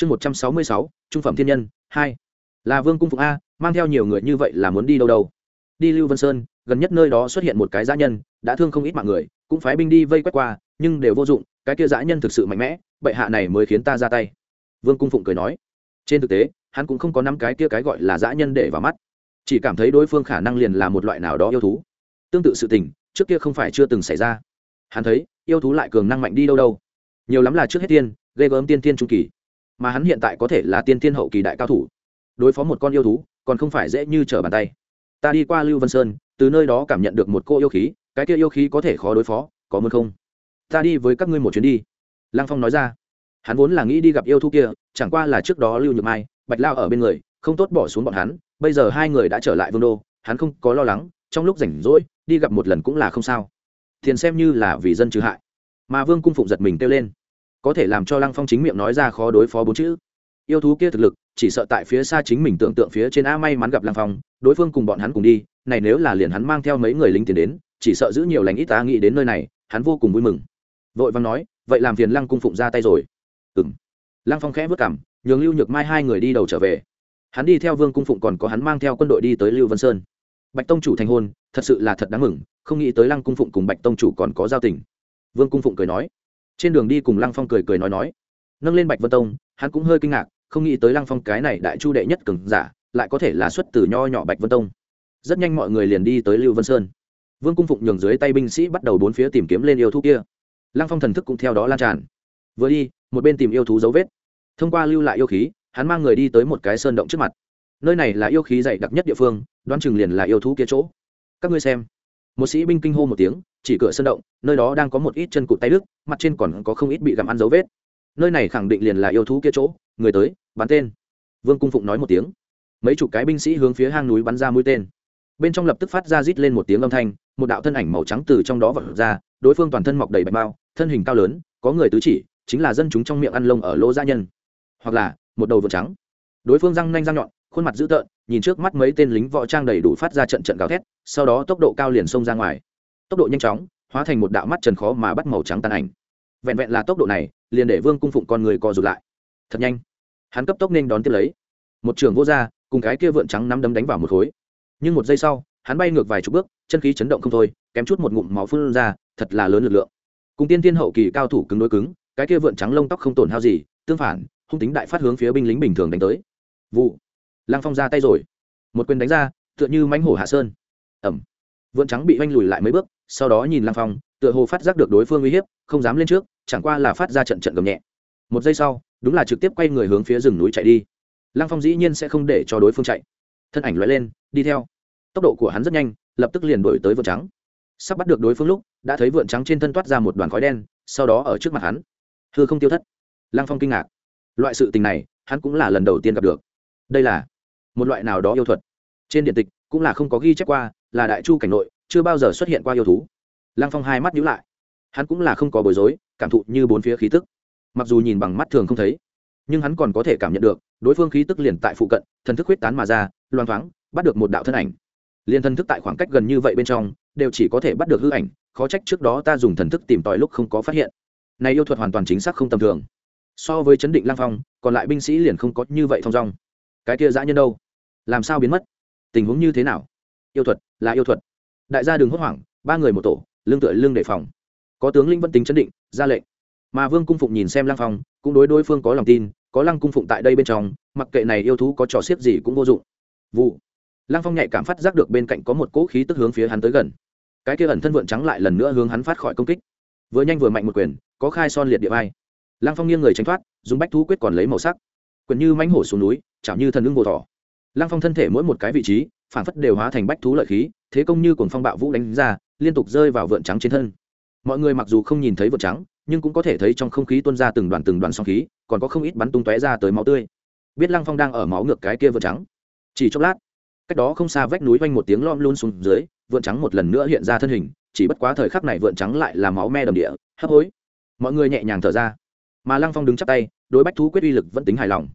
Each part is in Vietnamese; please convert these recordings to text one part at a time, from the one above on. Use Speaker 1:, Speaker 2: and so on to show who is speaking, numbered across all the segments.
Speaker 1: chương một trăm sáu mươi sáu, trung phẩm thiên nhân, hai, là vương cung phụng a, mang theo nhiều người như vậy là muốn đi đâu đâu? Đi lưu vân sơn, gần nhất nơi đó xuất hiện một cái dã nhân, đã thương không ít mạng người, cũng phái binh đi vây quét qua, nhưng đều vô dụng, cái kia dã nhân thực sự mạnh mẽ, bệ hạ này mới khiến ta ra tay. Vương cung phụng cười nói. Trên thực tế, hắn cũng không có năm cái kia cái gọi là dã nhân để vào mắt. Chỉ cảm thấy đối phương khả năng liền là một loại nào đó yêu thú. Tương tự sự tình, trước kia không phải chưa từng xảy ra. Hắn thấy, yêu thú lại cường năng mạnh đi đâu đâu. Nhiều lắm là trước hết tiên, ghê gớm tiên tiên trung kỳ mà hắn hiện tại có thể là tiên tiên hậu kỳ đại cao thủ. Đối phó một con yêu thú, còn không phải dễ như trở bàn tay. Ta đi qua lưu vân sơn, từ nơi đó cảm nhận được một cô yêu khí, cái kia yêu khí có thể khó đối phó, có muốn không? Ta đi với các ngươi một chuyến đi. Lăng phong nói ra. Hắn vốn là nghĩ đi gặp yêu thú kia, chẳng qua là trước đó lưu nhược mai, bạch lao ở bên người, không tốt bỏ xuống bọn hắn, bây giờ hai người đã trở lại vương đô, hắn không có lo lắng, trong lúc rảnh rỗi, đi gặp một lần cũng là không sao. Thiền xem như là vì dân trừ hại. Mà vương cung phụng giật mình kêu lên có thể làm cho lăng phong chính miệng nói ra khó đối phó bốn chữ. Yêu thú kia thực lực, chỉ sợ tại phía xa chính mình tưởng tượng phía trên a may mắn gặp lăng phong, đối phương cùng bọn hắn cùng đi, này nếu là liền hắn mang theo mấy người lính tiền đến, chỉ sợ giữ nhiều lành ít ta nghĩ đến nơi này, hắn vô cùng vui mừng. Vội vàng nói, vậy làm phiền lăng cung phụng ra tay rồi. Ừng lăng phong khẽ vất cảm nhường lưu nhược mai hai người đi đầu trở về. Hắn đi theo vương cung phụng còn có hắn mang theo quân đội đi tới lưu vân sơn. Bạch tông chủ thành hôn, thật sự là thật đáng mừng, không nghĩ tới lăng cung phụng cùng bạch tông chủ còn có giao tình. Vương cung phụng cười nói trên đường đi cùng lăng phong cười cười nói nói. Nâng lên bạch vân tông, hắn cũng hơi kinh ngạc, không nghĩ tới lăng phong cái này đại chu đệ nhất cường giả, lại có thể là xuất từ nho nhỏ bạch vân tông. Rất nhanh mọi người liền đi tới lưu vân sơn. Vương cung phụng nhường dưới tay binh sĩ bắt đầu bốn phía tìm kiếm lên yêu thú kia. Lăng phong thần thức cũng theo đó lan tràn. Vừa đi, một bên tìm yêu thú dấu vết. Thông qua lưu lại yêu khí, hắn mang người đi tới một cái sơn động trước mặt. Nơi này là yêu khí dày đặc nhất địa phương, đoán chừng liền là yêu thú kia chỗ. Các ngươi xem. Một sĩ binh kinh hô một tiếng chỉ cửa sân động, nơi đó đang có một ít chân cụt tay đứt mặt trên còn có không ít bị gặm ăn dấu vết. Nơi này khẳng định liền là yêu thú kia chỗ, người tới, bắn tên. Vương cung phụng nói một tiếng. Mấy chục cái binh sĩ hướng phía hang núi bắn ra mũi tên. Bên trong lập tức phát ra rít lên một tiếng âm thanh, một đạo thân ảnh màu trắng từ trong đó vật ra, đối phương toàn thân mọc đầy bạch bao, thân hình cao lớn, có người tứ chỉ, chính là dân chúng trong miệng ăn lông ở lỗ gia nhân. Hoặc là, một đầu vượt trắng. Đối phương răng nanh răng nhọn, khuôn mặt dữ tợn, nhìn trước mắt mấy tên lính võ trang đầy đủ phát ra trận trận gào thét, sau đó tốc độ cao liền xông ra ngoài tốc độ nhanh chóng, hóa thành một đạo mắt trần khó mà bắt màu trắng tàn ảnh. Vẹn vẹn là tốc độ này, liền để vương cung phụng con người co rụt lại. Thật nhanh. Hắn cấp tốc nên đón tiếp lấy. Một trường vô r cùng cái kia vượn trắng nắm đấm đánh vào một khối. Nhưng một giây sau, hắn bay ngược vài chục bước, chân khí chấn động không thôi, kém chút một ngụm máu phun ra, thật là lớn lực lượng. Cùng tiên tiên hậu kỳ cao thủ cứng đối cứng, cái kia vượn trắng lông tóc không tổn hao gì, tương phản, hung tính đại phát hướng phía binh lính bình thường đánh tới. Vụ. Lăng phong ra tay rồi. Một quyền đánh ra, tựa như mánh hổ hạ sơn. Ẩm vượn trắng bị oanh lùi lại mấy bước sau đó nhìn Lang phong, tựa hồ phát giác được đối phương uy hiếp, không dám lên trước, chẳng qua là phát ra trận trận gầm nhẹ. Một giây sau, đúng là trực tiếp quay người hướng phía rừng núi chạy đi. Lang phong dĩ nhiên sẽ không để cho đối phương chạy. Thân ảnh loại lên, đi theo. Tốc độ của hắn rất nhanh, lập tức liền đổi tới vượn trắng. Sắp bắt được đối phương lúc, đã thấy vượn trắng trên thân toát ra một đoàn khói đen, sau đó ở trước mặt hắn. Hư không tiêu thất. Lang phong kinh ngạc. Loại sự tình này, hắn cũng là lần đầu tiên gặp được. Đây là một loại nào đó yêu thuật. Trên điện tịch, cũng là không có ghi chép qua, là đại chu cảnh nội chưa bao giờ xuất hiện qua yêu thú. Lăng phong hai mắt nhíu lại. Hắn cũng là không có bối rối, cảm thụ như bốn phía khí tức. Mặc dù nhìn bằng mắt thường không thấy, nhưng hắn còn có thể cảm nhận được, đối phương khí tức liền tại phụ cận, thần thức huyết tán mà ra, loang thoáng, bắt được một đạo thân ảnh. Liền thần thức tại khoảng cách gần như vậy bên trong, đều chỉ có thể bắt được hư ảnh, khó trách trước đó ta dùng thần thức tìm tòi lúc không có phát hiện. Này yêu thuật hoàn toàn chính xác không tầm thường. So với chấn định lang phong, còn lại binh sĩ liền không có như vậy thong dong. Cái kia dã nhân đâu? Làm sao biến mất? Tình huống như thế nào? Yêu thuật là yêu thuật đại gia đừng hốt hoảng, ba người một tổ, lương tựa lương đề phòng. Có tướng lĩnh vẫn tính chấn định, ra lệnh. Mà vương cung phụng nhìn xem lang phong, cũng đối đối phương có lòng tin, có lăng cung phụng tại đây bên trong, mặc kệ này yêu thú có trò xiết gì cũng vô dụng. Vụ. Lăng phong nhạy cảm phát giác được bên cạnh có một cỗ khí tức hướng phía hắn tới gần. Cái kia ẩn thân vượn trắng lại lần nữa hướng hắn phát khỏi công kích. Vừa nhanh vừa mạnh một quyền, có khai son liệt địa vai. Lăng phong nghiêng người tránh thoát, dùng bách thú quyết còn lấy màu sắc. Quyền như mánh hổ xuống núi, chảo như thần ưng bồ thỏ. Lăng phong thân thể mỗi một cái vị trí phản phất đều hóa thành bách thú lợi khí, thế công như cuồng phong bạo vũ đánh ra, liên tục rơi vào vượn trắng trên thân. Mọi người mặc dù không nhìn thấy vượn trắng, nhưng cũng có thể thấy trong không khí tuôn ra từng đoàn từng đoàn sóng khí, còn có không ít bắn tung tóe ra tới máu tươi. Biết lăng phong đang ở máu ngược cái kia vượn trắng. Chỉ chốc lát, cách đó không xa vách núi quanh một tiếng lom luôn xuống dưới, vượn trắng một lần nữa hiện ra thân hình, chỉ bất quá thời khắc này vượn trắng lại là máu me đầm địa, hấp hối. Mọi người nhẹ nhàng thở ra, mà lăng phong đứng chắp tay, đối bách thú quyết uy lực vẫn tính hài lòng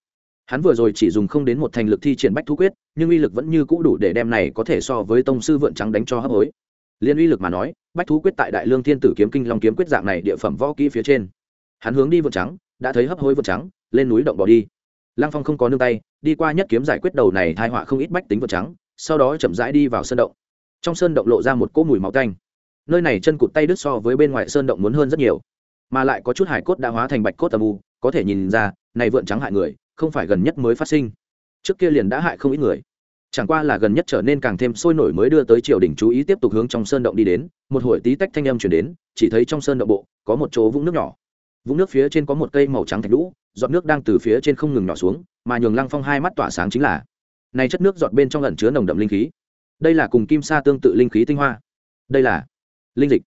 Speaker 1: hắn vừa rồi chỉ dùng không đến một thành lực thi triển bách thú quyết, nhưng uy lực vẫn như cũ đủ để đem này có thể so với tông sư vượn trắng đánh cho hấp hối. Liên uy lực mà nói, bách thú quyết tại đại lương thiên tử kiếm kinh long kiếm quyết dạng này địa phẩm võ kỹ phía trên. Hắn hướng đi vượn trắng, đã thấy hấp hối vượn trắng, lên núi động bỏ đi. Lăng phong không có nương tay, đi qua nhất kiếm giải quyết đầu này thai họa không ít bách tính vượn trắng, sau đó chậm rãi đi vào sơn động. Trong sơn động lộ ra một cỗ mùi máu canh nơi này chân cụt tay đứt so với bên ngoài sơn động muốn hơn rất nhiều, mà lại có chút hải cốt đã hóa thành bạch cốt âm u, có thể nhìn ra, này vượn trắng hại người không phải gần nhất mới phát sinh. Trước kia liền đã hại không ít người. Chẳng qua là gần nhất trở nên càng thêm sôi nổi mới đưa tới triều đình chú ý tiếp tục hướng trong sơn động đi đến, một hồi tí tách thanh âm chuyển đến, chỉ thấy trong sơn động bộ, có một chỗ vũng nước nhỏ. Vũng nước phía trên có một cây màu trắng thạch lũ giọt nước đang từ phía trên không ngừng nhỏ xuống, mà nhường lăng phong hai mắt tỏa sáng chính là, này chất nước giọt bên trong ẩn chứa nồng đậm linh khí. Đây là cùng kim sa tương tự linh khí tinh hoa. Đây là linh dịch.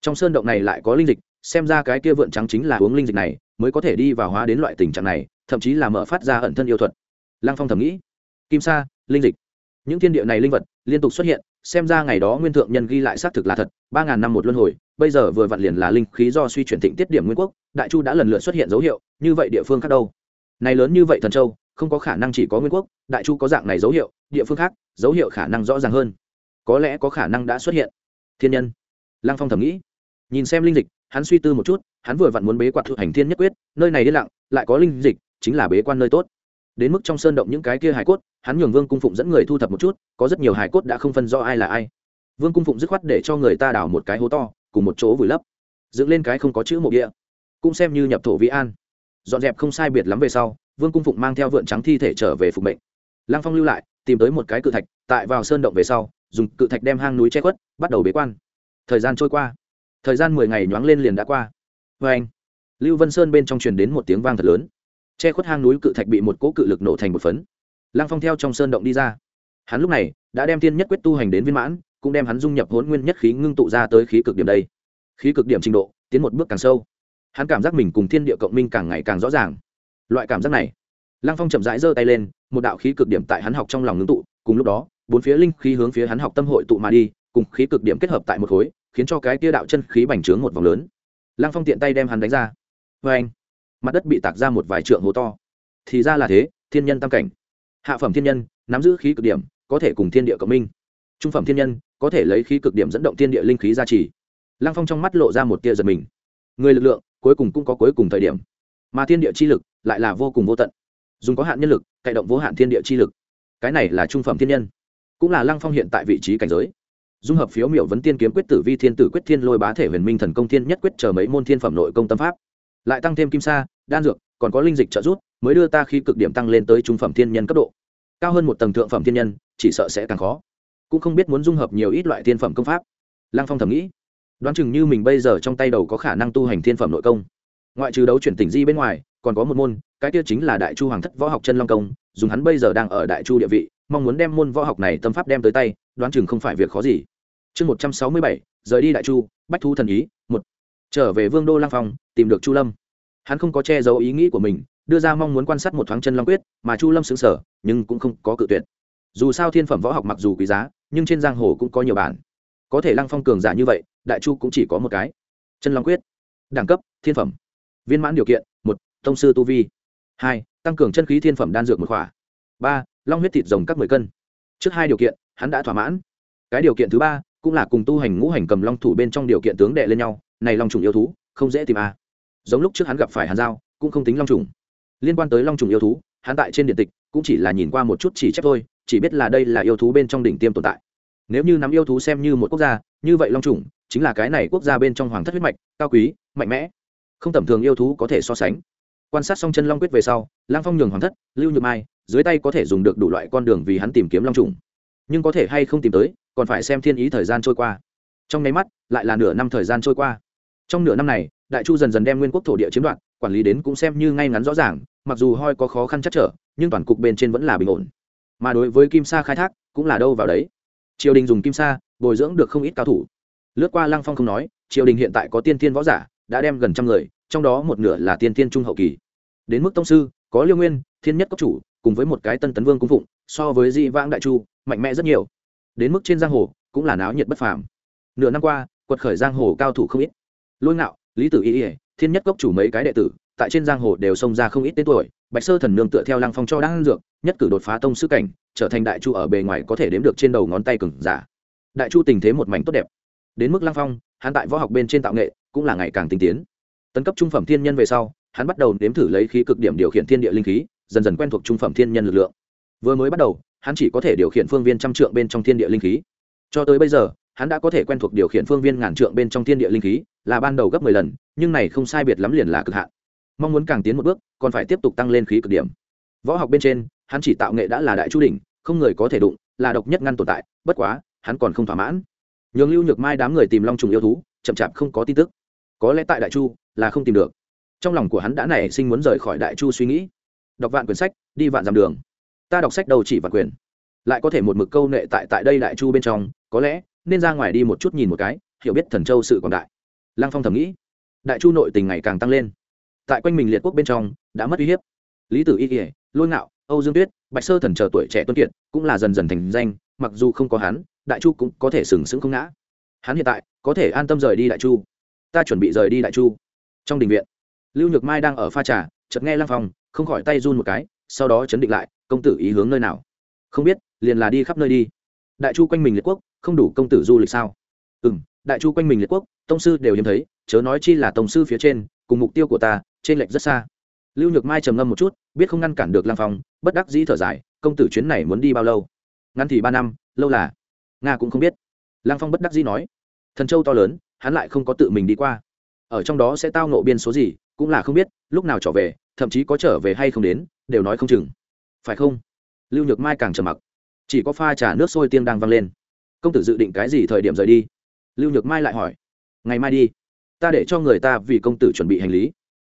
Speaker 1: Trong sơn động này lại có linh dịch xem ra cái kia vượn trắng chính là uống linh dịch này, mới có thể đi vào hóa đến loại tình trạng này, thậm chí là mở phát ra ẩn thân yêu thuật. Lăng phong thầm nghĩ. Kim sa, linh dịch. Những thiên địa này linh vật, liên tục xuất hiện, xem ra ngày đó nguyên thượng nhân ghi lại xác thực là thật, ba ngàn năm một luân hồi, bây giờ vừa vặn liền là linh khí do suy chuyển thịnh tiết điểm nguyên quốc, đại chu đã lần lượt xuất hiện dấu hiệu, như vậy địa phương khác đâu? Này lớn như vậy thần châu, không có khả năng chỉ có nguyên quốc, đại chu có dạng này dấu hiệu, địa phương khác, dấu hiệu khả năng rõ ràng hơn. Có lẽ có khả năng đã xuất hiện. Thiên nhân. Lăng phong thầm nghĩ. Nhìn xem linh dịch hắn suy tư một chút, hắn vừa vặn muốn bế quạt thực hành thiên nhất quyết, nơi này đi lặng, lại có linh dịch, chính là bế quan nơi tốt. Đến mức trong sơn động những cái kia hải cốt, hắn nhường vương cung phụng dẫn người thu thập một chút, có rất nhiều hải cốt đã không phân do ai là ai. Vương cung phụng dứt khoát để cho người ta đào một cái hố to, cùng một chỗ vùi lấp. Dựng lên cái không có chữ mộ địa. Cũng xem như nhập thổ vĩ an. Dọn dẹp không sai biệt lắm về sau, vương cung phụng mang theo vượn trắng thi thể trở về phục mệnh. Lăng phong lưu lại, tìm tới một cái cự thạch, tại vào sơn động về sau, dùng cự thạch đem hang núi che khuất, bắt đầu bế quan. Thời gian trôi qua thời gian mười ngày nhoáng lên liền đã qua. Vê anh, lưu vân sơn bên trong truyền đến một tiếng vang thật lớn. Che khuất hang núi cự thạch bị một cỗ cự lực nổ thành một phấn. Lăng phong theo trong sơn động đi ra. Hắn lúc này đã đem tiên nhất quyết tu hành đến viên mãn, cũng đem hắn dung nhập hỗn nguyên nhất khí ngưng tụ ra tới khí cực điểm đây. Khí cực điểm trình độ, tiến một bước càng sâu. Hắn cảm giác mình cùng thiên địa cộng minh càng ngày càng rõ ràng. Loại cảm giác này, lăng phong chậm rãi giơ tay lên, một đạo khí cực điểm tại hắn học trong lòng ngưng tụ, cùng lúc đó, bốn phía linh khí hướng phía hắn học tâm hội tụ mà đi cùng khí cực điểm kết hợp tại một khối, khiến cho cái kia đạo chân khí bành trướng một vòng lớn. Lăng phong tiện tay đem hắn đánh ra. Vê anh, mặt đất bị tạc ra một vài trượng hố to. Thì ra là thế, thiên nhân tam cảnh. Hạ phẩm thiên nhân, nắm giữ khí cực điểm, có thể cùng thiên địa cộng minh. Trung phẩm thiên nhân, có thể lấy khí cực điểm dẫn động thiên địa linh khí gia trì. Lăng phong trong mắt lộ ra một tia giật mình. Người lực lượng, cuối cùng cũng có cuối cùng thời điểm. Mà thiên địa chi lực, lại là vô cùng vô tận. Dùng có hạn nhân lực, cậy động vô hạn thiên địa chi lực. Cái này là trung phẩm thiên nhân. Cũng là lăng phong hiện tại vị trí cảnh giới dung hợp phiếu miểu vấn tiên kiếm quyết tử vi thiên tử quyết thiên lôi bá thể huyền minh thần công thiên nhất quyết chờ mấy môn thiên phẩm nội công tâm pháp. Lại tăng thêm kim sa, đan dược, còn có linh dịch trợ giúp, mới đưa ta khi cực điểm tăng lên tới trung phẩm thiên nhân cấp độ. Cao hơn một tầng thượng phẩm thiên nhân, chỉ sợ sẽ càng khó. Cũng không biết muốn dung hợp nhiều ít loại thiên phẩm công pháp. Lăng phong thầm nghĩ. Đoán chừng như mình bây giờ trong tay đầu có khả năng tu hành thiên phẩm nội công. Ngoại trừ đấu chuyển tỉnh di bên ngoài, còn có một môn, cái tiêu chính là đại chu hoàng thất võ học chân long công, dùng hắn bây giờ đang ở đại chu địa vị, mong muốn đem môn võ học này tâm pháp đem tới tay, đoán chừng không phải việc khó gì chương một trăm sáu mươi bảy, rời đi đại chu, bách thu thần ý, một. Trở về vương đô lang phong, tìm được chu lâm. Hắn không có che giấu ý nghĩ của mình, đưa ra mong muốn quan sát một thoáng chân long quyết, mà chu lâm xứng sở nhưng cũng không có cự tuyệt. Dù sao thiên phẩm võ học mặc dù quý giá, nhưng trên giang hồ cũng có nhiều bản. Có thể lăng phong cường giả như vậy, đại chu cũng chỉ có một cái. Chân long quyết. Đẳng cấp, thiên phẩm. Viên mãn điều kiện, một. Tông sư tu vi. Hai. Tăng cường chân khí thiên phẩm đan dược một khỏa. Ba. Long huyết thịt rồng các mười cân. Trước hai điều kiện, hắn đã thỏa mãn. Cái điều kiện thứ ba cũng là cùng tu hành ngũ hành cầm long thủ bên trong điều kiện tướng đệ lên nhau, này long trùng yêu thú, không dễ tìm a. À. giống lúc trước hắn gặp phải hàn giao, cũng không tính long trùng. Liên quan tới long trùng yêu thú, hắn tại trên điện tịch cũng chỉ là nhìn qua một chút chỉ chép thôi, chỉ biết là đây là yêu thú bên trong đỉnh tiêm tồn tại. Nếu như nắm yêu thú xem như một quốc gia, như vậy long trùng chính là cái này quốc gia bên trong hoàng thất huyết mạch, cao quý, mạnh mẽ. Không tầm thường yêu thú có thể so sánh. Quan sát xong chân long quyết về sau, lang phong nhường hoàng thất, lưu nhược mai, dưới tay có thể dùng được đủ loại con đường vì hắn tìm kiếm long trùng nhưng có thể hay không tìm tới, còn phải xem thiên ý thời gian trôi qua. Trong nháy mắt, lại là nửa năm thời gian trôi qua. Trong nửa năm này, đại chu dần dần đem nguyên quốc thổ địa chiếm đoạt, quản lý đến cũng xem như ngay ngắn rõ ràng, mặc dù hoi có khó khăn chắc trở, nhưng toàn cục bên trên vẫn là bình ổn. Mà đối với kim sa khai thác, cũng là đâu vào đấy. Triều đình dùng kim sa, bồi dưỡng được không ít cao thủ. Lướt qua lăng phong không nói, triều đình hiện tại có tiên thiên võ giả, đã đem gần trăm người, trong đó một nửa là tiên thiên trung hậu kỳ. Đến mức tông sư, có liêu nguyên, thiên nhất cốc chủ, cùng với một cái tân tấn vương cung phụng so với di vãng đại chu, mạnh mẽ rất nhiều. Đến mức trên giang hồ, cũng là náo nhiệt bất phàm. Nửa năm qua, quật khởi giang hồ cao thủ không ít. Lôi ngạo, lý tử y ỉa thiên nhất cốc chủ mấy cái đệ tử, tại trên giang hồ đều xông ra không ít tên tuổi, bạch sơ thần nương tựa theo lăng phong cho đang dược, nhất cử đột phá tông sư cảnh, trở thành đại chu ở bề ngoài có thể đếm được trên đầu ngón tay cừng giả. Đại chu tình thế một mảnh tốt đẹp. Đến mức lăng phong, hắn tại võ học bên trên tạo nghệ, cũng là ngày càng tinh tiến. Tấn cấp trung phẩm thiên nhân về sau, hắn bắt đầu nếm thử lấy khí cực điểm điều khiển thiên địa linh khí, dần dần quen thuộc trung phẩm thiên nhân lực lượng vừa mới bắt đầu, hắn chỉ có thể điều khiển phương viên trăm trượng bên trong thiên địa linh khí. Cho tới bây giờ, hắn đã có thể quen thuộc điều khiển phương viên ngàn trượng bên trong thiên địa linh khí, là ban đầu gấp mười lần, nhưng này không sai biệt lắm liền là cực hạn. Mong muốn càng tiến một bước, còn phải tiếp tục tăng lên khí cực điểm. Võ học bên trên, hắn chỉ tạo nghệ đã là đại chu đỉnh, không người có thể đụng, là độc nhất ngăn tồn tại, bất quá, hắn còn không thỏa mãn. Nhường lưu nhược mai đám người tìm long trùng yêu thú, chậm chạp không có tin tức. Có lẽ tại đại chu, là không tìm được. Trong lòng của hắn đã nảy sinh muốn rời khỏi đại chu suy nghĩ. Đọc vạn quyển sách, đi vạn dặm đường ta đọc sách đầu chỉ vạn quyền lại có thể một mực câu nệ tại tại đây đại chu bên trong, có lẽ nên ra ngoài đi một chút nhìn một cái, hiểu biết thần châu sự quảng đại. Lăng phong thầm nghĩ, đại chu nội tình ngày càng tăng lên. Tại quanh mình liệt quốc bên trong, đã mất uy hiếp. Lý tử y kỉa lôi ngạo, âu dương tuyết, bạch sơ thần chờ tuổi trẻ tuân kiệt, cũng là dần dần thành danh, mặc dù không có hắn, đại chu cũng có thể sừng sững không ngã. Hắn hiện tại có thể an tâm rời đi đại chu. Ta chuẩn bị rời đi đại chu. Trong đình viện, lưu nhược mai đang ở pha trà, chợt nghe lang phong, không khỏi tay run một cái, sau đó chấn định lại công tử ý hướng nơi nào? Không biết, liền là đi khắp nơi đi. Đại chu quanh mình liệt quốc, không đủ công tử du lịch sao? Ừ m đại chu quanh mình liệt quốc, tông sư đều hiếm thấy, chớ nói chi là tổng sư phía trên, cùng mục tiêu của ta, trên lệch rất xa. Lưu nhược mai trầm ngâm một chút, biết không ngăn cản được lang phong, bất đắc dĩ thở dài, công tử chuyến này muốn đi bao lâu? Ngắn thì ba năm, lâu là? Nga cũng không biết. Lang phong bất đắc dĩ nói. Thần châu to lớn, hắn lại không có tự mình đi qua. Ở trong đó sẽ tao nộ biên số gì, cũng là không biết, lúc nào trở về, thậm chí có trở về hay không đến, đều nói không chừng phải không? Lưu nhược mai càng trầm mặc. Chỉ có pha trà nước sôi tiêng đang văng lên. Công tử dự định cái gì thời điểm rời đi? Lưu nhược mai lại hỏi. Ngày mai đi. Ta để cho người ta vì công tử chuẩn bị hành lý.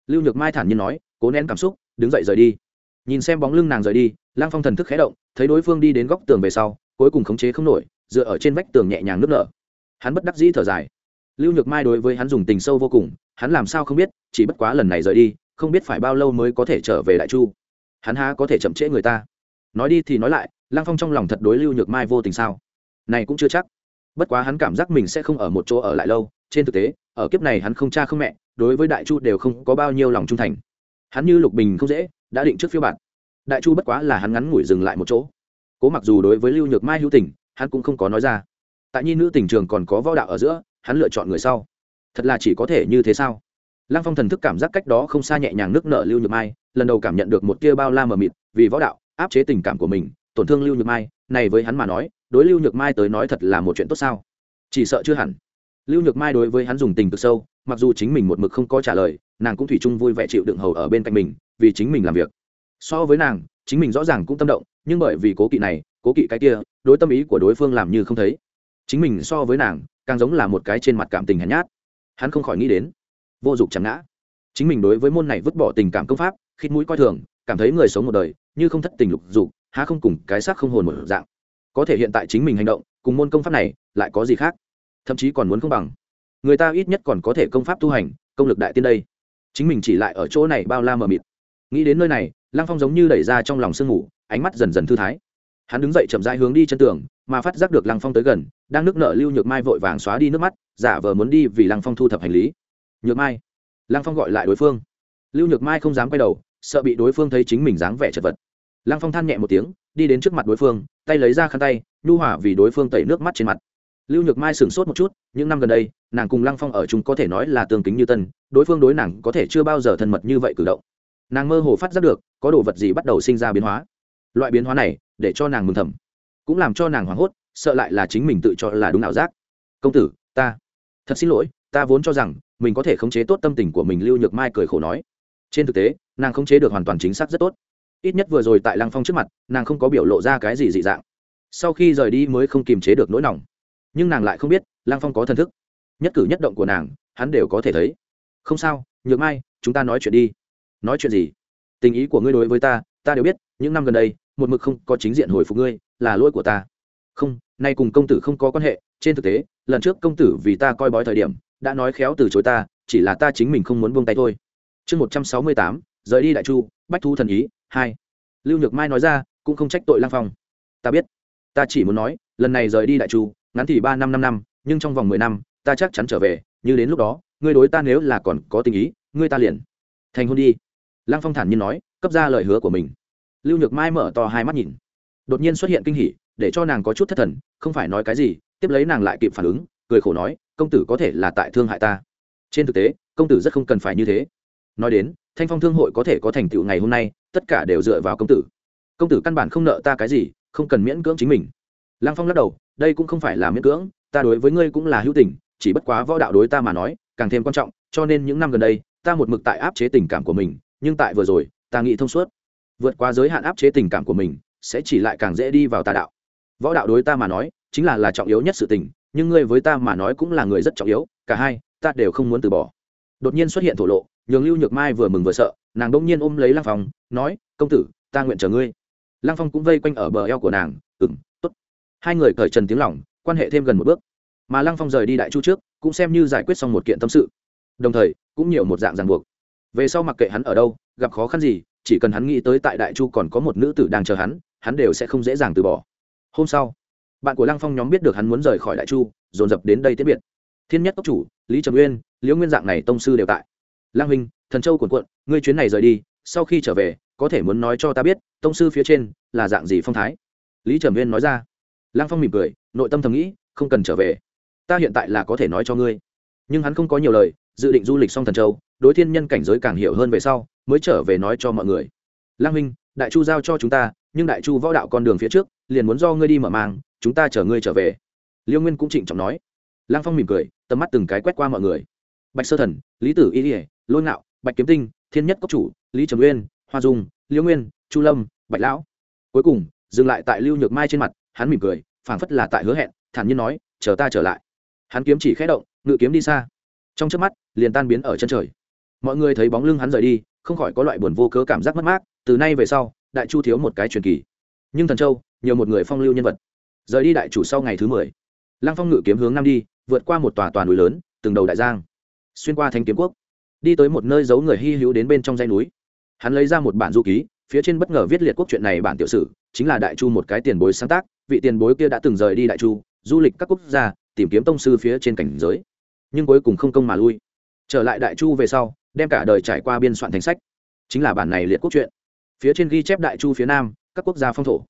Speaker 1: Lưu nhược mai thản nhiên nói, cố nén cảm xúc, đứng dậy rời đi. Nhìn xem bóng lưng nàng rời đi, lang phong thần thức khé động, thấy đối phương đi đến góc tường về sau, cuối cùng khống chế không nổi, dựa ở trên vách tường nhẹ nhàng nước nở. Hắn bất đắc dĩ thở dài. Lưu nhược mai đối với hắn dùng tình sâu vô cùng, hắn làm sao không biết, chỉ bất quá lần này rời đi, không biết phải bao lâu mới có thể trở về đại chu hắn há có thể chậm trễ người ta? Nói đi thì nói lại lang phong trong lòng thật đối lưu nhược mai vô tình sao? Này cũng chưa chắc. Bất quá hắn cảm giác mình sẽ không ở một chỗ ở lại lâu. Trên thực tế, ở kiếp này hắn không cha không mẹ, đối với đại chu đều không có bao nhiêu lòng trung thành. Hắn như lục bình không dễ, đã định trước phiêu bản đại chu bất quá là hắn ngắn ngủi dừng lại một chỗ. Cố mặc dù đối với lưu nhược mai hữu tình, hắn cũng không có nói ra. Tại nhi nữ tình trường còn có võ đạo ở giữa, hắn lựa chọn người sau. Thật là chỉ có thể như thế sao? Lăng phong thần thức cảm giác cách đó không xa nhẹ nhàng nước nợ lưu nhược mai, lần đầu cảm nhận được một tia bao la mờ mịt, vì võ đạo, áp chế tình cảm của mình, tổn thương lưu nhược mai, này với hắn mà nói, đối lưu nhược mai tới nói thật là một chuyện tốt sao? Chỉ sợ chưa hẳn. Lưu nhược mai đối với hắn dùng tình cực sâu, mặc dù chính mình một mực không có trả lời, nàng cũng thủy chung vui vẻ chịu đựng hầu ở bên cạnh mình, vì chính mình làm việc. So với nàng, chính mình rõ ràng cũng tâm động, nhưng bởi vì cố kỵ này, cố kỵ cái kia, đối tâm ý của đối phương làm như không thấy. Chính mình so với nàng, càng giống là một cái trên mặt cảm tình hèn nhát. Hắn không khỏi nghĩ đến vô dụng chẳng ngã. Chính mình đối với môn này vứt bỏ tình cảm công pháp, khít mũi coi thường, cảm thấy người sống một đời, như không thất tình lục dục, há không cùng cái xác không hồn một dạng. Có thể hiện tại chính mình hành động, cùng môn công pháp này, lại có gì khác? Thậm chí còn muốn công bằng. Người ta ít nhất còn có thể công pháp tu hành, công lực đại tiên đây. Chính mình chỉ lại ở chỗ này bao la mờ mịt. Nghĩ đến nơi này, lăng phong giống như đẩy ra trong lòng sương ngủ ánh mắt dần dần thư thái. Hắn đứng dậy chậm rãi hướng đi chân tường, mà phát giác được lăng phong tới gần, đang nước nợ lưu nhược mai vội vàng xóa đi nước mắt, giả vờ muốn đi vì lăng phong thu thập hành lý nhược mai. Lăng phong gọi lại đối phương. Lưu nhược mai không dám quay đầu, sợ bị đối phương thấy chính mình dáng vẻ chật vật. Lăng phong than nhẹ một tiếng, đi đến trước mặt đối phương, tay lấy ra khăn tay, nhu hỏa vì đối phương tẩy nước mắt trên mặt. Lưu nhược mai sửng sốt một chút, những năm gần đây, nàng cùng lăng phong ở chúng có thể nói là tương kính như tân, đối phương đối nàng có thể chưa bao giờ thân mật như vậy cử động. Nàng mơ hồ phát giác được, có đồ vật gì bắt đầu sinh ra biến hóa. Loại biến hóa này, để cho nàng mừng thầm. Cũng làm cho nàng hoảng hốt, sợ lại là chính mình tự cho là đúng ảo giác. Công tử, ta, thật xin lỗi, ta vốn cho rằng mình có thể khống chế tốt tâm tình của mình, lưu nhược mai cười khổ nói. Trên thực tế, nàng khống chế được hoàn toàn chính xác rất tốt. Ít nhất vừa rồi tại lăng phong trước mặt, nàng không có biểu lộ ra cái gì dị dạng. Sau khi rời đi mới không kiềm chế được nỗi lòng nhưng nàng lại không biết, lăng phong có thần thức. Nhất cử nhất động của nàng, hắn đều có thể thấy. Không sao, nhược mai, chúng ta nói chuyện đi. Nói chuyện gì? Tình ý của ngươi đối với ta ta đều biết, những năm gần đây, một mực không có chính diện hồi phục ngươi, là lỗi của ta. Không, nay cùng công tử không có quan hệ. Trên thực tế, lần trước công tử vì ta coi bói thời điểm đã nói khéo từ chối ta, chỉ là ta chính mình không muốn buông tay thôi. Chương một trăm sáu mươi tám, rời đi đại chu, bách thu thần ý, hai. Lưu nhược mai nói ra, cũng không trách tội lang phong. Ta biết. Ta chỉ muốn nói, lần này rời đi đại chu, ngắn thì ba năm năm năm, nhưng trong vòng mười năm, ta chắc chắn trở về, như đến lúc đó, ngươi đối ta nếu là còn có tình ý, ngươi ta liền thành hôn đi. Lang phong thản nhiên nói, cấp ra lời hứa của mình. Lưu nhược mai mở to hai mắt nhìn. Đột nhiên xuất hiện kinh hỉ, để cho nàng có chút thất thần, không phải nói cái gì, tiếp lấy nàng lại kịp phản ứng cười khổ nói, công tử có thể là tại thương hại ta. Trên thực tế, công tử rất không cần phải như thế. Nói đến, thanh phong thương hội có thể có thành tựu ngày hôm nay, tất cả đều dựa vào công tử. Công tử căn bản không nợ ta cái gì, không cần miễn cưỡng chính mình. Lăng phong lắc đầu, đây cũng không phải là miễn cưỡng, ta đối với ngươi cũng là hữu tình, chỉ bất quá võ đạo đối ta mà nói, càng thêm quan trọng, cho nên những năm gần đây, ta một mực tại áp chế tình cảm của mình, nhưng tại vừa rồi, ta nghĩ thông suốt. Vượt qua giới hạn áp chế tình cảm của mình, sẽ chỉ lại càng dễ đi vào tà đạo. Võ đạo đối ta mà nói, chính là là trọng yếu nhất sự tình nhưng ngươi với ta mà nói cũng là người rất trọng yếu, cả hai, ta đều không muốn từ bỏ. Đột nhiên xuất hiện thổ lộ, nhường lưu nhược mai vừa mừng vừa sợ, nàng đông nhiên ôm lấy lăng phong, nói, công tử, ta nguyện chờ ngươi. Lăng phong cũng vây quanh ở bờ eo của nàng ừng t ố t hai người cởi trần tiếng lỏng quan hệ thêm gần một bước. Mà lăng phong rời đi đại chu trước, cũng xem như giải quyết xong một kiện tâm sự. Đồng thời, cũng nhiều một dạng ràng buộc. Về sau mặc kệ hắn ở đâu, gặp khó khăn gì, chỉ cần hắn nghĩ tới tại đại chu còn có một nữ tử đang chờ hắn hắn đều sẽ không dễ dàng từ bỏ. Hôm sau bạn của lăng phong nhóm biết được hắn muốn rời khỏi đại chu, dồn dập đến đây tiết biệt. Thiên nhất cốc chủ, lý trầm uyên, liễu nguyên dạng này tông sư đều tại. Lang huynh, thần châu cuộn cuộn, ngươi chuyến này rời đi, sau khi trở về, có thể muốn nói cho ta biết, tông sư phía trên là dạng gì phong thái? Lý trầm uyên nói ra. Lang phong mỉm cười, nội tâm thầm nghĩ, không cần trở về. Ta hiện tại là có thể nói cho ngươi. Nhưng hắn không có nhiều lời, dự định du lịch xong thần châu, đối thiên nhân cảnh giới càng hiểu hơn về sau, mới trở về nói cho mọi người. Lang huynh, đại chu giao cho chúng ta, nhưng đại chu võ đạo con đường phía trước liền muốn do ngươi đi mở mang, chúng ta chở ngươi trở về. Liêu nguyên cũng trịnh trọng nói. Lang phong mỉm cười, tầm mắt từng cái quét qua mọi người. Bạch sơ thần, lý tử y ỉa lôi ngạo, bạch kiếm tinh, thiên nhất cốc chủ, lý trầm uyên, hoa dung, Liêu nguyên, chu lâm, bạch lão. Cuối cùng, dừng lại tại lưu nhược mai trên mặt, hắn mỉm cười, phảng phất là tại hứa hẹn, thản nhiên nói, chờ ta trở lại. Hắn kiếm chỉ khẽ động, ngự kiếm đi xa. Trong trước mắt, liền tan biến ở chân trời. Mọi người thấy bóng lưng hắn rời đi, không khỏi có loại buồn vô cớ cảm giác mất mát, từ nay về sau, đại chu thiếu một cái truyền kỳ. Nhưng thần châu nhiều một người phong lưu nhân vật. Rời đi đại chủ sau ngày thứ mười, lăng phong ngự kiếm hướng nam đi, vượt qua một tòa toàn núi lớn, từng đầu đại giang, xuyên qua thanh kiếm quốc, đi tới một nơi giấu người hy hữu đến bên trong dãy núi. Hắn lấy ra một bản du ký, phía trên bất ngờ viết liệt quốc chuyện này bản tiểu sử, chính là đại chu một cái tiền bối sáng tác, vị tiền bối kia đã từng rời đi đại chu, du lịch các quốc gia, tìm kiếm tông sư phía trên cảnh giới, nhưng cuối cùng không công mà lui. Trở lại đại chu về sau, đem cả đời trải qua biên soạn thành sách, chính là bản này liệt quốc chuyện. Phía trên ghi chép đại chu phía nam, các quốc gia phong thổ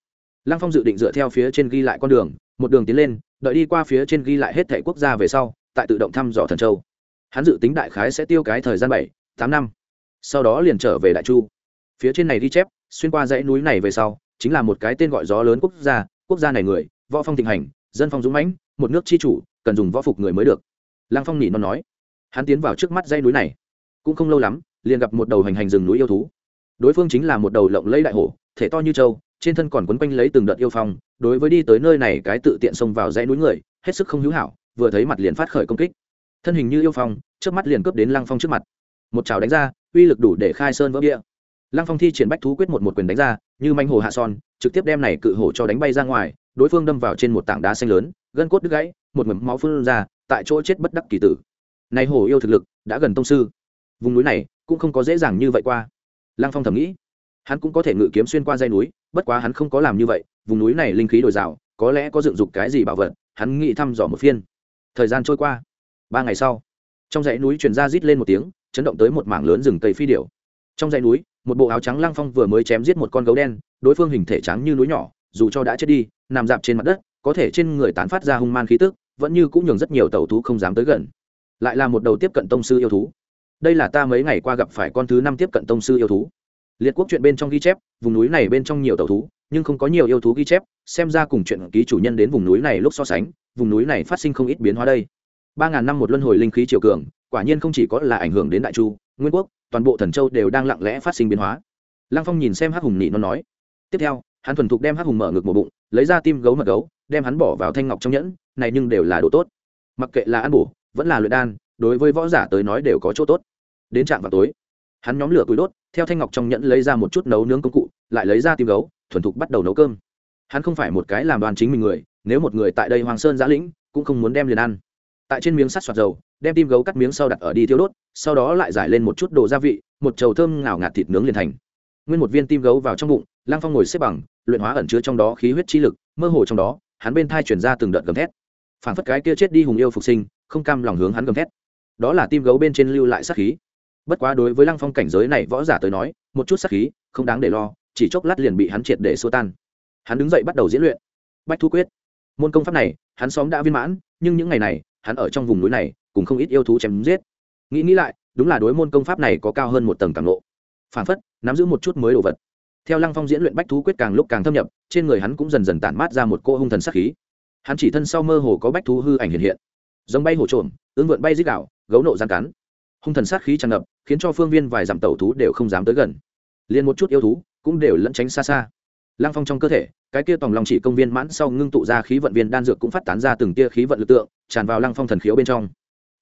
Speaker 1: lăng phong dự định dựa theo phía trên ghi lại con đường, một đường tiến lên, đợi đi qua phía trên ghi lại hết thẻ quốc gia về sau, tại tự động thăm dò thần châu. Hắn dự tính đại khái sẽ tiêu cái thời gian bảy, tám năm. Sau đó liền trở về đại chu. Phía trên này ghi chép, xuyên qua dãy núi này về sau, chính là một cái tên gọi gió lớn quốc gia quốc gia này người, võ phong thịnh hành, dân phong dũng mãnh, một nước chi chủ, cần dùng võ phục người mới được. Lăng phong nỉ nó nói. Hắn tiến vào trước mắt dãy núi này. Cũng không lâu lắm, liền gặp một đầu hành hành rừng núi yêu thú. Đối phương chính là một đầu lộng lẫy đại hổ, thể to như trâu trên thân còn quấn quanh lấy từng đợt yêu phong, đối với đi tới nơi này cái tự tiện xông vào dãy núi người, hết sức không hữu hảo, vừa thấy mặt liền phát khởi công kích. Thân hình như yêu phong trước mắt liền cướp đến lăng phong trước mặt. Một chảo đánh ra, uy lực đủ để khai sơn vỡ bia. Lăng phong thi triển bách thú quyết một một quyền đánh ra, như manh hồ hạ son, trực tiếp đem này cự hổ cho đánh bay ra ngoài, đối phương đâm vào trên một tảng đá xanh lớn, gân cốt đứt gãy, một mầm máu phun ra, tại chỗ chết bất đắc kỳ tử. Này hổ yêu thực lực, đã gần tông sư. Vùng núi này, cũng không có dễ dàng như vậy qua. Lăng phong thầm nghĩ hắn cũng có thể ngự kiếm xuyên qua dây núi, bất quá hắn không có làm như vậy, vùng núi này linh khí đồi rào có lẽ có dựng dục cái gì bảo vật, hắn nghĩ thăm dò một phiên. Thời gian trôi qua, ba ngày sau, trong dãy núi chuyển ra rít lên một tiếng, chấn động tới một mảng lớn rừng cây phi điểu. Trong dãy núi, một bộ áo trắng lăng phong vừa mới chém giết một con gấu đen, đối phương hình thể trắng như núi nhỏ, dù cho đã chết đi, nằm dạp trên mặt đất, có thể trên người tán phát ra hung man khí tức, vẫn như cũng nhường rất nhiều tàu thú không dám tới gần. Lại là một đầu tiếp cận tông sư yêu thú. Đây là ta mấy ngày qua gặp phải con thứ năm tiếp cận tông sư yêu thú liệt quốc chuyện bên trong ghi chép, vùng núi này bên trong nhiều tàu thú, nhưng không có nhiều yêu thú ghi chép, xem ra cùng chuyện ký chủ nhân đến vùng núi này lúc so sánh, vùng núi này phát sinh không ít biến hóa đây. Ba ngàn năm một luân hồi linh khí triều cường, quả nhiên không chỉ có là ảnh hưởng đến đại chu, nguyên quốc, toàn bộ thần châu đều đang lặng lẽ phát sinh biến hóa. Lăng phong nhìn xem hắc hùng nị nó nói. Tiếp theo, hắn thuần thục đem hắc hùng mở ngực một bụng, lấy ra tim gấu mật gấu, đem hắn bỏ vào thanh ngọc trong nhẫn, này nhưng đều là đồ tốt. Mặc kệ là ăn bổ, vẫn là luyện đan, đối với võ giả tới nói đều có chỗ tốt. Đến trạm vào tối, hắn nhóm lửa túi đốt theo thanh ngọc trong nhẫn lấy ra một chút nấu nướng công cụ, lại lấy ra tim gấu, thuần thục bắt đầu nấu cơm. Hắn không phải một cái làm đoàn chính mình người, nếu một người tại đây hoàng sơn giã lĩnh, cũng không muốn đem liền ăn. Tại trên miếng sắt soạt dầu, đem tim gấu cắt miếng sau đặt ở đi thiêu đốt, sau đó lại giải lên một chút đồ gia vị, một trầu thơm ngào ngạt thịt nướng liền thành. Nguyên một viên tim gấu vào trong bụng lang phong ngồi xếp bằng, luyện hóa ẩn chứa trong đó khí huyết chi lực, mơ hồ trong đó, hắn bên thai chuyển ra từng đợt gầm thét. Phản phất cái kia chết đi hùng yêu phục sinh, không cam lòng hướng hắn gầm thét. Đó là tim gấu bên trên lưu lại sát khí bất quá đối với lăng phong cảnh giới này võ giả tới nói, một chút sát khí, không đáng để lo, chỉ chốc lát liền bị hắn triệt để xua tan. Hắn đứng dậy bắt đầu diễn luyện. Bách thu quyết. Môn công pháp này, hắn xóm đã viên mãn, nhưng những ngày này, hắn ở trong vùng núi này cũng không ít yêu thú chém giết. Nghĩ nghĩ lại, đúng là đối môn công pháp này có cao hơn một tầng càng lộ phản phất, nắm giữ một chút mới đồ vật. Theo lăng phong diễn luyện bách thú quyết càng lúc càng thâm nhập, trên người hắn cũng dần dần tản mát ra một cô hung thần sắc khí. Hắn chỉ thân sau mơ hồ có bách thú hư ảnh hiện hiện. Giống bay hổ trộm ương vượn bay dích đạo gấu nộ gian cắn hung thần sát khí tràn ngập, khiến cho phương viên vài dặm tẩu thú đều không dám tới gần. Liền một chút yêu thú cũng đều lẫn tránh xa xa. Lang phong trong cơ thể, cái kia tòng lòng chỉ công viên mãn sau ngưng tụ ra khí vận viên đan dược cũng phát tán ra từng tia khí vận lực tượng, tràn vào lang phong thần khiếu bên trong.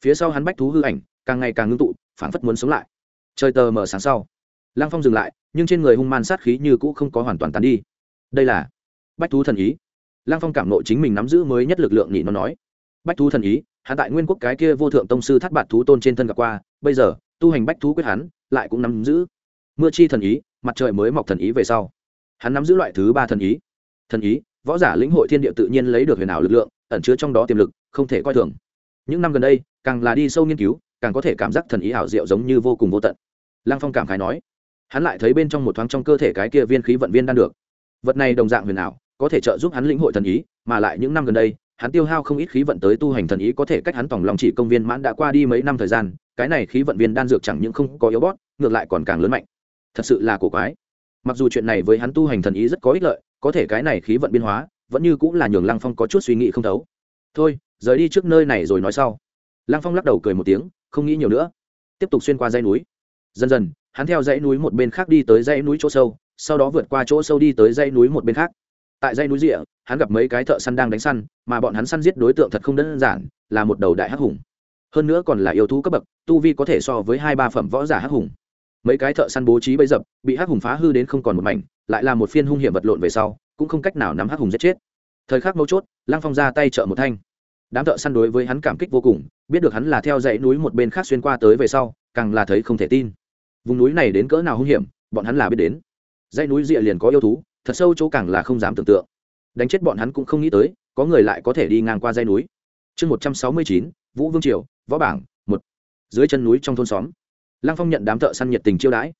Speaker 1: Phía sau hắn bách thú hư ảnh, càng ngày càng ngưng tụ phản phất muốn sống lại. Trời tờ mở sáng sau. Lang phong dừng lại, nhưng trên người hung man sát khí như cũ không có hoàn toàn tán đi. Đây là bách thú thần ý. Lang phong cảm nộ chính mình nắm giữ mới nhất lực lượng nhị nó nói bách thú thần ý, hắn tại nguyên quốc cái kia vô thượng tông sư thắt bạt thú tôn trên thân gặp qua, bây giờ, tu hành bách thú quyết hắn, lại cũng nắm giữ. Mưa chi thần ý, mặt trời mới mọc thần ý về sau. Hắn nắm giữ loại thứ ba thần ý. Thần ý, võ giả lĩnh hội thiên địa tự nhiên lấy được huyền ảo lực lượng, ẩn chứa trong đó tiềm lực, không thể coi thường. Những năm gần đây, càng là đi sâu nghiên cứu, càng có thể cảm giác thần ý ảo diệu giống như vô cùng vô tận. Lăng phong cảm khái nói, hắn lại thấy bên trong một thoáng trong cơ thể cái kia viên khí vận viên đang được. Vật này đồng dạng huyền ảo, có thể trợ giúp hắn lĩnh hội thần ý, mà lại những năm gần đây hắn tiêu hao không ít khí vận tới tu hành thần ý, có thể cách hắn tổng lòng chỉ công viên mãn đã qua đi mấy năm thời gian, cái này khí vận viên đan dược chẳng những không có yếu bót ngược lại còn càng lớn mạnh. Thật sự là cổ quái. Mặc dù chuyện này với hắn tu hành thần ý rất có ích lợi, có thể cái này khí vận biên hóa, vẫn như cũng là nhường lăng phong có chút suy nghĩ không thấu. Thôi, rời đi trước nơi này rồi nói sau. Lăng phong lắc đầu cười một tiếng, không nghĩ nhiều nữa. Tiếp tục xuyên qua dãy núi. Dần dần, hắn theo dãy núi một bên khác đi tới dãy núi chỗ sâu, sau đó vượt qua chỗ sâu đi tới dãy núi một bên khác tại dãy núi rịa hắn gặp mấy cái thợ săn đang đánh săn, mà bọn hắn săn giết đối tượng thật không đơn giản, là một đầu đại hắc hùng. Hơn nữa còn là yêu thú cấp bậc, tu vi có thể so với hai ba phẩm võ giả hắc hùng. Mấy cái thợ săn bố trí bấy dập, bị hắc hùng phá hư đến không còn một mảnh, lại là một phiên hung hiểm vật lộn về sau, cũng không cách nào nắm hắc hùng giết chết. Thời khắc mấu chốt, lăng phong ra tay trợ một thanh. Đám thợ săn đối với hắn cảm kích vô cùng, biết được hắn là theo dãy núi một bên khác xuyên qua tới về sau, càng là thấy không thể tin. Vùng núi này đến cỡ nào hung hiểm, bọn hắn là biết đến. Dãy núi rịa liền có yêu thú thật sâu chỗ càng là không dám tưởng tượng. Đánh chết bọn hắn cũng không nghĩ tới, có người lại có thể đi ngang qua dãy núi. Chương một trăm sáu mươi chín, vũ vương triều, võ bảng, một. Dưới chân núi trong thôn xóm, lăng phong nhận đám thợ săn nhiệt tình chiêu đãi.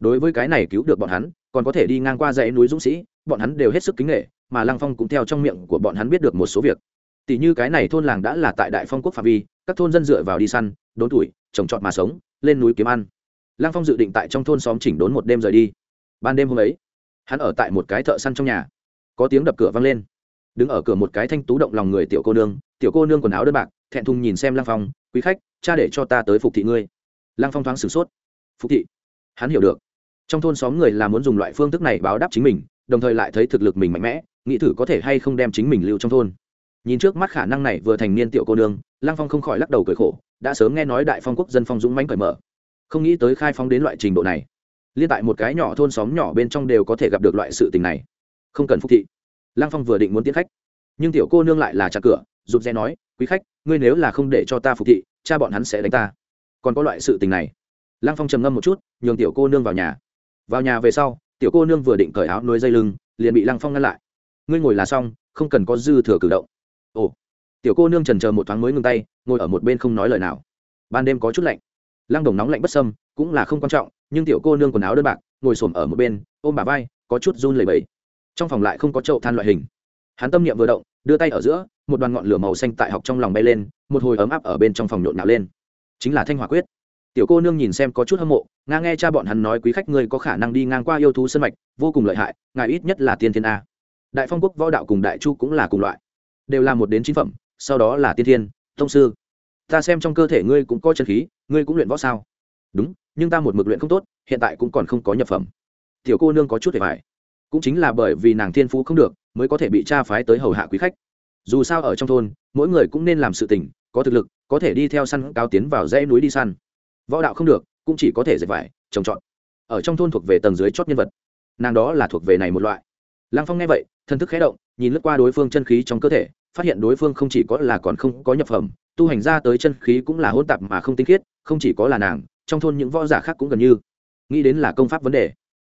Speaker 1: Đối với cái này cứu được bọn hắn, còn có thể đi ngang qua dãy núi dũng sĩ, bọn hắn đều hết sức kính nghệ mà lăng phong cũng theo trong miệng của bọn hắn biết được một số việc. Tỷ như cái này thôn làng đã là tại đại phong quốc phạm vi, các thôn dân dựa vào đi săn, đốn tuổi, trồng trọt mà sống, lên núi kiếm ăn. Lăng phong dự định tại trong thôn xóm chỉnh đốn một đêm rời đi. Ban đêm hôm ấy hắn ở tại một cái thợ săn trong nhà. Có tiếng đập cửa vang lên. Đứng ở cửa một cái thanh tú động lòng người tiểu cô nương, tiểu cô nương quần áo đơn bạc, thẹn thùng nhìn xem lang phong, quý khách, cha để cho ta tới phục thị ngươi. Lang phong thoáng sửng sốt. Phục thị? Hắn hiểu được. Trong thôn xóm người là muốn dùng loại phương thức này báo đáp chính mình, đồng thời lại thấy thực lực mình mạnh mẽ, nghĩ thử có thể hay không đem chính mình lưu trong thôn. Nhìn trước mắt khả năng này vừa thành niên tiểu cô nương lang phong không khỏi lắc đầu cười khổ, đã sớm nghe nói đại phong quốc dân phong dũng mãnh cởi mở. Không nghĩ tới khai phong đến loại trình độ này liên tại một cái nhỏ thôn xóm nhỏ bên trong đều có thể gặp được loại sự tình này. Không cần phục thị. Lăng phong vừa định muốn tiến khách. Nhưng tiểu cô nương lại là chặt cửa, rụt rè nói, quý khách, ngươi nếu là không để cho ta phục thị, cha bọn hắn sẽ đánh ta. Còn có loại sự tình này. Lăng phong trầm ngâm một chút, nhường tiểu cô nương vào nhà. Vào nhà về sau, tiểu cô nương vừa định cởi áo nuôi dây lưng, liền bị lăng phong ngăn lại. Ngươi ngồi là xong, không cần có dư thừa cử động. Ồ. Tiểu cô nương trần chờ một thoáng mới ngừng tay, ngồi ở một bên không nói lời nào. Ban đêm có chút lạnh. Lăng đồng nóng lạnh bất sâm, cũng là không quan trọng nhưng tiểu cô nương quần áo đơn bạc, ngồi xổm ở một bên, ôm bà vai, có chút run lẩy bẩy. Trong phòng lại không có chậu than loại hình. Hắn tâm niệm vừa động, đưa tay ở giữa, một đoàn ngọn lửa màu xanh tại học trong lòng bay lên, một hồi ấm áp ở bên trong phòng nhộn nạo lên. Chính là thanh hỏa quyết. Tiểu cô nương nhìn xem có chút hâm mộ, nga nghe cha bọn hắn nói quý khách ngươi có khả năng đi ngang qua yêu thú sân mạch, vô cùng lợi hại, ngài ít nhất là tiên thiên a. Đại phong quốc võ đạo cùng đại chu cũng là cùng loại. Đều là một đến chín phẩm, sau đó là tiên thiên thông sư. Ta xem trong cơ thể ngươi cũng có chân khí, ngươi cũng luyện võ sao? Đúng nhưng ta một mực luyện không tốt, hiện tại cũng còn không có nhập phẩm. Tiểu cô nương có chút để phải cũng chính là bởi vì nàng thiên phú không được, mới có thể bị cha phái tới hầu hạ quý khách. Dù sao ở trong thôn, mỗi người cũng nên làm sự tình, có thực lực, có thể đi theo săn, cao tiến vào dãy núi đi săn. Võ đạo không được, cũng chỉ có thể dệt vải, trồng trọt. Ở trong thôn thuộc về tầng dưới chót nhân vật. Nàng đó là thuộc về này một loại. Lăng phong nghe vậy, thân thức khé động, nhìn lướt qua đối phương chân khí trong cơ thể, phát hiện đối phương không chỉ có là còn không có nhập phẩm, tu hành ra tới chân khí cũng là hôn tạp mà không tinh khiết, không chỉ có là nàng trong thôn những võ giả khác cũng gần như nghĩ đến là công pháp vấn đề.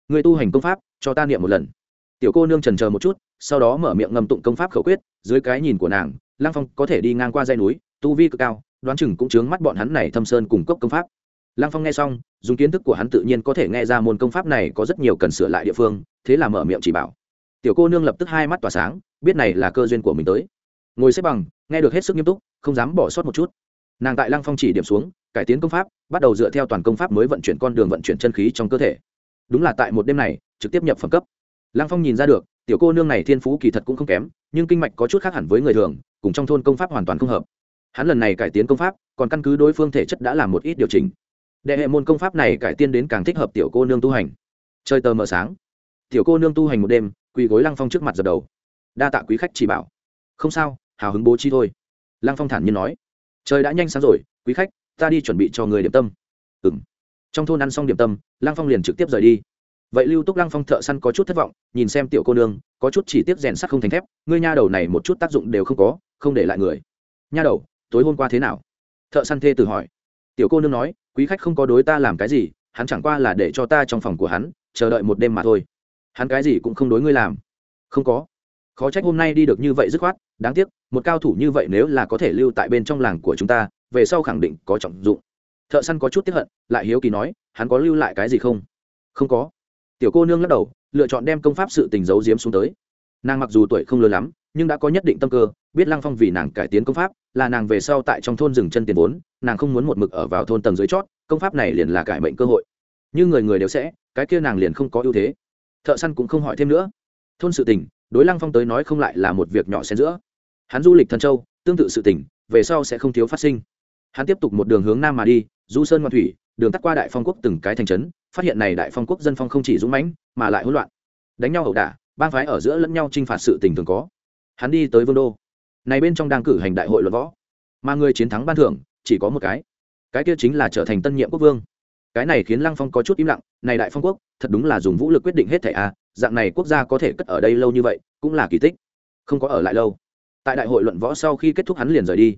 Speaker 1: Người tu hành công pháp, cho ta niệm một lần. Tiểu cô nương trần chờ một chút, sau đó mở miệng ngầm tụng công pháp khẩu quyết, dưới cái nhìn của nàng, lăng phong có thể đi ngang qua dây núi, tu vi cực cao, đoán chừng cũng chướng mắt bọn hắn này thâm sơn cùng cốc công pháp. Lăng phong nghe xong, dùng kiến thức của hắn tự nhiên có thể nghe ra môn công pháp này có rất nhiều cần sửa lại địa phương, thế là mở miệng chỉ bảo. Tiểu cô nương lập tức hai mắt tỏa sáng, biết này là cơ duyên của mình tới. Ngồi xếp bằng, nghe được hết sức nghiêm túc, không dám bỏ sót một chút. Nàng tại lăng phong chỉ điểm xuống cải tiến công pháp, bắt đầu dựa theo toàn công pháp mới vận chuyển con đường vận chuyển chân khí trong cơ thể. Đúng là tại một đêm này, trực tiếp nhập phẩm cấp. Lăng phong nhìn ra được, tiểu cô nương này thiên phú kỳ thật cũng không kém, nhưng kinh mạch có chút khác hẳn với người thường, cùng trong thôn công pháp hoàn toàn không hợp. Hắn lần này cải tiến công pháp, còn căn cứ đối phương thể chất đã làm một ít điều chỉnh. Đệ hệ môn công pháp này cải tiến đến càng thích hợp tiểu cô nương tu hành. Chơi tờ mờ sáng. Tiểu cô nương tu hành một đêm, quỳ gối lăng phong trước mặt dập đầu. Đa tạ quý khách chỉ bảo. Không sao, hào hứng bố chi thôi. Lăng phong thản nhiên nói. Trời đã nhanh sáng rồi, quý khách ta đi chuẩn bị cho người điểm tâm. Ừ m trong thôn ăn xong điểm tâm, lăng phong liền trực tiếp rời đi. Vậy lưu túc lăng phong thợ săn có chút thất vọng, nhìn xem tiểu cô nương, có chút chỉ tiếp rèn sắt không thành thép, ngươi nha đầu này một chút tác dụng đều không có, không để lại người. Nha đầu, tối hôm qua thế nào? Thợ săn thê tử hỏi. Tiểu cô nương nói, quý khách không có đối ta làm cái gì, hắn chẳng qua là để cho ta trong phòng của hắn, chờ đợi một đêm mà thôi. Hắn cái gì cũng không đối ngươi làm. Không có. Khó trách hôm nay đi được như vậy dứt khoát, đáng tiếc, một cao thủ như vậy nếu là có thể lưu tại bên trong làng của chúng ta về sau khẳng định có trọng dụng. Thợ săn có chút tiếp hận, lại hiếu kỳ nói, hắn có lưu lại cái gì không? Không có. Tiểu cô nương lắc đầu, lựa chọn đem công pháp sự tình giấu giếm xuống tới. Nàng mặc dù tuổi không lớn lắm, nhưng đã có nhất định tâm cơ, biết lăng phong vì nàng cải tiến công pháp, là nàng về sau tại trong thôn rừng chân tiền vốn, nàng không muốn một mực ở vào thôn tầng dưới chót, công pháp này liền là cải mệnh cơ hội. Như người người đều sẽ, cái kia nàng liền không có ưu thế. Thợ săn cũng không hỏi thêm nữa. Thôn sự tình, đối lăng phong tới nói không lại là một việc nhỏ xen giữa. Hắn du lịch thần châu, tương tự sự tình, về sau sẽ không thiếu phát sinh hắn tiếp tục một đường hướng nam mà đi, du sơn ngoan thủy, đường tắt qua đại phong quốc từng cái thành trấn, phát hiện này đại phong quốc dân phong không chỉ dũng mãnh, mà lại hỗn loạn. Đánh nhau ẩu đả, bang phái ở giữa lẫn nhau t r i n h phạt sự tình thường có. Hắn đi tới vương đô. Này bên trong đang cử hành đại hội luận võ. Mà người chiến thắng ban thưởng, chỉ có một cái. Cái kia chính là trở thành tân nhiệm quốc vương. Cái này khiến lăng phong có chút im lặng, này đại phong quốc, thật đúng là dùng vũ lực quyết định hết thẻ a, dạng này quốc gia có thể cất ở đây lâu như vậy, cũng là kỳ tích. Không có ở lại lâu. Tại đại hội luận võ sau khi kết thúc hắn liền rời đi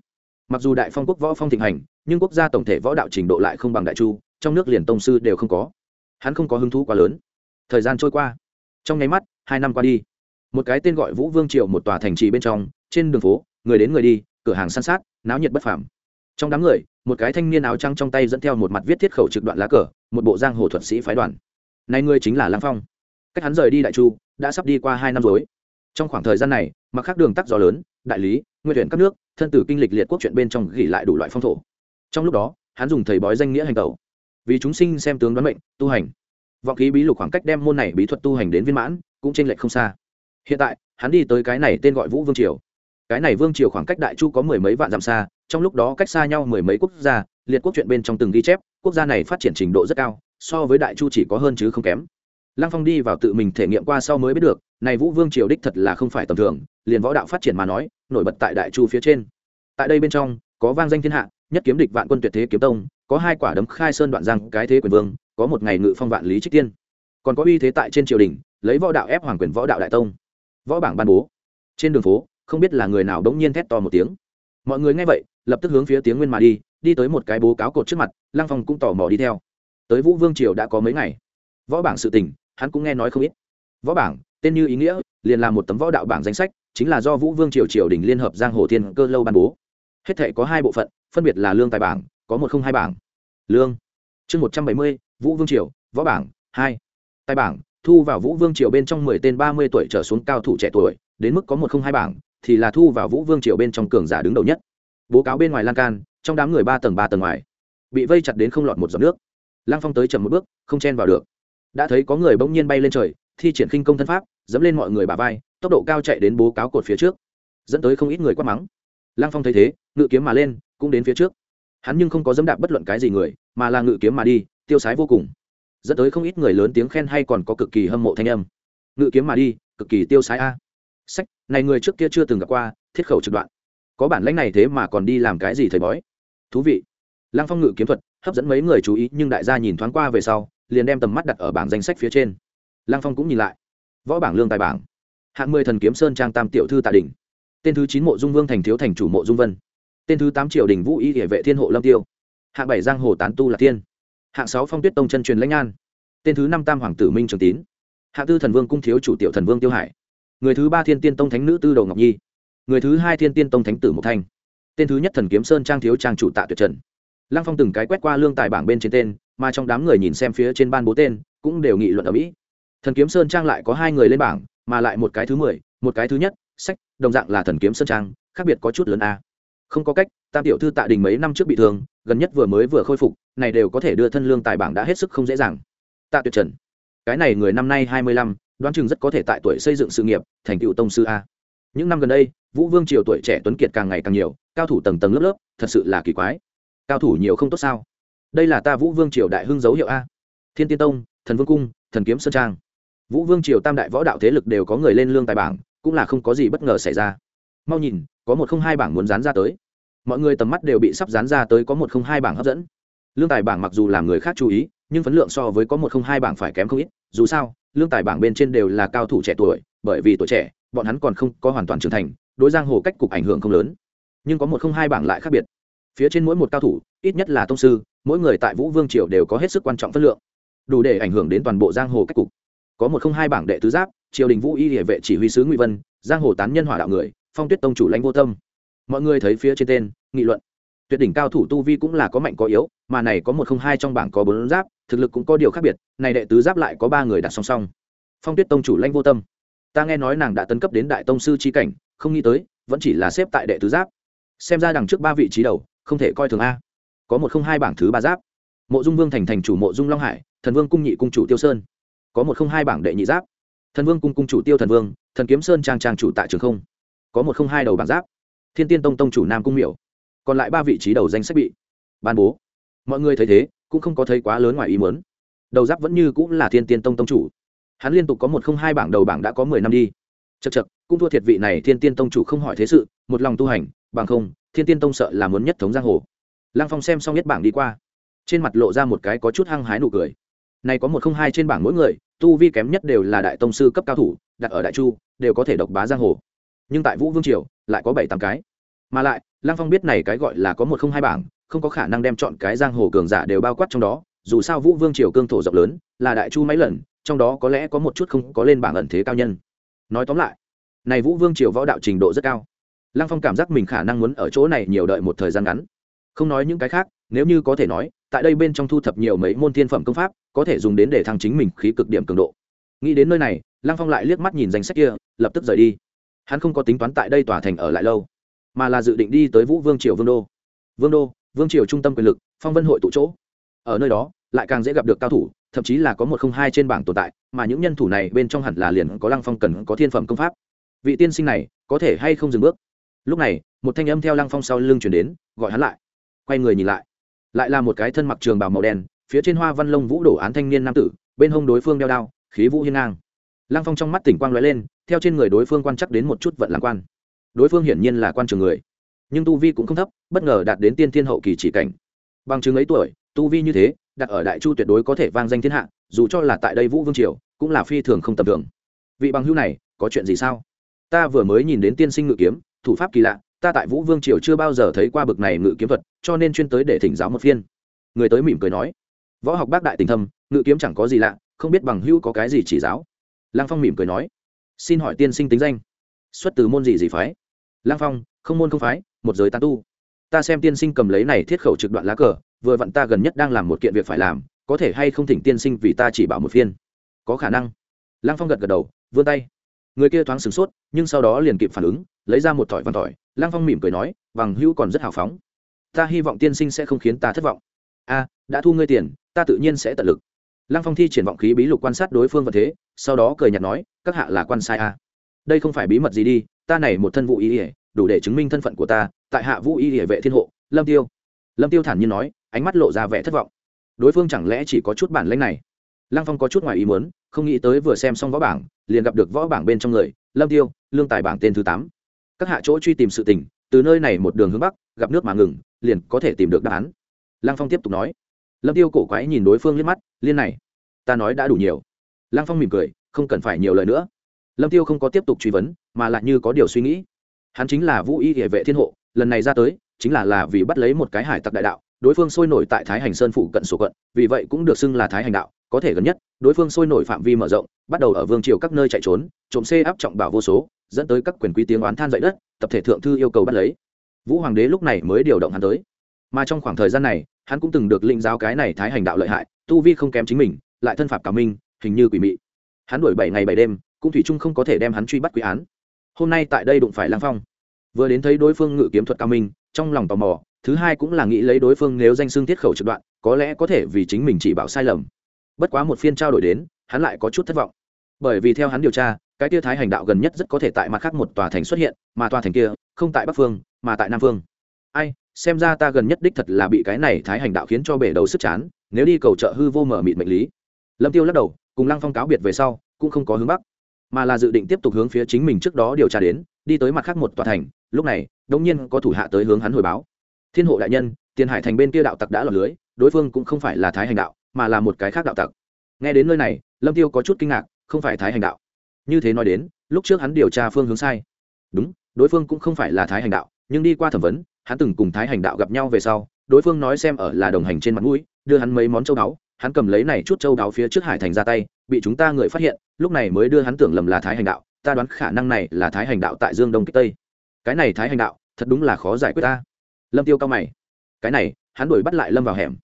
Speaker 1: mặc dù đại phong quốc võ phong thịnh hành, nhưng quốc gia tổng thể võ đạo trình độ lại không bằng đại chu, trong nước liền tông sư đều không có. Hắn không có hứng thú quá lớn. Thời gian trôi qua. Trong nháy mắt, hai năm qua đi, một cái tên gọi vũ vương triều một tòa thành trì bên trong, trên đường phố, người đến người đi, cửa hàng san sát, náo nhiệt bất phàm. Trong đám người, một cái thanh niên áo trắng trong tay dẫn theo một mặt viết thiết khẩu trực đoạn lá cờ, một bộ giang hồ thuật sĩ phái đoàn. Này ngươi chính là lăng phong. Cách hắn rời đi đại chu, đã sắp đi qua hai năm rồi. Trong khoảng thời gian này, mặc khác đường tắc gió lớn, đại lý, nguyên tuyển các nước thân tử kinh lịch liệt quốc chuyện bên trong gỉ lại đủ loại phong thổ. Trong lúc đó, hắn dùng thầy bói danh nghĩa hành tẩu. Vì chúng sinh xem tướng đoán mệnh, tu hành. Vọng khí bí lục khoảng cách đem môn này bí thuật tu hành đến viên mãn, cũng trên lệch không xa. Hiện tại, hắn đi tới cái này tên gọi vũ vương triều. Cái này vương triều khoảng cách đại chu có mười mấy vạn dặm xa, trong lúc đó cách xa nhau mười mấy quốc gia, liệt quốc chuyện bên trong từng ghi chép, quốc gia này phát triển trình độ rất cao, so với đại chu chỉ có hơn chứ không kém. Lăng phong đi vào tự mình thể nghiệm qua sau mới biết được này vũ vương triều đích thật là không phải tầm thường, liền võ đạo phát triển mà nói, nổi bật tại đại chu phía trên. Tại đây bên trong, có vang danh thiên hạ, nhất kiếm địch vạn quân tuyệt thế kiếm tông, có hai quả đấm khai sơn đoạn giang, cái thế quyền vương, có một ngày ngự phong vạn lý trích tiên. Còn có uy thế tại trên triều đình, lấy võ đạo ép hoàng quyền võ đạo đại tông. Võ bảng ban bố. Trên đường phố, không biết là người nào đống nhiên thét to một tiếng. Mọi người nghe vậy, lập tức hướng phía tiếng nguyên mà đi đi tới một cái bố cáo cột trước mặt, lăng phong cũng tò mò đi theo. Tới vũ vương triều đã có mấy ngày. Võ bảng sự tình, hắn cũng nghe nói không ít. Võ bảng tên như ý nghĩa, liền là một tấm võ đạo bảng danh sách, chính là do vũ vương triều triều đình liên hợp giang hồ thiên cơ lâu ban bố. Hết thể có hai bộ phận, phân biệt là lương tài bảng, có một không hai bảng. Lương. Chương một trăm bảy mươi, vũ vương triều, võ bảng, hai. Tài bảng, thu vào vũ vương triều bên trong mười tên ba mươi tuổi trở xuống cao thủ trẻ tuổi, đến mức có một không hai bảng, thì là thu vào vũ vương triều bên trong cường giả đứng đầu nhất. Bố cáo bên ngoài lan can, trong đám người ba tầng ba tầng ngoài, bị vây chặt đến không lọt một giọt nước. Lang phong tới chậm một bước, không chen vào được. Đã thấy có người bỗng nhiên bay lên trời thi triển khinh công thân pháp, dẫm lên mọi người bà vai, tốc độ cao chạy đến bố cáo cột phía trước, dẫn tới không ít người quát mắng. Lăng phong thấy thế, ngự kiếm mà lên, cũng đến phía trước. Hắn nhưng không có dẫm đạp bất luận cái gì người, mà là ngự kiếm mà đi, tiêu sái vô cùng. Dẫn tới không ít người lớn tiếng khen hay còn có cực kỳ hâm mộ thanh âm. Ngự kiếm mà đi, cực kỳ tiêu sái a. Sách, này người trước kia chưa từng gặp qua, thiết khẩu trực đoạn. Có bản lãnh này thế mà còn đi làm cái gì thầy bói? Thú vị. Lăng phong ngự kiếm thuật, hấp dẫn mấy người chú ý, nhưng đại gia nhìn thoáng qua về sau, liền đem tầm mắt đặt ở bảng danh sách phía trên lăng phong cũng nhìn lại. Võ bảng lương tài bảng. Hạng mười thần kiếm sơn trang tam tiểu thư tạ đình tên thứ chín mộ dung vương thành thiếu thành chủ mộ dung vân. Tên thứ tám triều đình vũ y địa vệ thiên hộ lâm tiêu. Hạng bảy giang hồ tán tu là tiên hạng sáu phong tuyết tông chân truyền lãnh an. Tên thứ năm tam hoàng tử minh trường tín. Hạng tư thần vương cung thiếu chủ tiểu thần vương tiêu hải. Người thứ ba thiên tiên tông thánh nữ tư đầu ngọc nhi. Người thứ hai thiên tiên tông thánh tử mộc thanh. Tên thứ nhất thần kiếm sơn trang thiếu trang chủ tạ tuyệt trần. Lăng phong từng cái quét qua lương tài bảng bên trên tên, mà trong đám người nhìn xem phía trên ban bố tên, cũng đều nghị luận ở mỹ thần kiếm sơn trang lại có hai người lên bảng, mà lại một cái thứ mười, một cái thứ nhất, sách, đồng dạng là thần kiếm sơn trang, khác biệt có chút lớn a. Không có cách, tam tiểu thư tạ đình mấy năm trước bị thương, gần nhất vừa mới vừa khôi phục, này đều có thể đưa thân lương tài bảng đã hết sức không dễ dàng. Tạ tuyệt trần, cái này người năm nay hai mươi lăm, đoán chừng rất có thể tại tuổi xây dựng sự nghiệp, thành tựu tông sư a. Những năm gần đây, vũ vương triều tuổi trẻ tuấn kiệt càng ngày càng nhiều, cao thủ tầng tầng lớp lớp, thật sự là kỳ quái. Cao thủ nhiều không tốt sao? Đây là ta vũ vương triều đại hưng dấu hiệu a. Thiên tiên tông, thần vương cung, thần kiếm sơn trang vũ vương triều tam đại võ đạo thế lực đều có người lên lương tài bảng, cũng là không có gì bất ngờ xảy ra. Mau nhìn, có một không hai bảng muốn dán ra tới. Mọi người tầm mắt đều bị sắp dán ra tới có một không hai bảng hấp dẫn. Lương tài bảng mặc dù làm người khác chú ý, nhưng phấn lượng so với có một không hai bảng phải kém không ít, dù sao, lương tài bảng bên trên đều là cao thủ trẻ tuổi, bởi vì tuổi trẻ, bọn hắn còn không có hoàn toàn trưởng thành, đối giang hồ cách cục ảnh hưởng không lớn. Nhưng có một không hai bảng lại khác biệt. Phía trên mỗi một cao thủ, ít nhất là tông sư, mỗi người tại vũ vương triều đều có hết sức quan trọng phân lượng, đủ để ảnh hưởng đến toàn bộ giang hồ cách cục có một không hai bảng đệ tứ giáp, triều đình vũ y địa vệ chỉ huy sứ ngụy vân, giang hồ tán nhân hỏa đạo người, phong tuyết tông chủ lãnh vô tâm. Mọi người thấy phía trên tên, nghị luận. Tuyệt đỉnh cao thủ tu vi cũng là có mạnh có yếu, mà này có một không hai trong bảng có bốn giáp, thực lực cũng có điều khác biệt, này đệ tứ giáp lại có ba người đặt song song. Phong tuyết tông chủ lãnh vô tâm. Ta nghe nói nàng đã tấn cấp đến đại tông sư chi cảnh, không nghĩ tới, vẫn chỉ là xếp tại đệ tứ giáp. Xem ra đằng trước ba vị trí đầu, không thể coi thường a. Có một không hai bảng thứ ba giáp. Mộ dung vương thành thành chủ mộ dung long hải, thần vương cung nhị cung chủ tiêu sơn có một không hai bảng đệ nhị giáp. Thần vương cung cung chủ tiêu thần vương, thần kiếm sơn trang trang chủ tại trường không, có một không hai đầu bảng giáp. Thiên tiên tông tông chủ nam cung miểu, còn lại ba vị trí đầu danh sách bị ban bố. Mọi người thấy thế, cũng không có thấy quá lớn ngoài ý muốn. Đầu giáp vẫn như cũng là thiên tiên tông tông chủ. Hắn liên tục có một không hai bảng đầu bảng đã có mười năm đi. Chật chật cũng thua thiệt vị này thiên tiên tông chủ không hỏi thế sự, một lòng tu hành, bằng không, thiên tiên tông sợ là muốn nhất thống giang hồ. Lăng phong xem xong nhất bảng đi qua, trên mặt lộ ra một cái có chút hăng hái nụ cười này có một không hai trên bảng mỗi người, tu vi kém nhất đều là đại tông sư cấp cao thủ, đặt ở đại chu, đều có thể độc bá giang hồ. Nhưng tại vũ vương triều, lại có bảy tám cái. Mà lại, lăng phong biết này cái gọi là có một không hai bảng, không có khả năng đem chọn cái giang hồ cường giả đều bao quát trong đó, dù sao vũ vương triều cương thổ rộng lớn, là đại chu mấy lần, trong đó có lẽ có một chút không có lên bảng ẩn thế cao nhân. Nói tóm lại, này vũ vương triều võ đạo trình độ rất cao. Lăng phong cảm giác mình khả năng muốn ở chỗ này nhiều đợi một thời gian ngắn. Không nói những cái khác, nếu như có thể nói tại đây bên trong thu thập nhiều mấy môn thiên phẩm công pháp, có thể dùng đến để thăng chính mình khí cực điểm cường độ. Nghĩ đến nơi này, lăng phong lại liếc mắt nhìn danh sách kia, lập tức rời đi. Hắn không có tính toán tại đây tòa thành ở lại lâu, mà là dự định đi tới vũ vương triều vương đô. Vương đô, vương triều trung tâm quyền lực, phong vân hội tụ chỗ. Ở nơi đó, lại càng dễ gặp được cao thủ, thậm chí là có một không hai trên bảng tồn tại, mà những nhân thủ này bên trong hẳn là liền có lăng phong cần có thiên phẩm công pháp. Vị tiên sinh này, có thể hay không dừng bước? Lúc này, một thanh âm theo lăng phong sau lưng chuyển đến, gọi hắn lại. Quay người nhìn lại lại là một cái thân mặc trường bào màu đen, phía trên hoa văn lông vũ đổ án thanh niên nam tử, bên hông đối phương đeo đao, khí vũ hiên ngang. Lăng phong trong mắt tỉnh quang lóe lên, theo trên người đối phương quan chắc đến một chút vận làm quan. Đối phương hiển nhiên là quan trường người, nhưng tu vi cũng không thấp, bất ngờ đạt đến tiên thiên hậu kỳ chỉ cảnh. Bằng chứng ấy tuổi, tu vi như thế, đặt ở đại chu tuyệt đối có thể vang danh thiên hạ, dù cho là tại đây vũ vương triều, cũng là phi thường không tầm thường. Vị bằng hữu này, có chuyện gì sao? Ta vừa mới nhìn đến tiên sinh ngự kiếm, thủ pháp kỳ lạ ta tại vũ vương triều chưa bao giờ thấy qua bực này ngự kiếm thuật, cho nên chuyên tới để thỉnh giáo một phiên. Người tới mỉm cười nói. Võ học bác đại tình thâm, ngự kiếm chẳng có gì lạ, không biết bằng hữu có cái gì chỉ giáo. Lăng phong mỉm cười nói. Xin hỏi tiên sinh tính danh. Xuất từ môn gì gì phái? Lăng phong, không môn không phái, một giới tán tu. Ta xem tiên sinh cầm lấy này thiết khẩu trực đoạn lá cờ, vừa vặn ta gần nhất đang làm một kiện việc phải làm, có thể hay không thỉnh tiên sinh vì ta chỉ bảo một phiên? Có khả năng. Lăng phong gật gật đầu, vươn tay. Người kia thoáng sửng sốt, nhưng sau đó liền kịp phản ứng lấy ra một thỏi vàng tỏi lăng phong mỉm cười nói bằng hữu còn rất hào phóng. Ta hy vọng tiên sinh sẽ không khiến ta thất vọng. A, đã thu ngươi tiền, ta tự nhiên sẽ tận lực. Lăng phong thi triển vọng khí bí lục quan sát đối phương vật thế, sau đó cười nhạt nói, các hạ là quan sai a. Đây không phải bí mật gì đi, ta này một thân vũ ý ỉa đủ để chứng minh thân phận của ta, tại hạ vũ y ỉa vệ thiên hộ, lâm tiêu. Lâm tiêu thản nhiên nói, ánh mắt lộ ra vẻ thất vọng. Đối phương chẳng lẽ chỉ có chút bản lĩnh này? Lăng phong có chút ngoài ý muốn, không nghĩ tới vừa xem xong võ bảng, liền gặp được võ bảng bên trong người, lâm tiêu, lương tài bảng tên thứ tám các hạ chỗ truy tìm sự tình, từ nơi này một đường hướng bắc, gặp nước mà ngừng, liền có thể tìm được đáp án. Lăng phong tiếp tục nói. Lâm tiêu cổ quái nhìn đối phương liếc mắt, liên này, ta nói đã đủ nhiều. Lăng phong mỉm cười, không cần phải nhiều lời nữa. Lâm tiêu không có tiếp tục truy vấn, mà lại như có điều suy nghĩ. Hắn chính là vũ y địa vệ thiên hộ, lần này ra tới, chính là là vì bắt lấy một cái hải tặc đại đạo, đối phương sôi nổi tại thái hành sơn phụ cận sổ quận, vì vậy cũng được xưng là thái hành đạo, có thể gần nhất, đối phương sôi nổi phạm vi mở rộng, bắt đầu ở vương triều các nơi chạy trốn, trộm xê áp trọng bảo vô số dẫn tới các quyền quý tiếng oán than dậy đất, tập thể thượng thư yêu cầu bắt lấy. Vũ hoàng đế lúc này mới điều động hắn tới. Mà trong khoảng thời gian này, hắn cũng từng được lĩnh giáo cái này thái hành đạo lợi hại, tu vi không kém chính mình, lại thân phạm cả minh, hình như quỷ mị. Hắn đuổi bảy ngày bảy đêm, cũng thủy chung không có thể đem hắn truy bắt quý án. Hôm nay tại đây đụng phải lang phong. Vừa đến thấy đối phương ngự kiếm thuật cao minh, trong lòng tò mò, thứ hai cũng là nghĩ lấy đối phương nếu danh xưng tiết khẩu trực đoạn, có lẽ có thể vì chính mình chỉ bảo sai lầm. Bất quá một phiên trao đổi đến, hắn lại có chút thất vọng. Bởi vì theo hắn điều tra cái tia thái hành đạo gần nhất rất có thể tại mặt khác một tòa thành xuất hiện, mà tòa thành kia không tại bắc phương, mà tại nam phương. Ai, xem ra ta gần nhất đích thật là bị cái này thái hành đạo khiến cho bể đầu sức chán, nếu đi cầu trợ hư vô mở mịt mệnh lý. Lâm tiêu lắc đầu, cùng lăng phong cáo biệt về sau, cũng không có hướng bắc, mà là dự định tiếp tục hướng phía chính mình trước đó điều tra đến, đi tới mặt khác một tòa thành, lúc này đông nhiên có thủ hạ tới hướng hắn hồi báo. Thiên hộ đại nhân, tiền hải thành bên kia đạo tặc đã lọt lưới, đối phương cũng không phải là thái hành đạo, mà là một cái khác đạo tặc. Nghe đến nơi này, lâm tiêu có chút kinh ngạc, không phải thái hành đạo như thế nói đến, lúc trước hắn điều tra phương hướng sai. Đúng, đối phương cũng không phải là thái hành đạo, nhưng đi qua thẩm vấn, hắn từng cùng thái hành đạo gặp nhau về sau, đối phương nói xem ở là đồng hành trên mặt mũi, đưa hắn mấy món châu đáo, hắn cầm lấy này chút châu đáo phía trước hải thành ra tay, bị chúng ta người phát hiện, lúc này mới đưa hắn tưởng lầm là thái hành đạo, ta đoán khả năng này là thái hành đạo tại dương đông kích tây. Cái này thái hành đạo, thật đúng là khó giải quyết ta. Lâm tiêu cao mày. Cái này, hắn đuổi bắt lại lâm vào hẻm.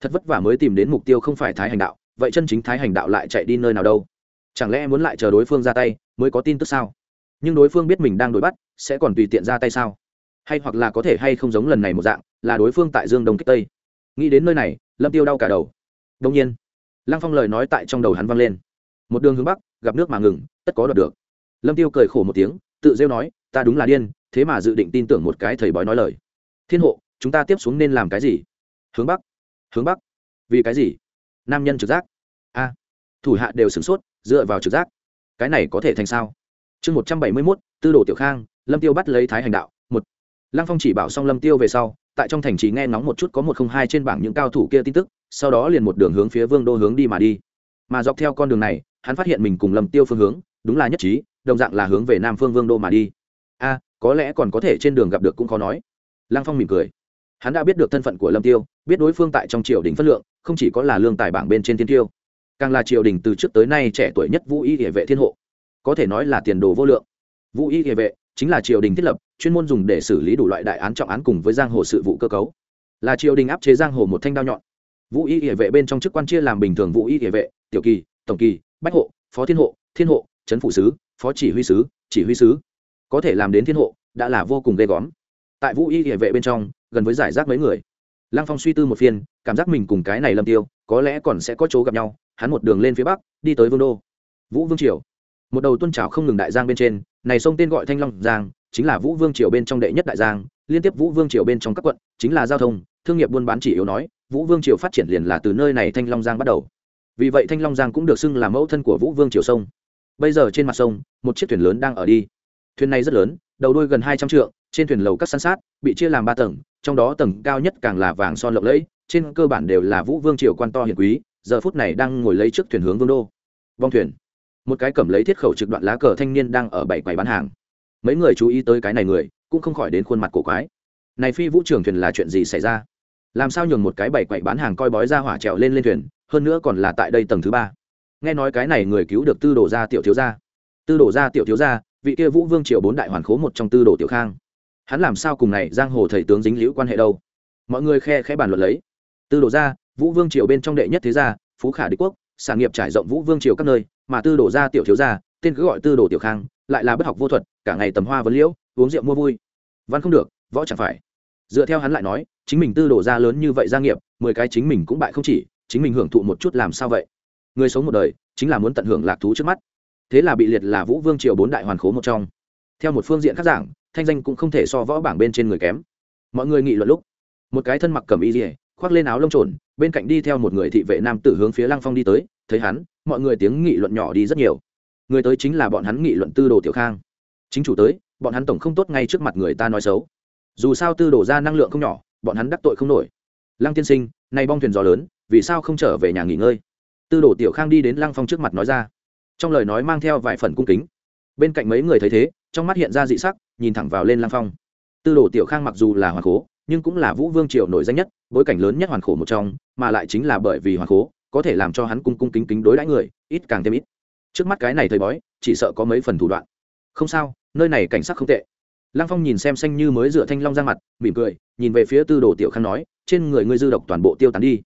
Speaker 1: Thật vất vả mới tìm đến mục tiêu không phải thái hành đạo, vậy chân chính thái hành đạo lại chạy đi nơi nào đâu? Chẳng lẽ muốn lại chờ đối phương ra tay mới có tin tức sao? Nhưng đối phương biết mình đang đuổi bắt, sẽ còn tùy tiện ra tay sao? Hay hoặc là có thể hay không giống lần này một dạng, là đối phương tại dương đông kích tây? Nghĩ đến nơi này, lâm tiêu đau cả đầu. Đông nhiên, lăng phong lời nói tại trong đầu hắn vang lên. Một đường hướng bắc, gặp nước mà ngừng, tất có đoạt được. Lâm tiêu cười khổ một tiếng, tự rêu nói, ta đúng là điên, thế mà dự định tin tưởng một cái thầy bói nói lời. Thiên hộ, chúng ta tiếp xuống nên làm cái gì? Hướng bắc. Hướng bắc? Vì cái gì? Nam nhân trực giác. A, thủ hạ đều sửng sốt dựa vào trực giác. Cái này có thể thành sao? Chương một trăm bảy mươi mốt, tư đồ tiểu khang, lâm tiêu bắt lấy thái hành đạo, một. Lăng phong chỉ bảo xong lâm tiêu về sau, tại trong thành trì nghe ngóng một chút có một không hai trên bảng những cao thủ kia tin tức, sau đó liền một đường hướng phía vương đô hướng đi mà đi. Mà dọc theo con đường này, hắn phát hiện mình cùng lâm tiêu phương hướng, đúng là nhất trí, đồng dạng là hướng về nam phương vương đô mà đi. A, có lẽ còn có thể trên đường gặp được cũng khó nói. Lăng phong mỉm cười. Hắn đã biết được thân phận của lâm tiêu, biết đối phương tại trong triều đình phất lượng, không chỉ có là lương tài bảng bên trên thiên tiêu càng là triều đình từ trước tới nay trẻ tuổi nhất vũ y địa vệ thiên hộ. Có thể nói là tiền đồ vô lượng. Vũ y địa vệ chính là triều đình thiết lập, chuyên môn dùng để xử lý đủ loại đại án trọng án cùng với giang hồ sự vụ cơ cấu. Là triều đình áp chế giang hồ một thanh đao nhọn. Vũ y địa vệ bên trong chức quan chia làm bình thường vũ y địa vệ, tiểu kỳ, tổng kỳ, bách hộ, phó thiên hộ thiên hộ, trấn phụ sứ, phó chỉ huy sứ, chỉ huy sứ. Có thể làm đến thiên hộ, đã là vô cùng ghê gớm. Tại vũ y địa vệ bên trong, gần với giải rác mấy người. Lăng phong suy tư một phiên, cảm giác mình cùng cái này lâm tiêu có lẽ còn sẽ có chỗ gặp nhau, hắn một đường lên phía bắc, đi tới vương đô. Vũ vương triều. Một đầu tuân trào không ngừng đại giang bên trên, này sông tên gọi thanh long giang, chính là vũ vương triều bên trong đệ nhất đại giang, liên tiếp vũ vương triều bên trong các quận, chính là giao thông, thương nghiệp buôn bán chỉ yếu nói, vũ vương triều phát triển liền là từ nơi này thanh long giang bắt đầu. Vì vậy thanh long giang cũng được xưng là mẫu thân của vũ vương triều sông. Bây giờ trên mặt sông, một chiếc thuyền lớn đang ở đi. Thuyền này rất lớn, đầu đuôi gần hai trăm trượng, trên thuyền lầu các san sát, bị chia làm ba tầng, trong đó tầng cao nhất càng là vàng son lộng lẫy trên cơ bản đều là vũ vương triều quan to hiền quý, giờ phút này đang ngồi lấy trước thuyền hướng vương đô. Vong thuyền. Một cái cầm lấy thiết khẩu trực đoạn lá cờ thanh niên đang ở bảy quầy bán hàng. Mấy người chú ý tới cái này người, cũng không khỏi đến khuôn mặt cổ quái. Này phi vũ trường thuyền là chuyện gì xảy ra? Làm sao nhường một cái bảy quầy bán hàng coi bói ra hỏa trèo lên lên thuyền, hơn nữa còn là tại đây tầng thứ ba? Nghe nói cái này người cứu được tư đồ gia tiểu thiếu gia. Tư đồ gia tiểu thiếu gia, vị kia vũ vương triều bốn đại hoàn khố một trong tư đồ tiểu khang. Hắn làm sao cùng này giang hồ thầy tướng dính liễu quan hệ đâu? Mọi người khe khẽ bàn luận lấy tư đồ gia, vũ vương triều bên trong đệ nhất thế gia, phú khả đế quốc, sản nghiệp trải rộng vũ vương triều các nơi, mà tư đồ gia tiểu thiếu gia, tên cứ gọi tư đồ tiểu khang, lại là bất học vô thuật, cả ngày tầm hoa vấn liễu, uống rượu mua vui. Văn không được, võ chẳng phải. Dựa theo hắn lại nói, chính mình tư đồ gia lớn như vậy gia nghiệp, mười cái chính mình cũng bại không chỉ, chính mình hưởng thụ một chút làm sao vậy? Người sống một đời, chính là muốn tận hưởng lạc thú trước mắt. Thế là bị liệt là vũ vương triều bốn đại hoàn khố một trong. Theo một phương diện khác giảng, thanh danh cũng không thể so võ bảng bên trên người kém. Mọi người nghị luận lúc, một cái thân mặc cầm y dỉa khoác lên áo lông trồn, bên cạnh đi theo một người thị vệ nam tử hướng phía lăng phong đi tới, thấy hắn, mọi người tiếng nghị luận nhỏ đi rất nhiều. Người tới chính là bọn hắn nghị luận tư đồ tiểu khang. Chính chủ tới, bọn hắn tổng không tốt ngay trước mặt người ta nói xấu. Dù sao tư đồ ra năng lượng không nhỏ, bọn hắn đắc tội không nổi. Lăng tiên sinh, nay bong thuyền gió lớn, vì sao không trở về nhà nghỉ ngơi? Tư đồ tiểu khang đi đến lăng phong trước mặt nói ra. Trong lời nói mang theo vài phần cung kính. Bên cạnh mấy người thấy thế, trong mắt hiện ra dị sắc, nhìn thẳng vào lên lăng phong. Tư đồ tiểu khang mặc dù là hoàng cố nhưng cũng là vũ vương triều nổi danh nhất, bối cảnh lớn nhất hoàn khổ một trong, mà lại chính là bởi vì hoàn khố, có thể làm cho hắn cung cung kính kính đối đãi người, ít càng thêm ít. Trước mắt cái này thời bói, chỉ sợ có mấy phần thủ đoạn. Không sao, nơi này cảnh sắc không tệ. Lăng phong nhìn xem xanh như mới dựa thanh long ra mặt, mỉm cười, nhìn về phía tư đồ tiểu khang nói, trên người ngươi dư độc toàn bộ tiêu tán đi.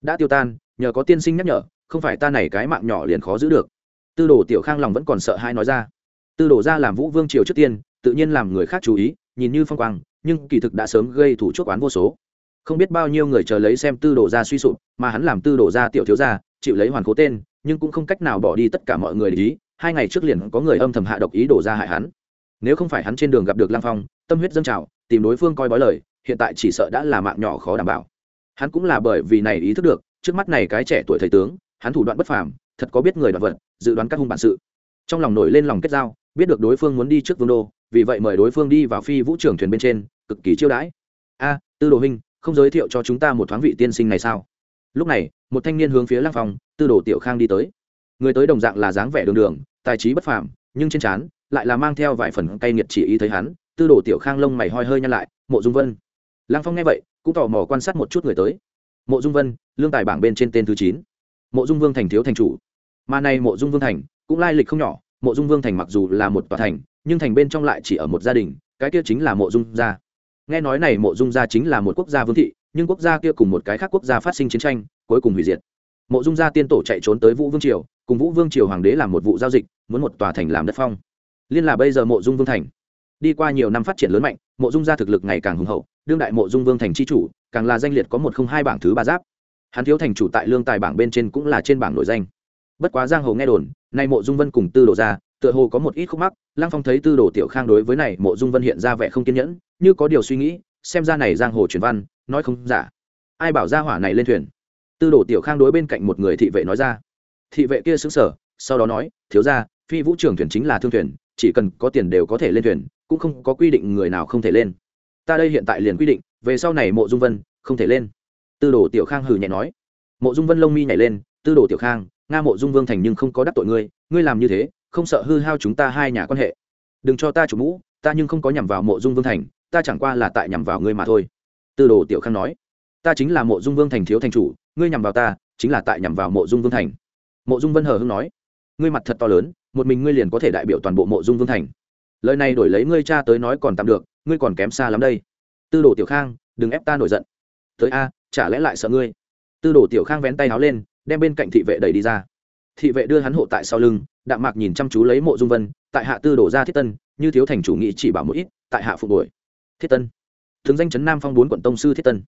Speaker 1: Đã tiêu tan, nhờ có tiên sinh nhắc nhở, không phải ta này cái mạng nhỏ liền khó giữ được. Tư đồ tiểu khang lòng vẫn còn sợ hai nói ra. Tư đồ ra làm vũ vương triều trước tiên, tự nhiên làm người khác chú ý, nhìn như phong quang nhưng kỳ thực đã sớm gây thủ chuốc oán vô số. Không biết bao nhiêu người chờ lấy xem tư đồ ra suy sụp, mà hắn làm tư đồ ra tiểu thiếu gia, chịu lấy hoàn cố tên, nhưng cũng không cách nào bỏ đi tất cả mọi người để ý, hai ngày trước liền có người âm thầm hạ độc ý đổ ra hại hắn. Nếu không phải hắn trên đường gặp được lang phong, tâm huyết dâng trào, tìm đối phương coi bói lời, hiện tại chỉ sợ đã là mạng nhỏ khó đảm bảo. Hắn cũng là bởi vì này ý thức được, trước mắt này cái trẻ tuổi thầy tướng, hắn thủ đoạn bất phàm, thật có biết người đoạn vật, dự đoán các hung bản sự. Trong lòng nổi lên lòng kết giao, biết được đối phương muốn đi trước vương đô vì vậy mời đối phương đi vào phi vũ trưởng thuyền bên trên, cực kỳ chiêu đãi. A, tư đồ huynh, không giới thiệu cho chúng ta một thoáng vị tiên sinh này sao? Lúc này, một thanh niên hướng phía lăng phòng tư đồ tiểu khang đi tới. Người tới đồng dạng là dáng vẻ đường đường, tài trí bất phàm, nhưng trên trán lại là mang theo vài phần cay nghiệt chỉ ý thấy hắn. Tư đồ tiểu khang lông mày hoi hơi nhăn lại, mộ dung vân. Lăng phong nghe vậy, cũng tò mò quan sát một chút người tới. Mộ dung vân, lương tài bảng bên trên tên thứ chín. Mộ dung vương thành thiếu thành chủ. Mà nay mộ dung vương thành cũng lai lịch không nhỏ, mộ dung vương thành mặc dù là một tòa thành nhưng thành bên trong lại chỉ ở một gia đình, cái kia chính là mộ dung gia. Nghe nói này mộ dung gia chính là một quốc gia vương thị, nhưng quốc gia kia cùng một cái khác quốc gia phát sinh chiến tranh, cuối cùng hủy diệt. Mộ dung gia tiên tổ chạy trốn tới vũ vương triều, cùng vũ vương triều hoàng đế làm một vụ giao dịch, muốn một tòa thành làm đất phong. Liên là bây giờ mộ dung vương thành. Đi qua nhiều năm phát triển lớn mạnh, mộ dung gia thực lực ngày càng hùng hậu, đương đại mộ dung vương thành chi chủ, càng là danh liệt có một không hai bảng thứ ba giáp. Hắn thiếu thành chủ tại lương tài bảng bên trên cũng là trên bảng nổi danh. Bất quá giang hồ nghe đồn, nay mộ dung vân cùng tư đồ ra tựa hồ có một ít khúc mắc, lăng phong thấy tư đồ tiểu khang đối với này mộ dung vân hiện ra vẻ không kiên nhẫn, như có điều suy nghĩ, xem ra này giang hồ truyền văn, nói không giả. Ai bảo ra hỏa này lên thuyền? Tư đồ tiểu khang đối bên cạnh một người thị vệ nói ra. Thị vệ kia xứng sở sau đó nói, thiếu ra phi vũ trường thuyền chính là thương thuyền, chỉ cần có tiền đều có thể lên thuyền, cũng không có quy định người nào không thể lên. Ta đây hiện tại liền quy định, về sau này mộ dung vân, không thể lên. Tư đồ tiểu khang hừ nhẹ nói. Mộ dung vân lông mi nhảy lên, tư đồ tiểu khang, nga mộ dung vương thành nhưng không có đắc tội ngươi ngươi làm như thế không sợ hư hao chúng ta hai nhà quan hệ. Đừng cho ta chủ mũ, ta nhưng không có nhằm vào mộ dung vương thành, ta chẳng qua là tại nhằm vào ngươi mà thôi. Tư đồ tiểu khang nói. Ta chính là mộ dung vương thành thiếu thành chủ, ngươi nhằm vào ta, chính là tại nhằm vào mộ dung vương thành. Mộ dung vân hờ hưng nói. Ngươi mặt thật to lớn, một mình ngươi liền có thể đại biểu toàn bộ mộ dung vương thành. Lời này đổi lấy ngươi cha tới nói còn tạm được, ngươi còn kém xa lắm đây. Tư đồ tiểu khang, đừng ép ta nổi giận. Tới a, chả lẽ lại sợ ngươi? Tư đồ tiểu khang vén tay áo lên, đem bên cạnh thị vệ đẩy đi ra. Thị vệ đưa hắn hộ tại sau lưng đạm mạc nhìn chăm chú lấy mộ dung vân, tại hạ tư đổ ra thiết tân, như thiếu thành chủ nghị chỉ bảo một ít, tại hạ phục đuổi. Thiết tân. Thường danh chấn nam phong bốn quận tông sư thiết tân.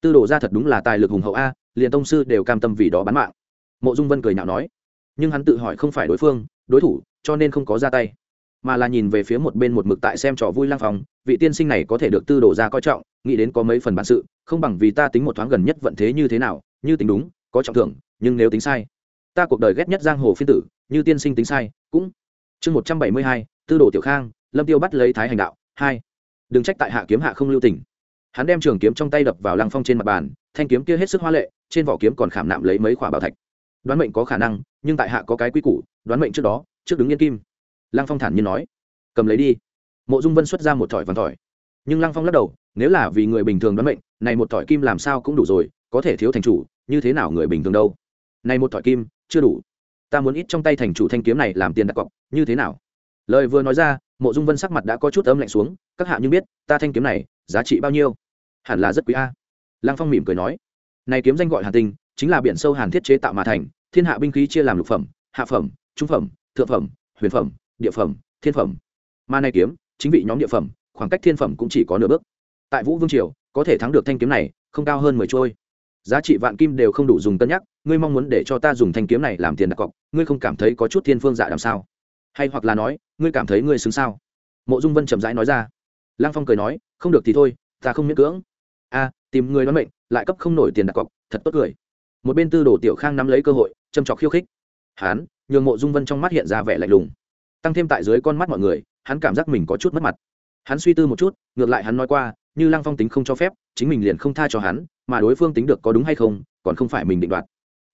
Speaker 1: Tư đổ ra thật đúng là tài lực hùng hậu a, liền tông sư đều cam tâm vì đó bán mạng. Mộ dung vân cười nhạo nói. Nhưng hắn tự hỏi không phải đối phương, đối thủ, cho nên không có ra tay. Mà là nhìn về phía một bên một mực tại xem trò vui lang phòng vị tiên sinh này có thể được tư đổ ra coi trọng, nghĩ đến có mấy phần bản sự, không bằng vì ta tính một thoáng gần nhất vận thế như thế nào, như tính đúng, có trọng thưởng, nhưng nếu tính sai ta cuộc đời ghét nhất giang hồ phiên tử, như tiên sinh tính sai, cũng. Chương một trăm bảy mươi hai, tư đồ tiểu khang, lâm tiêu bắt lấy thái hành đạo, hai. Đừng trách tại hạ kiếm hạ không lưu tình. Hắn đem trường kiếm trong tay đập vào lăng phong trên mặt bàn, thanh kiếm kia hết sức hoa lệ, trên vỏ kiếm còn khảm nạm lấy mấy quả bảo thạch. Đoán mệnh có khả năng, nhưng tại hạ có cái quy củ, đoán mệnh trước đó, trước đứng yên kim. Lăng phong thản nhiên nói, cầm lấy đi. Mộ dung vân xuất ra một thỏi vàng thỏi. Nhưng lăng phong lắc đầu, nếu là vì người bình thường đoán mệnh, này một thỏi kim làm sao cũng đủ rồi, có thể thiếu thành chủ, như thế nào người bình thường đâu? Này một thỏi kim chưa đủ. Ta muốn ít trong tay thành chủ thanh kiếm này làm tiền đặt cọc, như thế nào? Lời vừa nói ra, mộ dung vân sắc mặt đã có chút ấm lạnh xuống, các hạ nhưng biết, ta thanh kiếm này, giá trị bao nhiêu? Hẳn là rất quý a. Lăng phong mỉm cười nói, này kiếm danh gọi hàn tinh, chính là biển sâu hàn thiết chế tạo mà thành, thiên hạ binh khí chia làm lục phẩm, hạ phẩm, trung phẩm, thượng phẩm, huyền phẩm, địa phẩm, thiên phẩm. Mà này kiếm, chính vị nhóm địa phẩm, khoảng cách thiên phẩm cũng chỉ có nửa bước. Tại vũ vương triều, có thể thắng được thanh kiếm này, không cao hơn mười trôi. Giá trị vạn kim đều không đủ dùng cân nhắc ngươi mong muốn để cho ta dùng thanh kiếm này làm tiền đặt cọc, ngươi không cảm thấy có chút thiên phương dạ làm sao? Hay hoặc là nói, ngươi cảm thấy ngươi xứng sao? Mộ dung vân chậm rãi nói ra. Lăng phong cười nói, không được thì thôi, ta không miễn cưỡng. A, tìm người đoán mệnh, lại cấp không nổi tiền đặt cọc, thật tốt cười. Một bên tư đồ tiểu khang nắm lấy cơ hội, châm trọc khiêu khích. Hán, nhường mộ dung vân trong mắt hiện ra vẻ lạnh lùng. Tăng thêm tại dưới con mắt mọi người, hắn cảm giác mình có chút mất mặt. Hắn suy tư một chút, ngược lại hắn nói qua, như lăng phong tính không cho phép, chính mình liền không tha cho hắn, mà đối phương tính được có đúng hay không, còn không phải mình định đoạt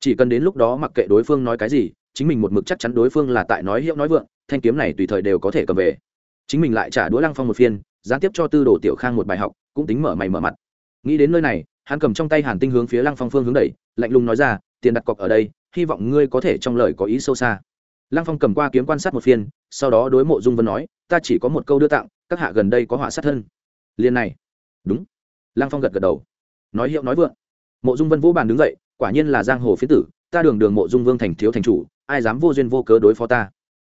Speaker 1: chỉ cần đến lúc đó mặc kệ đối phương nói cái gì, chính mình một mực chắc chắn đối phương là tại nói hiệu nói vượng, thanh kiếm này tùy thời đều có thể cầm về. Chính mình lại trả đũa lăng phong một phiên, gián tiếp cho tư đồ tiểu khang một bài học, cũng tính mở mày mở mặt. Nghĩ đến nơi này, hắn cầm trong tay hàn tinh hướng phía lăng phong phương hướng đẩy, lạnh lùng nói ra, tiền đặt cọc ở đây, hy vọng ngươi có thể trong lời có ý sâu xa. Lăng phong cầm qua kiếm quan sát một phiên, sau đó đối mộ dung vân nói, ta chỉ có một câu đưa tặng, các hạ gần đây có họa sát thân. Liền này. Đúng. Lăng phong gật gật đầu. Nói hiệu nói vượng. Mộ dung vân vũ bàn đứng dậy quả nhiên là giang hồ phiến tử, ta đường đường mộ dung vương thành thiếu thành chủ, ai dám vô duyên vô cớ đối phó ta?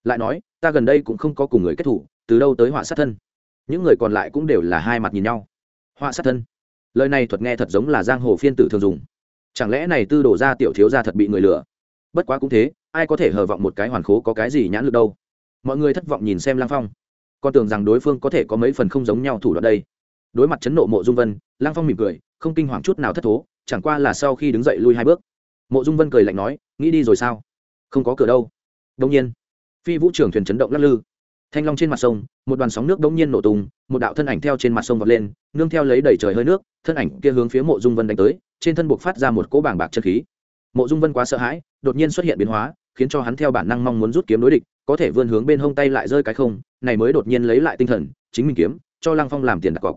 Speaker 1: Lại nói, ta gần đây cũng không có cùng người kết thủ, từ đâu tới họa sát thân? Những người còn lại cũng đều là hai mặt nhìn nhau. Họa sát thân? Lời này thuật nghe thật giống là giang hồ phiên tử thường dùng. Chẳng lẽ này tư đổ ra tiểu thiếu ra thật bị người lừa? Bất quá cũng thế, ai có thể hờ vọng một cái hoàn khố có cái gì nhãn lực đâu? Mọi người thất vọng nhìn xem lang phong. Con tưởng rằng đối phương có thể có mấy phần không giống nhau thủ đoạn đây. Đối mặt chấn nộ mộ dung vân lang phong mỉm cười không kinh hoàng chút nào thất thố, chẳng qua là sau khi đứng dậy lui hai bước. Mộ dung vân cười lạnh nói, nghĩ đi rồi sao? Không có cửa đâu. Đông nhiên, phi vũ trưởng thuyền chấn động lắc lư. Thanh long trên mặt sông, một đoàn sóng nước đông nhiên nổ tung, một đạo thân ảnh theo trên mặt sông vọt lên, nương theo lấy đẩy trời hơi nước, thân ảnh kia hướng phía mộ dung vân đánh tới, trên thân buộc phát ra một cỗ bảng bạc chân khí. Mộ dung vân quá sợ hãi, đột nhiên xuất hiện biến hóa, khiến cho hắn theo bản năng mong muốn rút kiếm đối địch, có thể vươn hướng bên hông tay lại rơi cái không, này mới đột nhiên lấy lại tinh thần, chính mình kiếm, cho lăng phong làm tiền đặt cọc.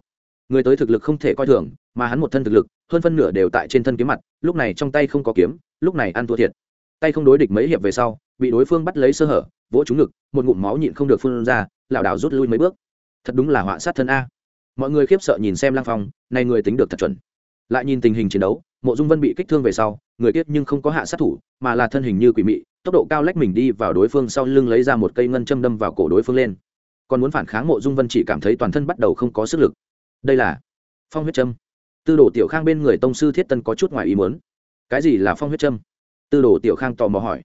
Speaker 1: Người tới thực lực không thể coi thường mà hắn một thân thực lực, hơn phân nửa đều tại trên thân kiếm mặt, lúc này trong tay không có kiếm, lúc này ăn thua thiệt. Tay không đối địch mấy hiệp về sau, bị đối phương bắt lấy sơ hở, vỗ trúng ngực, một ngụm máu nhịn không được phun ra, lảo đảo rút lui mấy bước. Thật đúng là họa sát thân a. Mọi người khiếp sợ nhìn xem lăng phong, này người tính được thật chuẩn. Lại nhìn tình hình chiến đấu, mộ dung vân bị kích thương về sau, người kiết nhưng không có hạ sát thủ, mà là thân hình như quỷ mị, tốc độ cao lách mình đi vào đối phương sau lưng lấy ra một cây ngân châm đâm vào cổ đối phương lên. Còn muốn phản kháng mộ dung vân chỉ cảm thấy toàn thân bắt đầu không có sức lực. Đây là phong huyết châm tư đồ tiểu khang bên người tông sư thiết tân có chút ngoài ý muốn. Cái gì là phong huyết châm? Tư đồ tiểu khang tò mò hỏi.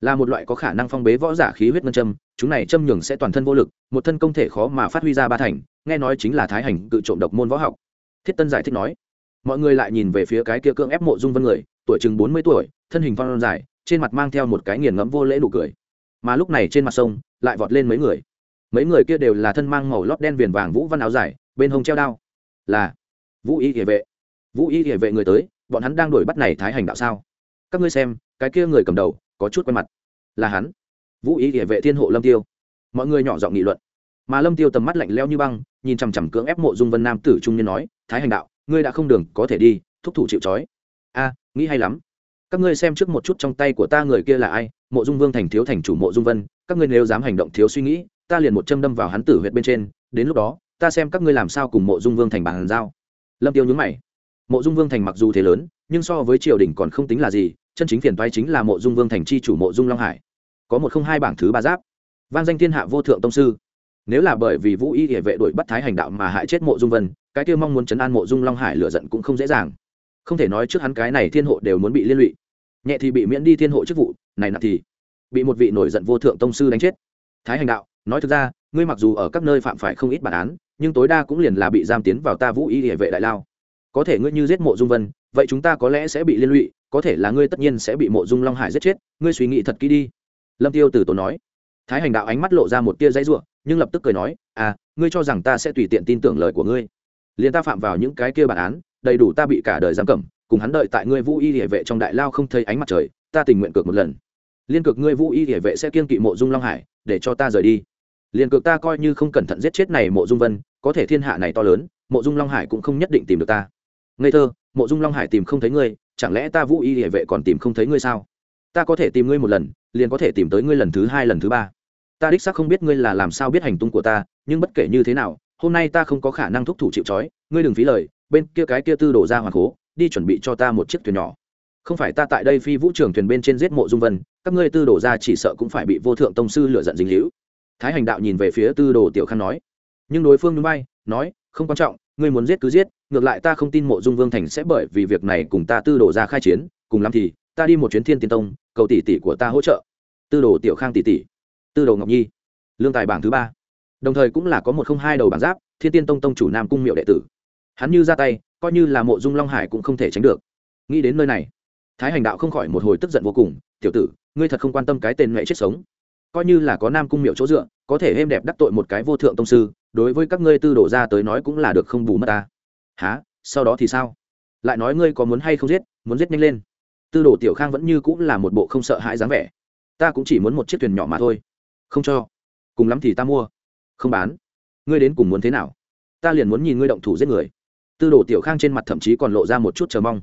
Speaker 1: Là một loại có khả năng phong bế võ giả khí huyết ngân châm, chúng này châm nhường sẽ toàn thân vô lực, một thân công thể khó mà phát huy ra ba thành, nghe nói chính là thái hành cự trộm độc môn võ học. Thiết tân giải thích nói. Mọi người lại nhìn về phía cái kia cưỡng ép mộ dung vân người, tuổi chừng bốn mươi tuổi, thân hình phong dài, trên mặt mang theo một cái nghiền ngẫm vô lễ nụ cười. Mà lúc này trên mặt sông, lại vọt lên mấy người. Mấy người kia đều là thân mang màu lót đen viền vàng vũ văn áo dài, bên hông treo đao. Là vũ y địa vệ. Vũ y địa vệ người tới, bọn hắn đang đuổi bắt này thái hành đạo sao? Các ngươi xem, cái kia người cầm đầu, có chút quen mặt. Là hắn. Vũ y địa vệ thiên hộ lâm tiêu. Mọi người nhỏ giọng nghị luận. Mà lâm tiêu tầm mắt lạnh leo như băng, nhìn chằm chằm cưỡng ép mộ dung vân nam tử trung niên nói, thái hành đạo, ngươi đã không đường, có thể đi, thúc thủ chịu trói. A, nghĩ hay lắm. Các ngươi xem trước một chút trong tay của ta người kia là ai, mộ dung vương thành thiếu thành chủ mộ dung vân, các ngươi nếu dám hành động thiếu suy nghĩ, ta liền một châm đâm vào hắn tử huyệt bên trên, đến lúc đó, ta xem các ngươi làm sao cùng mộ dung vương thành bàn giao lâm tiêu nhướng mày. Mộ dung vương thành mặc dù thế lớn, nhưng so với triều đình còn không tính là gì, chân chính phiền toái chính là mộ dung vương thành chi chủ mộ dung long hải. Có một không hai bảng thứ ba giáp. Vang danh thiên hạ vô thượng tông sư. Nếu là bởi vì vũ y địa vệ đội bắt thái hành đạo mà hại chết mộ dung vân, cái kia mong muốn chấn an mộ dung long hải lựa giận cũng không dễ dàng. Không thể nói trước hắn cái này thiên hộ đều muốn bị liên lụy. Nhẹ thì bị miễn đi thiên hộ chức vụ, này nặng thì bị một vị nổi giận vô thượng tông sư đánh chết. Thái hành đạo, nói thực ra ngươi mặc dù ở các nơi phạm phải không ít bản án, nhưng tối đa cũng liền là bị giam tiến vào ta vũ y địa vệ đại lao. Có thể ngươi như giết mộ dung vân, vậy chúng ta có lẽ sẽ bị liên lụy, có thể là ngươi tất nhiên sẽ bị mộ dung long hải giết chết, ngươi suy nghĩ thật kỹ đi. Lâm tiêu từ tốn nói. Thái hành đạo ánh mắt lộ ra một tia dãy ruộng nhưng lập tức cười nói à ngươi cho rằng ta sẽ tùy tiện tin tưởng lời của ngươi. Liền ta phạm vào những cái kia bản án, đầy đủ ta bị cả đời giam cầm, cùng hắn đợi tại ngươi vũ y địa vệ trong đại lao không thấy ánh mặt trời, ta tình nguyện cược một lần. Liên cực ngươi vũ y địa vệ sẽ kiên kỵ mộ dung long hải, để cho ta rời đi liền cực ta coi như không cẩn thận giết chết này mộ dung vân, có thể thiên hạ này to lớn, mộ dung long hải cũng không nhất định tìm được ta. Ngây thơ, mộ dung long hải tìm không thấy ngươi, chẳng lẽ ta vũ y địa vệ còn tìm không thấy ngươi sao? Ta có thể tìm ngươi một lần, liền có thể tìm tới ngươi lần thứ hai, lần thứ ba. Ta đích xác không biết ngươi là làm sao biết hành tung của ta, nhưng bất kể như thế nào, hôm nay ta không có khả năng thúc thủ chịu trói, ngươi đừng phí lời, bên kia cái kia tư đổ ra hoàng cố, đi chuẩn bị cho ta một chiếc thuyền nhỏ. Không phải ta tại đây phi vũ trường thuyền bên trên giết mộ dung vân, các ngươi tư đổ ra chỉ sợ cũng phải bị vô thượng tông sư lựa giận dính hữu thái hành đạo nhìn về phía tư đồ tiểu khăn nói. Nhưng đối phương núi bay nói, không quan trọng, ngươi muốn giết cứ giết, ngược lại ta không tin mộ dung vương thành sẽ bởi vì việc này cùng ta tư đồ ra khai chiến, cùng lắm thì, ta đi một chuyến thiên tiên tông, cầu tỷ tỷ của ta hỗ trợ. Tư đồ tiểu khang tỷ tỷ tư đồ ngọc nhi. Lương tài bảng thứ ba. Đồng thời cũng là có một không hai đầu bảng giáp, thiên tiên tông tông chủ nam cung miệu đệ tử. Hắn như ra tay, coi như là mộ dung long hải cũng không thể tránh được. Nghĩ đến nơi này, thái hành đạo không khỏi một hồi tức giận vô cùng. Tiểu tử, ngươi thật không quan tâm cái tên mẹ chết sống coi như là có nam cung miệu chỗ dựa, có thể êm đẹp đắc tội một cái vô thượng tông sư, đối với các ngươi tư đổ ra tới nói cũng là được không bù mất ta. Há sau đó thì sao? Lại nói ngươi có muốn hay không giết, muốn giết nhanh lên. Tư đồ tiểu khang vẫn như cũng là một bộ không sợ hãi dáng vẻ. Ta cũng chỉ muốn một chiếc thuyền nhỏ mà thôi. Không cho. Cùng lắm thì ta mua. Không bán. Ngươi đến cùng muốn thế nào? Ta liền muốn nhìn ngươi động thủ giết người. Tư đồ tiểu khang trên mặt thậm chí còn lộ ra một chút chờ mong.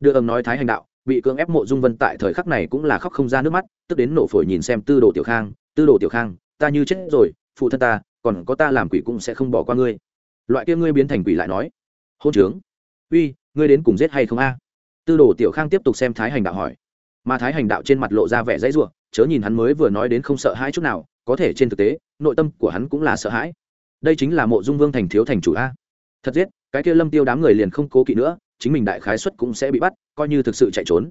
Speaker 1: Đưa ầm nói thái hành đạo bị cưỡng ép mộ dung vân tại thời khắc này cũng là khóc không ra nước mắt, tức đến nổ phổi nhìn xem tư đồ tiểu khang, tư đồ tiểu khang, ta như chết rồi, phụ thân ta, còn có ta làm quỷ cũng sẽ không bỏ qua ngươi. Loại kia ngươi biến thành quỷ lại nói. Hôn trướng. Uy, ngươi đến cùng giết hay không a? Tư đồ tiểu khang tiếp tục xem thái hành đạo hỏi. Mà thái hành đạo trên mặt lộ ra vẻ dãy ruộng chớ nhìn hắn mới vừa nói đến không sợ hãi chút nào, có thể trên thực tế, nội tâm của hắn cũng là sợ hãi. Đây chính là mộ dung vương thành thiếu thành chủ a. Thật giết, cái kia lâm tiêu đám người liền không cố kỵ nữa chính mình đại khái xuất cũng sẽ bị bắt, coi như thực sự chạy trốn.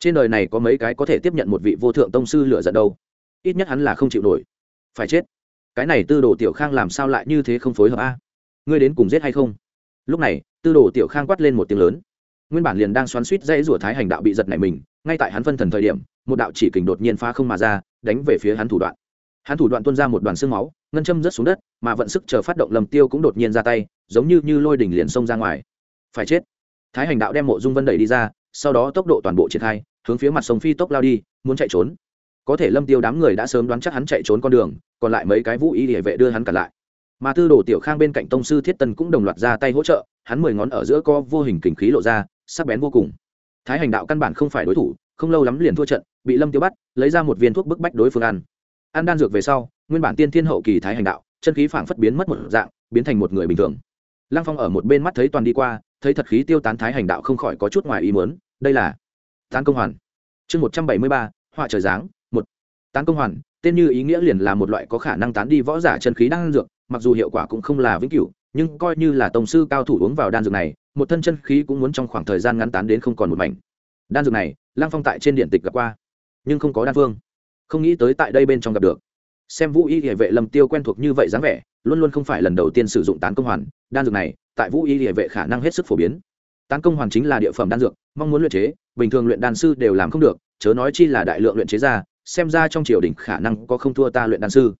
Speaker 1: Trên đời này có mấy cái có thể tiếp nhận một vị vô thượng tông sư lựa giận đâu? Ít nhất hắn là không chịu nổi. Phải chết. Cái này tư đồ tiểu khang làm sao lại như thế không phối hợp a? Ngươi đến cùng giết hay không? Lúc này, tư đồ tiểu khang quát lên một tiếng lớn. Nguyên bản liền đang xoắn suýt dãy rủa thái hành đạo bị giật này mình, ngay tại hắn phân thần thời điểm, một đạo chỉ kình đột nhiên phá không mà ra, đánh về phía hắn thủ đoạn. Hắn thủ đoạn tuôn ra một đoàn xương máu, ngân châm rớt xuống đất, mà vận sức chờ phát động lầm tiêu cũng đột nhiên ra tay, giống như như lôi đỉnh liền xông ra ngoài. Phải chết thái hành đạo đem mộ dung vân đẩy đi ra, sau đó tốc độ toàn bộ triển khai, hướng phía mặt sông phi tốc lao đi, muốn chạy trốn. Có thể lâm tiêu đám người đã sớm đoán chắc hắn chạy trốn con đường, còn lại mấy cái vũ y địa vệ đưa hắn cả lại. Mà tư đồ tiểu khang bên cạnh tông sư thiết tân cũng đồng loạt ra tay hỗ trợ, hắn mười ngón ở giữa co vô hình kình khí lộ ra, sắc bén vô cùng. Thái hành đạo căn bản không phải đối thủ, không lâu lắm liền thua trận, bị lâm tiêu bắt, lấy ra một viên thuốc bức bách đối phương ăn. Ăn đan dược về sau, nguyên bản tiên thiên hậu kỳ thái hành đạo, chân khí phảng phất biến mất một dạng, biến thành một người bình thường. Lăng phong ở một bên mắt thấy toàn đi qua thấy thật khí tiêu tán thái hành đạo không khỏi có chút ngoài ý muốn, đây là tán công hoàn. Chương một trăm bảy mươi ba, họa trời giáng, một. Tán công hoàn, tên như ý nghĩa liền là một loại có khả năng tán đi võ giả chân khí đang dược, mặc dù hiệu quả cũng không là vĩnh cửu, nhưng coi như là tổng sư cao thủ uống vào đan dược này, một thân chân khí cũng muốn trong khoảng thời gian ngắn tán đến không còn một mảnh. Đan dược này, lăng phong tại trên điện tịch gặp qua, nhưng không có đan phương. Không nghĩ tới tại đây bên trong gặp được. Xem vũ y địa vệ lâm tiêu quen thuộc như vậy dáng vẻ, luôn luôn không phải lần đầu tiên sử dụng tán công hoàn, đan dược này tại vũ y địa vệ khả năng hết sức phổ biến. Tán công hoàn chính là địa phẩm đan dược, mong muốn luyện chế, bình thường luyện đan sư đều làm không được, chớ nói chi là đại lượng luyện chế ra, xem ra trong triều đình khả năng có không thua ta luyện đan sư.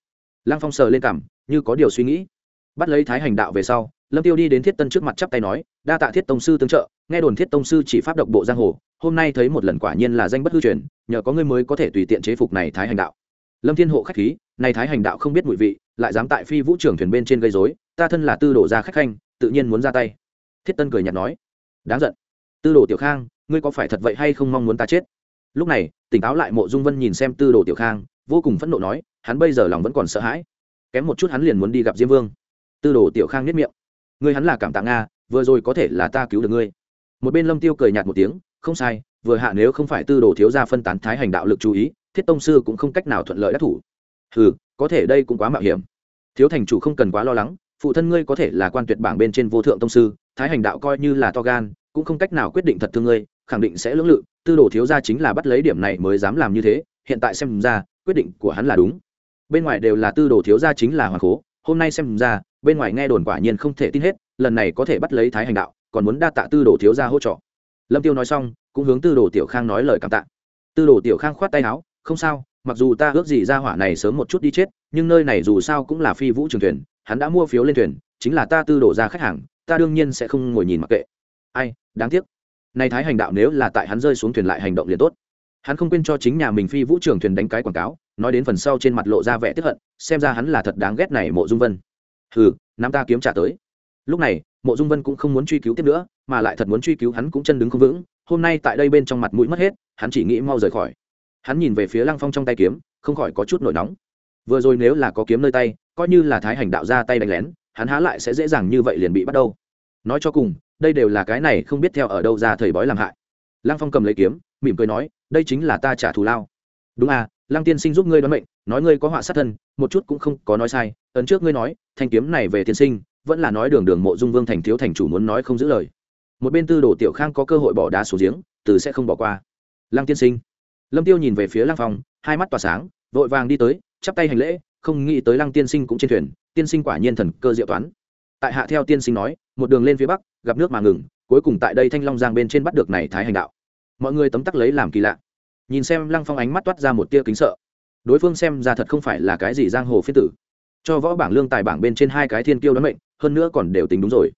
Speaker 1: Lăng phong sờ lên cảm, như có điều suy nghĩ. Bắt lấy thái hành đạo về sau, lâm tiêu đi đến thiết tân trước mặt chắp tay nói, đa tạ thiết tông sư tương trợ, nghe đồn thiết tông sư chỉ pháp độc bộ giang hồ, hôm nay thấy một lần quả nhiên là danh bất hư truyền, nhờ có ngươi mới có thể tùy tiện chế phục này thái hành đạo. Lâm thiên hộ khách khí, này thái hành đạo không biết mùi vị, lại dám tại phi vũ trưởng thuyền bên trên gây rối, ta thân là tư đổ gia khách khanh tự nhiên muốn ra tay. Thiết tân cười nhạt nói, đáng giận. Tư đồ tiểu khang, ngươi có phải thật vậy hay không mong muốn ta chết? Lúc này, tỉnh táo lại mộ dung vân nhìn xem tư đồ tiểu khang, vô cùng phẫn nộ nói, hắn bây giờ lòng vẫn còn sợ hãi. Kém một chút hắn liền muốn đi gặp diêm vương. Tư đồ tiểu khang nhất miệng, ngươi hắn là cảm tạ nga, vừa rồi có thể là ta cứu được ngươi. Một bên lâm tiêu cười nhạt một tiếng, không sai, vừa hạ nếu không phải tư đồ thiếu gia phân tán thái hành đạo lực chú ý, thiết tông sư cũng không cách nào thuận lợi đắc thủ. Ừ có thể đây cũng quá mạo hiểm. Thiếu thành chủ không cần quá lo lắng phụ thân ngươi có thể là quan tuyệt bảng bên trên vô thượng tông sư, thái hành đạo coi như là to gan, cũng không cách nào quyết định thật thương ngươi, khẳng định sẽ lưỡng lự, tư đồ thiếu gia chính là bắt lấy điểm này mới dám làm như thế, hiện tại xem ra, quyết định của hắn là đúng. Bên ngoài đều là tư đồ thiếu gia chính là hoàng cố hôm nay xem ra, bên ngoài nghe đồn quả nhiên không thể tin hết, lần này có thể bắt lấy thái hành đạo, còn muốn đa tạ tư đồ thiếu gia hỗ trợ. Lâm tiêu nói xong, cũng hướng tư đồ tiểu khang nói lời cảm tạ. Tư đồ tiểu khang khoát tay áo, không sao, mặc dù ta ước gì ra hỏa này sớm một chút đi chết, nhưng nơi này dù sao cũng là phi vũ trường thuyền hắn đã mua phiếu lên thuyền, chính là ta tư đổ ra khách hàng, ta đương nhiên sẽ không ngồi nhìn mặc kệ. Ai, đáng tiếc. Nay thái hành đạo nếu là tại hắn rơi xuống thuyền lại hành động liền tốt. Hắn không quên cho chính nhà mình phi vũ trường thuyền đánh cái quảng cáo, nói đến phần sau trên mặt lộ ra vẻ tiếp hận, xem ra hắn là thật đáng ghét này mộ dung vân. Hừ nam ta kiếm trả tới. Lúc này, mộ dung vân cũng không muốn truy cứu tiếp nữa, mà lại thật muốn truy cứu hắn cũng chân đứng không vững, hôm nay tại đây bên trong mặt mũi mất hết, hắn chỉ nghĩ mau rời khỏi. Hắn nhìn về phía lăng phong trong tay kiếm, không khỏi có chút nổi nóng vừa rồi nếu là có kiếm nơi tay, coi như là thái hành đạo ra tay đánh lén, hắn há lại sẽ dễ dàng như vậy liền bị bắt đâu. Nói cho cùng, đây đều là cái này không biết theo ở đâu ra thầy bói làm hại. Lăng phong cầm lấy kiếm, mỉm cười nói, đây chính là ta trả thù lao. Đúng à lăng tiên sinh giúp ngươi đoán mệnh, nói ngươi có họa sát thân, một chút cũng không có nói sai, ấn trước ngươi nói, thanh kiếm này về tiên sinh, vẫn là nói đường đường mộ dung vương thành thiếu thành chủ muốn nói không giữ lời. Một bên tư đồ tiểu khang có cơ hội bỏ đá xuống giếng, từ sẽ không bỏ qua. Lăng tiên sinh. Lâm tiêu nhìn về phía lăng phong, hai mắt tỏa sáng, vội vàng đi tới chắp tay hành lễ, không nghĩ tới lăng tiên sinh cũng trên thuyền, tiên sinh quả nhiên thần cơ diệu toán. Tại hạ theo tiên sinh nói, một đường lên phía bắc, gặp nước mà ngừng, cuối cùng tại đây thanh long giang bên trên bắt được này thái hành đạo. Mọi người tấm tắc lấy làm kỳ lạ. Nhìn xem lăng phong ánh mắt toát ra một tia kính sợ. Đối phương xem ra thật không phải là cái gì giang hồ phiên tử. Cho võ bảng lương tài bảng bên trên hai cái thiên kiêu đoán mệnh, hơn nữa còn đều tính đúng rồi.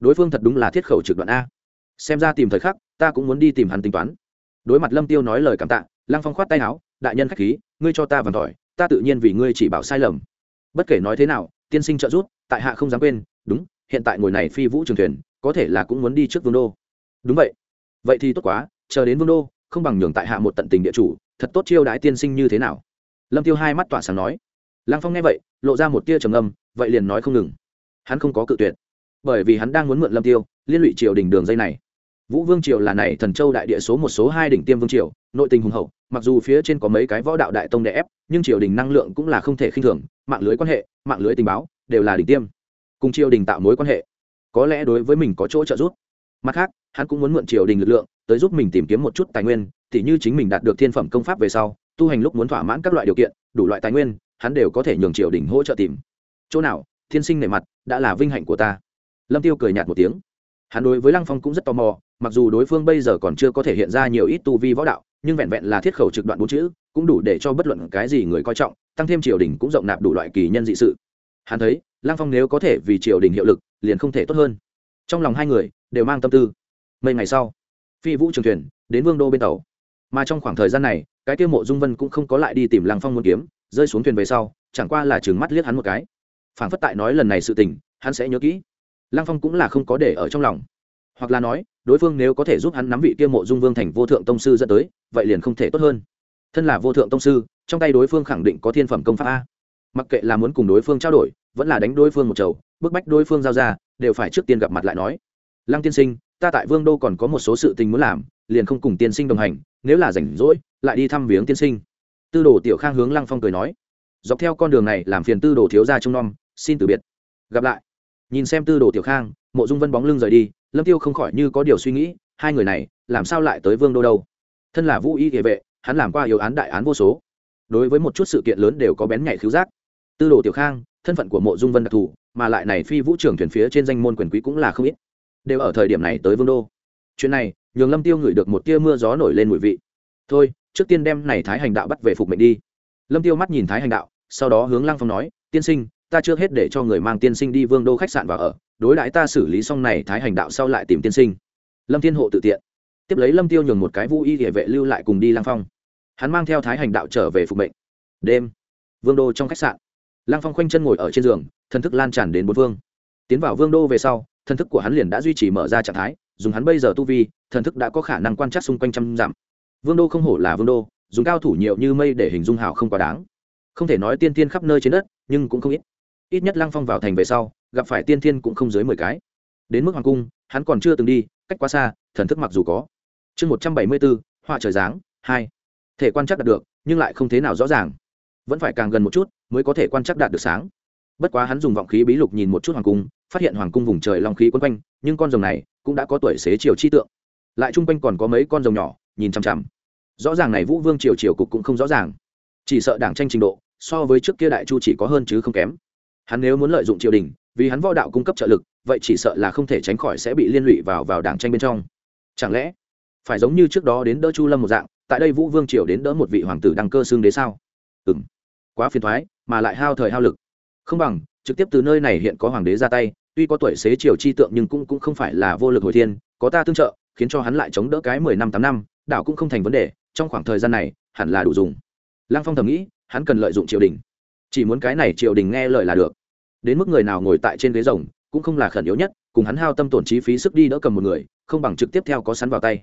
Speaker 1: Đối phương thật đúng là thiết khẩu trực đoạn a. Xem ra tìm thời khắc, ta cũng muốn đi tìm hắn tính toán. Đối mặt lâm tiêu nói lời cảm tạ, lăng phong khoát tay áo, đại nhân khách khí, ngươi cho ta vằn tỏi ta tự nhiên vì ngươi chỉ bảo sai lầm. Bất kể nói thế nào, tiên sinh trợ giúp, tại hạ không dám quên, đúng, hiện tại ngồi này phi vũ trường thuyền, có thể là cũng muốn đi trước vương đô. Đúng vậy. Vậy thì tốt quá, chờ đến vương đô, không bằng nhường tại hạ một tận tình địa chủ, thật tốt chiêu đãi tiên sinh như thế nào? Lâm tiêu hai mắt tỏa sáng nói. Lăng phong nghe vậy, lộ ra một tia trầm âm, vậy liền nói không ngừng. Hắn không có cự tuyệt. Bởi vì hắn đang muốn mượn lâm tiêu, liên lụy triều đình đường dây này vũ vương triều là này thần châu đại địa số một số hai đỉnh tiêm vương triều, nội tình hùng hậu, mặc dù phía trên có mấy cái võ đạo đại tông đè ép, nhưng triều đình năng lượng cũng là không thể khinh thường, mạng lưới quan hệ, mạng lưới tình báo, đều là đỉnh tiêm. Cùng triều đình tạo mối quan hệ, có lẽ đối với mình có chỗ trợ giúp. Mặt khác, hắn cũng muốn mượn triều đình lực lượng, tới giúp mình tìm kiếm một chút tài nguyên, tỉ như chính mình đạt được thiên phẩm công pháp về sau, tu hành lúc muốn thỏa mãn các loại điều kiện, đủ loại tài nguyên, hắn đều có thể nhường triều đình hỗ trợ tìm. Chỗ nào, thiên sinh nề mặt, đã là vinh hạnh của ta. Lâm tiêu cười nhạt một tiếng. Hắn đối với lăng phong cũng rất tò mò mặc dù đối phương bây giờ còn chưa có thể hiện ra nhiều ít tu vi võ đạo, nhưng vẹn vẹn là thiết khẩu trực đoạn bốn chữ, cũng đủ để cho bất luận cái gì người coi trọng, tăng thêm triều đình cũng rộng nạp đủ loại kỳ nhân dị sự. Hắn thấy, lăng phong nếu có thể vì triều đình hiệu lực, liền không thể tốt hơn. Trong lòng hai người đều mang tâm tư. Mấy ngày sau, phi vũ trường thuyền đến vương đô bên tàu. Mà trong khoảng thời gian này, cái tiêu mộ dung vân cũng không có lại đi tìm lăng phong muốn kiếm, rơi xuống thuyền về sau, chẳng qua là chừng mắt liếc hắn một cái. Phản phất tại nói lần này sự tình, hắn sẽ nhớ kỹ. Lăng phong cũng là không có để ở trong lòng. Hoặc là nói đối phương nếu có thể giúp hắn nắm vị kia mộ dung vương thành vô thượng tông sư dẫn tới, vậy liền không thể tốt hơn. Thân là vô thượng tông sư, trong tay đối phương khẳng định có thiên phẩm công pháp a. Mặc kệ là muốn cùng đối phương trao đổi, vẫn là đánh đối phương một chầu, bức bách đối phương giao ra, đều phải trước tiên gặp mặt lại nói. Lăng tiên sinh, ta tại vương đô còn có một số sự tình muốn làm, liền không cùng tiên sinh đồng hành, nếu là rảnh rỗi, lại đi thăm viếng tiên sinh. Tư đồ tiểu khang hướng lăng phong cười nói. Dọc theo con đường này, làm phiền tư đồ thiếu gia trông nom, xin từ biệt. Gặp lại. Nhìn xem tư đồ tiểu khang, mộ dung vân bóng lưng rời đi lâm tiêu không khỏi như có điều suy nghĩ, hai người này, làm sao lại tới vương đô đâu? Thân là vũ y địa vệ, hắn làm qua yếu án đại án vô số. Đối với một chút sự kiện lớn đều có bén nhạy khiếu giác. Tư đồ tiểu khang, thân phận của mộ dung vân đặc thù, mà lại này phi vũ trưởng thuyền phía trên danh môn quyền quý cũng là không ít. Đều ở thời điểm này tới vương đô. Chuyện này, nhường lâm tiêu ngửi được một tia mưa gió nổi lên mùi vị. Thôi, trước tiên đem này thái hành đạo bắt về phục mệnh đi. Lâm tiêu mắt nhìn thái hành đạo, sau đó hướng lăng phong nói, tiên sinh, ta chưa hết để cho người mang tiên sinh đi vương đô khách sạn vào ở đối đãi ta xử lý xong này thái hành đạo sau lại tìm tiên sinh. Lâm thiên hộ tự tiện. Tiếp lấy lâm tiêu nhường một cái vũ y địa vệ lưu lại cùng đi Lang phong. Hắn mang theo thái hành đạo trở về phục mệnh. Đêm, vương đô trong khách sạn. Lang phong khoanh chân ngồi ở trên giường, thần thức lan tràn đến bốn vương tiến vào vương đô về sau, thần thức của hắn liền đã duy trì mở ra trạng thái, dùng hắn bây giờ tu vi, thần thức đã có khả năng quan trắc xung quanh trăm dặm. Vương đô không hổ là vương đô, dùng cao thủ nhiều như mây để hình dung hào không quá đáng. Không thể nói tiên tiên khắp nơi trên đất, nhưng cũng không ít. Ít nhất lăng phong vào thành về sau gặp phải tiên thiên cũng không dưới mười cái. Đến mức hoàng cung, hắn còn chưa từng đi, cách quá xa, thần thức mặc dù có. Chương một trăm bảy mươi bốn họa trời dáng hai. Thể quan trắc đạt được, nhưng lại không thế nào rõ ràng. Vẫn phải càng gần một chút, mới có thể quan trắc đạt được sáng. Bất quá hắn dùng vọng khí bí lục nhìn một chút hoàng cung, phát hiện hoàng cung vùng trời long khí quấn quanh, nhưng con rồng này cũng đã có tuổi xế chiều chi tượng. Lại chung quanh còn có mấy con rồng nhỏ, nhìn chằm chằm. Rõ ràng này vũ vương triều triều cục cũng không rõ ràng. Chỉ sợ đảng tranh trình độ, so với trước kia đại chu chỉ có hơn chứ không kém. Hắn nếu muốn lợi dụng triều đình vì hắn võ đạo cung cấp trợ lực, vậy chỉ sợ là không thể tránh khỏi sẽ bị liên lụy vào vào đảng tranh bên trong. Chẳng lẽ, phải giống như trước đó đến đỡ chu lâm một dạng, tại đây vũ vương triều đến đỡ một vị hoàng tử đăng cơ xương đế sao? Ừng quá phiền thoái, mà lại hao thời hao lực. Không bằng, trực tiếp từ nơi này hiện có hoàng đế ra tay, tuy có tuổi xế triều chi tượng nhưng cũng cũng không phải là vô lực hồi thiên, có ta tương trợ, khiến cho hắn lại chống đỡ cái mười năm, tám năm, đảo cũng không thành vấn đề, trong khoảng thời gian này, hẳn là đủ dùng. Lăng phong thầm nghĩ, hắn cần lợi dụng triều đình. Chỉ muốn cái này triều đình nghe lời là được đến mức người nào ngồi tại trên ghế rồng cũng không là khẩn yếu nhất, cùng hắn hao tâm tổn chi phí sức đi đỡ cầm một người, không bằng trực tiếp theo có sắn vào tay.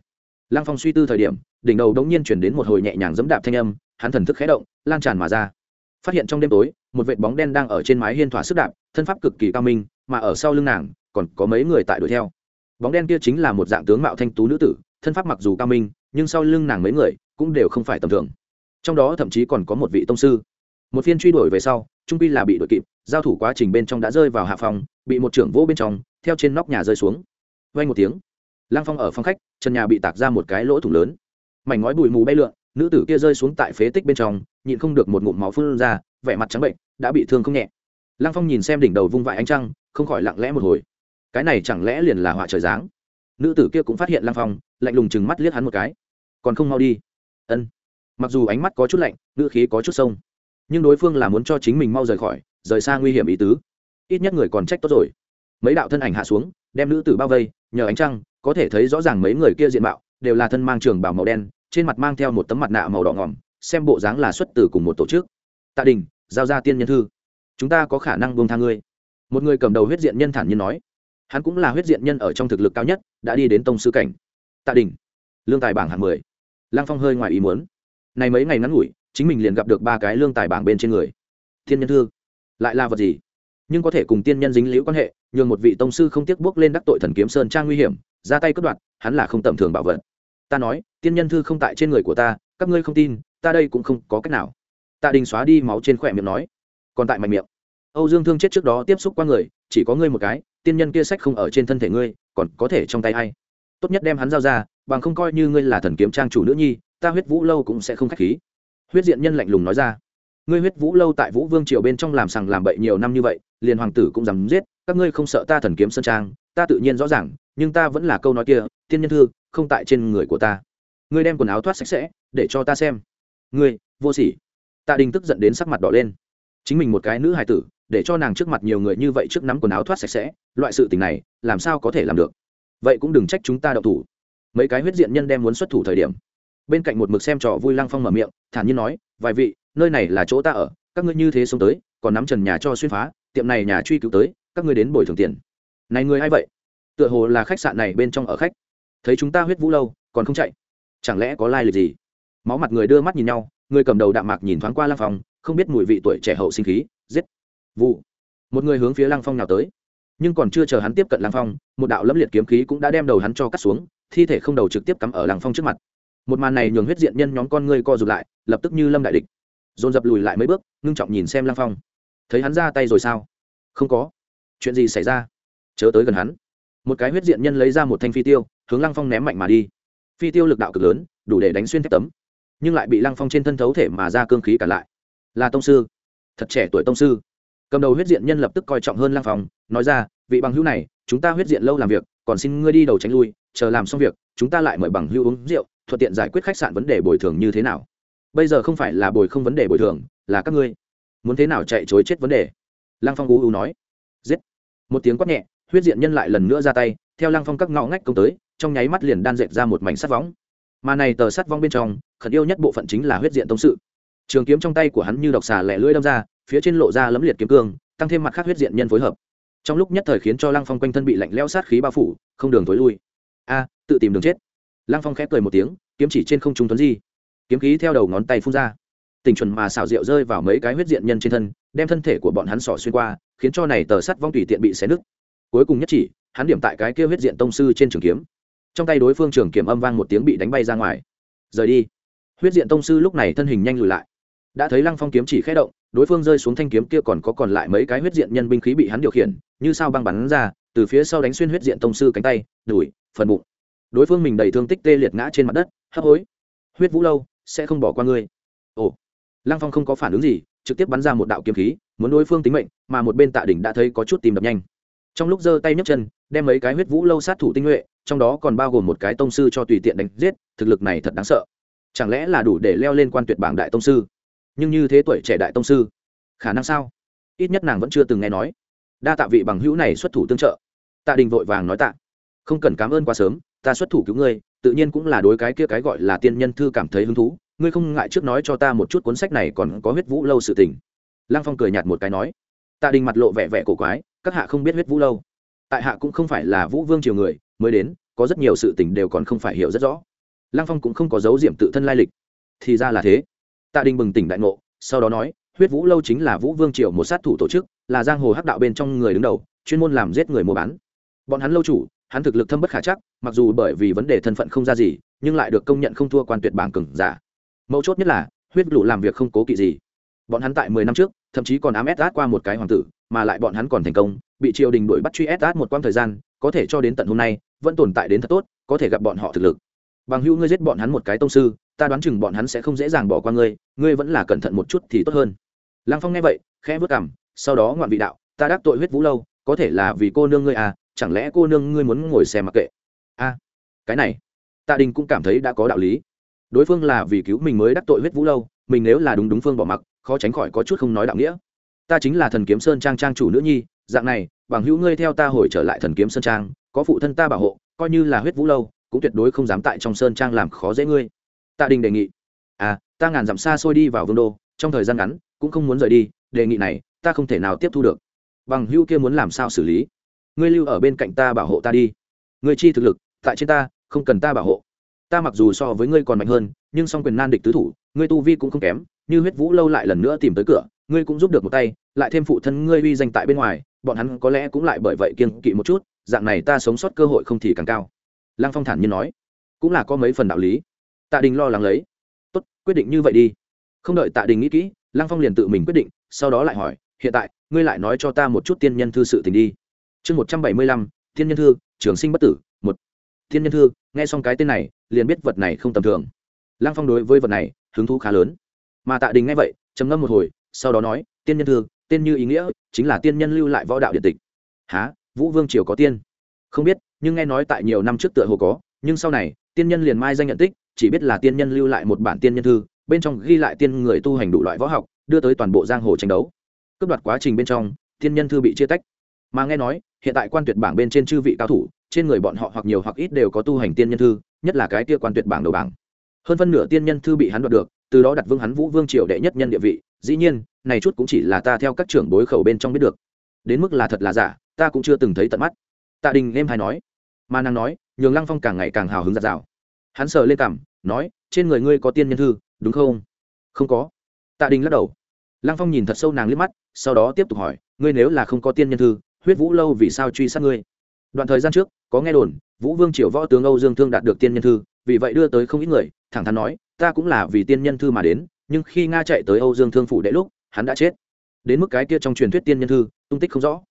Speaker 1: Lăng phong suy tư thời điểm, đỉnh đầu đống nhiên chuyển đến một hồi nhẹ nhàng dẫm đạp thanh âm, hắn thần thức khé động, lan tràn mà ra. Phát hiện trong đêm tối, một vệt bóng đen đang ở trên mái hiên thỏa sức đạp, thân pháp cực kỳ cao minh, mà ở sau lưng nàng, còn có mấy người tại đuổi theo. Bóng đen kia chính là một dạng tướng mạo thanh tú nữ tử, thân pháp mặc dù cao minh, nhưng sau lưng nàng mấy người cũng đều không phải tầm thường. Trong đó thậm chí còn có một vị tông sư một phiên truy đuổi về sau, trung pi là bị đuổi kịp, giao thủ quá trình bên trong đã rơi vào hạ phòng, bị một trưởng vỗ bên trong, theo trên nóc nhà rơi xuống. Vay một tiếng, lang phong ở phòng khách, trần nhà bị tạc ra một cái lỗ thủng lớn. Mảnh ngói bụi mù bay lượn, nữ tử kia rơi xuống tại phế tích bên trong, nhịn không được một ngụm máu phun ra, vẻ mặt trắng bệnh, đã bị thương không nhẹ. Lang phong nhìn xem đỉnh đầu vung vãi ánh trăng, không khỏi lặng lẽ một hồi. Cái này chẳng lẽ liền là họa trời dáng nữ tử kia cũng phát hiện lang phong, lạnh lùng chừng mắt liếc hắn một cái. Còn không mau đi. Ân. Mặc dù ánh mắt có chút lạnh, ngữ khí có chút sông nhưng đối phương là muốn cho chính mình mau rời khỏi, rời xa nguy hiểm ý tứ. Ít nhất người còn trách tốt rồi. Mấy đạo thân ảnh hạ xuống, đem nữ tử bao vây, nhờ ánh trăng, có thể thấy rõ ràng mấy người kia diện mạo, đều là thân mang trường bảo màu đen, trên mặt mang theo một tấm mặt nạ màu đỏ ngỏm, xem bộ dáng là xuất từ cùng một tổ chức. Tạ đình, giao ra tiên nhân thư. Chúng ta có khả năng buông tha ngươi. Một người cầm đầu huyết diện nhân thản nhiên nói. Hắn cũng là huyết diện nhân ở trong thực lực cao nhất, đã đi đến tông sư cảnh. Tạ đình, lương tài bảng hạng mười. Lang phong hơi ngoài ý muốn. Này mấy ngày ngắn ngủi chính mình liền gặp được ba cái lương tài bảng bên trên người. Thiên nhân thư, lại là vật gì? Nhưng có thể cùng tiên nhân dính liễu quan hệ, nhường một vị tông sư không tiếc bước lên đắc tội thần kiếm sơn trang nguy hiểm, ra tay cướp đoạt, hắn là không tầm thường bảo vật. Ta nói, tiên nhân thư không tại trên người của ta, các ngươi không tin, ta đây cũng không có cách nào. Tạ đình xóa đi máu trên khỏe miệng nói. Còn tại mạnh miệng. Âu dương thương chết trước đó tiếp xúc qua người, chỉ có ngươi một cái, tiên nhân kia sách không ở trên thân thể ngươi, còn có thể trong tay a i tốt nhất đem hắn giao ra, bằng không coi như ngươi là thần kiếm trang chủ nữ nhi, ta huyết vũ lâu cũng sẽ không k h á c h khí huyết diện nhân lạnh lùng nói ra. Ngươi huyết vũ lâu tại vũ vương triều bên trong làm sằng làm bậy nhiều năm như vậy, liền hoàng tử cũng dám giết, các ngươi không sợ ta thần kiếm sơn trang, ta tự nhiên rõ ràng, nhưng ta vẫn là câu nói kia, tiên nhân thư, không tại trên người của ta. Ngươi đem quần áo thoát sạch sẽ, để cho ta xem. Ngươi, vô sỉ. Tạ đình tức giận đến sắc mặt đỏ lên. Chính mình một cái nữ hài tử, để cho nàng trước mặt nhiều người như vậy trước nắm quần áo thoát sạch sẽ, loại sự tình này, làm sao có thể làm được? Vậy cũng đừng trách chúng ta đậu thủ. Mấy cái huyết diện nhân đem muốn xuất thủ thời điểm bên cạnh một mực xem trò vui lăng phong mở miệng, thản nhiên nói, vài vị, nơi này là chỗ ta ở, các ngươi như thế xông tới, còn nắm trần nhà cho xuyên phá, tiệm này nhà truy cứu tới, các ngươi đến bồi thường tiền. Này người a i vậy? Tựa hồ là khách sạn này bên trong ở khách. Thấy chúng ta huyết vũ lâu, còn không chạy? Chẳng lẽ có lai lịch gì? Máu mặt người đưa mắt nhìn nhau, người cầm đầu đạm mạc nhìn thoáng qua lăng phong, không biết mùi vị tuổi trẻ hậu sinh khí, giết. Vụ. Một người hướng phía lăng phong nào tới. Nhưng còn chưa chờ hắn tiếp cận lăng phong, một đạo lẫm liệt kiếm khí cũng đã đem đầu hắn cho cắt xuống, thi thể không đầu trực tiếp cắm ở lăng phong trước mặt một màn này nhường huyết diện nhân nhóm con ngươi co rụt lại, lập tức như lâm đại địch. Dồn dập lùi lại mấy bước, ngưng trọng nhìn xem lăng phong. Thấy hắn ra tay rồi sao? Không có. Chuyện gì xảy ra? Chớ tới gần hắn. Một cái huyết diện nhân lấy ra một thanh phi tiêu, hướng lăng phong ném mạnh mà đi. Phi tiêu lực đạo cực lớn, đủ để đánh xuyên thép tấm. Nhưng lại bị lăng phong trên thân thấu thể mà ra cương khí cả lại. Là tông sư. Thật trẻ tuổi tông sư. Cầm đầu huyết diện nhân lập tức coi trọng hơn lăng phong, nói ra, vị bằng hữu này, chúng ta huyết diện lâu làm việc, còn xin ngươi đi đầu tránh lui chờ làm xong việc, chúng ta lại mời bằng hữu uống rượu, thuận tiện giải quyết khách sạn vấn đề bồi thường như thế nào. Bây giờ không phải là bồi không vấn đề bồi thường, là các ngươi. Muốn thế nào chạy chối chết vấn đề? Lăng phong ú ú nói. Giết. Một tiếng quát nhẹ, huyết diện nhân lại lần nữa ra tay, theo lăng phong các ngõ ngách công tới, trong nháy mắt liền đan dệt ra một mảnh sắt vóng mà này tờ sắt vong bên trong, khẩn yêu nhất bộ phận chính là huyết diện tông sự. Trường kiếm trong tay của hắn như độc xà lẻ lưỡi đâm ra, phía trên lộ ra lấm liệt kiếm cương, tăng thêm mặt khác huyết diện nhân phối hợp. Trong lúc nhất thời khiến cho lăng phong quanh thân bị lạnh leo sát khí bao phủ, không đường t lui a, tự tìm đường chết. Lăng phong khép cười một tiếng, kiếm chỉ trên không trung tuấn di. Kiếm khí theo đầu ngón tay phun ra. Tình chuẩn mà xảo rượu rơi vào mấy cái huyết diện nhân trên thân, đem thân thể của bọn hắn sỏ xuyên qua, khiến cho này tờ sắt vong tùy tiện bị xé nứt. Cuối cùng nhất chỉ, hắn điểm tại cái kia huyết diện tông sư trên trường kiếm. Trong tay đối phương trường kiếm âm vang một tiếng bị đánh bay ra ngoài. Rời đi. Huyết diện tông sư lúc này thân hình nhanh lùi lại. Đã thấy lăng phong kiếm chỉ khẽ động, đối phương rơi xuống thanh kiếm kia còn có còn lại mấy cái huyết diện nhân binh khí bị hắn điều khiển, như sao băng bắn ra, từ phía sau đánh xuyên huyết diện tông sư cánh tay đùi phần bụng. Đối phương mình đầy thương tích tê liệt ngã trên mặt đất, hấp hối. Huyết vũ lâu, sẽ không bỏ qua ngươi. Ồ. Lăng phong không có phản ứng gì, trực tiếp bắn ra một đạo kiếm khí, muốn đối phương tính mệnh, mà một bên tạ đỉnh đã thấy có chút tìm đập nhanh. Trong lúc giơ tay nhấc chân, đem mấy cái huyết vũ lâu sát thủ tinh nhuệ, trong đó còn bao gồm một cái tông sư cho tùy tiện đánh giết, thực lực này thật đáng sợ. Chẳng lẽ là đủ để leo lên quan tuyệt bảng đại tông sư? Nhưng như thế tuổi trẻ đại tông sư, khả năng sao? Ít nhất nàng vẫn chưa từng nghe nói. Đa tạ vị bằng hữu này xuất thủ tương trợ. Tạ đình vội vàng nói tạ không cần cảm ơn quá sớm, ta xuất thủ cứu ngươi, tự nhiên cũng là đối cái kia cái gọi là tiên nhân thư cảm thấy hứng thú, ngươi không ngại trước nói cho ta một chút cuốn sách này còn có huyết vũ lâu sự tình. Lăng phong cười nhạt một cái nói. Tạ đình mặt lộ vẻ vẻ cổ quái, các hạ không biết huyết vũ lâu. Tại hạ cũng không phải là vũ vương triều người, mới đến, có rất nhiều sự tình đều còn không phải hiểu rất rõ. Lăng phong cũng không có dấu diệm tự thân lai lịch. Thì ra là thế. Tạ đình bừng tỉnh đại ngộ, sau đó nói, huyết vũ lâu chính là vũ vương triều một sát thủ tổ chức, là giang hồ hắc đạo bên trong người đứng đầu, chuyên môn làm giết người mua bán. Bọn hắn lâu chủ hắn thực lực thâm bất khả chắc, mặc dù bởi vì vấn đề thân phận không ra gì, nhưng lại được công nhận không thua quan tuyệt bảng cừng giả. Mấu chốt nhất là, huyết lũ làm việc không cố kỵ gì. Bọn hắn tại mười năm trước, thậm chí còn ám ép qua một cái hoàng tử, mà lại bọn hắn còn thành công, bị triều đình đuổi bắt truy ép một quãng thời gian, có thể cho đến tận hôm nay, vẫn tồn tại đến thật tốt, có thể gặp bọn họ thực lực. Bằng hữu ngươi giết bọn hắn một cái tông sư, ta đoán chừng bọn hắn sẽ không dễ dàng bỏ qua ngươi ngươi vẫn là cẩn thận một chút thì tốt hơn. Lăng phong nghe vậy, khẽ vớt cảm sau đó ngoạn vị đạo, ta đắc tội huyết vũ lâu, có thể là vì cô nương ngươi à chẳng lẽ cô nương ngươi muốn ngồi xe mặc kệ? A, cái này, tạ đình cũng cảm thấy đã có đạo lý. Đối phương là vì cứu mình mới đắc tội huyết vũ lâu, mình nếu là đúng đúng phương bỏ mặc, khó tránh khỏi có chút không nói đạo nghĩa. Ta chính là thần kiếm sơn trang trang chủ nữ nhi, dạng này, bằng hữu ngươi theo ta hồi trở lại thần kiếm sơn trang, có phụ thân ta bảo hộ, coi như là huyết vũ lâu, cũng tuyệt đối không dám tại trong sơn trang làm khó dễ ngươi. Tạ đình đề nghị. À ta ngàn dặm xa xôi đi vào vương đô, trong thời gian ngắn, cũng không muốn rời đi, đề nghị này, ta không thể nào tiếp thu được. Bằng hữu kia muốn làm sao xử lý? Ngươi lưu ở bên cạnh ta bảo hộ ta đi. Ngươi chi thực lực, tại trên ta, không cần ta bảo hộ. Ta mặc dù so với ngươi còn mạnh hơn, nhưng song quyền nan địch tứ thủ, ngươi tu vi cũng không kém, như huyết vũ lâu lại lần nữa tìm tới cửa, ngươi cũng giúp được một tay, lại thêm phụ thân ngươi uy danh tại bên ngoài, bọn hắn có lẽ cũng lại bởi vậy kiên kỵ một chút, dạng này ta sống sót cơ hội không thì càng cao. Lăng phong thản nhiên nói. Cũng là có mấy phần đạo lý. Tạ đình lo lắng lấy. Tốt, quyết định như vậy đi. Không đợi tạ đình nghĩ kỹ, lăng phong liền tự mình quyết định, sau đó lại hỏi, hiện tại, ngươi lại nói cho ta một chút tiên nhân thư sự tình đi chương một trăm bảy mươi lăm, thiên nhân thư, trường sinh bất tử, một. Thiên nhân thư, nghe xong cái tên này, liền biết vật này không tầm thường. Lăng phong đối với vật này, hứng thú khá lớn. Mà tạ đình nghe vậy, trầm ngâm một hồi, sau đó nói, tiên nhân thư, tên như ý nghĩa, chính là tiên nhân lưu lại võ đạo điện tịch. Há vũ vương triều có tiên? Không biết, nhưng nghe nói tại nhiều năm trước tựa hồ có, nhưng sau này, tiên nhân liền mai danh nhận tích, chỉ biết là tiên nhân lưu lại một bản tiên nhân thư, bên trong ghi lại tiên người tu hành đủ loại võ học, đưa tới toàn bộ giang hồ tranh đấu. Cướp đoạt quá trình bên trong, tiên nhân thư bị chia tách. Mà nghe nói hiện tại quan tuyệt bảng bên trên chư vị cao thủ, trên người bọn họ hoặc nhiều hoặc ít đều có tu hành tiên nhân thư, nhất là cái kia quan tuyệt bảng đầu bảng. Hơn phân nửa tiên nhân thư bị hắn đoạt được, từ đó đặt vương hắn vũ vương triều đệ nhất nhân địa vị, dĩ nhiên, này chút cũng chỉ là ta theo các trưởng bối khẩu bên trong biết được. Đến mức là thật là giả, ta cũng chưa từng thấy tận mắt. Tạ đình em hay nói, mà nàng nói, nhường lăng phong càng ngày càng hào hứng giặt rào hắn sờ lên cảm nói, trên người ngươi có tiên nhân thư, đúng không? Không có. Tạ đình lắc đầu. Lăng phong nhìn thật sâu nàng liếc mắt, sau đó tiếp tục hỏi, ngươi nếu là không có tiên nhân thư huyết vũ lâu vì sao truy sát ngươi? Đoạn thời gian trước, có nghe đồn, vũ vương triều võ tướng âu dương thương đạt được tiên nhân thư, vì vậy đưa tới không ít người, thẳng thắn nói, ta cũng là vì tiên nhân thư mà đến, nhưng khi nga chạy tới âu dương thương phủ đệ lúc, hắn đã chết. Đến mức cái kia trong truyền thuyết tiên nhân thư, tung tích không rõ.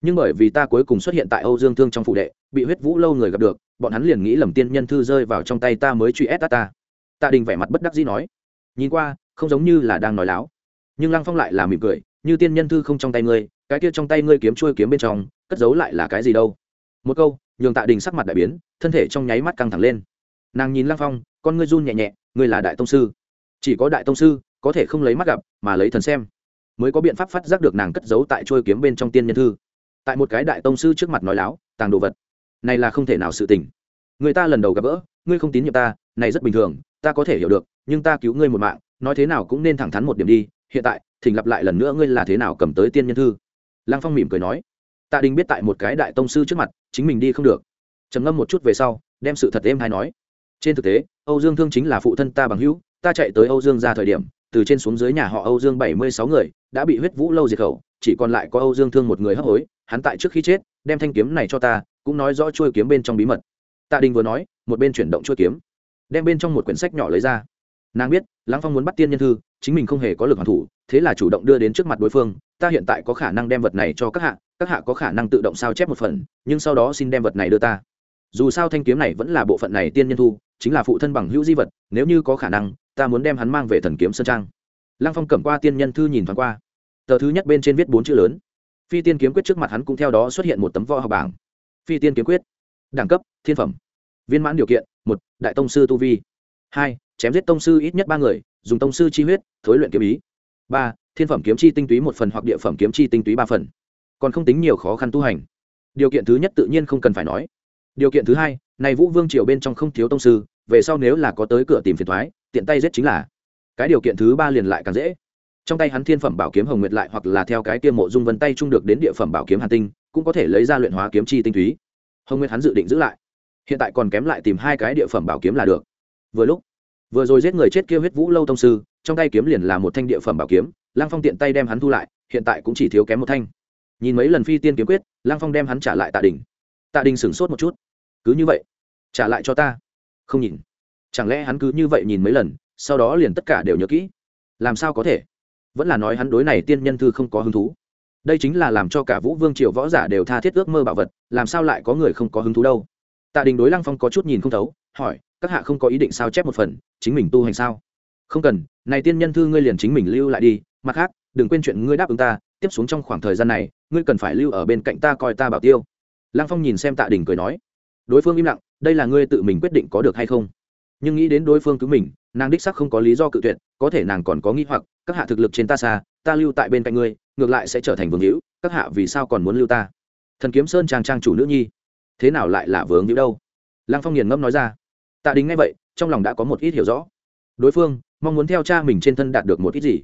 Speaker 1: Nhưng bởi vì ta cuối cùng xuất hiện tại âu dương thương trong phủ đệ, bị huyết vũ lâu người gặp được, bọn hắn liền nghĩ lầm tiên nhân thư rơi vào trong tay ta mới truy ép ta tạ đình vẻ mặt bất đắc dĩ nói. Nhìn qua, không giống như là đang nói láo. Nhưng lăng phong lại là mỉm cười như tiên nhân thư không trong tay ngươi, cái kia trong tay ngươi kiếm chui kiếm bên trong, cất giấu lại là cái gì đâu? Một câu, nhường tạ đình sắc mặt đại biến, thân thể trong nháy mắt căng thẳng lên. Nàng nhìn lăng phong, con ngươi run nhẹ nhẹ, ngươi là đại tông sư. Chỉ có đại tông sư, có thể không lấy mắt gặp, mà lấy thần xem. Mới có biện pháp phát giác được nàng cất giấu tại trôi kiếm bên trong tiên nhân thư. Tại một cái đại tông sư trước mặt nói láo, tàng đồ vật. Này là không thể nào sự tình. Người ta lần đầu gặp gỡ, ngươi không tín nhiệm ta, này rất bình thường, ta có thể hiểu được, nhưng ta cứu ngươi một mạng, nói thế nào cũng nên thẳng thắn một điểm đi hiện tại, thỉnh lặp lại lần nữa ngươi là thế nào cầm tới tiên nhân thư? Lăng phong mỉm cười nói. Tạ đình biết tại một cái đại tông sư trước mặt, chính mình đi không được. Trầm ngâm một chút về sau, đem sự thật êm hay nói. Trên thực tế, âu dương thương chính là phụ thân ta bằng hữu, ta chạy tới âu dương ra thời điểm, từ trên xuống dưới nhà họ âu dương bảy mươi sáu người, đã bị huyết vũ lâu diệt khẩu, chỉ còn lại có âu dương thương một người hấp hối, hắn tại trước khi chết, đem thanh kiếm này cho ta, cũng nói rõ chuôi kiếm bên trong bí mật. Tạ đình vừa nói, một bên chuyển động chuôi kiếm, đem bên trong một quyển sách nhỏ lấy ra. Nàng biết lãng phong muốn bắt tiên nhân thư chính mình không hề có lực hoàn thủ, thế là chủ động đưa đến trước mặt đối phương, ta hiện tại có khả năng đem vật này cho các hạ các hạ có khả năng tự động sao chép một phần, nhưng sau đó xin đem vật này đưa ta. Dù sao thanh kiếm này vẫn là bộ phận này tiên nhân thu, chính là phụ thân bằng hữu di vật, nếu như có khả năng, ta muốn đem hắn mang về thần kiếm sơn trang. Lăng phong cầm qua tiên nhân thư nhìn thoáng qua. Tờ thứ nhất bên trên viết bốn chữ lớn. Phi tiên kiếm quyết trước mặt hắn cũng theo đó xuất hiện một tấm võ học bảng. Phi tiên kiếm quyết. Đẳng cấp, thiên phẩm. Viên mãn điều kiện, một, đại tông sư tu vi. Hai, chém giết tông sư ít nhất ba người dùng tông sư chi huyết, thối luyện kiếm ý. Ba, thiên phẩm kiếm chi tinh túy một phần hoặc địa phẩm kiếm chi tinh túy ba phần. Còn không tính nhiều khó khăn tu hành. Điều kiện thứ nhất tự nhiên không cần phải nói. Điều kiện thứ hai này vũ vương triều bên trong không thiếu tông sư, về sau nếu là có tới cửa tìm phiền thoái tiện tay giết chính là. Cái điều kiện thứ ba liền lại càng dễ. Trong tay hắn thiên phẩm bảo kiếm hồng nguyệt lại hoặc là theo cái kia mộ dung vân tay chung được đến địa phẩm bảo kiếm hàn tinh, cũng có thể lấy ra luyện hóa kiếm chi tinh túy. Hồng nguyệt hắn dự định giữ lại. Hiện tại còn kém lại tìm hai cái địa phẩm bảo kiếm là được. Vừa lúc vừa rồi giết người chết kia huyết vũ lâu tông sư, trong tay kiếm liền là một thanh địa phẩm bảo kiếm lang phong tiện tay đem hắn thu lại, hiện tại cũng chỉ thiếu kém một thanh. Nhìn mấy lần phi tiên kiếm quyết lang phong đem hắn trả lại tạ đình. Tạ đình sửng sốt một chút. Cứ như vậy, trả lại cho ta. Không nhìn. Chẳng lẽ hắn cứ như vậy nhìn mấy lần, sau đó liền tất cả đều nhớ kỹ? Làm sao có thể? Vẫn là nói hắn đối này tiên nhân thư không có hứng thú. Đây chính là làm cho cả vũ vương triều võ giả đều tha thiết ước mơ bảo vật, làm sao lại có người không có hứng thú đâu? Tạ đình đối lăng phong có chút nhìn không thấu, hỏi các hạ không có ý định sao chép một phần, chính mình tu hành sao? Không cần, này tiên nhân thư ngươi liền chính mình lưu lại đi, mặt khác, đừng quên chuyện ngươi đáp ứng ta, tiếp xuống trong khoảng thời gian này, ngươi cần phải lưu ở bên cạnh ta coi ta bảo tiêu. Lăng phong nhìn xem tạ đình cười nói, đối phương im lặng, đây là ngươi tự mình quyết định có được hay không? Nhưng nghĩ đến đối phương cứu mình, nàng đích sắc không có lý do cự tuyệt, có thể nàng còn có nghĩ hoặc, các hạ thực lực trên ta xa, ta lưu tại bên cạnh ngươi, ngược lại sẽ trở thành vương hữu, các hạ vì sao còn muốn lưu ta? Thần kiếm sơn trang trang chủ nữ nhi, thế nào lại là vướng hữu đâu? Lăng phong nghiền ngẫm nói ra tạ đình nghe vậy, trong lòng đã có một ít hiểu rõ. Đối phương, mong muốn theo cha mình trên thân đạt được một ít gì?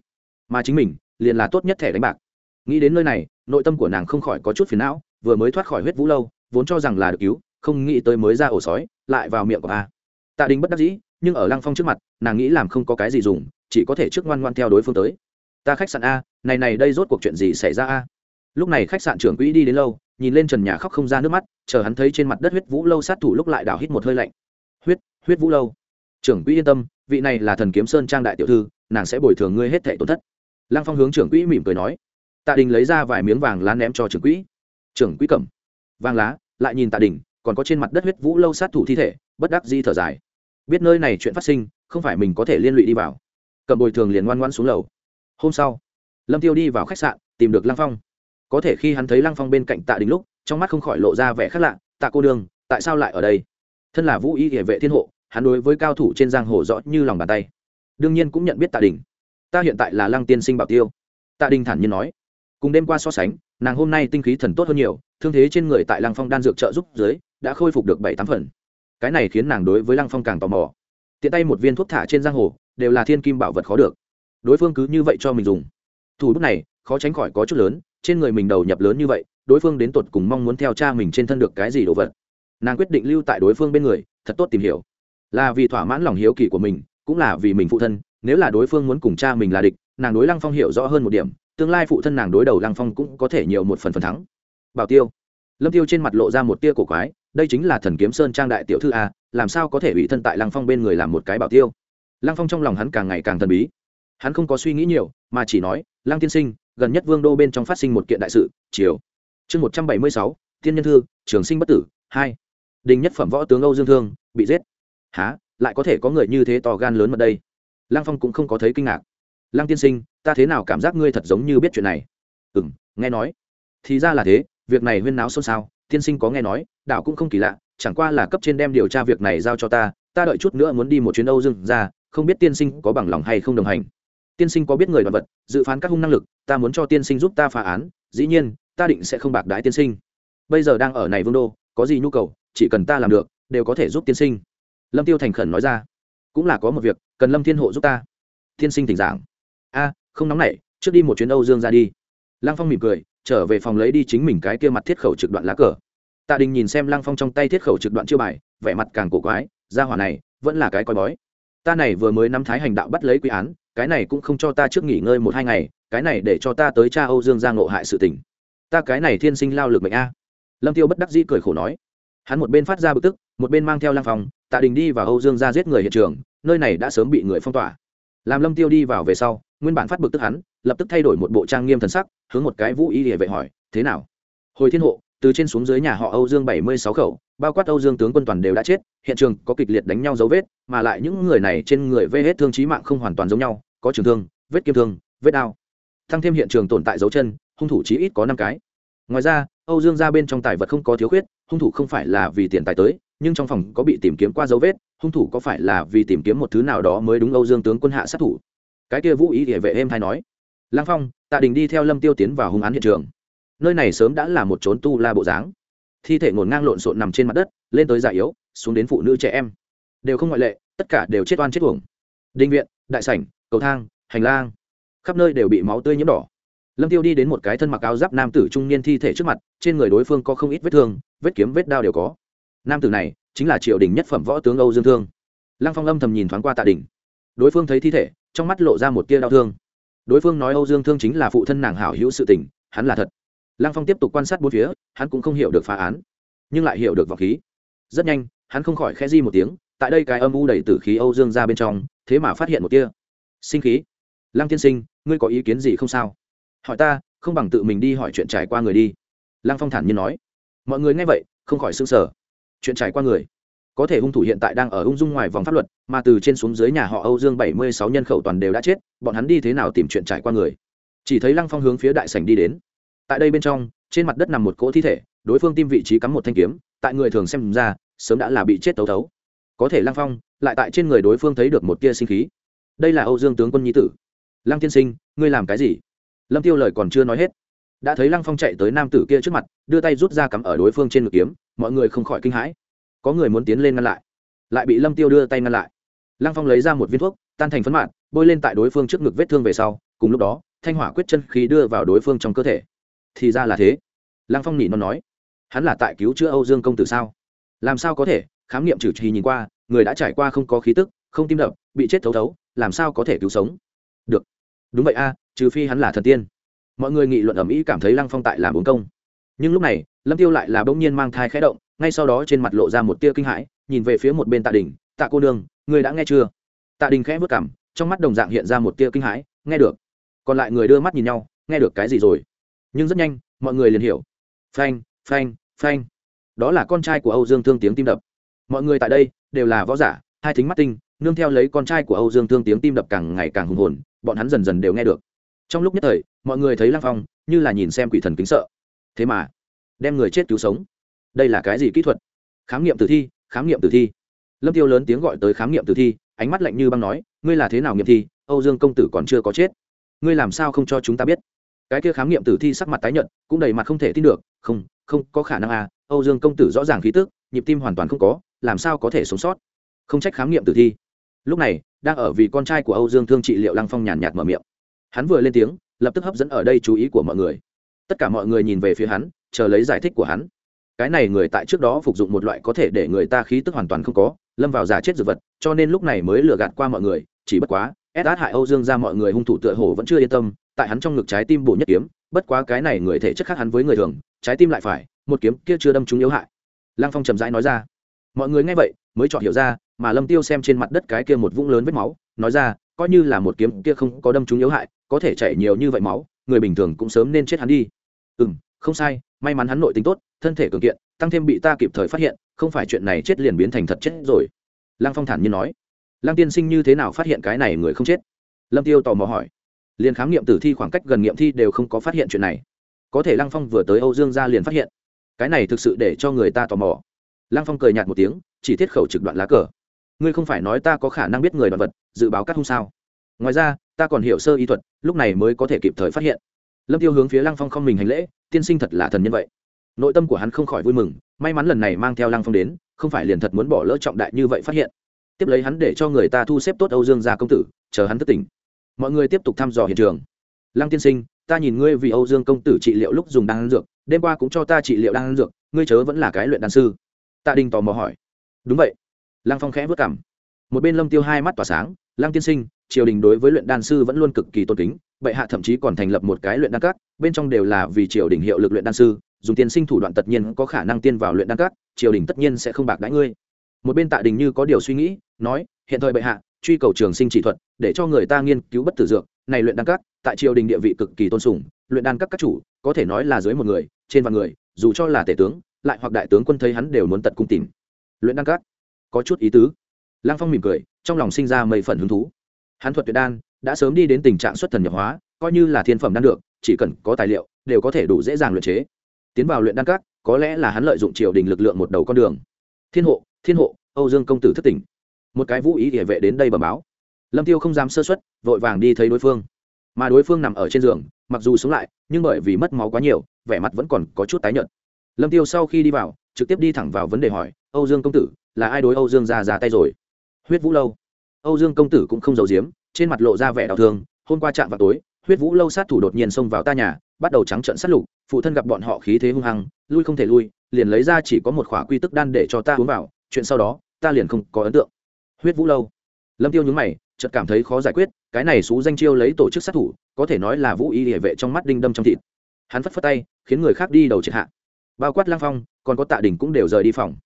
Speaker 1: Mà chính mình, liền là tốt nhất thẻ đánh bạc. Nghĩ đến nơi này, nội tâm của nàng không khỏi có chút phiền não, vừa mới thoát khỏi huyết vũ lâu, vốn cho rằng là được cứu, không nghĩ tới mới ra ổ sói, lại vào miệng của a tạ đình bất đắc dĩ, nhưng ở lăng phong trước mặt, nàng nghĩ làm không có cái gì dùng, chỉ có thể trước ngoan ngoan theo đối phương tới. Ta khách sạn a, này này đây rốt cuộc chuyện gì xảy ra a? Lúc này khách sạn trưởng quỹ đi đến lâu, nhìn lên trần nhà khóc không ra nước mắt, chờ hắn thấy trên mặt đất huyết vũ lâu sát thủ lúc lại đào hít một hơi lạnh huyết vũ lâu. Trưởng quỹ yên tâm, vị này là thần kiếm sơn trang đại tiểu thư, nàng sẽ bồi thường ngươi hết thẻ tổn thất. Lăng phong hướng trưởng quỹ mỉm cười nói. Tạ đình lấy ra vài miếng vàng lá ném cho trưởng quỹ. Trưởng quỹ cầm. Vàng lá, lại nhìn tạ đình, còn có trên mặt đất huyết vũ lâu sát thủ thi thể, bất đắc di thở dài. Biết nơi này chuyện phát sinh, không phải mình có thể liên lụy đi vào. Cầm bồi thường liền ngoan ngoan xuống lầu. Hôm sau, lâm tiêu đi vào khách sạn, tìm được lăng phong. Có thể khi hắn thấy lăng phong bên cạnh tạ đình lúc, trong mắt không khỏi lộ ra vẻ khác lạ. Tạ cô đương tại sao lại ở đây? Thân là vũ y địa vệ thiên hộ hắn đối với cao thủ trên giang hồ rõ như lòng bàn tay. Đương nhiên cũng nhận biết tạ đình. Ta hiện tại là lăng tiên sinh bảo tiêu. Tạ đình thản nhiên nói. Cùng đêm qua so sánh, nàng hôm nay tinh khí thần tốt hơn nhiều, thương thế trên người tại lăng phong đan dược trợ giúp dưới, đã khôi phục được bảy tám phần. Cái này khiến nàng đối với lăng phong càng tò mò. Tiện tay một viên thuốc thả trên giang hồ, đều là thiên kim bảo vật khó được. Đối phương cứ như vậy cho mình dùng. Thủ bút này, khó tránh khỏi có chút lớn, trên người mình đầu nhập lớn như vậy, đối phương đến tột cùng mong muốn theo cha mình trên thân được cái gì đồ vật. Nàng quyết định lưu tại đối phương bên người, thật tốt tìm hiểu là vì thỏa mãn lòng hiếu kỳ của mình, cũng là vì mình phụ thân, nếu là đối phương muốn cùng cha mình là địch, nàng đối lăng phong hiểu rõ hơn một điểm, tương lai phụ thân nàng đối đầu lăng phong cũng có thể nhiều một phần phần thắng. Bảo tiêu. Lâm tiêu trên mặt lộ ra một tia cổ quái, đây chính là thần kiếm sơn trang đại tiểu thư a, làm sao có thể bị thân tại lăng phong bên người làm một cái bảo tiêu? Lăng phong trong lòng hắn càng ngày càng thần bí. Hắn không có suy nghĩ nhiều, mà chỉ nói, lăng tiên sinh, gần nhất vương đô bên trong phát sinh một kiện đại sự, chiều. Chương một trăm bảy mươi sáu thiên nhân thư, trường sinh bất tử, hai. Đình nhất phẩm võ tướng âu dương thương, bị giết há, lại có thể có người như thế to gan lớn mật đây. Lăng phong cũng không có thấy kinh ngạc. Lăng tiên sinh, ta thế nào cảm giác ngươi thật giống như biết chuyện này? Ừ m nghe nói. Thì ra là thế, việc này huyên náo xôn xao, tiên sinh có nghe nói, đảo cũng không kỳ lạ, chẳng qua là cấp trên đem điều tra việc này giao cho ta ta đợi chút nữa muốn đi một chuyến âu dương ra, không biết tiên sinh có bằng lòng hay không đồng hành. Tiên sinh có biết người đoàn vật, dự phán các hung năng lực, ta muốn cho tiên sinh giúp ta phá án, dĩ nhiên, ta định sẽ không bạc đái tiên sinh. Bây giờ đang ở này vương đô, có gì nhu cầu, chỉ cần ta làm được, đều có thể giúp tiên sinh lâm tiêu thành khẩn nói ra, cũng là có một việc, cần lâm thiên hộ giúp ta. Thiên sinh tỉnh giảng, a, không nóng nảy, trước đi một chuyến âu dương ra đi. Lăng phong mỉm cười, trở về phòng lấy đi chính mình cái kia mặt thiết khẩu trực đoạn lá cờ. Tạ đình nhìn xem lăng phong trong tay thiết khẩu trực đoạn chiêu bài, vẻ mặt càng cổ quái ra hỏa này, vẫn là cái coi bói. Ta này vừa mới nắm thái hành đạo bắt lấy quy án, cái này cũng không cho ta trước nghỉ ngơi một hai ngày, cái này để cho ta tới cha âu dương ra ngộ hại sự tình. Ta cái này thiên sinh lao lực mệnh a. Lâm tiêu bất đắc dĩ cười khổ nói. Hắn một bên phát ra bực tức một bên mang theo lang phong, tạ đình đi vào âu dương ra giết người hiện trường, nơi này đã sớm bị người phong tỏa. Làm lâm tiêu đi vào về sau, nguyên bản phát bực tức hắn, lập tức thay đổi một bộ trang nghiêm thần sắc, hướng một cái vũ y địa vệ hỏi, thế nào? Hồi thiên hộ, từ trên xuống dưới nhà họ âu dương bảy mươi sáu khẩu, bao quát âu dương tướng quân toàn đều đã chết, hiện trường có kịch liệt đánh nhau dấu vết, mà lại những người này trên người vê hết thương trí mạng không hoàn toàn giống nhau, có trường thương, vết kim thương, vết đao. Thăng thêm hiện trường tồn tại dấu chân, hung thủ chí ít có năm cái. Ngoài ra, âu dương ra bên trong tài vật không có thiếu khuyết, hung thủ không phải là vì tiền tài tới nhưng trong phòng có bị tìm kiếm qua dấu vết, hung thủ có phải là vì tìm kiếm một thứ nào đó mới đúng âu dương tướng quân hạ sát thủ? Cái kia vũ ý địa vệ êm hay nói. Lang phong, tạ đình đi theo lâm tiêu tiến vào hung án hiện trường. Nơi này sớm đã là một trốn tu la bộ dáng. Thi thể ngổn ngang lộn xộn nằm trên mặt đất, lên tới già yếu, xuống đến phụ nữ trẻ em. Đều không ngoại lệ, tất cả đều chết oan chết uổng. Đinh viện, đại sảnh, cầu thang, hành lang, khắp nơi đều bị máu tươi nhiễm đỏ. Lâm tiêu đi đến một cái thân mặc áo giáp nam tử trung niên thi thể trước mặt, trên người đối phương có không ít vết thương, vết kiếm, vết đao đều có nam tử này chính là triều đình nhất phẩm võ tướng âu dương thương. Lăng phong âm thầm nhìn thoáng qua tạ đình. Đối phương thấy thi thể, trong mắt lộ ra một tia đau thương. Đối phương nói âu dương thương chính là phụ thân nàng hảo hữu sự tình, hắn là thật. Lăng phong tiếp tục quan sát bốn phía, hắn cũng không hiểu được phá án, nhưng lại hiểu được vọng khí. Rất nhanh, hắn không khỏi khẽ di một tiếng, tại đây cái âm u đầy tử khí âu dương ra bên trong, thế mà phát hiện một tia. Sinh khí. Lăng tiên sinh, ngươi có ý kiến gì không sao? Hỏi ta, không bằng tự mình đi hỏi chuyện trải qua người đi. Lăng phong thản nhiên nói. Mọi người nghe vậy, không khỏi s ư n g sở chuyện trải qua người. Có thể hung thủ hiện tại đang ở ung dung ngoài vòng pháp luật, mà từ trên xuống dưới nhà họ âu dương bảy mươi sáu nhân khẩu toàn đều đã chết, bọn hắn đi thế nào tìm chuyện trải qua người? Chỉ thấy lăng phong hướng phía đại sảnh đi đến. Tại đây bên trong, trên mặt đất nằm một cỗ thi thể, đối phương tim vị trí cắm một thanh kiếm, tại người thường xem ra, sớm đã là bị chết tấu tấu. có thể lăng phong lại tại trên người đối phương thấy được một tia sinh khí. Đây là âu dương tướng quân nhi tử. Lăng tiên sinh, ngươi làm cái gì? Lâm tiêu lời còn chưa nói hết, đã thấy lăng phong chạy tới nam tử kia trước mặt, đưa tay rút ra cắm ở đối phương trên ngực kiếm mọi người không khỏi kinh hãi. Có người muốn tiến lên ngăn lại lại bị lâm tiêu đưa tay ngăn lại. Lăng phong lấy ra một viên thuốc, tan thành phấn mạn, bôi lên tại đối phương trước ngực vết thương về sau, cùng lúc đó, thanh hỏa quyết chân khí đưa vào đối phương trong cơ thể. Thì ra là thế. Lăng phong nhỉ nó nói, hắn là tại cứu chữa âu dương công tử sao? Làm sao có thể? Khám nghiệm trừ trì nhìn qua, người đã trải qua không có khí tức, không tim đập, bị chết thấu thấu, làm sao có thể cứu sống? Được. Đúng vậy a, trừ phi hắn là thần tiên. Mọi người nghị luận ầm ĩ cảm thấy lăng phong tại làm bốn công. Nhưng lúc này lâm tiêu lại là bỗng nhiên mang thai khẽ động, ngay sau đó trên mặt lộ ra một tia kinh hãi, nhìn về phía một bên tạ đình, tạ cô nương người đã nghe chưa? Tạ đình khẽ vất cảm trong mắt đồng dạng hiện ra một tia kinh hãi, nghe được. Còn lại người đưa mắt nhìn nhau, nghe được cái gì rồi? Nhưng rất nhanh, mọi người liền hiểu. Phanh phanh phanh. Đó là con trai của âu dương thương tiếng tim đập. Mọi người tại đây đều là võ giả, hai thính mắt tinh, nương theo lấy con trai của âu dương thương tiếng tim đập càng ngày càng hùng hồn, bọn hắn dần dần đều nghe được. Trong lúc nhất thời, mọi người thấy lăng phong, như là nhìn xem quỷ thần kính sợ. Thế mà đem người chết cứu sống. Đây là cái gì kỹ thuật? Khám nghiệm tử thi, khám nghiệm tử thi. Lâm tiêu lớn tiếng gọi tới khám nghiệm tử thi, ánh mắt lạnh như băng nói, ngươi là thế nào nghiệm thi? Âu dương công tử còn chưa có chết. Ngươi làm sao không cho chúng ta biết? Cái kia khám nghiệm tử thi sắc mặt tái nhợt, cũng đầy mặt không thể tin được, không không, có khả năng à âu dương công tử rõ ràng khí tức, nhịp tim hoàn toàn không có, làm sao có thể sống sót? Không trách khám nghiệm tử thi. Lúc này, đang ở vì con trai của âu dương thương trị liệu lăng phong nhàn nhạt mở miệng. Hắn vừa lên tiếng, lập tức hấp dẫn ở đây chú ý của mọi người. Tất cả mọi người nhìn về phía hắn chờ lấy giải thích của hắn. Cái này người tại trước đó phục dụng một loại có thể để người ta khí tức hoàn toàn không có, lâm vào giả chết dược vật, cho nên lúc này mới lừa gạt qua mọi người, chỉ bất quá ép át hại âu dương ra mọi người hung thủ tựa hồ vẫn chưa yên tâm, tại hắn trong ngực trái tim bổ nhất kiếm, bất quá cái này người thể chất khác hắn với người thường, trái tim lại phải, một kiếm kia chưa đâm trúng yếu hại. Lăng phong trầm rãi nói ra. Mọi người nghe vậy, mới chọn hiểu ra, mà lâm tiêu xem trên mặt đất cái kia một vũng lớn vết máu, nói ra, coi như là một kiếm kia không có đâm trúng yếu hại, có thể chảy nhiều như vậy máu, người bình thường cũng sớm nên chết hắn đi. Ừ không sai, may mắn hắn nội tính tốt, thân thể cường kiện, tăng thêm bị ta kịp thời phát hiện, không phải chuyện này chết liền biến thành thật chết rồi. Lăng phong thản nhiên nói. Lăng tiên sinh như thế nào phát hiện cái này người không chết? Lâm tiêu tò mò hỏi. Liền khám nghiệm tử thi khoảng cách gần nghiệm thi đều không có phát hiện chuyện này. Có thể lăng phong vừa tới âu dương ra liền phát hiện. Cái này thực sự để cho người ta tò mò. Lăng phong cười nhạt một tiếng, chỉ thiết khẩu trực đoạn lá cờ. Ngươi không phải nói ta có khả năng biết người đoạn vật, dự báo cắt không sao. Ngoài ra, ta còn hiểu sơ y thuật, lúc này mới có thể kịp thời phát hiện lâm tiêu hướng phía lăng phong không mình hành lễ, tiên sinh thật là thần nhân vậy. Nội tâm của hắn không khỏi vui mừng, may mắn lần này mang theo lăng phong đến, không phải liền thật muốn bỏ lỡ trọng đại như vậy phát hiện. Tiếp lấy hắn để cho người ta thu xếp tốt âu dương gia công tử, chờ hắn thất tỉnh. Mọi người tiếp tục thăm dò hiện trường. Lăng tiên sinh, ta nhìn ngươi vì âu dương công tử trị liệu lúc dùng đan dược, đêm qua cũng cho ta trị liệu đan dược, ngươi chớ vẫn là cái luyện đan sư. Tạ đình tò mò hỏi. Đúng vậy. Lăng phong khẽ vất cảm một bên lâm tiêu hai mắt tỏa sáng, lăng tiên sinh, triều đình đối với luyện đan sư vẫn luôn cực kỳ tôn kính bệ hạ thậm chí còn thành lập một cái luyện đan các, bên trong đều là vì triều đình hiệu lực luyện đan sư, dùng tiên sinh thủ đoạn tất nhiên có khả năng tiên vào luyện đan các, triều đình tất nhiên sẽ không bạc đãi ngươi. Một bên tạ đình như có điều suy nghĩ, nói, hiện thời bệ hạ, truy cầu trường sinh chỉ thuật, để cho người ta nghiên cứu bất tử dược, này luyện đan các, tại triều đình địa vị cực kỳ tôn sùng, luyện đan các các chủ, có thể nói là dưới một người, trên vạn người, dù cho là tể tướng, lại hoặc đại tướng quân thấy hắn đều muốn tật cung tìm. Luyện đan các, có chút ý tứ. Lăng phong mỉm cười, trong lòng sinh ra mây phần hứng thú. Hắn thuật tuyệt đan đã sớm đi đến tình trạng xuất thần nhập hóa, coi như là thiên phẩm đan được, chỉ cần có tài liệu, đều có thể đủ dễ dàng luyện chế. Tiến vào luyện đan các, có lẽ là hắn lợi dụng triều đình lực lượng một đầu con đường. Thiên hộ thiên hộ, âu dương công tử thất tỉnh. Một cái vũ ý địa vệ đến đây bẩm báo. Lâm tiêu không dám sơ xuất vội vàng đi thấy đối phương. Mà đối phương nằm ở trên giường, mặc dù sống lại, nhưng bởi vì mất máu quá nhiều, vẻ mặt vẫn còn có chút tái nhợt. Lâm tiêu sau khi đi vào, trực tiếp đi thẳng vào vấn đề hỏi, âu dương công tử, là ai đối âu dương ra ra tay rồi? Huyết vũ lâu. Âu dương công tử cũng không giấu giếm trên mặt lộ ra vẻ đau thương, hôm qua chạm vào tối, huyết vũ lâu sát thủ đột nhiên xông vào ta nhà, bắt đầu trắng trợn sát lục, phụ thân gặp bọn họ khí thế hung hăng, lui không thể lui, liền lấy ra chỉ có một khỏa quy tức đan để cho ta uống vào, chuyện sau đó, ta liền không có ấn tượng. Huyết vũ lâu. Lâm tiêu nhướng mày, chợt cảm thấy khó giải quyết, cái này xú danh chiêu lấy tổ chức sát thủ, có thể nói là vũ y hệ vệ trong mắt đinh đâm trong thịt. Hắn phất phất tay, khiến người khác đi đầu triệt hạ. Bao quát lang phong, còn có tạ đình cũng đều rời đi phòng.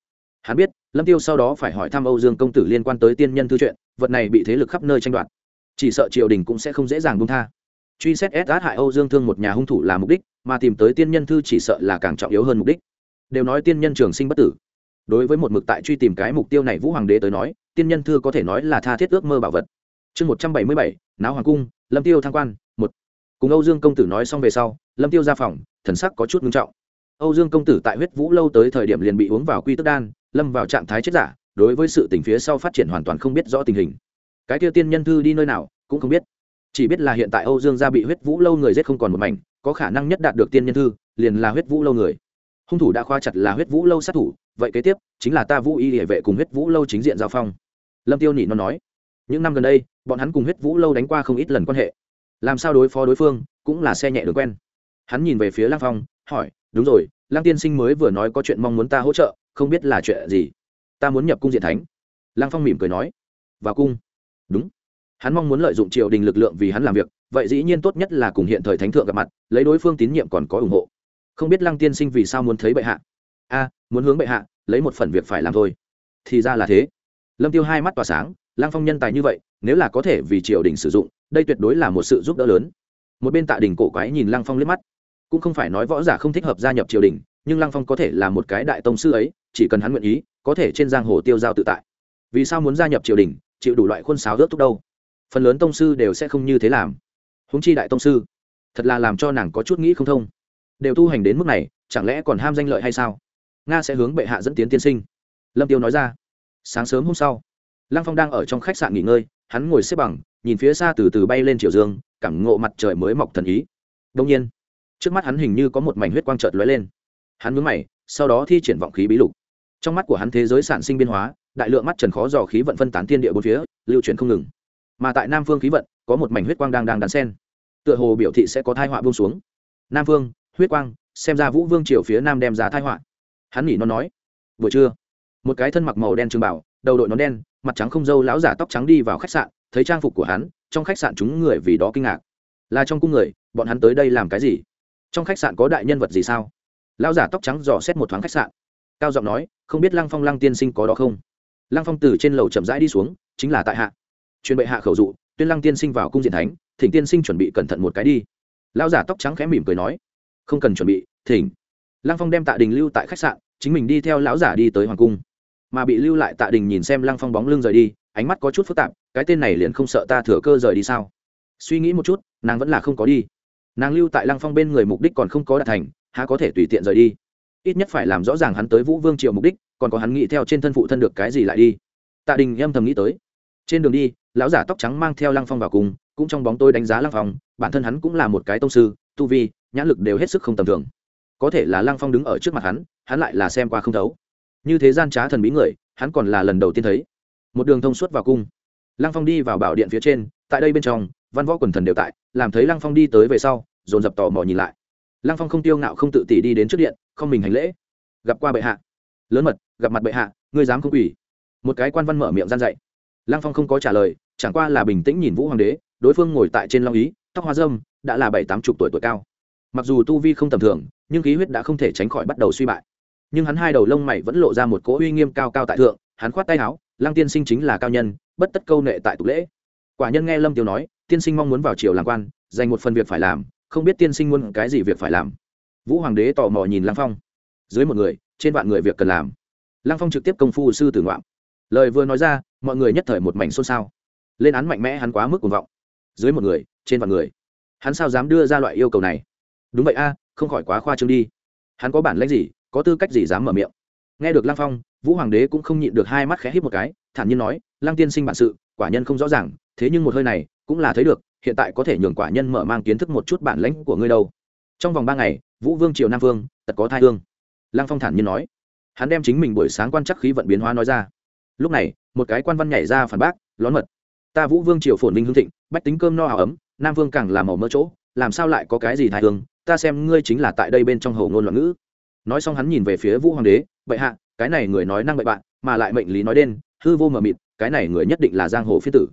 Speaker 1: Hắn biết, lâm tiêu sau đó phải hỏi thăm âu dương công tử liên quan tới tiên nhân thư chuyện, vật này bị thế lực khắp nơi tranh đoạt chỉ sợ triều đình cũng sẽ không dễ dàng buông tha. Truy xét ép hại âu dương thương một nhà hung thủ là mục đích, mà tìm tới tiên nhân thư chỉ sợ là càng trọng yếu hơn mục đích. Đều nói tiên nhân trường sinh bất tử. Đối với một mực tại truy tìm cái mục tiêu này vũ hoàng đế tới nói, tiên nhân thư có thể nói là tha thiết ước mơ bảo vật. Chương một trăm bảy mươi bảy, náo hoàng cung, lâm tiêu thăng quan, một. Cùng âu dương công tử nói xong về sau, lâm tiêu ra phòng, thần sắc có chút ngưng trọng. Âu dương công tử tại huyết vũ lâu tới thời điểm liền bị uống vào quy tức đan, lâm vào trạng thái chết giả, đối với sự tình phía sau phát triển hoàn toàn không biết rõ tình hình cái kia tiên nhân thư đi nơi nào cũng không biết. Chỉ biết là hiện tại âu dương gia bị huyết vũ lâu người giết không còn một mảnh, có khả năng nhất đạt được tiên nhân thư, liền là huyết vũ lâu người. Hung thủ đã khoa chặt là huyết vũ lâu sát thủ, vậy kế tiếp chính là ta vũ y địa vệ cùng huyết vũ lâu chính diện giao phong. Lâm tiêu nhị nó nói, những năm gần đây, bọn hắn cùng huyết vũ lâu đánh qua không ít lần quan hệ. Làm sao đối phó đối phương cũng là xe nhẹ đường quen. Hắn nhìn về phía lang phong, hỏi, đúng rồi lang tiên sinh mới vừa nói có chuyện mong muốn ta hỗ trợ, không biết là chuyện gì? Ta muốn nhập cung diện thánh. Lang phong mỉm cười nói, vào cung đúng. Hắn mong muốn lợi dụng triều đình lực lượng vì hắn làm việc, vậy dĩ nhiên tốt nhất là cùng hiện thời thánh thượng gặp mặt, lấy đối phương tín nhiệm còn có ủng hộ. Không biết lăng tiên sinh vì sao muốn thấy bệ hạ? A, muốn hướng bệ hạ, lấy một phần việc phải làm thôi. Thì ra là thế. Lâm tiêu hai mắt tỏa sáng, lăng phong nhân tài như vậy, nếu là có thể vì triều đình sử dụng, đây tuyệt đối là một sự giúp đỡ lớn. Một bên tạ đình cổ quái nhìn lăng phong liếc mắt. Cũng không phải nói võ giả không thích hợp gia nhập triều đình, nhưng lăng phong có thể là một cái đại tông sư ấy, chỉ cần hắn nguyện ý, có thể trên giang hồ tiêu giao tự tại. Vì sao muốn gia nhập triều đình chịu đủ loại khuôn sáo rớt thúc đâu. Phần lớn tông sư đều sẽ không như thế làm. Húng chi đại tông sư, thật là làm cho nàng có chút nghĩ không thông. Đều tu hành đến mức này, chẳng lẽ còn ham danh lợi hay sao? Nga sẽ hướng bệ hạ dẫn tiến tiên sinh. Lâm tiêu nói ra. Sáng sớm hôm sau, lăng phong đang ở trong khách sạn nghỉ ngơi, hắn ngồi xếp bằng, nhìn phía xa từ từ bay lên chiều dương, cảm ngộ mặt trời mới mọc thần ý. Đông nhiên, trước mắt hắn hình như có một mảnh huyết quang trợt lóe lên. Hắn mướn mày, sau đó thi triển vọng khí bí lục. Trong mắt của hắn thế giới sản sinh biên hóa đại lượng mắt trần khó dò khí vận phân tán thiên địa bốn phía, lưu chuyển không ngừng. Mà tại nam phương khí vận, có một mảnh huyết quang đang đang đàn sen. Tựa hồ biểu thị sẽ có thai họa buông xuống. Nam phương, huyết quang, xem ra vũ vương triều phía nam đem ra thai họa. Hắn nhỉ nó nói buổi trưa một cái thân mặc màu đen trường bảo, đầu đội nón đen, mặt trắng không dâu lão giả tóc trắng đi vào khách sạn, thấy trang phục của hắn, trong khách sạn chúng người vì đó kinh ngạc. Là trong cung người, bọn hắn tới đây làm cái gì? Trong khách sạn có đại nhân vật gì sao? Lão giả tóc trắng dò xét một thoáng khách sạn. Cao giọng nói, không biết lăng phong lăng tiên sinh có đó không? Lăng phong từ trên lầu chậm rãi đi xuống, chính là tại hạ. Truyền bệ hạ khẩu dụ, tuyên lăng tiên sinh vào cung diện thánh, thỉnh tiên sinh chuẩn bị cẩn thận một cái đi. Lão giả tóc trắng khẽ mỉm cười nói, không cần chuẩn bị, thỉnh. Lăng phong đem tạ đình lưu tại khách sạn, chính mình đi theo lão giả đi tới hoàng cung. Mà bị lưu lại tạ đình nhìn xem lăng phong bóng lưng rời đi, ánh mắt có chút phức tạp, cái tên này liền không sợ ta thừa cơ rời đi sao? Suy nghĩ một chút, nàng vẫn là không có đi. Nàng lưu tại lăng phong bên người mục đích còn không có đạt thành, há có thể tùy tiện rời đi ít nhất phải làm rõ ràng hắn tới vũ vương triều mục đích, còn có hắn nghĩ theo trên thân phụ thân được cái gì lại đi. Tạ đình âm thầm nghĩ tới. Trên đường đi, lão giả tóc trắng mang theo lăng phong vào cùng, cũng trong bóng tôi đánh giá lăng phong, bản thân hắn cũng là một cái tông sư, tu vi, nhãn lực đều hết sức không tầm thường. Có thể là lăng phong đứng ở trước mặt hắn hắn lại là xem qua không thấu. Như thế gian trá thần bí người, hắn còn là lần đầu tiên thấy. Một đường thông suốt vào cung. Lăng phong đi vào bảo điện phía trên, tại đây bên trong, văn võ quần thần đều tại, làm thấy lăng phong đi tới về sau, dồn dập tò mò nhìn lại lăng phong không tiêu ngạo không tự tỉ đi đến trước điện, không mình hành lễ. Gặp qua bệ hạ. Lớn mật, gặp mặt bệ hạ, ngươi dám không ủy một cái quan văn mở miệng gian dạy. Lăng phong không có trả lời, chẳng qua là bình tĩnh nhìn vũ hoàng đế, đối phương ngồi tại trên long ý, tóc hoa dâm đã là bảy tám chục tuổi tuổi cao. Mặc dù tu vi không tầm thường, nhưng khí huyết đã không thể tránh khỏi bắt đầu suy bại. Nhưng hắn hai đầu lông mày vẫn lộ ra một cỗ uy nghiêm cao cao tại thượng, hắn khoát tay áo, lăng tiên sinh chính là cao nhân, bất tất câu nệ tại tục lễ. Quả nhân nghe lâm tiêu nói, tiên sinh mong muốn vào triều làm quan, dành một phần việc phải làm không biết tiên sinh muốn cái gì việc phải làm. Vũ hoàng đế tò mò nhìn lăng phong. Dưới một người, trên vạn người việc cần làm. Lăng phong trực tiếp công phu sư tử ngoạm. Lời vừa nói ra, mọi người nhất thời một mảnh xôn xao. Lên án mạnh mẽ hắn quá mức cuồng vọng. Dưới một người, trên vạn người. Hắn sao dám đưa ra loại yêu cầu này? Đúng vậy a, không khỏi quá khoa trương đi. Hắn có bản lãnh gì, có tư cách gì dám mở miệng? Nghe được lăng phong, vũ hoàng đế cũng không nhịn được hai mắt khẽ hít một cái, thản nhiên nói, lăng tiên sinh bản sự, quả nhân không rõ ràng, thế nhưng một hơi này, cũng là thấy được hiện tại có thể nhường quả nhân mở mang kiến thức một chút bản lãnh của ngươi đâu. Trong vòng ba ngày, vũ vương triều nam vương tật có thai hương. Lăng phong thản nhiên nói. Hắn đem chính mình buổi sáng quan chắc khí vận biến hóa nói ra. Lúc này, một cái quan văn nhảy ra phản bác, lón mật, ta vũ vương triều phồn vinh hương thịnh, bách tính cơm no áo ấm, nam vương càng làm màu mỡ chỗ, làm sao lại có cái gì thai hương, ta xem ngươi chính là tại đây bên trong hầu ngôn loạn ngữ. Nói xong hắn nhìn về phía vũ hoàng đế, bệ hạ, cái này người nói năng bậy bạn, mà lại mệnh lý nói đen, hư vô mờ mịt, cái này người nhất định là giang hồ phiết tử.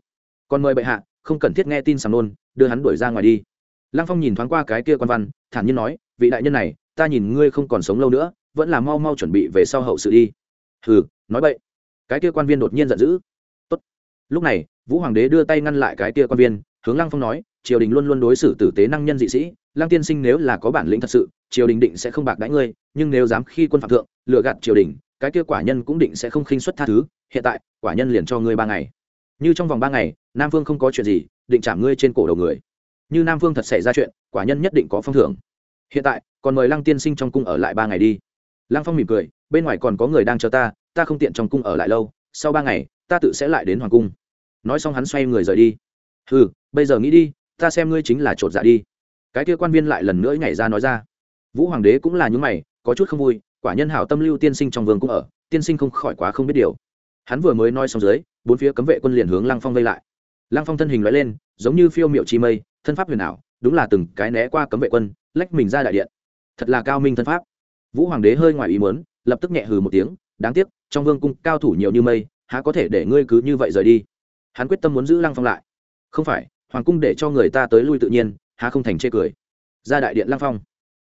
Speaker 1: Còn mời bệ hạ không cần thiết nghe tin sầm nôn đưa hắn đuổi ra ngoài đi. Lăng phong nhìn thoáng qua cái kia quan văn, thản nhiên nói, vị đại nhân này, ta nhìn ngươi không còn sống lâu nữa, vẫn là mau mau chuẩn bị về sau hậu sự đi. Hừ, nói vậy cái kia quan viên đột nhiên giận dữ. Tốt. lúc này, vũ hoàng đế đưa tay ngăn lại cái kia quan viên, hướng lăng phong nói, triều đình luôn luôn đối xử tử tế năng nhân dị sĩ, lăng tiên sinh nếu là có bản lĩnh thật sự, triều đình định sẽ không bạc đãi ngươi, nhưng nếu dám khi quân phạm thượng, lừa gạt triều đình, cái kia quả nhân cũng định sẽ không khinh xuất tha thứ, hiện tại, quả nhân liền cho ngươi ba ngày như trong vòng ba ngày, nam vương không có chuyện gì, định trả ngươi trên cổ đầu người. Như nam vương thật xảy ra chuyện, quả nhân nhất định có phong thưởng. Hiện tại, còn mời lăng tiên sinh trong cung ở lại ba ngày đi. Lăng phong mỉm cười, bên ngoài còn có người đang chờ ta ta không tiện trong cung ở lại lâu, sau ba ngày, ta tự sẽ lại đến hoàng cung. Nói xong hắn xoay người rời đi. Ừ bây giờ nghĩ đi, ta xem ngươi chính là chột dạ đi. Cái kia quan viên lại lần nữa nhảy ra nói ra. Vũ hoàng đế cũng là những mày, có chút không vui, quả nhân hảo tâm lưu tiên sinh trong vương cũng ở, tiên sinh không khỏi quá không biết điều hắn vừa mới nói xong dưới, bốn phía cấm vệ quân liền hướng lăng phong vây lại. Lăng phong thân hình loại lên, giống như phiêu miệu chi mây, thân pháp huyền ảo, đúng là từng cái né qua cấm vệ quân, lách mình ra đại điện. Thật là cao minh thân pháp. Vũ hoàng đế hơi ngoài ý muốn, lập tức nhẹ hừ một tiếng, đáng tiếc, trong vương cung cao thủ nhiều như mây, há có thể để ngươi cứ như vậy rời đi. Hắn quyết tâm muốn giữ lăng phong lại. Không phải, hoàng cung để cho người ta tới lui tự nhiên, há không thành chê cười. Ra đại điện lăng phong.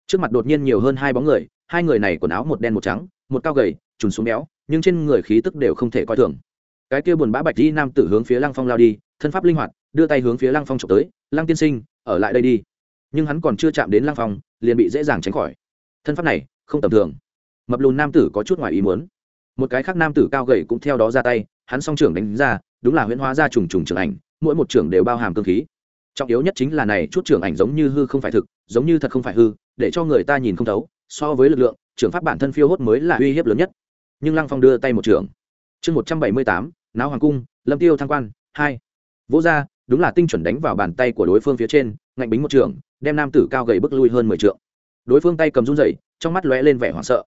Speaker 1: Trước mặt đột nhiên nhiều hơn hai bóng người, hai người này quần áo một đen một trắng, một cao gầy, trùn xuống béo nhưng trên người khí tức đều không thể coi thường. Cái kia buồn bã bạch y nam tử hướng phía lăng phong lao đi, thân pháp linh hoạt, đưa tay hướng phía lăng phong trộm tới, lăng tiên sinh, ở lại đây đi. Nhưng hắn còn chưa chạm đến lăng phong, liền bị dễ dàng tránh khỏi. Thân pháp này, không tầm thường. Mập lùn nam tử có chút ngoài ý muốn. Một cái khác nam tử cao gầy cũng theo đó ra tay, hắn song trưởng đánh ra, đúng là huyễn hóa ra trùng trùng trưởng ảnh, mỗi một trưởng đều bao hàm cơ khí. Trọng yếu nhất chính là này, chút trưởng ảnh giống như hư không phải thực, giống như thật không phải hư, để cho người ta nhìn không thấu, so với lực lượng, trưởng pháp bản thân phiêu hốt mới là uy hiếp lớn nhất nhưng lăng phong đưa tay một trưởng chương một trăm bảy mươi tám, náo hoàng cung, lâm tiêu thăng quan, hai. Vỗ ra, đúng là tinh chuẩn đánh vào bàn tay của đối phương phía trên, ngạnh bính một trường, đem nam tử cao gầy bước lui hơn mười trượng. Đối phương tay cầm run dậy trong mắt lóe lên vẻ hoảng sợ.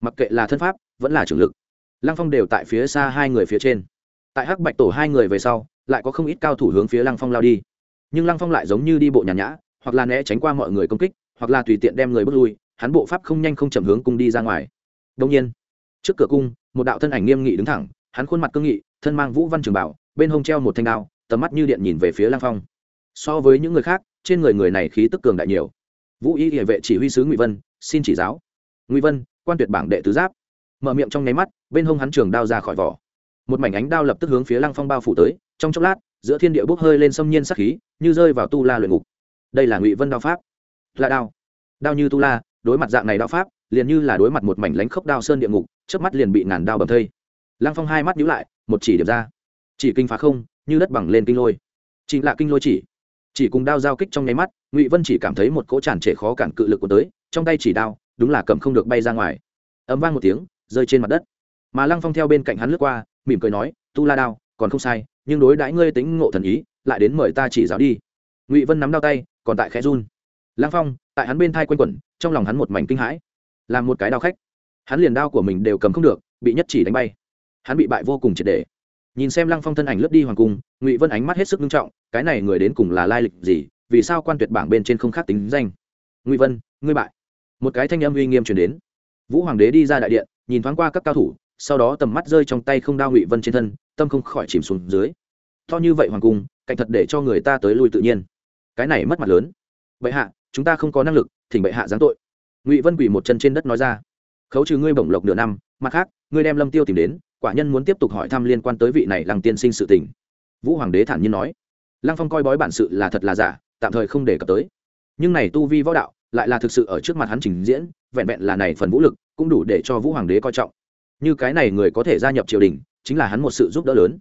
Speaker 1: Mặc kệ là thân pháp, vẫn là trưởng lực, lăng phong đều tại phía xa hai người phía trên. Tại hắc bạch tổ hai người về sau, lại có không ít cao thủ hướng phía lăng phong lao đi. Nhưng lăng phong lại giống như đi bộ nhàn nhã, hoặc là né tránh qua mọi người công kích, hoặc là tùy tiện đem người bước lui, hắn bộ pháp không nhanh không chậm hướng cung đi ra ngoài. Đông nhiên trước cửa cung, một đạo thân ảnh nghiêm nghị đứng thẳng, hắn khuôn mặt cương nghị, thân mang vũ văn trường bảo, bên hông treo một thanh đao, tầm mắt như điện nhìn về phía lang phong. So với những người khác, trên người người này khí tức cường đại nhiều. Vũ y địa vệ chỉ huy sứ ngụy vân, xin chỉ giáo. Ngụy vân, quan tuyệt bảng đệ tứ giáp. Mở miệng trong nháy mắt, bên hông hắn trường đao ra khỏi vỏ. Một mảnh ánh đao lập tức hướng phía lăng phong bao phủ tới, trong chốc lát, giữa thiên địa bốc hơi lên xâm nhiên sắc khí, như rơi vào tu la luyện ngục. Đây là ngụy vân đao pháp. Là đao. Đao như tu la, đối mặt dạng này đao pháp, liền như là đối mặt một mảnh lánh khốc đao sơn địa ngục trước mắt liền bị ngàn đao bầm thây. Lăng phong hai mắt nhíu lại, một chỉ điểm ra. Chỉ kinh phá không, như đất bằng lên kinh lôi. Chính là kinh lôi chỉ. Chỉ cùng đao giao kích trong nháy mắt, ngụy vân chỉ cảm thấy một cỗ tràn trề khó cản cự lực của tới, trong tay chỉ đao, đúng là cầm không được bay ra ngoài. Ấm vang một tiếng, rơi trên mặt đất. Mà lăng phong theo bên cạnh hắn lướt qua, mỉm cười nói, tu la đao, còn không sai, nhưng đối đãi ngươi tính ngộ thần ý, lại đến mời ta chỉ giáo đi. Ngụy vân nắm đao tay, còn tại khẽ run. Lăng phong, tại hắn bên thai quanh quẩn, trong lòng hắn một mảnh kinh hãi. Làm một cái đao khách hắn liền đao của mình đều cầm không được, bị nhất chỉ đánh bay. Hắn bị bại vô cùng triệt để. nhìn xem lăng phong thân ảnh lướt đi hoàng cung, ngụy vân ánh mắt hết sức nghiêm trọng, cái này người đến cùng là lai lịch gì, vì sao quan tuyệt bảng bên trên không khác tính danh? Ngụy vân, ngươi bại. Một cái thanh âm uy nghiêm truyền đến. Vũ hoàng đế đi ra đại điện, nhìn thoáng qua các cao thủ, sau đó tầm mắt rơi trong tay không đao ngụy vân trên thân, tâm không khỏi chìm xuống dưới. To như vậy hoàng cung cạnh thật để cho người ta tới lui tự nhiên. Cái này mất mặt lớn. Bệ hạ, chúng ta không có năng lực, thỉnh bệ hạ giáng tội. Ngụy vân quỳ một chân trên đất nói ra khấu trừ ngươi bổng lộc nửa năm, mặt khác, ngươi đem lâm tiêu tìm đến, quả nhân muốn tiếp tục hỏi thăm liên quan tới vị này lăng tiên sinh sự tình. Vũ hoàng đế thản nhiên nói. Lăng phong coi bói bản sự là thật là giả, tạm thời không đề cập tới. Nhưng này tu vi võ đạo, lại là thực sự ở trước mặt hắn trình diễn, vẹn vẹn là này phần vũ lực, cũng đủ để cho vũ hoàng đế coi trọng. Như cái này người có thể gia nhập triều đình, chính là hắn một sự giúp đỡ lớn.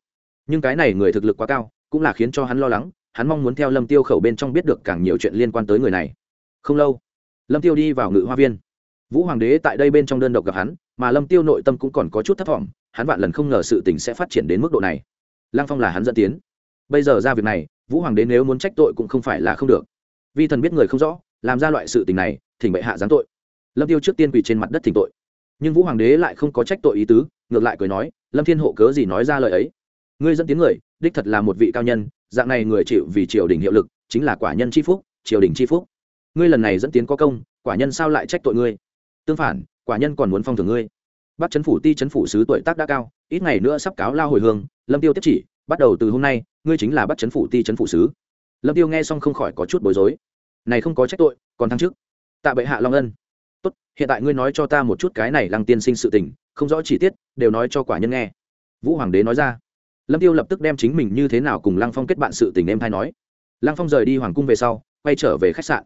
Speaker 1: Nhưng cái này người thực lực quá cao, cũng là khiến cho hắn lo lắng, hắn mong muốn theo lâm tiêu khẩu bên trong biết được càng nhiều chuyện liên quan tới người này. Không lâu, lâm tiêu đi vào ngự hoa viên vũ hoàng đế tại đây bên trong đơn độc gặp hắn, mà lâm tiêu nội tâm cũng còn có chút thất vọng hắn vạn lần không ngờ sự tình sẽ phát triển đến mức độ này. Lăng phong là hắn dẫn tiến. Bây giờ ra việc này, vũ hoàng đế nếu muốn trách tội cũng không phải là không được. Vi thần biết người không rõ, làm ra loại sự tình này, thỉnh bệ hạ giáng tội. Lâm tiêu trước tiên quỳ trên mặt đất thỉnh tội. Nhưng vũ hoàng đế lại không có trách tội ý tứ, ngược lại cười nói, lâm thiên hộ cớ gì nói ra lời ấy? Ngươi dẫn tiến người, đích thật là một vị cao nhân, dạng này người chịu vì triều đình hiệu lực, chính là quả nhân c h i phúc, triều đình c h i phúc. Ngươi lần này dẫn tiến có công, quả nhân sao lại trách tội ngươi? Tương phản, quả nhân còn muốn phong thưởng ngươi. Bắt chấn phủ, ti chấn phủ sứ tuổi tác đã cao, ít ngày nữa sắp cáo lao hồi hương, lâm tiêu tiếp chỉ, bắt đầu từ hôm nay, ngươi chính là bắt chấn phủ, ti chấn phủ sứ. Lâm tiêu nghe xong không khỏi có chút bối rối. Này không có trách tội, còn thăng chức. Tạ bệ hạ long ân. Tốt, hiện tại ngươi nói cho ta một chút cái này lăng tiên sinh sự tình, không rõ chi tiết, đều nói cho quả nhân nghe. Vũ hoàng đế nói ra. Lâm tiêu lập tức đem chính mình như thế nào cùng lăng phong kết bạn sự tình em thay nói. Lăng phong rời đi hoàng cung về sau, quay trở về khách sạn.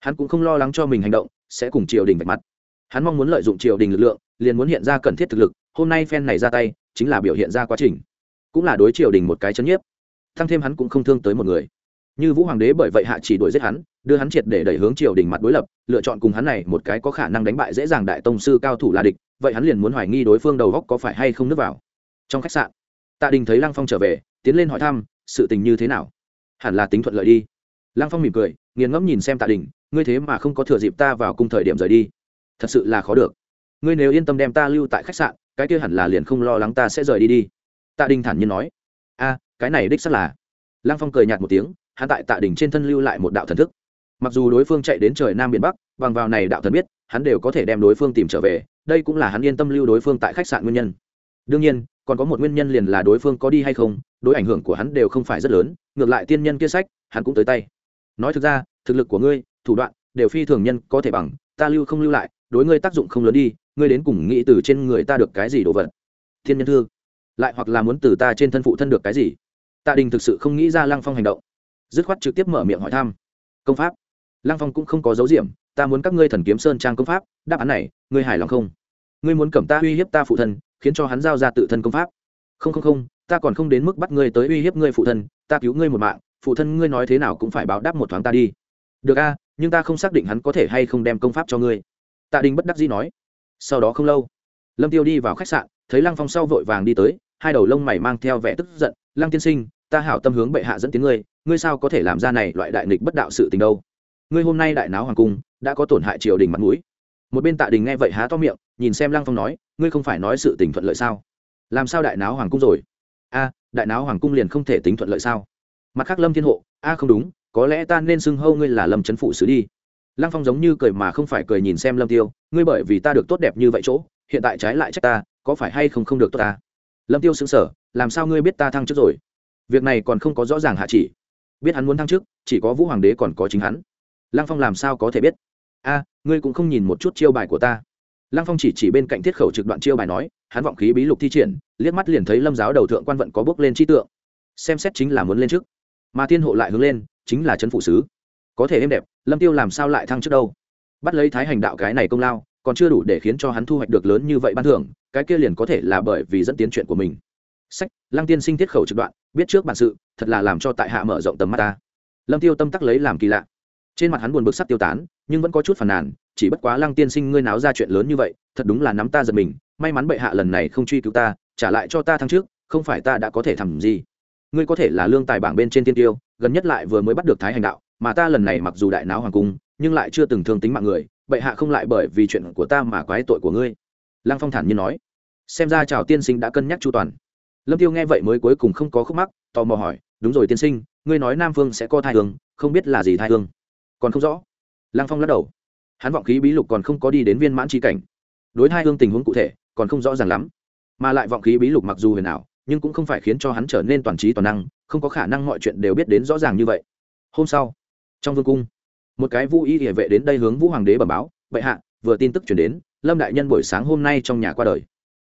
Speaker 1: Hắn cũng không lo lắng cho mình hành động, sẽ cùng triều đình vạch mặt hắn mong muốn lợi dụng triều đình lực lượng, liền muốn hiện ra cần thiết thực lực, hôm nay phen này ra tay, chính là biểu hiện ra quá trình. Cũng là đối triều đình một cái chấn nhiếp. Thăng thêm hắn cũng không thương tới một người. Như vũ hoàng đế bởi vậy hạ chỉ đuổi giết hắn, đưa hắn triệt để đẩy hướng triều đình mặt đối lập, lựa chọn cùng hắn này một cái có khả năng đánh bại dễ dàng đại tông sư cao thủ là địch, vậy hắn liền muốn hoài nghi đối phương đầu góc có phải hay không nước vào. Trong khách sạn, tạ đình thấy lăng phong trở về, tiến lên hỏi thăm, sự tình như thế nào? Hẳn là tính thuận lợi đi. Lăng phong mỉm cười, nghiền ngẫm nhìn xem tạ đình, ngươi thế mà không có thừa dịp ta vào cùng thời điểm rời đi thật sự là khó được. Ngươi nếu yên tâm đem ta lưu tại khách sạn, cái kia hẳn là liền không lo lắng ta sẽ rời đi đi. Tạ đình thản nhiên nói. A, cái này đích xác là. Lăng phong cười nhạt một tiếng, hắn tại tạ đình trên thân lưu lại một đạo thần thức. Mặc dù đối phương chạy đến trời nam biển bắc, bằng vào này đạo thần biết, hắn đều có thể đem đối phương tìm trở về, đây cũng là hắn yên tâm lưu đối phương tại khách sạn nguyên nhân. Đương nhiên, còn có một nguyên nhân liền là đối phương có đi hay không, đối ảnh hưởng của hắn đều không phải rất lớn, ngược lại tiên nhân kia sách, hắn cũng tới tay. Nói thực ra, thực lực của ngươi, thủ đoạn, đều phi thường nhân có thể bằng, ta lưu không lưu lại đối ngươi tác dụng không lớn đi, ngươi đến cùng nghĩ từ trên người ta được cái gì đồ vật? Thiên nhân thương lại hoặc là muốn từ ta trên thân phụ thân được cái gì? Tạ đình thực sự không nghĩ ra lăng phong hành động. Dứt khoát trực tiếp mở miệng hỏi thăm. Công pháp. Lăng phong cũng không có dấu diệm ta muốn các ngươi thần kiếm sơn trang công pháp, đáp án này, ngươi hài lòng không? Ngươi muốn cầm ta uy hiếp ta phụ thân, khiến cho hắn giao ra tự thân công pháp. Không không không, ta còn không đến mức bắt ngươi tới uy hiếp ngươi phụ thân, ta cứu ngươi một mạng, phụ thân ngươi nói thế nào cũng phải báo đáp một thoáng ta đi. Được a, nhưng ta không xác định hắn có thể hay không đem công pháp cho ngươi tạ đình bất đắc dĩ nói. Sau đó không lâu, lâm tiêu đi vào khách sạn, thấy lăng phong sau vội vàng đi tới, hai đầu lông mày mang theo vẻ tức giận. Lăng tiên sinh, ta hảo tâm hướng bệ hạ dẫn tiếng ngươi ngươi sao có thể làm ra này loại đại nghịch bất đạo sự tình đâu? Ngươi hôm nay đại náo hoàng cung, đã có tổn hại triều đình mặt mũi. Một bên tạ đình nghe vậy há to miệng, nhìn xem lăng phong nói, ngươi không phải nói sự tình thuận lợi sao? Làm sao đại náo hoàng cung rồi? A, đại náo hoàng cung liền không thể tính thuận lợi sao? Mặt khác lâm thiên hộ, a không đúng, có lẽ ta nên xưng hâu ngươi là lâm trấn phụ sứ đi lăng phong giống như cười mà không phải cười nhìn xem lâm tiêu, ngươi bởi vì ta được tốt đẹp như vậy chỗ, hiện tại trái lại trách ta, có phải hay không không được tốt ta? Lâm tiêu xứng sở làm sao ngươi biết ta thăng chức rồi? Việc này còn không có rõ ràng hạ chỉ. Biết hắn muốn thăng chức, chỉ có vũ hoàng đế còn có chính hắn. Lăng phong làm sao có thể biết? A, ngươi cũng không nhìn một chút chiêu bài của ta. Lăng phong chỉ chỉ bên cạnh thiết khẩu trực đoạn chiêu bài nói, hắn vọng khí bí lục thi triển, liếc mắt liền thấy lâm giáo đầu thượng quan vận có bước lên chi tượng. Xem xét chính là muốn lên trước mà thiên hộ lại hướng lên, chính là chân phụ sứ. Có thể êm đẹp lâm tiêu làm sao lại thăng trước đâu? Bắt lấy thái hành đạo cái này công lao, còn chưa đủ để khiến cho hắn thu hoạch được lớn như vậy ban thưởng, cái kia liền có thể là bởi vì dẫn tiến chuyện của mình. Sách, lăng tiên sinh tiết khẩu trực đoạn, biết trước bản sự, thật là làm cho tại hạ mở rộng tầm mắt ta. Lâm tiêu tâm tắc lấy làm kỳ lạ. Trên mặt hắn buồn bực sắc tiêu tán, nhưng vẫn có chút phàn nàn, chỉ bất quá lăng tiên sinh ngươi náo ra chuyện lớn như vậy, thật đúng là nắm ta giật mình, may mắn bệ hạ lần này không truy cứu ta, trả lại cho ta thăng trước không phải ta đã có thể thầm gì. Ngươi có thể là lương tài bảng bên trên tiên tiêu, gần nhất lại vừa mới bắt được thái hành đạo mà ta lần này mặc dù đại náo hoàng cung, nhưng lại chưa từng thương tính mạng người, bệ hạ không lại bởi vì chuyện của ta mà quái tội của ngươi. Lăng phong thản nhiên nói. Xem ra chào tiên sinh đã cân nhắc chu toàn. Lâm tiêu nghe vậy mới cuối cùng không có khúc mắc, tò mò hỏi, đúng rồi tiên sinh, ngươi nói nam phương sẽ có thai hương, không biết là gì thai hương? Còn không rõ. Lăng phong lắc đầu. Hắn vọng khí bí lục còn không có đi đến viên mãn tri cảnh. Đối thai hương tình huống cụ thể, còn không rõ ràng lắm. Mà lại vọng khí bí lục mặc dù huyền ảo, nhưng cũng không phải khiến cho hắn trở nên toàn trí toàn năng, không có khả năng mọi chuyện đều biết đến rõ ràng như vậy. Hôm sau trong vương cung. Một cái vũ y địa vệ đến đây hướng vũ hoàng đế bẩm báo, bệ hạ, vừa tin tức chuyển đến, lâm đại nhân buổi sáng hôm nay trong nhà qua đời.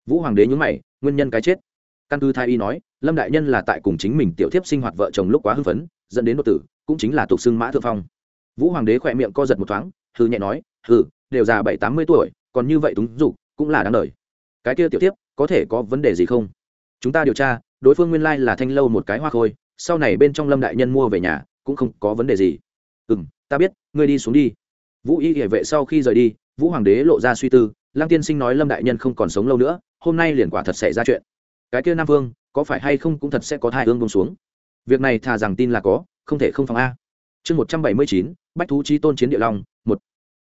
Speaker 1: Vũ hoàng đế nhúng mày, nguyên nhân cái chết? Căn cứ thái y nói, lâm đại nhân là tại cùng chính mình tiểu thiếp sinh hoạt vợ chồng lúc quá hư phấn, dẫn đến đột tử, cũng chính là tục xưng mã thượng phong. Vũ hoàng đế khỏe miệng co giật một thoáng hư nhẹ nói hư đều già bảy tám mươi tuổi, còn như vậy túng dục, cũng là đáng đời. Cái kia tiểu thiếp, có thể có vấn đề gì không? Chúng ta điều tra, đối phương nguyên lai là thanh lâu một cái hoa khôi, sau này bên trong lâm đại nhân mua về nhà, cũng không có vấn đề gì ừ m ta biết, ngươi đi xuống đi. Vũ y hệ vệ sau khi rời đi, vũ hoàng đế lộ ra suy tư, lăng tiên sinh nói lâm đại nhân không còn sống lâu nữa, hôm nay liền quả thật xảy ra chuyện. Cái kia nam vương, có phải hay không cũng thật sẽ có thai ương bông xuống? Việc này thà rằng tin là có, không thể không phòng a. Chương một trăm bảy mươi chín, bách thú trí tôn chiến địa long, một.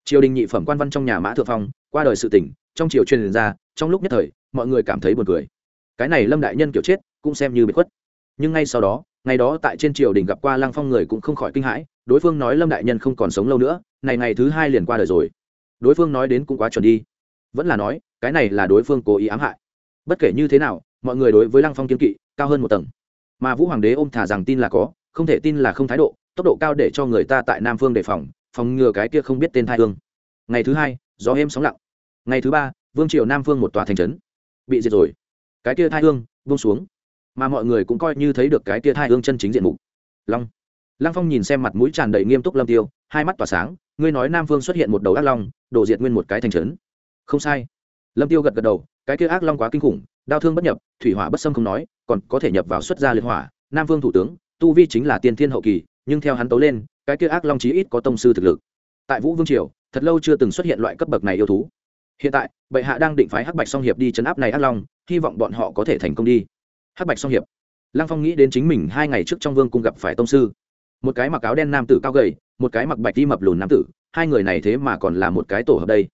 Speaker 1: Triều đình nhị phẩm quan văn trong nhà mã thượng phong, qua đời sự tỉnh trong triều truyền ra, trong lúc nhất thời, mọi người cảm thấy buồn cười. Cái này lâm đại nhân kiểu chết, cũng xem như bị khuất. Nhưng ngay sau đó, ngày đó tại trên triều đình gặp qua lăng phong người cũng không khỏi kinh hãi đối phương nói lâm đại nhân không còn sống lâu nữa, này ngày thứ hai liền qua đời rồi. Đối phương nói đến cũng quá chuẩn đi. Vẫn là nói, cái này là đối phương cố ý ám hại. Bất kể như thế nào, mọi người đối với lăng phong kiên kỵ cao hơn một tầng. Mà vũ hoàng đế ôm thả rằng tin là có, không thể tin là không thái độ, tốc độ cao để cho người ta tại nam phương đề phòng phòng ngừa cái kia không biết tên thai hương. Ngày thứ hai, gió êm sóng lặng. Ngày thứ ba, vương triều nam phương một tòa thành trấn bị diệt rồi. Cái kia thai hương buông xuống. Mà mọi người cũng coi như thấy được cái kia thai hương chân chính diện mục. Long lăng phong nhìn xem mặt mũi tràn đầy nghiêm túc lâm tiêu, hai mắt tỏa sáng, ngươi nói nam phương xuất hiện một đầu ác long, đổ diệt nguyên một cái thành trấn. Không sai. Lâm tiêu gật gật đầu, cái kia ác long quá kinh khủng, đau thương bất nhập, thủy hỏa bất xâm không nói, còn có thể nhập vào xuất gia liên hỏa. Nam vương thủ tướng, tu vi chính là tiên thiên hậu kỳ, nhưng theo hắn tấu lên, cái kia ác long chí ít có tông sư thực lực. Tại vũ vương triều, thật lâu chưa từng xuất hiện loại cấp bậc này yêu thú. Hiện tại, bệ hạ đang định phái hắc bạch song hiệp đi chấn áp này ác long, hy vọng bọn họ có thể thành công đi. Hắc bạch song hiệp. Lăng phong nghĩ đến chính mình hai ngày trước trong vương cung gặp phải tông sư một cái mặc áo đen nam tử cao gầy, một cái mặc bạch đi mập lùn nam tử, hai người này thế mà còn là một cái tổ hợp đây.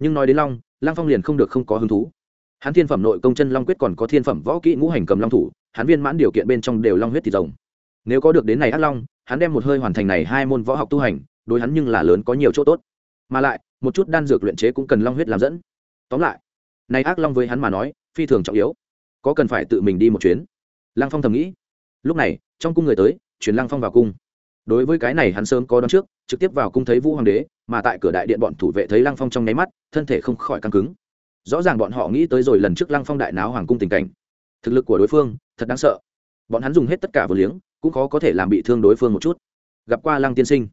Speaker 1: Nhưng nói đến long, lăng phong liền không được không có hứng thú. Hắn thiên phẩm nội công chân long quyết còn có thiên phẩm võ kỹ ngũ hành cầm long thủ, hắn viên mãn điều kiện bên trong đều long huyết thì rồng. Nếu có được đến này ác long, hắn đem một hơi hoàn thành này hai môn võ học tu hành, đối hắn nhưng là lớn có nhiều chỗ tốt. Mà lại, một chút đan dược luyện chế cũng cần long huyết làm dẫn. Tóm lại, này ác long với hắn mà nói, phi thường trọng yếu. Có cần phải tự mình đi một chuyến. Lăng phong thầm nghĩ. Lúc này, trong cung người tới, chuyển lăng phong vào cung đối với cái này hắn sớm có đón trước, trực tiếp vào cung thấy vũ hoàng đế, mà tại cửa đại điện bọn thủ vệ thấy lăng phong trong nháy mắt, thân thể không khỏi căng cứng. Rõ ràng bọn họ nghĩ tới rồi lần trước lăng phong đại náo hoàng cung tình cảnh. Thực lực của đối phương, thật đáng sợ. Bọn hắn dùng hết tất cả vừa liếng, cũng khó có thể làm bị thương đối phương một chút. Gặp qua lăng tiên sinh.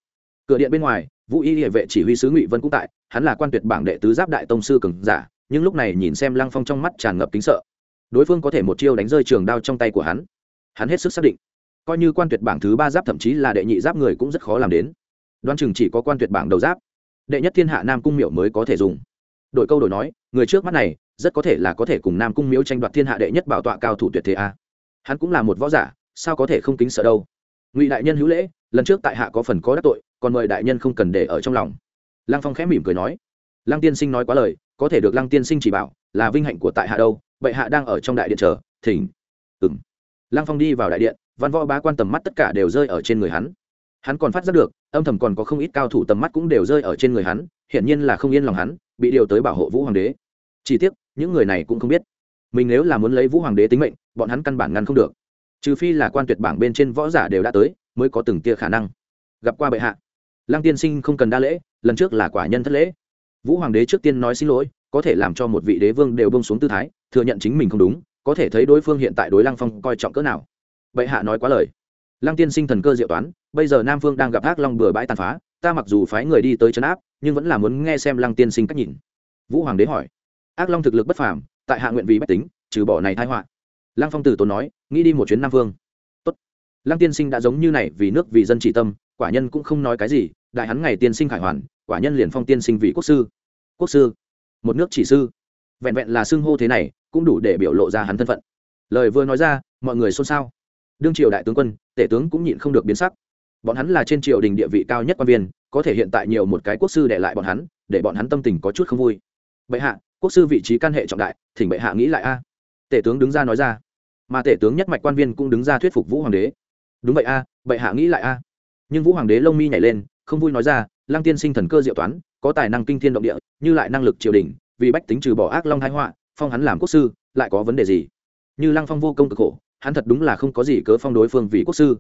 Speaker 1: Cửa điện bên ngoài, vũ y hệ vệ chỉ huy sứ ngụy vân cũng tại, hắn là quan tuyệt bảng đệ tứ giáp đại tông sư cường giả, nhưng lúc này nhìn xem lăng phong trong mắt tràn ngập kính sợ. Đối phương có thể một chiêu đánh rơi trường đao trong tay của hắn. Hắn hết sức xác định coi như quan tuyệt bảng thứ ba giáp thậm chí là đệ nhị giáp người cũng rất khó làm đến. Đoan chừng chỉ có quan tuyệt bảng đầu giáp. Đệ nhất thiên hạ nam cung miểu mới có thể dùng. Đội câu đổi nói, người trước mắt này, rất có thể là có thể cùng nam cung miếu tranh đoạt thiên hạ đệ nhất bảo tọa cao thủ tuyệt thế a. Hắn cũng là một võ giả, sao có thể không kính sợ đâu? Ngụy đại nhân hữu lễ, lần trước tại hạ có phần có đắc tội, còn mời đại nhân không cần để ở trong lòng. Lăng phong khẽ mỉm cười nói, lăng tiên sinh nói quá lời, có thể được lăng tiên sinh chỉ bảo, là vinh hạnh của tại hạ đâu, bệ hạ đang ở trong đại điện chờ, thỉnh. Ừng lăng phong đi vào đại điện văn võ bá quan tầm mắt tất cả đều rơi ở trên người hắn. Hắn còn phát giác được, âm thầm còn có không ít cao thủ tầm mắt cũng đều rơi ở trên người hắn, hiển nhiên là không yên lòng hắn, bị điều tới bảo hộ vũ hoàng đế. Chỉ tiếc, những người này cũng không biết. Mình nếu là muốn lấy vũ hoàng đế tính mệnh, bọn hắn căn bản ngăn không được. Trừ phi là quan tuyệt bảng bên trên võ giả đều đã tới, mới có từng tia khả năng. Gặp qua bệ hạ. Lăng tiên sinh không cần đa lễ, lần trước là quả nhân thất lễ. Vũ hoàng đế trước tiên nói xin lỗi, có thể làm cho một vị đế vương đều bông xuống tư thái, thừa nhận chính mình không đúng, có thể thấy đối phương hiện tại đối lăng phong coi trọng cỡ nào bệ hạ nói quá lời. Lăng tiên sinh thần cơ diệu toán, bây giờ nam phương đang gặp ác long bừa bãi tàn phá, ta mặc dù phái người đi tới trấn áp, nhưng vẫn là muốn nghe xem lăng tiên sinh cách nhìn. Vũ hoàng đế hỏi. Ác long thực lực bất phàm, tại hạ nguyện vì bách tính, trừ bỏ này thái họa. Lăng phong tử tốn nói, nghĩ đi một chuyến nam phương. Tốt. lăng tiên sinh đã giống như này vì nước vì dân chỉ tâm, quả nhân cũng không nói cái gì, đại hắn ngày tiên sinh khải hoàn, quả nhân liền phong tiên sinh vì quốc sư. Quốc sư? Một nước chỉ sư. Vẹn vẹn là xưng hô thế này, cũng đủ để biểu lộ ra hắn thân phận. Lời vừa nói ra, mọi người xôn xao đương triều đại tướng quân, tể tướng cũng nhịn không được biến sắc. Bọn hắn là trên triều đình địa vị cao nhất quan viên, có thể hiện tại nhiều một cái quốc sư để lại bọn hắn, để bọn hắn tâm tình có chút không vui. Bệ hạ, quốc sư vị trí căn hệ trọng đại, thỉnh bệ hạ nghĩ lại a. À. Tể tướng đứng ra nói ra. Mà tể tướng nhất mạch quan viên cũng đứng ra thuyết phục vũ hoàng đế. Đúng vậy a, bệ hạ nghĩ lại a. Nhưng vũ hoàng đế lông mi nhảy lên, không vui nói ra, lăng tiên sinh thần cơ diệu toán, có tài năng kinh thiên động địa, như lại năng lực triều đình, vì bách tính trừ bỏ ác long thái họa, phong hắn làm quốc sư, lại có vấn đề gì? Như lăng phong vô công cực khổ hắn thật đúng là không có gì cớ phong đối phương vì quốc sư.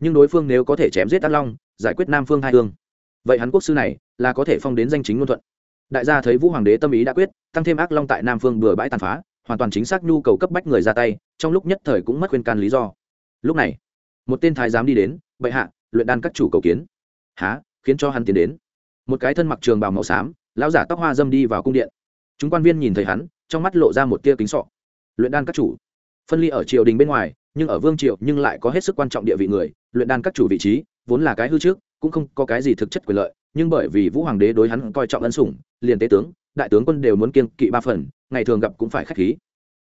Speaker 1: Nhưng đối phương nếu có thể chém giết át long, giải quyết nam phương hai hương, vậy hắn quốc sư này là có thể phong đến danh chính ngôn thuận. Đại gia thấy vũ hoàng đế tâm ý đã quyết, tăng thêm ác long tại nam phương bừa bãi tàn phá, hoàn toàn chính xác nhu cầu cấp bách người ra tay, trong lúc nhất thời cũng mất khuyên can lý do. Lúc này, một tên thái giám đi đến, bệ hạ, luyện đan các chủ cầu kiến. Há khiến cho hắn tiến đến. Một cái thân mặc trường bào màu xám, lão giả tóc hoa dâm đi vào cung điện. Chúng quan viên nhìn thấy hắn, trong mắt lộ ra một tia kính sọ. Luyện đan các chủ phân ly ở triều đình bên ngoài, nhưng ở vương triều nhưng lại có hết sức quan trọng địa vị người, luyện đan các chủ vị trí, vốn là cái hư trước, cũng không có cái gì thực chất quyền lợi, nhưng bởi vì vũ hoàng đế đối hắn coi trọng ân sủng, liền tế tướng, đại tướng quân đều muốn kiên kỵ ba phần, ngày thường gặp cũng phải khách khí.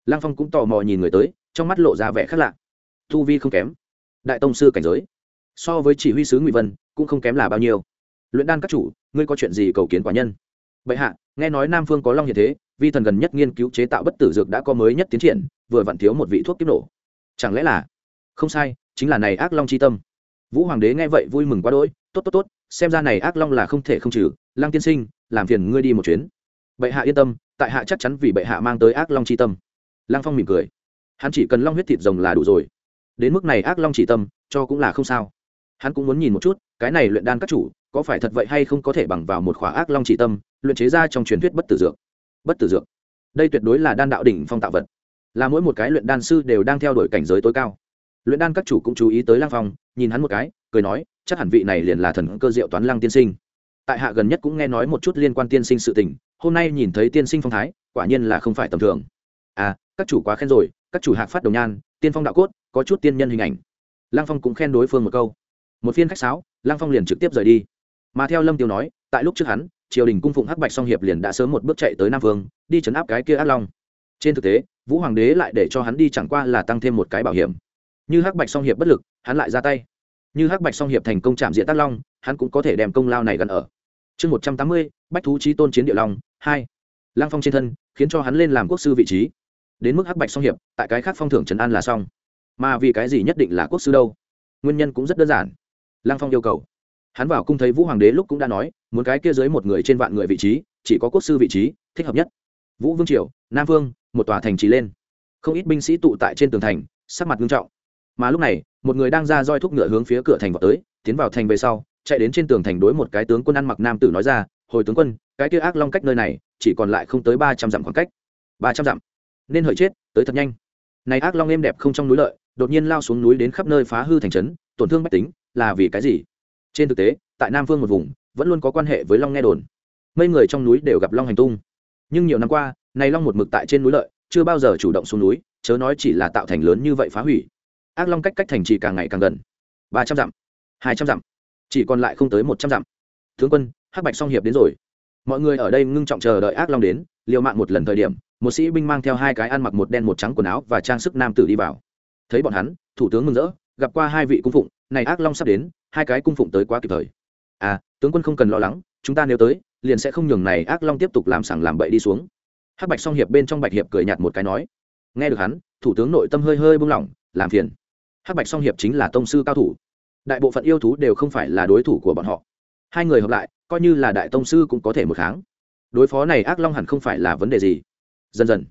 Speaker 1: Lang phong cũng tò mò nhìn người tới, trong mắt lộ ra vẻ khác lạ. Thu vi không kém. Đại tông sư cảnh giới. So với chỉ huy sứ ngụy vân, cũng không kém là bao nhiêu. Luyện đan các chủ, ngươi có chuyện gì cầu kiến quả nhân? Bệ hạ, nghe nói nam phương có long hiện thế, vi thần gần nhất nghiên cứu chế tạo bất tử dược đã có mới nhất tiến triển vừa vặn thiếu một vị thuốc kiếp nổ. Chẳng lẽ là? Không sai, chính là này ác long c h i tâm. Vũ hoàng đế nghe vậy vui mừng quá đỗi, tốt tốt tốt, xem ra này ác long là không thể không trừ lang tiên sinh, làm phiền ngươi đi một chuyến. Bệ hạ yên tâm, tại hạ chắc chắn vì bệ hạ mang tới ác long c h i tâm. Lang phong mỉm cười. Hắn chỉ cần long huyết thịt rồng là đủ rồi. Đến mức này ác long chỉ tâm, cho cũng là không sao. Hắn cũng muốn nhìn một chút, cái này luyện đan các chủ, có phải thật vậy hay không có thể bằng vào một khỏa ác long chỉ tâm, luyện chế ra trong truyền thuyết bất tử dược. Bất tử dược. Đây tuyệt đối là đan đạo đỉnh phong tạo vật là mỗi một cái luyện đan sư đều đang theo đuổi cảnh giới tối cao. Luyện đan các chủ cũng chú ý tới lang phong, nhìn hắn một cái, cười nói, chắc hẳn vị này liền là thần cơ diệu toán lang tiên sinh. Tại hạ gần nhất cũng nghe nói một chút liên quan tiên sinh sự tình, hôm nay nhìn thấy tiên sinh phong thái, quả nhiên là không phải tầm thường. À các chủ quá khen rồi, các chủ hạc phát đồng nhan, tiên phong đạo cốt, có chút tiên nhân hình ảnh. Lang phong cũng khen đối phương một câu. Một phiên khách sáo lang phong liền trực tiếp rời đi. Mà theo lâm tiêu nói, tại lúc trước hắn, triều đình cung phụng hắc bạch song hiệp liền đã sớm một bước chạy tới nam vương, đi chấn áp cái kia ác long trên thực tế, vũ hoàng đế lại để cho hắn đi chẳng qua là tăng thêm một cái bảo hiểm. Như hắc bạch song hiệp bất lực, hắn lại ra tay. Như hắc bạch song hiệp thành công chạm diện tác long, hắn cũng có thể đem công lao này gần ở. Chương một trăm tám mươi, bách thú trí tôn chiến địa long, hai. Lang phong trên thân, khiến cho hắn lên làm quốc sư vị trí. Đến mức hắc bạch song hiệp, tại cái khác phong thưởng trần an là xong. Mà vì cái gì nhất định là quốc sư đâu? Nguyên nhân cũng rất đơn giản. Lang phong yêu cầu. Hắn vào cung thấy vũ hoàng đế lúc cũng đã nói, muốn cái kia dưới một người trên vạn người vị trí, chỉ có quốc sư vị trí, thích hợp nhất. Vũ vương triều, nam vương một tòa thành trì lên. Không ít binh sĩ tụ tại trên tường thành, sắc mặt nghiêm trọng. Mà lúc này, một người đang ra roi thúc ngựa hướng phía cửa thành vào tới, tiến vào thành về sau, chạy đến trên tường thành đối một cái tướng quân ăn mặc nam tử nói ra, hồi tướng quân, cái kia ác long cách nơi này, chỉ còn lại không tới ba trăm dặm khoảng cách. Ba trăm dặm? Nên hợi chết, tới thật nhanh. Này ác long êm đẹp không trong núi lợi, đột nhiên lao xuống núi đến khắp nơi phá hư thành trấn, tổn thương bách tính, là vì cái gì? Trên thực tế, tại nam phương một vùng, vẫn luôn có quan hệ với long nghe đồn. Mấy người trong núi đều gặp long hành tung. Nhưng nhiều năm qua này long một mực tại trên núi lợi, chưa bao giờ chủ động xuống núi, chớ nói chỉ là tạo thành lớn như vậy phá hủy. Ác long cách cách thành trì càng ngày càng gần. Ba trăm dặm, hai trăm dặm, chỉ còn lại không tới một trăm dặm. Tướng quân, hắc bạch song hiệp đến rồi. Mọi người ở đây ngưng trọng chờ đợi ác long đến, liều mạng một lần thời điểm, một sĩ binh mang theo hai cái ăn mặc một đen một trắng quần áo và trang sức nam tử đi vào. Thấy bọn hắn, thủ tướng mừng rỡ, gặp qua hai vị cung phụng, này ác long sắp đến, hai cái cung phụng tới quá kịp thời. À tướng quân không cần lo lắng, chúng ta nếu tới, liền sẽ không nhường này ác long tiếp tục làm sảng làm bậy đi xuống hắc bạch song hiệp bên trong bạch hiệp cười nhạt một cái nói, nghe được hắn, thủ tướng nội tâm hơi hơi buông lỏng, làm phiền. Hắc bạch song hiệp chính là tông sư cao thủ. Đại bộ phận yêu thú đều không phải là đối thủ của bọn họ. Hai người hợp lại, coi như là đại tông sư cũng có thể một kháng. Đối phó này ác long hẳn không phải là vấn đề gì. Dần dần,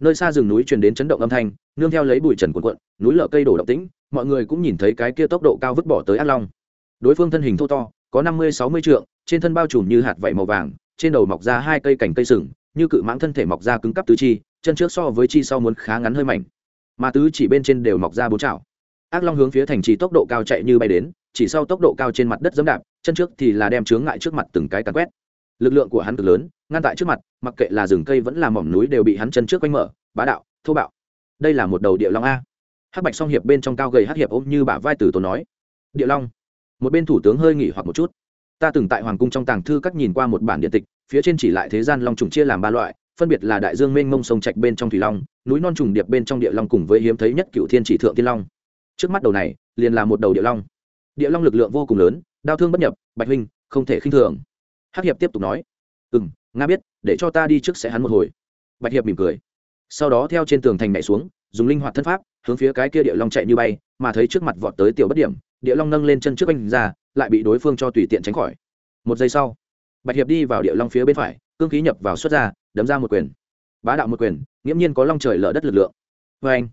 Speaker 1: nơi xa rừng núi truyền đến chấn động âm thanh, nương theo lấy bụi trần cuộn cuộn, núi lở cây đổ động tĩnh, mọi người cũng nhìn thấy cái kia tốc độ cao vứt bỏ tới ác long. Đối phương thân hình thô to, có năm mươi, sáu mươi trượng, trên thân bao trùm như hạt vảy màu vàng, trên đầu mọc ra hai cây cành cây sừng như cự mãng thân thể mọc ra cứng cắp tứ chi, chân trước so với chi sau muốn khá ngắn hơi mảnh, mà tứ chỉ bên trên đều mọc ra bốn chảo. Ác long hướng phía thành trì tốc độ cao chạy như bay đến, chỉ sau tốc độ cao trên mặt đất dẫm đạp, chân trước thì là đem chướng ngại trước mặt từng cái cắn quét. Lực lượng của hắn cực lớn, ngăn tại trước mặt, mặc kệ là rừng cây vẫn là mỏm núi đều bị hắn chân trước quanh mở, bá đạo, thô bạo. Đây là một đầu địa long a. Hắc bạch song hiệp bên trong cao gầy hắc hiệp ôm như bả vai tử tốn nói. Địa long. Một bên thủ tướng hơi nghỉ hoặc một chút ta từng tại hoàng cung trong tàng thư các nhìn qua một bản điện tịch, phía trên chỉ lại thế gian long trùng chia làm ba loại, phân biệt là đại dương mênh mông sông trạch bên trong thủy long, núi non trùng điệp bên trong địa long cùng với hiếm thấy nhất cựu thiên chỉ thượng tiên long. Trước mắt đầu này, liền là một đầu địa long. Địa long lực lượng vô cùng lớn, đau thương bất nhập, bạch huynh, không thể khinh thường. Hắc hiệp tiếp tục nói ừ m nga biết, để cho ta đi trước sẽ hắn một hồi. Bạch hiệp mỉm cười. Sau đó theo trên tường thành nhảy xuống, dùng linh hoạt thân pháp, hướng phía cái kia địa long chạy như bay, mà thấy trước mặt vọt tới tiểu bất điểm, địa long nâng lên chân trước anh ra lại bị đối phương cho tùy tiện tránh khỏi. Một giây sau, bạch hiệp đi vào địa long phía bên phải, cương khí nhập vào xuất ra, đấm ra một quyền. Bá đạo một quyền, nghiễm nhiên có long trời lở đất lực lượng. Vê anh,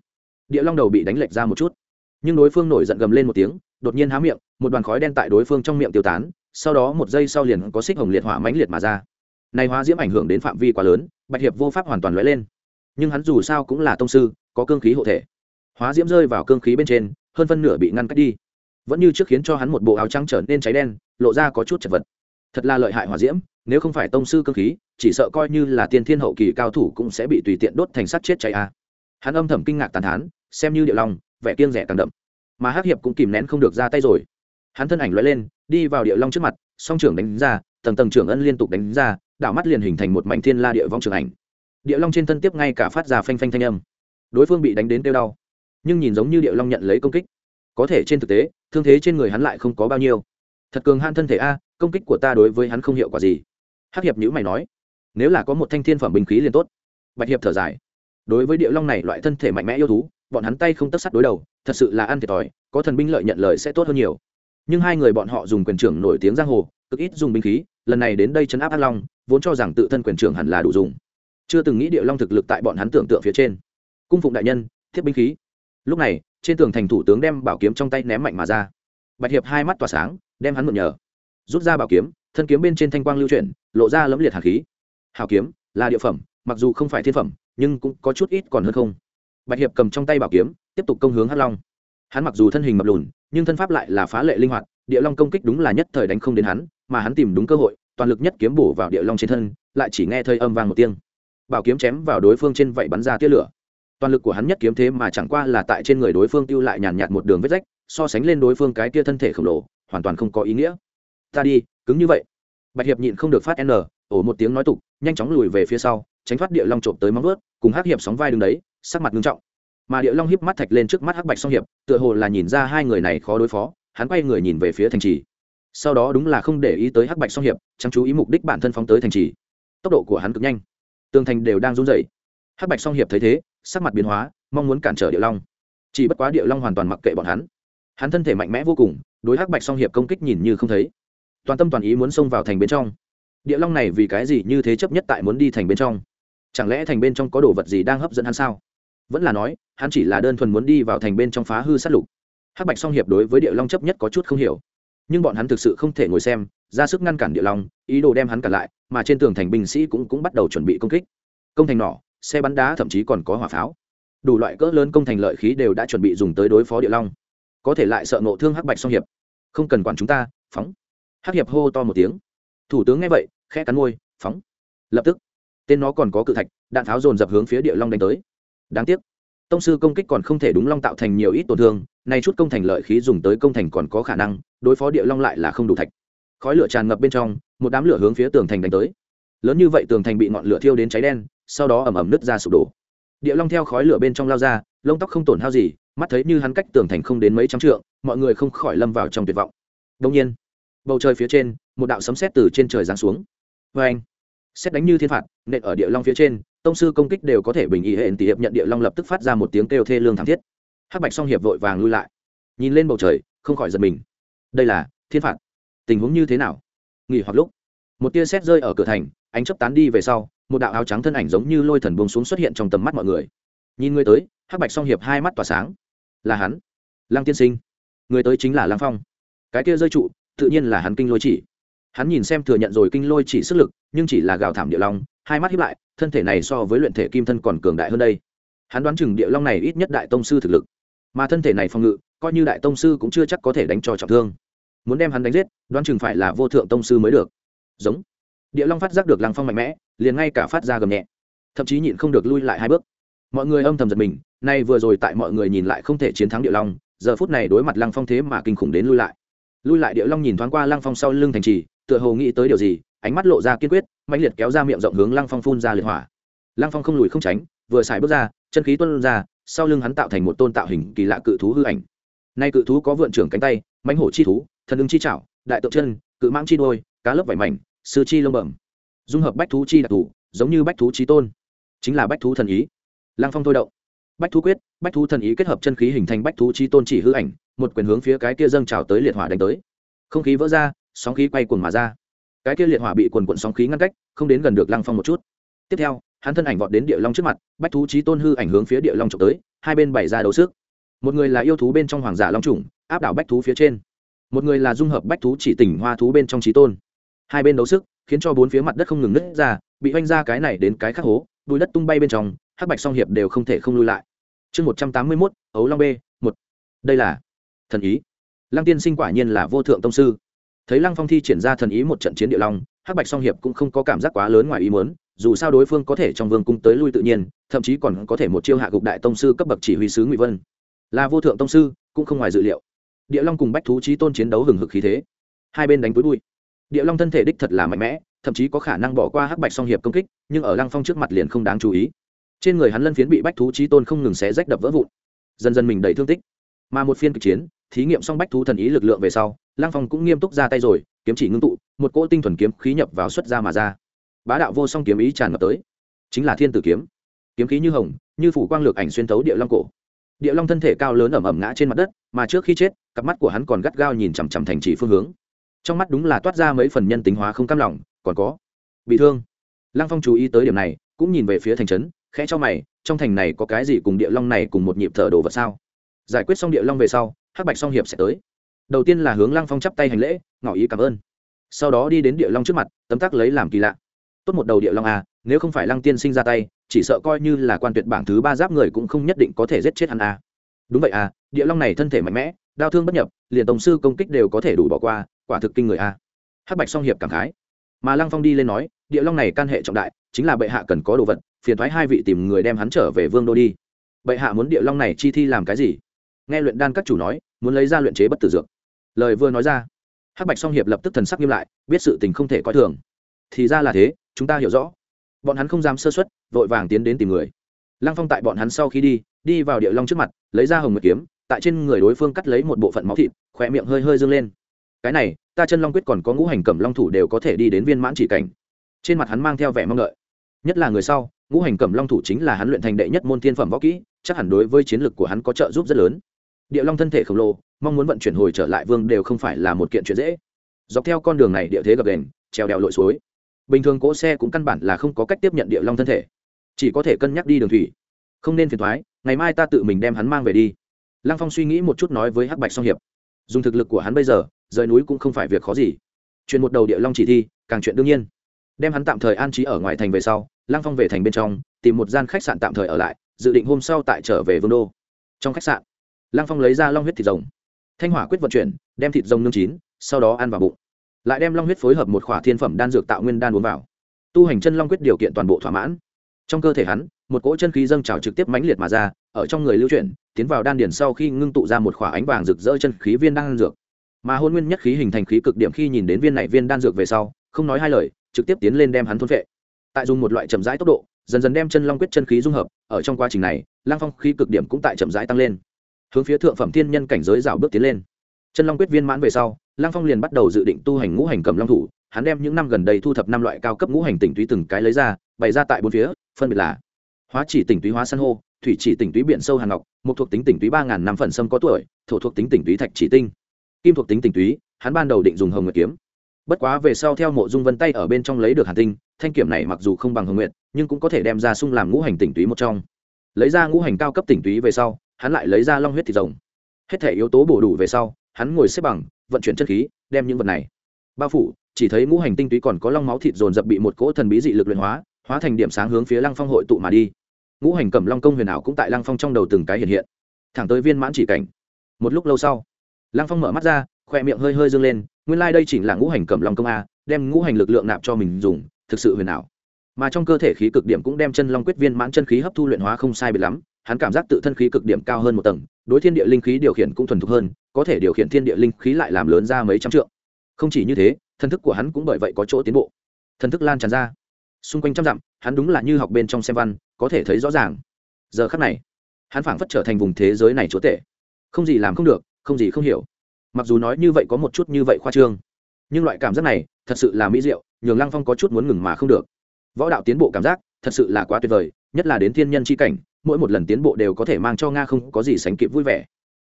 Speaker 1: địa long đầu bị đánh lệch ra một chút. Nhưng đối phương nổi giận gầm lên một tiếng, đột nhiên há miệng, một đoàn khói đen tại đối phương trong miệng tiêu tán, sau đó một giây sau liền có xích hồng liệt hỏa mãnh liệt mà ra. Này hóa diễm ảnh hưởng đến phạm vi quá lớn, bạch hiệp vô pháp hoàn toàn lóe lên. Nhưng hắn dù sao cũng là tông sư, có cương khí hộ thể. Hóa diễm rơi vào cương khí bên trên, hơn phân nửa bị ngăn cách đi vẫn như trước khiến cho hắn một bộ áo trắng trở nên cháy đen, lộ ra có chút chật vật. Thật là lợi hại hỏa diễm, nếu không phải tông sư cơ khí, chỉ sợ coi như là tiên thiên hậu kỳ cao thủ cũng sẽ bị tùy tiện đốt thành sắt chết cháy a. Hắn âm thầm kinh ngạc tàn thán, xem như điệu lòng vẻ kiêng rẻ càng đậm. Mà hắc hiệp cũng kìm nén không được ra tay rồi. Hắn thân ảnh loại lên, đi vào địa long trước mặt, song trưởng đánh ra, tầng tầng trưởng ân liên tục đánh ra, đảo mắt liền hình thành một mảnh thiên la địa vong trường ảnh. Địa long trên thân tiếp ngay cả phát ra phanh phanh thanh âm. Đối phương bị đánh đến tiêu đau, nhưng nhìn giống như địa long nhận lấy công kích có thể trên thực tế, thương thế trên người hắn lại không có bao nhiêu. Thật cường han thân thể a, công kích của ta đối với hắn không hiệu quả gì. Hắc hiệp nhữ mày nói, nếu là có một thanh thiên phẩm bình khí liền tốt. Bạch hiệp thở dài, đối với điệu long này loại thân thể mạnh mẽ yêu thú, bọn hắn tay không tất sắt đối đầu, thật sự là ăn thiệt thòi, có thần binh lợi nhận lời sẽ tốt hơn nhiều. Nhưng hai người bọn họ dùng quyền trưởng nổi tiếng giang hồ, cực ít dùng binh khí, lần này đến đây chấn áp ác long, vốn cho rằng tự thân quyền trưởng hẳn là đủ dùng. Chưa từng nghĩ điệu long thực lực tại bọn hắn tưởng tượng phía trên. Cung phụng đại nhân, thiết binh khí. Lúc này trên tường thành thủ tướng đem bảo kiếm trong tay ném mạnh mà ra. Bạch hiệp hai mắt tỏa sáng, đem hắn mượn nhờ. Rút ra bảo kiếm, thân kiếm bên trên thanh quang lưu chuyển, lộ ra lẫm liệt hạt khí. Hào kiếm là địa phẩm, mặc dù không phải thiên phẩm, nhưng cũng có chút ít còn hơn không. Bạch hiệp cầm trong tay bảo kiếm, tiếp tục công hướng hắc long. Hắn mặc dù thân hình mập lùn, nhưng thân pháp lại là phá lệ linh hoạt, địa long công kích đúng là nhất thời đánh không đến hắn, mà hắn tìm đúng cơ hội, toàn lực nhất kiếm bổ vào địa long trên thân, lại chỉ nghe thơi âm vang một tiếng. Bảo kiếm chém vào đối phương trên vậy bắn ra tia lửa toàn lực của hắn nhất kiếm thế mà chẳng qua là tại trên người đối phương tiêu lại nhàn nhạt một đường vết rách, so sánh lên đối phương cái kia thân thể khổng lồ, hoàn toàn không có ý nghĩa. Ta đi, cứng như vậy. Bạch hiệp nhịn không được phát n ổ một tiếng nói tục, nhanh chóng lùi về phía sau, tránh thoát địa long trộm tới móng vớt cùng hắc hiệp sóng vai đứng đấy, sắc mặt nghiêm trọng. Mà địa long híp mắt thạch lên trước mắt hắc bạch song hiệp, tựa hồ là nhìn ra hai người này khó đối phó, hắn quay người nhìn về phía thành trì. Sau đó đúng là không để ý tới hắc bạch song hiệp, chăm chú ý mục đích bản thân phóng tới thành trì. Tốc độ của hắn cực nhanh. Tường thành đều đang run rẩy. Hắc bạch song hiệp thấy thế sắc mặt biến hóa, mong muốn cản trở địa long. Chỉ bất quá địa long hoàn toàn mặc kệ bọn hắn. Hắn thân thể mạnh mẽ vô cùng, đối hắc bạch song hiệp công kích nhìn như không thấy. Toàn tâm toàn ý muốn xông vào thành bên trong. Địa long này vì cái gì như thế chấp nhất tại muốn đi thành bên trong? Chẳng lẽ thành bên trong có đồ vật gì đang hấp dẫn hắn sao? Vẫn là nói, hắn chỉ là đơn thuần muốn đi vào thành bên trong phá hư sát lục. Hắc bạch song hiệp đối với địa long chấp nhất có chút không hiểu. Nhưng bọn hắn thực sự không thể ngồi xem, ra sức ngăn cản địa long, ý đồ đem hắn cản lại, mà trên tường thành binh sĩ cũng cũng bắt đầu chuẩn bị công kích. Công thành nỏ xe bắn đá thậm chí còn có hỏa pháo. Đủ loại cỡ lớn công thành lợi khí đều đã chuẩn bị dùng tới đối phó địa long. Có thể lại sợ ngộ thương hắc bạch song hiệp. Không cần quản chúng ta, phóng. Hắc hiệp hô to một tiếng. Thủ tướng nghe vậy, khẽ cắn môi, phóng. Lập tức, tên nó còn có cự thạch, đạn pháo dồn dập hướng phía địa long đánh tới. Đáng tiếc, tông sư công kích còn không thể đúng long tạo thành nhiều ít tổn thương, nay chút công thành lợi khí dùng tới công thành còn có khả năng, đối phó địa long lại là không đủ thạch. Khói lửa tràn ngập bên trong, một đám lửa hướng phía tường thành đánh tới. Lớn như vậy tường thành bị ngọn lửa thiêu đến cháy đen sau đó ẩm ẩm nứt ra sụp đổ. Địa long theo khói lửa bên trong lao ra, lông tóc không tổn hao gì, mắt thấy như hắn cách tường thành không đến mấy trăm trượng, mọi người không khỏi lâm vào trong tuyệt vọng. Đông nhiên, bầu trời phía trên, một đạo sấm sét từ trên trời giáng xuống. Vê anh xét đánh như thiên phạt, nện ở địa long phía trên, tông sư công kích đều có thể bình ý hệ tỷ hiệp nhận địa long lập tức phát ra một tiếng kêu thê lương thảm thiết. Hắc bạch song hiệp vội vàng lui lại. Nhìn lên bầu trời, không khỏi giật mình. Đây là thiên phạt. Tình huống như thế nào? Nghỉ hoặc lúc. Một tia sét rơi ở cửa thành, ánh chấp tán đi về sau một đạo áo trắng thân ảnh giống như lôi thần bông xuống xuất hiện trong tầm mắt mọi người. Nhìn người tới, hắc bạch song hiệp hai mắt tỏa sáng. Là hắn. Lăng tiên sinh. Người tới chính là lăng phong. Cái kia rơi trụ, tự nhiên là hắn kinh lôi chỉ. Hắn nhìn xem thừa nhận rồi kinh lôi chỉ sức lực, nhưng chỉ là gào thảm địa long, hai mắt hiếp lại, thân thể này so với luyện thể kim thân còn cường đại hơn đây. Hắn đoán chừng địa long này ít nhất đại tông sư thực lực. Mà thân thể này phòng ngự, coi như đại tông sư cũng chưa chắc có thể đánh cho trọng thương. Muốn đem hắn đánh giết, đoán chừng phải là vô thượng tông sư mới được. Giống. Địa long phát giác được lăng phong mạnh mẽ liền ngay cả phát ra gầm nhẹ. Thậm chí nhịn không được lui lại hai bước. Mọi người âm thầm giật mình nay vừa rồi tại mọi người nhìn lại không thể chiến thắng địa long giờ phút này đối mặt lăng phong thế mà kinh khủng đến lui lại. Lui lại địa long nhìn thoáng qua lăng phong sau lưng thành trì tựa hồ nghĩ tới điều gì ánh mắt lộ ra kiên quyết mạnh liệt kéo ra miệng rộng hướng lăng phong phun ra liệt hỏa. Lăng phong không lùi không tránh vừa xài bước ra chân khí tuân ra sau lưng hắn tạo thành một tôn tạo hình kỳ lạ cự thú hư ảnh. Nay cự thú có vượn trưởng cánh tay mãnh hổ chi thú thần ưng chi chảo, đại tượng chân cự mãng chi đôi cá lớp vải mảnh sư chi lông bẩm dung hợp bách thú chi đặc thù, giống như bách thú trí tôn. Chính là bách thú thần ý. Lăng phong thôi động. Bách thú quyết, bách thú thần ý kết hợp chân khí hình thành bách thú chi tôn chỉ hư ảnh, một quyền hướng phía cái kia dâng trào tới liệt hỏa đánh tới. Không khí vỡ ra, sóng khí quay cuồng mà ra. Cái kia liệt hỏa bị quần quận sóng khí ngăn cách, không đến gần được lăng phong một chút. Tiếp theo, hắn thân ảnh vọt đến địa long trước mặt, bách thú trí tôn hư ảnh hướng phía địa long trộm tới, hai bên bày ra đấu sức. Một người là yêu thú bên trong hoàng giả long trùng áp đảo bách thú phía trên. Một người là dung hợp bách thú chỉ tỉnh hoa thú bên trong trí tôn. Hai bên đấu sức khiến cho bốn phía mặt đất không ngừng nứt ra, bị oanh ra cái này đến cái khác hố, bùi đất tung bay bên trong, hắc bạch song hiệp đều không thể không lui lại. Chương một trăm tám mươi mốt, ấu long b một. Đây là thần ý. Lăng tiên sinh quả nhiên là vô thượng tông sư. Thấy lăng phong thi triển ra thần ý một trận chiến địa long, hắc bạch song hiệp cũng không có cảm giác quá lớn ngoài ý muốn, dù sao đối phương có thể trong vương cung tới lui tự nhiên, thậm chí còn có thể một chiêu hạ gục đại tông sư cấp bậc chỉ huy sứ ngụy vân. Là vô thượng tông sư, cũng không ngoài dự liệu. Địa long cùng bách thú trí tôn chiến đấu hừng hực khí thế. Hai bên đánh với bụi địa long thân thể đích thật là mạnh mẽ, thậm chí có khả năng bỏ qua hắc bạch song hiệp công kích, nhưng ở lăng phong trước mặt liền không đáng chú ý. Trên người hắn lân phiến bị bách thú trí tôn không ngừng xé rách đập vỡ vụn. Dần dần mình đầy thương tích. Mà một phiên kịch chiến, thí nghiệm xong bách thú thần ý lực lượng về sau, lăng phong cũng nghiêm túc ra tay rồi, kiếm chỉ ngưng tụ, một cỗ tinh thuần kiếm khí nhập vào xuất ra mà ra. Bá đạo vô song kiếm ý tràn ngập tới. Chính là thiên tử kiếm. Kiếm khí như hồng, như phủ quang lược ảnh xuyên thấu địa long cổ. Địa long thân thể cao lớn ẩm ẩm ngã trên mặt đất, mà trước khi chết, cặp mắt của hắn còn gắt gao nhìn chằm chằm thành trì phương hướng trong mắt đúng là toát ra mấy phần nhân tính hóa không cam lòng, còn có, bị thương. Lăng phong chú ý tới điểm này, cũng nhìn về phía thành trấn, khẽ cho mày, trong thành này có cái gì cùng địa long này cùng một nhịp thở đồ vật sao? Giải quyết xong địa long về sau, hắc bạch song hiệp sẽ tới. Đầu tiên là hướng lăng phong chắp tay hành lễ, ngỏ ý cảm ơn. Sau đó đi đến địa long trước mặt, tấm tắc lấy làm kỳ lạ. Tốt một đầu địa long à nếu không phải lăng tiên sinh ra tay, chỉ sợ coi như là quan tuyệt bảng thứ ba giáp người cũng không nhất định có thể giết chết hắn à. Đúng vậy à địa long này thân thể mạnh mẽ đao thương bất nhập, liền tổng sư công kích đều có thể đủ bỏ qua, quả thực kinh người a. hắc bạch song hiệp cảm khái. Mà lăng phong đi lên nói, địa long này can hệ trọng đại, chính là bệ hạ cần có đồ vật, phiền thoái hai vị tìm người đem hắn trở về vương đô đi. Bệ hạ muốn địa long này chi thi làm cái gì? Nghe luyện đan các chủ nói, muốn lấy ra luyện chế bất tử dược. Lời vừa nói ra, hắc bạch song hiệp lập tức thần sắc nghiêm lại, biết sự tình không thể coi thường. Thì ra là thế, chúng ta hiểu rõ. Bọn hắn không dám sơ xuất vội vàng tiến đến tìm người. Lăng phong tại bọn hắn sau khi đi đi vào địa long trước mặt, lấy ra hồng nguyệt kiếm tại trên người đối phương cắt lấy một bộ phận máu thịt khỏe miệng hơi hơi dâng lên. Cái này, ta chân long quyết còn có ngũ hành cẩm long thủ đều có thể đi đến viên mãn chỉ cảnh. Trên mặt hắn mang theo vẻ mong đợi. Nhất là người sau, ngũ hành cẩm long thủ chính là hắn luyện thành đệ nhất môn thiên phẩm võ kỹ, chắc hẳn đối với chiến lược của hắn có trợ giúp rất lớn. Địa long thân thể khổng lồ, mong muốn vận chuyển hồi trở lại vương đều không phải là một kiện chuyện dễ. Dọc theo con đường này địa thế gập đền treo đèo lội suối. Bình thường cỗ xe cũng căn bản là không có cách tiếp nhận địa long thân thể. Chỉ có thể cân nhắc đi đường thủy. Không nên phiền thoái, ngày mai ta tự mình đem hắn mang về đi lăng phong suy nghĩ một chút nói với hắc bạch song hiệp, dùng thực lực của hắn bây giờ, rời núi cũng không phải việc khó gì. Chuyện một đầu địa long chỉ thi, càng chuyện đương nhiên. Đem hắn tạm thời an trí ở ngoài thành về sau, lăng phong về thành bên trong, tìm một gian khách sạn tạm thời ở lại, dự định hôm sau tại trở về vương đô. Trong khách sạn, lăng phong lấy ra long huyết thịt rồng. Thanh hỏa quyết vận chuyển, đem thịt rồng nương chín, sau đó ăn vào bụng. Lại đem long huyết phối hợp một khỏa thiên phẩm đan dược tạo nguyên đan uống vào. Tu hành chân long quyết điều kiện toàn bộ thỏa mãn. Trong cơ thể hắn, một cỗ chân khí dâng trào trực tiếp mãnh liệt mà ra, ở trong người lưu chuyển tiến vào đan điền sau khi ngưng tụ ra một khỏa ánh vàng rực rỡ chân khí viên đan dược. Mà hôn nguyên nhất khí hình thành khí cực điểm khi nhìn đến viên này viên đan dược về sau, không nói hai lời, trực tiếp tiến lên đem hắn thôn vệ tại dùng một loại chậm rãi tốc độ, dần dần đem chân long quyết chân khí dung hợp, ở trong quá trình này, lang phong khí cực điểm cũng tại chậm rãi tăng lên. Hướng phía thượng phẩm thiên nhân cảnh giới rào bước tiến lên. Chân long quyết viên mãn về sau, lang phong liền bắt đầu dự định tu hành ngũ hành cầm long thủ, hắn đem những năm gần đây thu thập năm loại cao cấp ngũ hành tỉnh túy từng cái lấy ra, bày ra tại bốn phía, phân biệt là hóa chỉ tỉnh túy hóa san hô thủy chỉ tỉnh túy biển sâu hàn ngọc, một thuộc tính tỉnh túy ba ngàn năm phần sâm có tuổi, thổ thuộc tính tỉnh túy thạch chỉ tinh. Kim thuộc tính tỉnh túy, hắn ban đầu định dùng hồng nguyệt kiếm. Bất quá về sau theo mộ dung vân tay ở bên trong lấy được hàn tinh, thanh kiểm này mặc dù không bằng hồng nguyệt, nhưng cũng có thể đem ra sung làm ngũ hành tỉnh túy một trong. Lấy ra ngũ hành cao cấp tỉnh túy về sau, hắn lại lấy ra long huyết thịt rồng. Hết thể yếu tố bổ đủ về sau, hắn ngồi xếp bằng, vận chuyển chất khí, đem những vật này. Bao phủ, chỉ thấy ngũ hành tinh túy còn có long máu thịt dồn dập bị một cỗ thần bí dị lực luyện hóa hóa thành điểm sáng hướng phía lăng phong hội tụ mà đi ngũ hành cẩm long công huyền ảo cũng tại lăng phong trong đầu từng cái hiện hiện. Thẳng tới viên mãn chỉ cảnh. Một lúc lâu sau, lăng phong mở mắt ra, khoe miệng hơi hơi dâng lên, nguyên lai、like、đây chỉ là ngũ hành cẩm long công a, đem ngũ hành lực lượng nạp cho mình dùng, thực sự huyền ảo. Mà trong cơ thể khí cực điểm cũng đem chân long quyết viên mãn chân khí hấp thu luyện hóa không sai biệt lắm, hắn cảm giác tự thân khí cực điểm cao hơn một tầng, đối thiên địa linh khí điều khiển cũng thuần thục hơn, có thể điều khiển thiên địa linh khí lại làm lớn ra mấy trăm trượng. Không chỉ như thế thân thức của hắn cũng bởi vậy có chỗ tiến bộ. Thân thức lan tràn ra. Xung quanh trăm dặm, hắn đúng là như học bên trong xem văn có thể thấy rõ ràng. Giờ khắc này, hắn phảng phất trở thành vùng thế giới này chúa tể. Không gì làm không được, không gì không hiểu. Mặc dù nói như vậy có một chút như vậy khoa trương, nhưng loại cảm giác này thật sự là mỹ diệu, nhường lăng phong có chút muốn ngừng mà không được. Võ đạo tiến bộ cảm giác thật sự là quá tuyệt vời, nhất là đến thiên nhân c h i cảnh, mỗi một lần tiến bộ đều có thể mang cho nga không có gì sánh kịp vui vẻ.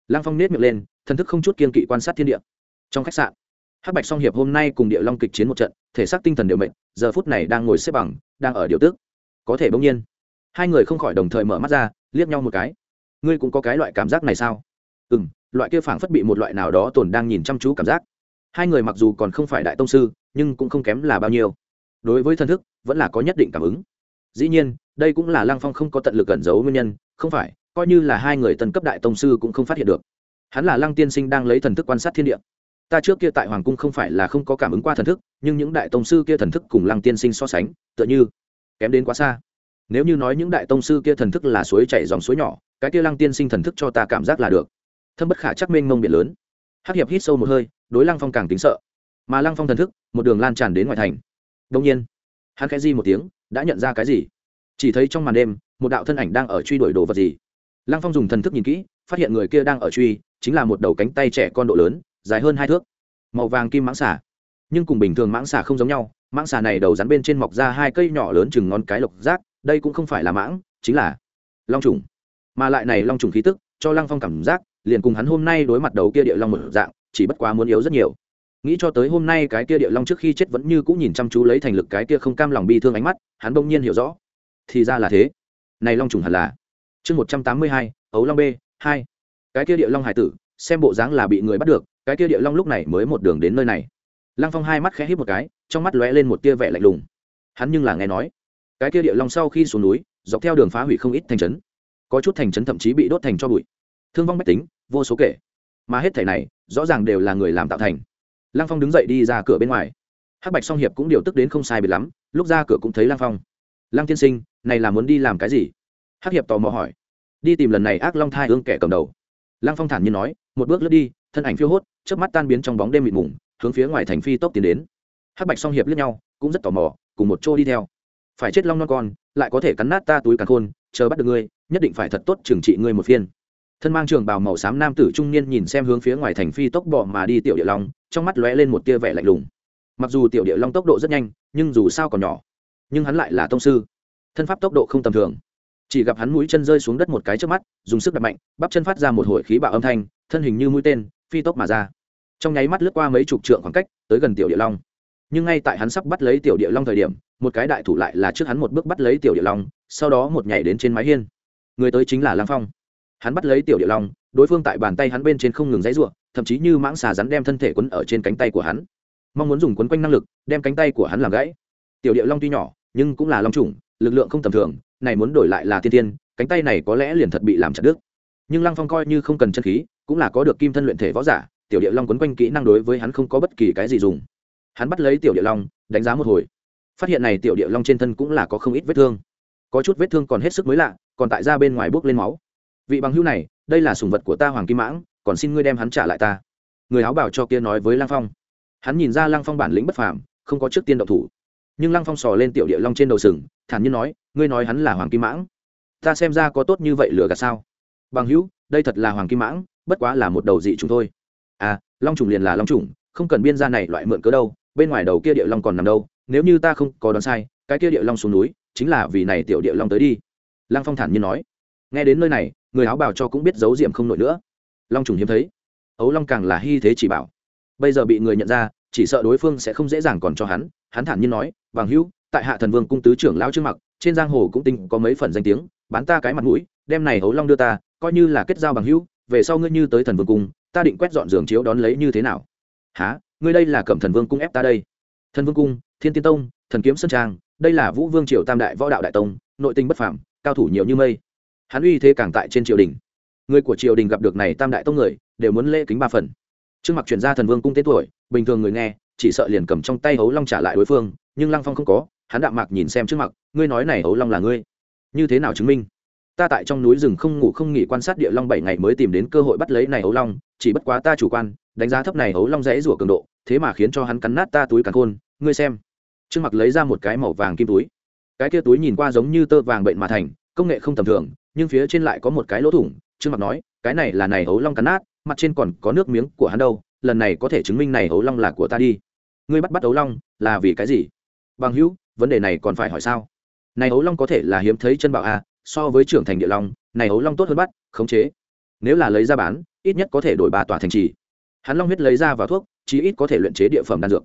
Speaker 1: Lăng phong nết miệng lên thân thức không chút kiên kỵ quan sát thiên địa. Trong khách sạn, hắc bạch song hiệp hôm nay cùng địa long kịch chiến một trận, thể xác tinh thần đều mệnh giờ phút này đang ngồi xếp bằng, đang ở điều tước có thể bỗng nhiên hai người không khỏi đồng thời mở mắt ra, liếc nhau một cái. Ngươi cũng có cái loại cảm giác này sao? Ừ m loại kia phảng phất bị một loại nào đó tồn đang nhìn chăm chú cảm giác. Hai người mặc dù còn không phải đại tông sư, nhưng cũng không kém là bao nhiêu. Đối với thân thức, vẫn là có nhất định cảm ứng. Dĩ nhiên, đây cũng là lăng phong không có tận lực cẩn giấu nguyên nhân, không phải, coi như là hai người tân cấp đại tông sư cũng không phát hiện được. Hắn là lăng tiên sinh đang lấy thần thức quan sát thiên địa. Ta trước kia tại hoàng cung không phải là không có cảm ứng qua thần thức, nhưng những đại tông sư kia thần thức cùng lăng tiên sinh so sánh, tựa như kém đến quá xa nếu như nói những đại tông sư kia thần thức là suối chảy dòng suối nhỏ, cái kia lăng tiên sinh thần thức cho ta cảm giác là được. Thâm bất khả chắc mênh mông biển lớn. Hắc hiệp hít sâu một hơi, đối lăng phong càng tính sợ. Mà lăng phong thần thức, một đường lan tràn đến ngoài thành. Đông nhiên, hắn khẽ di một tiếng, đã nhận ra cái gì? Chỉ thấy trong màn đêm, một đạo thân ảnh đang ở truy đuổi đồ vật gì? Lăng phong dùng thần thức nhìn kỹ, phát hiện người kia đang ở truy, chính là một đầu cánh tay trẻ con độ lớn, dài hơn hai thước. Màu vàng kim mãng xà. Nhưng cùng bình thường mãng xà không giống nhau, mãng xà này đầu rắn bên trên mọc ra hai cây nhỏ lớn chừng ngón cái lộc rác đây cũng không phải là mãng, chính là long trùng. Mà lại này long trùng khí tức, cho lăng phong cảm giác, liền cùng hắn hôm nay đối mặt đầu kia địa long một dạng, chỉ bất quá muốn yếu rất nhiều. Nghĩ cho tới hôm nay cái kia địa long trước khi chết vẫn như cũng nhìn chăm chú lấy thành lực cái kia không cam lòng bi thương ánh mắt, hắn bỗng nhiên hiểu rõ. Thì ra là thế. Này long trùng hẳn là chương một trăm tám mươi hai, ấu long b, hai. Cái kia địa long hải tử, xem bộ dáng là bị người bắt được, cái kia địa long lúc này mới một đường đến nơi này. Lăng phong hai mắt khẽ hít một cái, trong mắt lóe lên một tia vẻ lạnh lùng. Hắn nhưng là nghe nói cái kia địa long sau khi xuống núi, dọc theo đường phá hủy không ít thành trấn. Có chút thành trấn thậm chí bị đốt thành cho bụi. Thương vong mách tính, vô số kể. Mà hết thảy này, rõ ràng đều là người làm tạo thành. Lăng phong đứng dậy đi ra cửa bên ngoài. Hắc bạch song hiệp cũng điều tức đến không sai biệt lắm, lúc ra cửa cũng thấy lăng phong. Lăng tiên sinh, này là muốn đi làm cái gì? Hắc hiệp tò mò hỏi. Đi tìm lần này ác long thai hương kẻ cầm đầu. Lăng phong thản nhiên nói, một bước lướt đi, thân ảnh phiêu hốt trước mắt tan biến trong bóng đêm mịt mùng, hướng phía ngoài thành phi tốc tiến đến. Hắc bạch song hiệp lướt nhau, cũng rất tò mò, cùng một chỗ đi theo phải chết long non con, lại có thể cắn nát ta túi càn khôn, chờ bắt được ngươi, nhất định phải thật tốt trừng trị ngươi một phiên. Thân mang trường bào màu xám nam tử trung niên nhìn xem hướng phía ngoài thành phi tốc bỏ mà đi tiểu địa long, trong mắt lóe lên một tia vẻ lạnh lùng. Mặc dù tiểu địa long tốc độ rất nhanh, nhưng dù sao còn nhỏ. Nhưng hắn lại là tông sư. Thân pháp tốc độ không tầm thường. Chỉ gặp hắn mũi chân rơi xuống đất một cái trước mắt, dùng sức đập mạnh, bắp chân phát ra một hồi khí bạo âm thanh, thân hình như mũi tên, phi tốc mà ra. Trong nháy mắt lướt qua mấy chục trượng khoảng cách, tới gần tiểu địa long. Nhưng ngay tại hắn sắp bắt lấy tiểu địa long thời điểm một cái đại thủ lại là trước hắn một bước bắt lấy tiểu địa long, sau đó một nhảy đến trên mái hiên. Người tới chính là lang phong. Hắn bắt lấy tiểu địa long, đối phương tại bàn tay hắn bên trên không ngừng dãy r u ộ thậm chí như mãng xà rắn đem thân thể quấn ở trên cánh tay của hắn. Mong muốn dùng quấn quanh năng lực, đem cánh tay của hắn làm gãy. Tiểu địa long tuy nhỏ, nhưng cũng là long trùng lực lượng không tầm thường, này muốn đổi lại là tiên tiên, cánh tay này có lẽ liền thật bị làm chặt đứt. Nhưng lăng phong coi như không cần chân khí, cũng là có được kim thân luyện thể võ giả, tiểu địa long quấn quanh kỹ năng đối với hắn không có bất kỳ cái gì dùng. Hắn bắt lấy tiểu địa long, đánh giá một hồi phát hiện này tiểu địa long trên thân cũng là có không ít vết thương. Có chút vết thương còn hết sức mới lạ, còn tại ra bên ngoài bốc lên máu. Vị bằng hữu này, đây là sùng vật của ta hoàng kim mãng, còn xin ngươi đem hắn trả lại ta. Người áo bảo cho kia nói với lang phong. Hắn nhìn ra lang phong bản lĩnh bất phàm, không có trước tiên động thủ. Nhưng lăng phong sò lên tiểu địa long trên đầu sừng, thản nhiên nói, ngươi nói hắn là hoàng kim mãng? Ta xem ra có tốt như vậy lừa gạt sao? Bằng hữu, đây thật là hoàng kim mãng, bất quá là một đầu dị chúng thôi. À long trùng liền là long trùng không cần biên ra này loại mượn cớ đâu, bên ngoài đầu kia địa long còn nằm đâu nếu như ta không có đoán sai, cái kia địa long xuống núi chính là vì này tiểu địa long tới đi. Lăng phong thản nhiên nói. Nghe đến nơi này, người áo bào cho cũng biết giấu diệm không nổi nữa. Long trùng hiếm thấy, ấu long càng là hy thế chỉ bảo. Bây giờ bị người nhận ra, chỉ sợ đối phương sẽ không dễ dàng còn cho hắn hắn thản nhiên nói bằng hữu, tại hạ thần vương cung tứ trưởng lão trước mặt trên giang hồ cũng tinh có mấy phần danh tiếng bán ta cái mặt mũi, đem này hấu long đưa ta, coi như là kết giao bằng hữu, về sau ngươi như tới thần vương cung, ta định quét dọn giường chiếu đón lấy như thế nào? Há ngươi đây là cẩm thần vương cung ép ta đây? Thần vương cung, thiên tiên tông, thần kiếm sơn trang, đây là vũ vương triều tam đại võ đạo đại tông, nội tinh bất phảm cao thủ nhiều như mây. Hắn uy thế càng tại trên triều đình. Người của triều đình gặp được này tam đại tông người, đều muốn lễ kính ba phần. Trước mặt chuyển ra thần vương cung tên tuổi, bình thường người nghe, chỉ sợ liền cầm trong tay hấu long trả lại đối phương, nhưng lăng phong không có, hắn đạm mạc nhìn xem trước mặt ngươi nói này hấu long là ngươi? Như thế nào chứng minh? Ta tại trong núi rừng không ngủ không nghỉ quan sát địa long bảy ngày mới tìm đến cơ hội bắt lấy này hấu long chỉ bất quá ta chủ quan đánh giá thấp này hấu long rẽ rủa cường độ thế mà khiến cho hắn cắn nát ta túi cắn khôn ngươi xem. Trước mặt lấy ra một cái màu vàng kim túi. Cái kia túi nhìn qua giống như tơ vàng bệnh mà thành công nghệ không tầm thường nhưng phía trên lại có một cái lỗ thủng. Trương mặt nói cái này là này hấu long cắn nát mặt trên còn có nước miếng của hắn đâu lần này có thể chứng minh này hấu long là của ta đi. Ngươi bắt bắt ấu long là vì cái gì? Bằng hữu vấn đề này còn phải hỏi sao? Này ấu long có thể là hiếm thấy chân bảo a à, so với trưởng thành địa long, này ấu long tốt hơn bắt, khống chế. Nếu là lấy ra bán, ít nhất có thể đổi ba tòa thành trì. Hắn long huyết lấy ra vào thuốc, chí ít có thể luyện chế địa phẩm đan dược.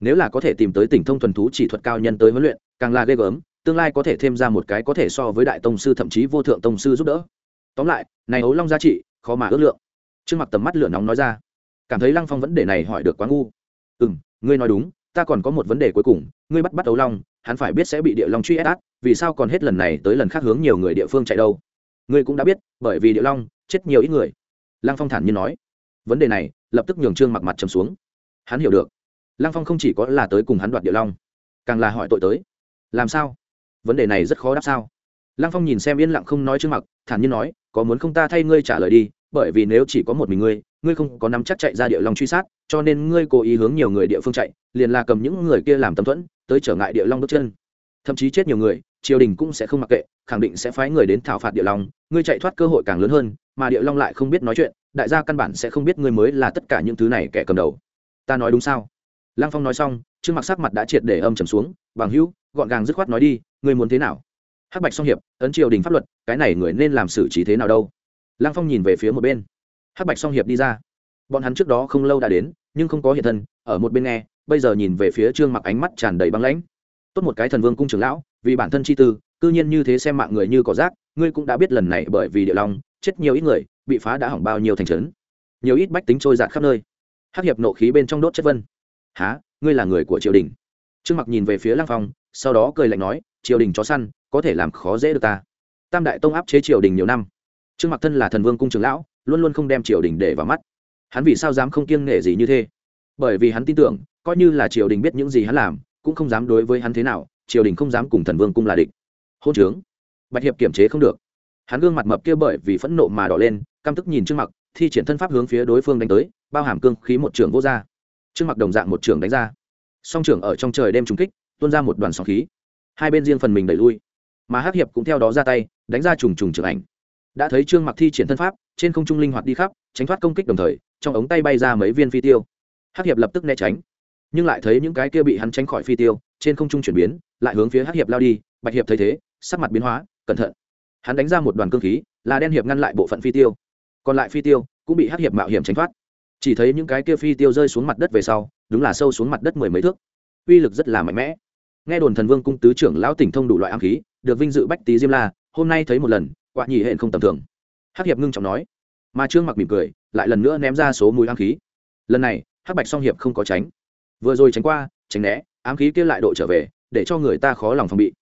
Speaker 1: Nếu là có thể tìm tới tỉnh thông thuần thú chỉ thuật cao nhân tới huấn luyện, càng là ghê gớm, tương lai có thể thêm ra một cái có thể so với đại tông sư thậm chí vô thượng tông sư giúp đỡ. Tóm lại, này ấu long giá trị, khó mà ước lượng. Trương mặc tầm mắt lửa nóng nói ra. Cảm thấy lăng phong vấn đề này hỏi được quá ngu. Ừ m ngươi nói đúng, ta còn có một vấn đề cuối cùng, ngươi bắt bắt ấu long hắn phải biết sẽ bị địa long truy ép át, vì sao còn hết lần này tới lần khác hướng nhiều người địa phương chạy đâu? Ngươi cũng đã biết, bởi vì địa long chết nhiều ít người. Lăng phong thản nhiên nói. Vấn đề này, lập tức nhường trương mặc mặt trầm xuống. Hắn hiểu được. Lăng phong không chỉ có là tới cùng hắn đoạt địa long, càng là hỏi tội tới. Làm sao? Vấn đề này rất khó đáp sao? Lăng phong nhìn xem yên lặng không nói trương mặc, thản nhiên nói, có muốn không ta thay ngươi trả lời đi, bởi vì nếu chỉ có một mình ngươi ngươi không có nắm chắc chạy ra địa long truy sát, cho nên ngươi cố ý hướng nhiều người địa phương chạy, liền là cầm những người kia làm tâm thuẫn, tới trở ngại địa long bước chân. Thậm chí chết nhiều người, triều đình cũng sẽ không mặc kệ, khẳng định sẽ phái người đến thảo phạt địa long, ngươi chạy thoát cơ hội càng lớn hơn, mà địa long lại không biết nói chuyện, đại gia căn bản sẽ không biết ngươi mới là tất cả những thứ này kẻ cầm đầu. Ta nói đúng sao? Lăng phong nói xong trước mặt sắc mặt đã triệt để âm trầm xuống, bằng hữu, gọn gàng dứt khoát nói đi, ngươi muốn thế nào? Hắc bạch song hiệp, ấn triều đình pháp luật, cái này người nên làm xử trí thế nào đâu? Lăng phong nhìn về phía một bên hắc bạch song hiệp đi ra. Bọn hắn trước đó không lâu đã đến, nhưng không có hiện thân, ở một bên nghe, bây giờ nhìn về phía trương mặc ánh mắt tràn đầy băng lãnh. Tốt một cái thần vương cung trưởng lão, vì bản thân chi tư, cư nhiên như thế xem mạng người như cỏ rác, ngươi cũng đã biết lần này bởi vì địa long, chết nhiều ít người, bị phá đã hỏng bao nhiêu thành trấn. Nhiều ít bách tính trôi giạt khắp nơi. Hắc hiệp nộ khí bên trong đốt chất vân. Há ngươi là người của triều đình. Trương mặc nhìn về phía lăng phong, sau đó cười lạnh nói, triều đình chó săn, có thể làm khó dễ được ta. Tam đại tông áp chế triều đình nhiều năm. Trương mặc thân là thần vương cung trưởng lão luôn luôn không đem triều đình để vào mắt. Hắn vì sao dám không kiêng nể gì như thế? Bởi vì hắn tin tưởng, coi như là triều đình biết những gì hắn làm, cũng không dám đối với hắn thế nào, triều đình không dám cùng thần vương cung là địch. Hôn trướng. Bạch hiệp kiểm chế không được. Hắn gương mặt mập kia bởi vì phẫn nộ mà đỏ lên, căm tức nhìn trước mặt thi triển thân pháp hướng phía đối phương đánh tới, bao hàm cương khí một trường vô r trước mặt đồng dạng một trường đánh ra. Song trưởng ở trong trời đem trúng kích, tuôn ra một đoàn sóng khí. Hai bên riêng phần mình đẩy lui. Mà hắc hiệp cũng theo đó ra tay, đánh ra trùng trùng trưởng ảnh đã thấy trương mặc thi triển thân pháp, trên không trung linh hoạt đi khắp, tránh thoát công kích đồng thời, trong ống tay bay ra mấy viên phi tiêu. Hắc hiệp lập tức né tránh, nhưng lại thấy những cái kia bị hắn tránh khỏi phi tiêu, trên không trung chuyển biến, lại hướng phía hắc hiệp lao đi, bạch hiệp thấy thế, sắc mặt biến hóa, cẩn thận. Hắn đánh ra một đoàn cương khí, là đen hiệp ngăn lại bộ phận phi tiêu. Còn lại phi tiêu cũng bị hắc hiệp mạo hiểm tránh thoát. Chỉ thấy những cái kia phi tiêu rơi xuống mặt đất về sau, đúng là sâu xuống mặt đất mười mấy thước. Uy lực rất là mạnh mẽ. Nghe đồn thần vương cung tứ trưởng lão tỉnh thông đủ loại ám khí, được vinh dự bách tý diêm la, hôm nay thấy một lần quạ nhì hện không tầm thường. Hắc hiệp ngưng trọng nói, mà trương mặc mỉm cười, lại lần nữa ném ra số mùi ám khí. Lần này, hắc bạch song hiệp không có tránh. Vừa rồi tránh qua, tránh né, ám khí kia lại độ trở về, để cho người ta khó lòng phòng bị.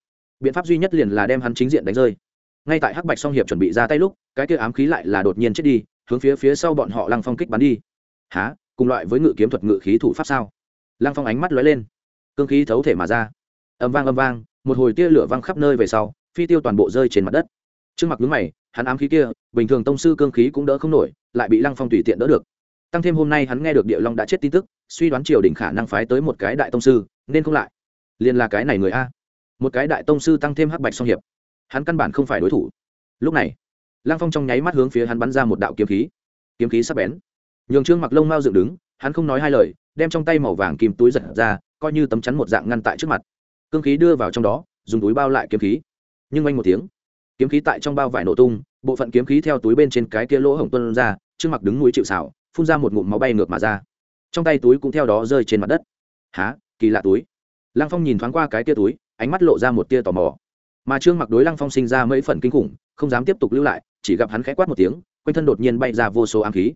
Speaker 1: Biện pháp duy nhất liền là đem hắn chính diện đánh rơi. Ngay tại hắc bạch song hiệp chuẩn bị ra tay lúc, cái kia ám khí lại là đột nhiên chết đi, hướng phía phía sau bọn họ lăng phong kích bắn đi. Há cùng loại với ngự kiếm thuật ngự khí thủ pháp sao? Lăng phong ánh mắt lóe lên. Cương khí thấu thể mà ra. Âm vang âm vang, một hồi tia lửa văng khắp nơi về sau, phi tiêu toàn bộ rơi trên mặt đất trương mặc nhướng mày, hắn ám khí kia, bình thường tông sư cương khí cũng đỡ không nổi, lại bị lăng phong tùy tiện đỡ được. Tăng thêm hôm nay hắn nghe được địa long đã chết tin tức, suy đoán triều đình khả năng phái tới một cái đại tông sư, nên không lại. Liền là cái này người a. Một cái đại tông sư tăng thêm hắc bạch song hiệp. Hắn căn bản không phải đối thủ. Lúc này, lăng phong trong nháy mắt hướng phía hắn bắn ra một đạo kiếm khí. Kiếm khí sắp bén. Nhường trương mặc lông mau dựng đứng, hắn không nói hai lời, đem trong tay màu vàng kim túi giật ra, coi như tấm chắn một dạng ngăn tại trước mặt. Cương khí đưa vào trong đó, dùng túi bao lại kiếm khí. Nhưng oanh một tiếng kiếm khí tại trong bao vải nổ tung bộ phận kiếm khí theo túi bên trên cái kia lỗ hổng tuân ra trương mặc đứng núi chịu xảo phun ra một ngụm máu bay ngược mà ra. Trong tay túi cũng theo đó rơi trên mặt đất. Há kỳ lạ túi. Lăng phong nhìn thoáng qua cái tia túi ánh mắt lộ ra một tia tò mò. Mà trương mặc đối lăng phong sinh ra mấy phần kinh khủng không dám tiếp tục lưu lại chỉ gặp hắn khẽ quát một tiếng quanh thân đột nhiên bay ra vô số ám khí.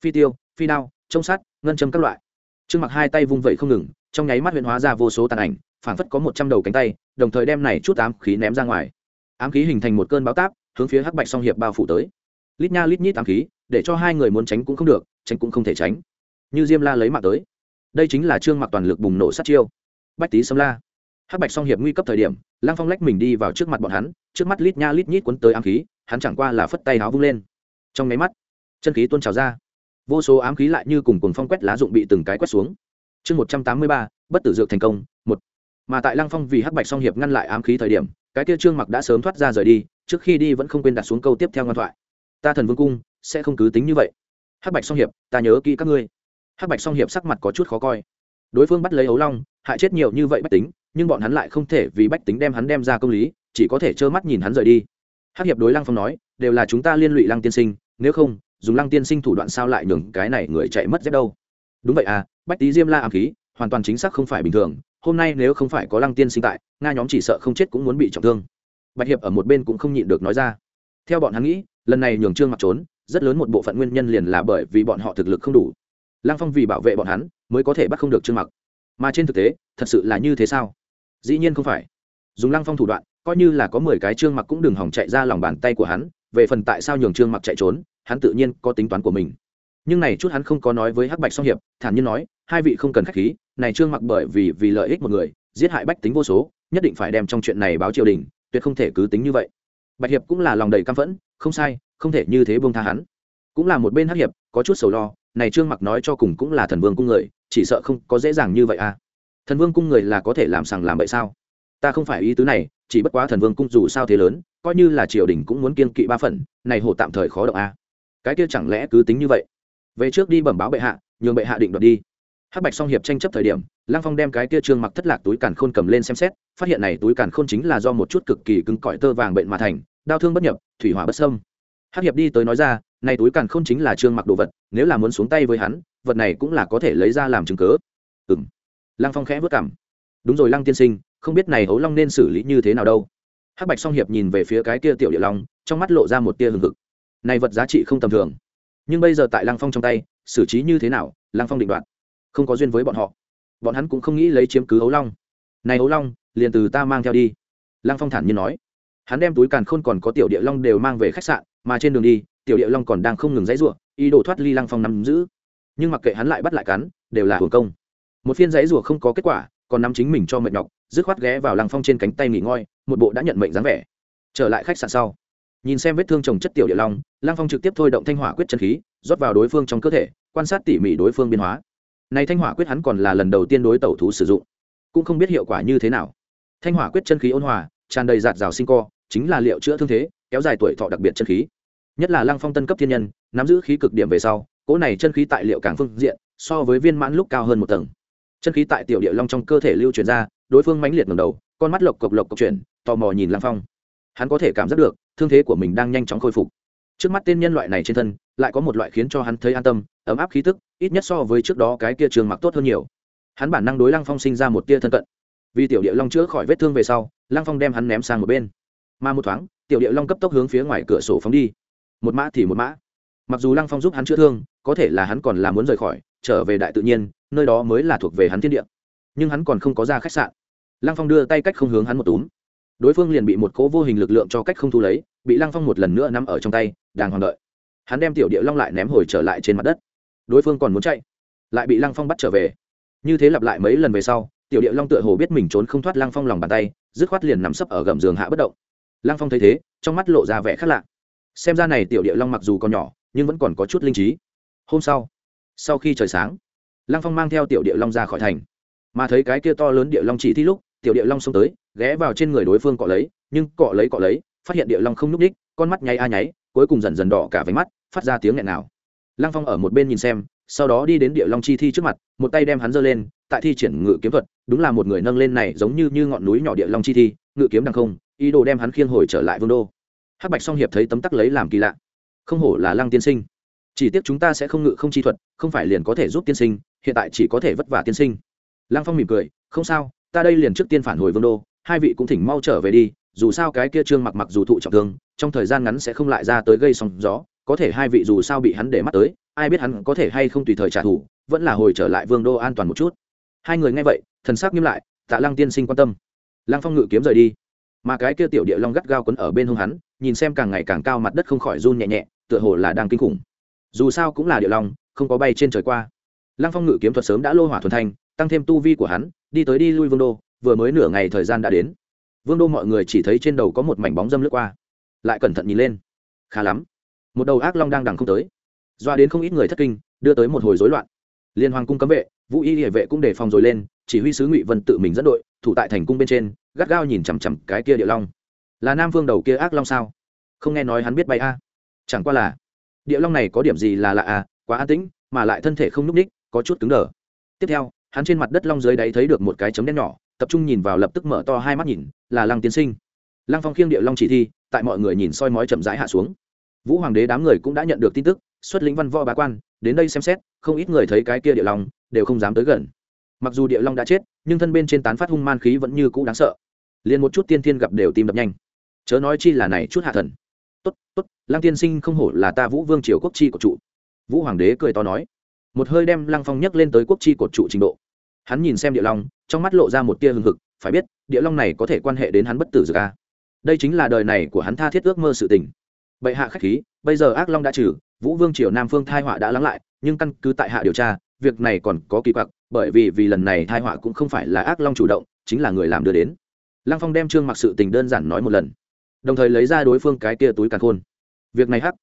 Speaker 1: Phi tiêu phi đao trông sát, ngân châm các loại. Trương mặc hai tay vung vẩy không ngừng trong nháy mắt huyện hóa ra vô số tàn ảnh phảng phất có một trăm đầu cánh tay đồng thời đem này chút ám khí ném ra ngoài ám khí hình thành một cơn báo táp, hướng phía hắc bạch song hiệp bao phủ tới. Lít nha lít nhít ám khí, để cho hai người muốn tránh cũng không được, tránh cũng không thể tránh. Như diêm la lấy mạng tới. Đây chính là trương mặc toàn lực bùng nổ sát chiêu. Bách tý sâm la. Hắc bạch song hiệp nguy cấp thời điểm, lăng phong lách mình đi vào trước mặt bọn hắn, trước mắt lít nha lít nhít cuốn tới ám khí, hắn chẳng qua là phất tay áo vung lên. Trong nháy mắt, chân khí tuôn trào ra. Vô số ám khí lại như cùng cùng phong quét lá dụng bị từng cái quét xuống. Chương một trăm tám mươi ba, bất tử dược thành công, một. Mà tại lăng phong vì hắc bạch song hiệp ngăn lại ám khí thời điểm cái kia trương mặc đã sớm thoát ra rời đi, trước khi đi vẫn không quên đặt xuống câu tiếp theo ngoan thoại. Ta thần vương cung, sẽ không cứ tính như vậy. Hắc bạch song hiệp, ta nhớ kỹ các ngươi. Hắc bạch song hiệp sắc mặt có chút khó coi. Đối phương bắt lấy ấu long, hại chết nhiều như vậy bách tính, nhưng bọn hắn lại không thể vì bách tính đem hắn đem ra công lý, chỉ có thể trơ mắt nhìn hắn rời đi. Hắc hiệp đối lăng phong nói, đều là chúng ta liên lụy lăng tiên sinh, nếu không, dùng lăng tiên sinh thủ đoạn sao lại nhường cái này người chạy mất dép đâu? Đúng vậy à bách tý diêm la ám khí, hoàn toàn chính xác không phải bình thường hôm nay nếu không phải có lăng tiên sinh tại, nga nhóm chỉ sợ không chết cũng muốn bị trọng thương. Bạch hiệp ở một bên cũng không nhịn được nói ra. Theo bọn hắn nghĩ, lần này nhường trương mặc trốn, rất lớn một bộ phận nguyên nhân liền là bởi vì bọn họ thực lực không đủ. Lăng phong vì bảo vệ bọn hắn, mới có thể bắt không được trương mặc. Mà trên thực tế, thật sự là như thế sao? Dĩ nhiên không phải. Dùng lăng phong thủ đoạn, coi như là có mười cái trương mặc cũng đừng hỏng chạy ra lòng bàn tay của hắn, về phần tại sao nhường trương mặc chạy trốn, hắn tự nhiên có tính toán của mình. Nhưng này chút hắn không có nói với hắc bạch song hiệp, thản nhiên nói, hai vị không cần khách khí này trương mặc bởi vì vì lợi ích một người, giết hại bách tính vô số, nhất định phải đem trong chuyện này báo triều đình, tuyệt không thể cứ tính như vậy. Bạch hiệp cũng là lòng đầy căm phẫn, không sai, không thể như thế buông tha hắn. Cũng là một bên hắc hiệp, có chút sầu lo, này trương mặc nói cho cùng cũng là thần vương cung người, chỉ sợ không có dễ dàng như vậy à. Thần vương cung người là có thể làm sằng làm bậy sao? Ta không phải ý tứ này, chỉ bất quá thần vương cung dù sao thế lớn, coi như là triều đình cũng muốn kiên kỵ ba phần, này hồ tạm thời khó động a à. cái kia chẳng lẽ cứ tính như vậy? Về trước đi bẩm báo bệ hạ, nhường bệ hạ định đoạt đi hắc bạch song hiệp tranh chấp thời điểm, lăng phong đem cái kia trương mặc thất lạc túi càn khôn cầm lên xem xét, phát hiện này túi càn khôn chính là do một chút cực kỳ cứng cỏi tơ vàng bệnh mà thành, đau thương bất nhập, thủy hỏa bất sâm hắc hiệp đi tới nói ra, này túi càn khôn chính là trương mặc đồ vật, nếu là muốn xuống tay với hắn, vật này cũng là có thể lấy ra làm chứng cớ ừ m lăng phong khẽ vất cảm đúng rồi lăng tiên sinh, không biết này hấu long nên xử lý như thế nào đâu. Hắc bạch song hiệp nhìn về phía cái kia tiểu địa long, trong mắt lộ ra một tia hừng hực. Này vật giá trị không tầm thường. Nhưng bây giờ tại lăng phong trong tay, xử trí như thế nào, lăng phong định đoạt không có duyên với bọn họ. Bọn hắn cũng không nghĩ lấy chiếm cứ ấu long. Này ấu long, liền từ ta mang theo đi. Lăng phong thản nhiên nói. Hắn đem túi càn khôn còn có tiểu địa long đều mang về khách sạn, mà trên đường đi, tiểu địa long còn đang không ngừng dãy ruộng ý đồ thoát ly lăng phong nắm giữ. Nhưng mặc kệ hắn lại bắt lại cắn, đều là hưởng công. Một phiên dãy ruộng không có kết quả, còn nắm chính mình cho mệt nhọc, dứt khoát ghé vào lăng phong trên cánh tay nghỉ ngơi, một bộ đã nhận mệnh dáng vẻ. Trở lại khách sạn sau, nhìn xem vết thương trồng chất tiểu địa long, lăng phong trực tiếp thôi động thanh hỏa quyết chân khí, rót vào đối phương trong cơ thể, quan sát tỉ mỉ đối phương biến hóa này thanh hỏa quyết hắn còn là lần đầu tiên đối tẩu thú sử dụng. Cũng không biết hiệu quả như thế nào. Thanh hỏa quyết chân khí ôn hòa, tràn đầy giạt rào sinh co, chính là liệu chữa thương thế, kéo dài tuổi thọ đặc biệt chân khí. Nhất là lăng phong tân cấp thiên nhân, nắm giữ khí cực điểm về sau, cỗ này chân khí tại liệu càng phương diện, so với viên mãn lúc cao hơn một tầng. Chân khí tại tiểu địa long trong cơ thể lưu chuyển ra, đối phương mãnh liệt ngẩng đầu, con mắt lộc cộc lộc cộc chuyển, tò mò nhìn lăng phong. Hắn có thể cảm giác được, thương thế của mình đang nhanh chóng khôi phục trước mắt tên nhân loại này trên thân, lại có một loại khiến cho hắn thấy an tâm, ấm áp khí tức, ít nhất so với trước đó cái kia trường mặc tốt hơn nhiều. Hắn bản năng đối lăng phong sinh ra một tia thân cận. Vì tiểu điệu long chữa khỏi vết thương về sau, lăng phong đem hắn ném sang một bên. Mà một thoáng, tiểu điệu long cấp tốc hướng phía ngoài cửa sổ phóng đi. Một mã thì một mã. Mặc dù lăng phong giúp hắn chữa thương, có thể là hắn còn là muốn rời khỏi, trở về đại tự nhiên, nơi đó mới là thuộc về hắn thiên địa. Nhưng hắn còn không có ra khách sạn. Lăng phong đưa tay cách không hướng hắn một túm đối phương liền bị một cố vô hình lực lượng cho cách không thu lấy, bị lăng phong một lần nữa nắm ở trong tay, đang hoàng đợi. Hắn đem tiểu địa long lại ném hồi trở lại trên mặt đất. Đối phương còn muốn chạy, lại bị lăng phong bắt trở về. Như thế lặp lại mấy lần về sau, tiểu địa long tựa hồ biết mình trốn không thoát lăng phong lòng bàn tay, dứt khoát liền nằm sấp ở gầm giường hạ bất động. Lăng phong thấy thế, trong mắt lộ ra vẻ khác lạ. Xem ra này tiểu địa long mặc dù còn nhỏ, nhưng vẫn còn có chút linh trí. Hôm sau sau khi trời sáng, lăng phong mang theo tiểu địa long ra khỏi thành. Mà thấy cái kia to lớn địa long chỉ thi lúc tiểu địa long xông tới ghé vào trên người đối phương cọ lấy nhưng cọ lấy cọ lấy phát hiện địa long không n ú c đích con mắt nháy a nháy cuối cùng dần dần đỏ cả váy mắt phát ra tiếng nghẹn nào lăng phong ở một bên nhìn xem sau đó đi đến địa long chi thi trước mặt một tay đem hắn giơ lên tại thi triển ngự kiếm thuật đúng là một người nâng lên này giống như, như ngọn núi nhỏ địa long chi thi ngự kiếm đằng không ý đồ đem hắn khiêng hồi trở lại vương đô. Hắc bạch song hiệp thấy tấm tắc lấy làm kỳ lạ. Không hổ là lăng tiên sinh. Chỉ tiếc chúng ta sẽ không ngự không chi thuật không phải liền có thể giúp tiên sinh hiện tại chỉ có thể vất vả tiên sinh. Lăng phong mỉm cười không sao ta đây liền trước tiên phản hồi vương đô, hai vị cũng thỉnh mau trở về đi, dù sao cái kia trương mặc mặc dù thụ trọng thương, trong thời gian ngắn sẽ không lại ra tới gây sóng gió, có thể hai vị dù sao bị hắn để mắt tới, ai biết hắn có thể hay không tùy thời trả thù, vẫn là hồi trở lại vương đô an toàn một chút. Hai người nghe vậy, thần sắc nghiêm lại, tạ lăng tiên sinh quan tâm. Lăng phong ngự kiếm rời đi. Mà cái kia tiểu địa long gắt gao quấn ở bên hông hắn, nhìn xem càng ngày càng cao mặt đất không khỏi run nhẹ nhẹ, tựa hồ là đang kinh khủng. Dù sao cũng là địa long, không có bay trên trời qua. Lăng phong ngự kiếm thuật sớm đã lô hỏa thuần thanh tăng thêm tu vi của hắn, đi tới đi lui vương đô, vừa mới nửa ngày thời gian đã đến. Vương đô mọi người chỉ thấy trên đầu có một mảnh bóng dâm lướt qua. Lại cẩn thận nhìn lên. Khá lắm. Một đầu ác long đang đằng không tới. Doa đến không ít người thất kinh, đưa tới một hồi rối loạn. Liên hoàng cung cấm vệ, vũ y địa vệ cũng đề phòng rồi lên, chỉ huy sứ ngụy vân tự mình dẫn đội, thủ tại thành cung bên trên, gắt gao nhìn chằm chằm cái kia địa long. Là nam vương đầu kia ác long sao? Không nghe nói hắn biết bay a. Chẳng qua là, địa long này có điểm gì là lạ à? quá an tĩnh, mà lại thân thể không núp ních có chút cứng đờ. Tiếp theo hắn trên mặt đất long dưới đáy thấy được một cái chấm đen nhỏ, tập trung nhìn vào lập tức mở to hai mắt nhìn, là lăng tiến sinh. Lăng phong khiêng địa long chỉ thi, tại mọi người nhìn soi mói chậm rãi hạ xuống. Vũ hoàng đế đám người cũng đã nhận được tin tức, xuất lĩnh văn võ bá quan, đến đây xem xét, không ít người thấy cái kia địa long, đều không dám tới gần. Mặc dù địa long đã chết, nhưng thân bên trên tán phát hung man khí vẫn như cũ đáng sợ. Liền một chút tiên thiên gặp đều tim đập nhanh. Chớ nói chi là này chút hạ thần. Tốt tốt, lăng tiên sinh không hổ là ta vũ vương triều quốc chi của trụ. Vũ hoàng đế cười to nói. Một hơi đem lăng phong nhấc lên tới quốc chi cột trụ trình độ hắn nhìn xem địa long, trong mắt lộ ra một tia hưng hực, phải biết, địa long này có thể quan hệ đến hắn bất tử dược a. Đây chính là đời này của hắn tha thiết ước mơ sự tình. Bệ hạ khách khí, bây giờ ác long đã trừ, vũ vương triều nam phương thai họa đã lắng lại, nhưng căn cứ tại hạ điều tra, việc này còn có kỳ quặc, bởi vì vì lần này thai họa cũng không phải là ác long chủ động, chính là người làm đưa đến. Lăng phong đem trương mặc sự tình đơn giản nói một lần, đồng thời lấy ra đối phương cái tia túi càn khôn. Việc này hắc.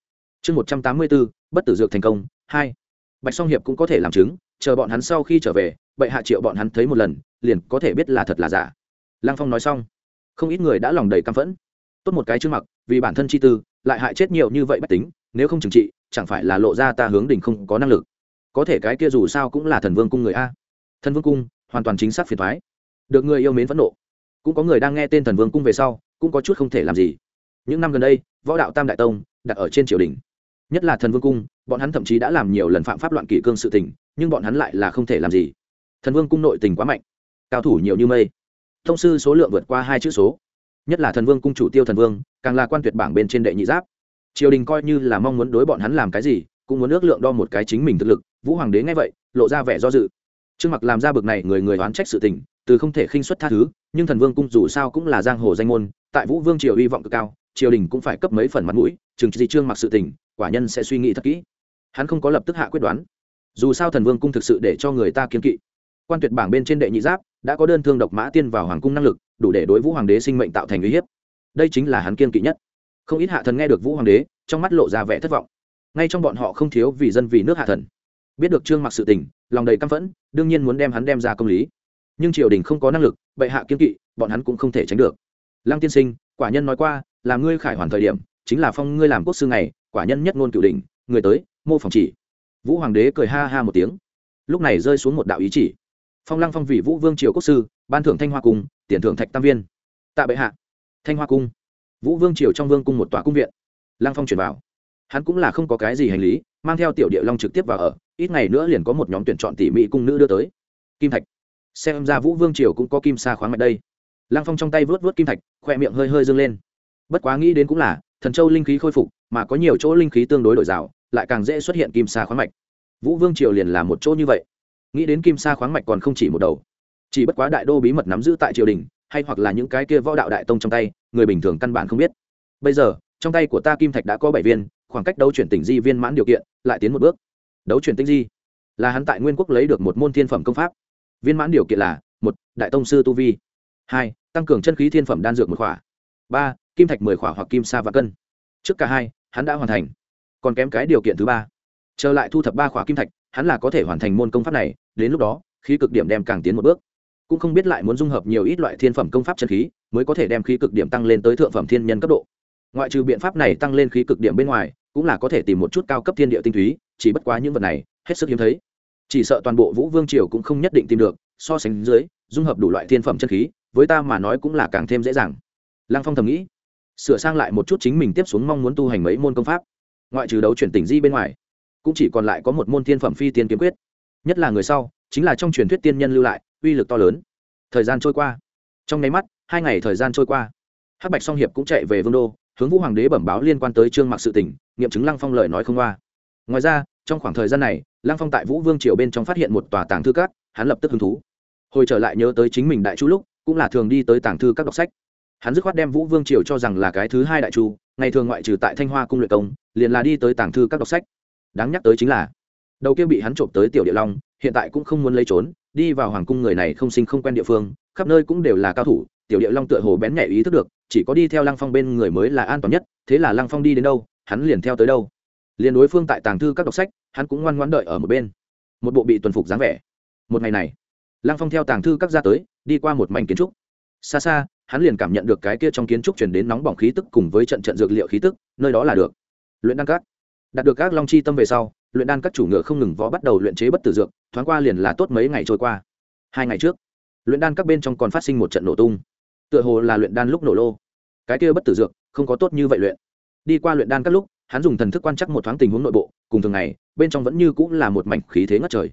Speaker 1: Chương một trăm tám mươi bốn bất tử dược thành công, hai bạch song hiệp cũng có thể làm chứng, chờ bọn hắn sau khi trở về, bệ hạ triệu bọn hắn thấy một lần, liền có thể biết là thật là giả. Lăng phong nói xong, không ít người đã lòng đầy căm phẫn. Tốt một cái trước mặc, vì bản thân chi tư, lại hại chết nhiều như vậy bách tính, nếu không trừng trị, chẳng phải là lộ ra ta hướng đỉnh không có năng lực. Có thể cái kia dù sao cũng là thần vương cung người a. Thần vương cung, hoàn toàn chính xác phiền thoái được người yêu mến phẫn nộ. Cũng có người đang nghe tên thần vương cung về sau, cũng có chút không thể làm gì. Những năm gần đây, võ đạo tam đại tông đặt ở trên triều đình. Nhất là thần vương cung bọn hắn thậm chí đã làm nhiều lần phạm pháp loạn kỷ cương sự tình, nhưng bọn hắn lại là không thể làm gì. Thần vương cung nội tình quá mạnh, cao thủ nhiều như mây. Thông sư số lượng vượt qua hai chữ số. Nhất là thần vương cung chủ tiêu thần vương, càng là quan tuyệt bảng bên trên đệ nhị giáp. Triều đình coi như là mong muốn đối bọn hắn làm cái gì, cũng muốn ước lượng đo một cái chính mình thực lực, vũ hoàng đế nghe vậy, lộ ra vẻ do dự. Trương mặc làm ra bực này người người oán trách sự tình, từ không thể khinh xuất tha thứ, nhưng thần vương cung dù sao cũng là giang hồ danh môn, tại vũ vương triều hy vọng cực cao, triều đình cũng phải cấp mấy phần mặt mũi, chừng gì trương mặc sự tình, quả nhân sẽ suy nghĩ thật kỹ hắn không có lập tức hạ quyết đoán. Dù sao thần vương cung thực sự để cho người ta kiên kỵ. Quan tuyệt bảng bên trên đệ nhị giáp đã có đơn thương độc mã tiên vào hoàng cung năng lực, đủ để đối vũ hoàng đế sinh mệnh tạo thành uy hiếp. Đây chính là hắn kiên kỵ nhất. Không ít hạ thần nghe được vũ hoàng đế, trong mắt lộ ra vẻ thất vọng. Ngay trong bọn họ không thiếu vì dân vì nước hạ thần. Biết được trương mặc sự tình, lòng đầy căm phẫn, đương nhiên muốn đem hắn đem ra công lý. Nhưng triều đình không có năng lực, bệ hạ kiên kỵ, bọn hắn cũng không thể tránh được. Lăng tiên sinh, quả nhân nói qua, là ngươi khải hoàn thời điểm, chính là phong ngươi làm quốc sư này quả nhân nhất ngôn cửu đình người tới mô phỏng chỉ. Vũ hoàng đế cười ha ha một tiếng. Lúc này rơi xuống một đạo ý chỉ. Phong lăng phong vị vũ vương triều quốc sư, ban thưởng thanh hoa cung, tiền thưởng thạch tam viên. Tạ bệ hạ. Thanh hoa cung. Vũ vương triều trong vương cung một tòa cung viện. Lăng phong chuyển vào. Hắn cũng là không có cái gì hành lý, mang theo tiểu địa long trực tiếp vào ở, ít ngày nữa liền có một nhóm tuyển chọn tỉ mỹ cung nữ đưa tới. Kim thạch. Xem ra vũ vương triều cũng có kim sa khoáng mạch đây. Lăng phong trong tay vớt vớt kim thạch, khoe miệng hơi hơi dâng lên. Bất quá nghĩ đến cũng là, thần châu linh khí khôi phục, mà có nhiều chỗ linh khí tương đối đổi rào lại càng dễ xuất hiện kim sa khoáng mạch. Vũ vương triều liền là một chỗ như vậy. Nghĩ đến kim sa khoáng mạch còn không chỉ một đầu. Chỉ bất quá đại đô bí mật nắm giữ tại triều đình, hay hoặc là những cái kia võ đạo đại tông trong tay, người bình thường căn bản không biết. Bây giờ, trong tay của ta kim thạch đã có bảy viên, khoảng cách đấu chuyển tỉnh di viên mãn điều kiện, lại tiến một bước. Đấu chuyển tinh di, là hắn tại nguyên quốc lấy được một môn thiên phẩm công pháp. Viên mãn điều kiện là, một, đại tông sư tu vi. Hai, tăng cường chân khí thiên phẩm đan dược một khỏa. Ba, kim thạch mười khỏa hoặc kim sa và cân. Trước cả hai, hắn đã hoàn thành còn kém cái điều kiện thứ ba. Trở lại thu thập ba khỏa kim thạch, hắn là có thể hoàn thành môn công pháp này, đến lúc đó, khí cực điểm đem càng tiến một bước. Cũng không biết lại muốn dung hợp nhiều ít loại thiên phẩm công pháp chân khí, mới có thể đem khí cực điểm tăng lên tới thượng phẩm thiên nhân cấp độ. Ngoại trừ biện pháp này tăng lên khí cực điểm bên ngoài, cũng là có thể tìm một chút cao cấp thiên địa tinh túy, chỉ bất quá những vật này, hết sức hiếm thấy. Chỉ sợ toàn bộ vũ vương triều cũng không nhất định tìm được, so sánh dưới, dung hợp đủ loại thiên phẩm chân khí, với ta mà nói cũng là càng thêm dễ dàng. Lăng phong thầm nghĩ, sửa sang lại một chút chính mình tiếp xuống mong muốn tu hành mấy môn công pháp ngoại trừ đấu chuyển tỉnh di bên ngoài, cũng chỉ còn lại có một môn thiên phẩm phi tiên kiếm quyết. Nhất là người sau, chính là trong truyền thuyết tiên nhân lưu lại, uy lực to lớn. Thời gian trôi qua. Trong nháy mắt, hai ngày thời gian trôi qua. Hắc bạch song hiệp cũng chạy về vương đô, hướng vũ hoàng đế bẩm báo liên quan tới trương mặc sự tỉnh nghiệm chứng lăng phong lời nói không qua. Ngoài ra, trong khoảng thời gian này, lăng phong tại vũ vương triều bên trong phát hiện một tòa tàng thư cát hắn lập tức hứng thú. Hồi trở lại nhớ tới chính mình đại chú lúc, cũng là thường đi tới tàng thư các đọc sách hắn dứt khoát đem vũ vương triều cho rằng là cái thứ hai đại chu, ngày thường ngoại trừ tại thanh hoa cung luyện công, liền là đi tới tàng thư các đọc sách. Đáng nhắc tới chính là, đầu kia bị hắn trộm tới tiểu địa long, hiện tại cũng không muốn lấy trốn, đi vào hoàng cung người này không sinh không quen địa phương, khắp nơi cũng đều là cao thủ, tiểu địa long tựa hồ bén nhạy ý thức được, chỉ có đi theo lăng phong bên người mới là an toàn nhất, thế là lăng phong đi đến đâu, hắn liền theo tới đâu. Liền đối phương tại tàng thư các đọc sách, hắn cũng ngoan ngoãn đợi ở một bên. Một bộ bị tuần phục dáng vẻ. Một ngày này, lăng phong theo tàng thư các ra tới, đi qua một mảnh kiến trúc. Xa xa hắn liền cảm nhận được cái kia trong kiến trúc chuyển đến nóng bỏng khí tức cùng với trận trận dược liệu khí tức, nơi đó là được. Luyện đan cát. Đạt được các long chi tâm về sau, luyện đan các chủ ngựa không ngừng vó bắt đầu luyện chế bất tử dược, thoáng qua liền là tốt mấy ngày trôi qua. Hai ngày trước, luyện đan các bên trong còn phát sinh một trận nổ tung. Tựa hồ là luyện đan lúc nổ lô. Cái kia bất tử dược, không có tốt như vậy luyện. Đi qua luyện đan các lúc, hắn dùng thần thức quan trắc một thoáng tình huống nội bộ, cùng thường ngày, bên trong vẫn như cũng là một mảnh khí thế ngất trời.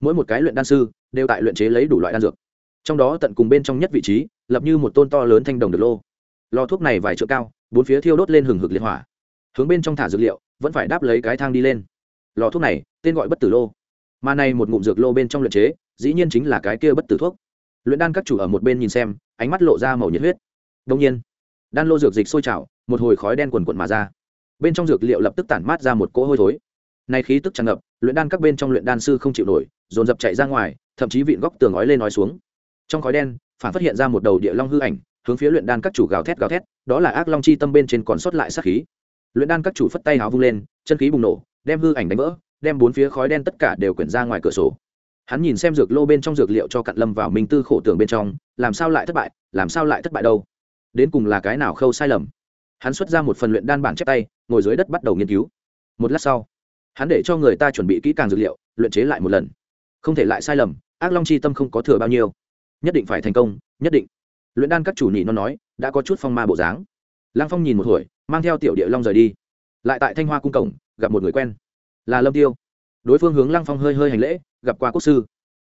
Speaker 1: Mỗi một cái luyện đan sư, đều tại luyện chế lấy đủ loại đan dược trong đó tận cùng bên trong nhất vị trí, lập như một tôn to lớn thanh đồng được lô. Lò thuốc này vài trượng cao, bốn phía thiêu đốt lên hừng hực liệt hỏa. Hướng bên trong thả dược liệu, vẫn phải đáp lấy cái thang đi lên. Lò thuốc này, tên gọi bất tử lô. Mà này một ngụm dược lô bên trong luyện chế, dĩ nhiên chính là cái kia bất tử thuốc. Luyện đan các chủ ở một bên nhìn xem, ánh mắt lộ ra màu nhiệt huyết. Đông nhiên, đan lô dược dịch sôi trào, một hồi khói đen quần quận mà ra. Bên trong dược liệu lập tức tản mát ra một cỗ hôi thối. Nay khí tức tràn ngập, luyện đan các bên trong luyện đan sư không chịu nổi, dồn dập chạy ra ngoài, thậm chí vịn góc tường ói lên nói xuống trong khói đen, phản phát hiện ra một đầu địa long hư ảnh, hướng phía luyện đan các chủ gào thét gào thét, đó là ác long chi tâm bên trên còn sót lại sát khí. Luyện đan các chủ phất tay háo vung lên, chân khí bùng nổ, đem hư ảnh đánh vỡ, đem bốn phía khói đen tất cả đều quyển ra ngoài cửa sổ. Hắn nhìn xem dược lô bên trong dược liệu cho cặn lâm vào minh tư khổ tưởng bên trong, làm sao lại thất bại, làm sao lại thất bại đâu? Đến cùng là cái nào khâu sai lầm? Hắn xuất ra một phần luyện đan bản chép tay, ngồi dưới đất bắt đầu nghiên cứu. Một lát sau, hắn để cho người ta chuẩn bị kỹ càng dược liệu, luyện chế lại một lần. Không thể lại sai lầm, ác long chi tâm không có thừa bao nhiêu nhất định phải thành công, nhất định. Luyện đan các chủ nhị nó nói, đã có chút phong ma bộ dáng. Lang phong nhìn một hồi, mang theo tiểu địa long rời đi. Lại tại thanh hoa cung cổng, gặp một người quen, là lâm tiêu. Đối phương hướng lăng phong hơi hơi hành lễ, gặp qua quốc sư.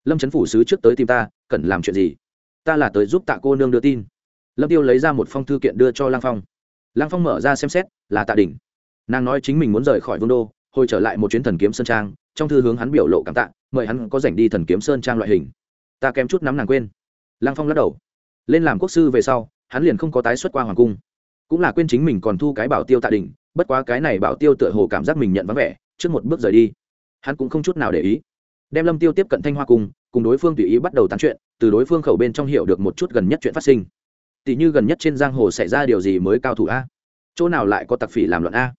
Speaker 1: Lâm trấn phủ sứ trước tới tìm ta, cần làm chuyện gì? Ta là tới giúp tạ cô nương đưa tin. Lâm tiêu lấy ra một phong thư kiện đưa cho lăng phong. Lăng phong mở ra xem xét, là tạ đình nàng nói chính mình muốn rời khỏi vương đô, hồi trở lại một chuyến thần kiếm sơn trang, trong thư hướng hắn biểu lộ cảm tạ, mời hắn có dành đi thần kiếm sơn trang loại hình. Ta kém chút nắm nàng quên lăng phong lắc đầu. Lên làm quốc sư về sau, hắn liền không có tái xuất qua hoàng cung. Cũng là quên chính mình còn thu cái bảo tiêu tạ đình bất quá cái này bảo tiêu tựa hồ cảm giác mình nhận vắng vẻ, trước một bước rời đi. Hắn cũng không chút nào để ý. Đem lâm tiêu tiếp cận thanh hoa cung, cùng đối phương tùy ý bắt đầu tán chuyện, từ đối phương khẩu bên trong hiểu được một chút gần nhất chuyện phát sinh. Tỷ như gần nhất trên giang hồ xảy ra điều gì mới cao thủ a? Chỗ nào lại có tặc phỉ làm loạn a?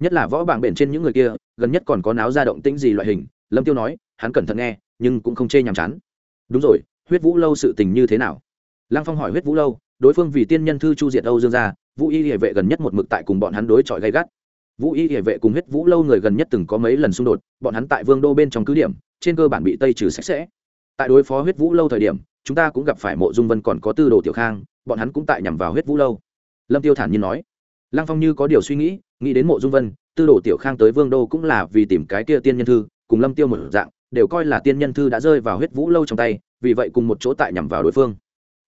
Speaker 1: Nhất là võ bảng bền trên những người kia, gần nhất còn có náo ra động tĩnh gì loại hình? Lâm tiêu nói, hắn cẩn thận nghe, nhưng cũng không chê nhàm chán. Đúng rồi huyết vũ lâu sự tình như thế nào? Lăng phong hỏi huyết vũ lâu, đối phương vì tiên nhân thư chu diệt âu dương gia, vũ y địa vệ gần nhất một mực tại cùng bọn hắn đối chọi gay gắt. Vũ y địa vệ cùng huyết vũ lâu người gần nhất từng có mấy lần xung đột, bọn hắn tại vương đô bên trong cứ điểm, trên cơ bản bị tây trừ sạch sẽ. Tại đối phó huyết vũ lâu thời điểm, chúng ta cũng gặp phải mộ dung vân còn có tư đồ tiểu khang, bọn hắn cũng tại nhằm vào huyết vũ lâu. Lâm tiêu thản nhiên nói. Lăng phong như có điều suy nghĩ nghĩ đến mộ dung vân, tư đồ tiểu khang tới vương đô cũng là vì tìm cái kia tiên nhân thư, cùng lâm tiêu một dạng, đều coi là tiên nhân thư đã rơi vào huyết vũ lâu trong tay vì vậy cùng một chỗ tại nhằm vào đối phương.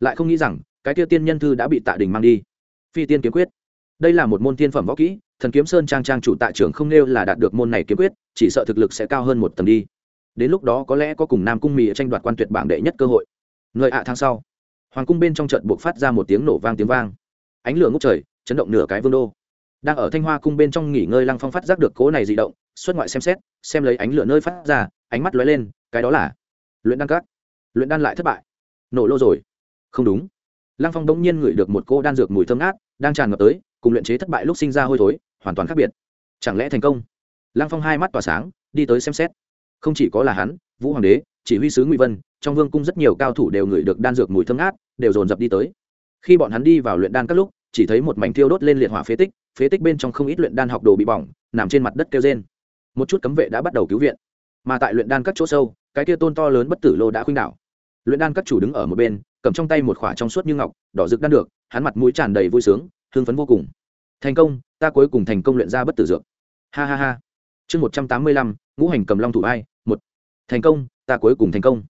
Speaker 1: Lại không nghĩ rằng, cái kia tiên nhân thư đã bị tạ đình mang đi. Phi tiên kiếm quyết. Đây là một môn tiên phẩm võ kỹ, thần kiếm sơn trang trang chủ tạ trưởng không nêu là đạt được môn này kiếm quyết, chỉ sợ thực lực sẽ cao hơn một tầng đi. Đến lúc đó có lẽ có cùng nam cung mì tranh đoạt quan tuyệt bảng đệ nhất cơ hội. Người ạ, tháng sau, hoàng cung bên trong trận buộc phát ra một tiếng nổ vang tiếng vang. Ánh lửa ngốc trời, chấn động nửa cái vương đô. Đang ở thanh hoa cung bên trong nghỉ ngơi lăng phong phát giác được cố này di động, xuất ngoại xem xét, xem lấy ánh lửa nơi phát ra, ánh mắt lóe lên, cái đó là luyện đăng cát luyện đan lại thất bại. Nổ lô rồi. Không đúng. Lăng phong bỗng nhiên ngửi được một cô đan dược mùi thơm ngát, đang tràn ngập tới, cùng luyện chế thất bại lúc sinh ra hôi thối, hoàn toàn khác biệt. Chẳng lẽ thành công? Lăng phong hai mắt tỏa sáng, đi tới xem xét. Không chỉ có là hắn, vũ hoàng đế, chỉ huy sứ ngụy vân, trong vương cung rất nhiều cao thủ đều ngửi được đan dược mùi thơm ngát, đều dồn dập đi tới. Khi bọn hắn đi vào luyện đan các lúc, chỉ thấy một mảnh thiêu đốt lên liệt hỏa phế tích phế tích bên trong không ít luyện đan học đồ bị bỏng, nằm trên mặt đất kêu trên một chút cấm vệ đã bắt đầu cứu viện. Mà tại luyện đan các chỗ sâu, cái kia tôn to lớn bất tử lô đã khuynh đảo luyện đan các chủ đứng ở một bên, cầm trong tay một khỏa trong suốt như ngọc, đỏ rực đan được, hắn mặt mũi tràn đầy vui sướng, hưng phấn vô cùng. Thành công, ta cuối cùng thành công luyện ra bất tử dược. Ha ha ha. Chương một trăm tám mươi lăm, ngũ hành cầm long thủ ai một. Thành công, ta cuối cùng thành công.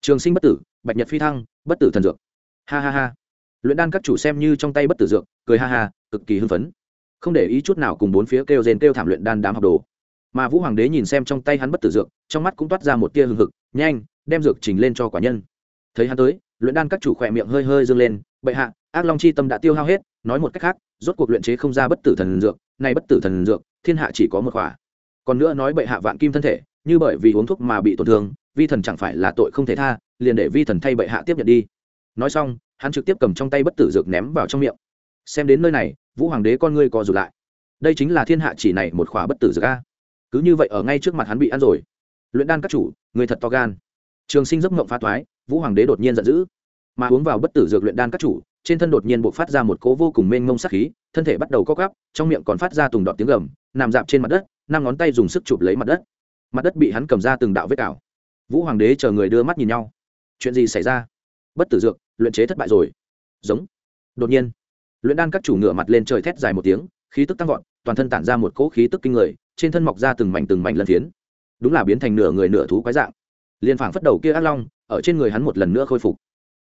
Speaker 1: Trường sinh bất tử, bạch nhật phi thăng, bất tử thần dược. Ha ha ha. Luyện đan các chủ xem như trong tay bất tử dược, cười ha ha, cực kỳ hưng phấn. Không để ý chút nào cùng bốn phía kêu rền kêu thảm luyện đan đám học đồ. Mà vũ hoàng đế nhìn xem trong tay hắn bất tử dược, trong mắt cũng toát ra một tia hưng hực, nhanh, đem dược trình lên cho quả nhân thấy hắn tới, luyện đan các chủ khỏe miệng hơi hơi dâng lên, bệ hạ, ác long chi tâm đã tiêu hao hết, nói một cách khác, rốt cuộc luyện chế không ra bất tử thần dược, nay bất tử thần dược, thiên hạ chỉ có một khỏa còn nữa nói bệ hạ vạn kim thân thể, như bởi vì uống thuốc mà bị tổn thương, vi thần chẳng phải là tội không thể tha, liền để vi thần thay bệ hạ tiếp nhận đi. Nói xong, hắn trực tiếp cầm trong tay bất tử dược ném vào trong miệng. Xem đến nơi này, vũ hoàng đế con ngươi co rụt lại. Đây chính là thiên hạ chỉ này một khỏa bất tử dược a. Cứ như vậy ở ngay trước mặt hắn bị ăn rồi. Luyện đan các chủ, người thật to gan trường sinh giấc mộng phá thoái, vũ hoàng đế đột nhiên giận dữ. Mà uống vào bất tử dược luyện đan các chủ, trên thân đột nhiên buộc phát ra một cố vô cùng mênh mông sắc khí, thân thể bắt đầu co cắp trong miệng còn phát ra tùng đọt tiếng gầm, nằm dạp trên mặt đất, năm ngón tay dùng sức chụp lấy mặt đất. Mặt đất bị hắn cầm ra từng đạo vết cào. Vũ hoàng đế chờ người đưa mắt nhìn nhau. Chuyện gì xảy ra? Bất tử dược, luyện chế thất bại rồi. Giống. Đột nhiên, luyện đan các chủ ngửa mặt lên trời thét dài một tiếng, khí tức tăng vọt, toàn thân tản ra một cỗ khí tức kinh người, trên thân mọc ra từng mảnh từng mảnh lân phiến. Đúng là biến thành nửa người nửa thú quái dạng liền phảng phất đầu kia ác long, ở trên người hắn một lần nữa khôi phục.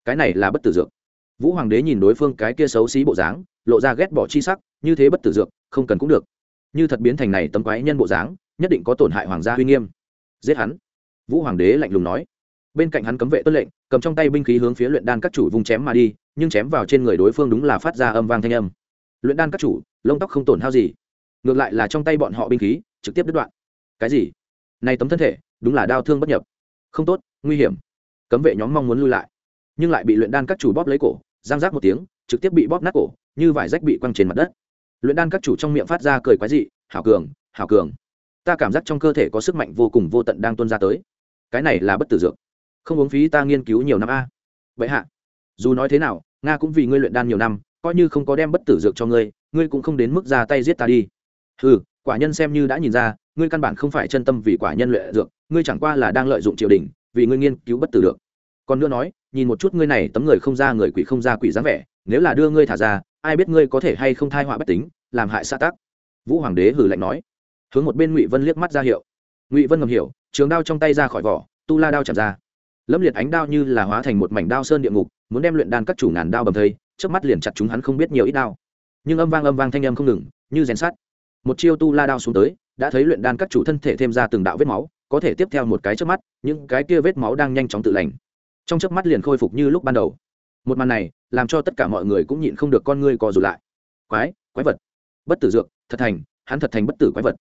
Speaker 1: Cái này là bất tử dược. Vũ hoàng đế nhìn đối phương cái kia xấu xí bộ dáng, lộ ra ghét bỏ chi sắc, như thế bất tử dược, không cần cũng được. Như thật biến thành này tấm quái nhân bộ dáng, nhất định có tổn hại hoàng gia uy nghiêm. Giết hắn. Vũ hoàng đế lạnh lùng nói. Bên cạnh hắn cấm vệ tuân lệnh, cầm trong tay binh khí hướng phía luyện đan các chủ vùng chém mà đi, nhưng chém vào trên người đối phương đúng là phát ra âm vang thanh âm. Luyện đan các chủ, lông tóc không tổn hao gì. Ngược lại là trong tay bọn họ binh khí, trực tiếp đứt đoạn. Cái gì? Này tấm thân thể, đúng là đau thương bất nhập không tốt, nguy hiểm. Cấm vệ nhóm mong muốn lui lại. Nhưng lại bị luyện đan các chủ bóp lấy cổ, giang giác một tiếng, trực tiếp bị bóp nát cổ, như vải rách bị quăng trên mặt đất. Luyện đan các chủ trong miệng phát ra cười quái dị, hảo cường hảo cường. Ta cảm giác trong cơ thể có sức mạnh vô cùng vô tận đang tuôn ra tới. Cái này là bất tử dược. Không uống phí ta nghiên cứu nhiều năm a. Vậy hạ, dù nói thế nào, nga cũng vì ngươi luyện đan nhiều năm, coi như không có đem bất tử dược cho ngươi ngươi cũng không đến mức ra tay giết ta đi. Ừ quả nhân xem như đã nhìn ra, ngươi căn bản không phải chân tâm vì quả nhân luyện dược ngươi chẳng qua là đang lợi dụng triều đình, vì ngươi nghiên cứu bất tử được. Còn nữa nói, nhìn một chút ngươi này tấm người không ra người quỷ không ra quỷ dáng vẻ, nếu là đưa ngươi thả ra, ai biết ngươi có thể hay không thai họa bất tính, làm hại xã tắc. Vũ hoàng đế hử lạnh nói. Hướng một bên ngụy vân liếc mắt ra hiệu. Ngụy vân ngầm hiểu, trường đao trong tay ra khỏi vỏ, tu la đao chạm ra. Lâm liệt ánh đao như là hóa thành một mảnh đao sơn địa ngục, muốn đem luyện đan các chủ ngàn đao bầm thây trước mắt liền chặt chúng hắn không biết nhiều ít đao. Nhưng âm vang âm vang thanh âm không ngừng, như rèn sắt. Một chiêu tu la đao xuống tới, đã thấy luyện đan các chủ thân thể thêm ra từng đạo vết máu có thể tiếp theo một cái trước mắt, những cái kia vết máu đang nhanh chóng tự lành. Trong chớp mắt liền khôi phục như lúc ban đầu. Một màn này, làm cho tất cả mọi người cũng nhịn không được con ngươi co rụt lại. Quái quái vật. Bất tử dược, thật thành, hắn thật thành bất tử quái vật.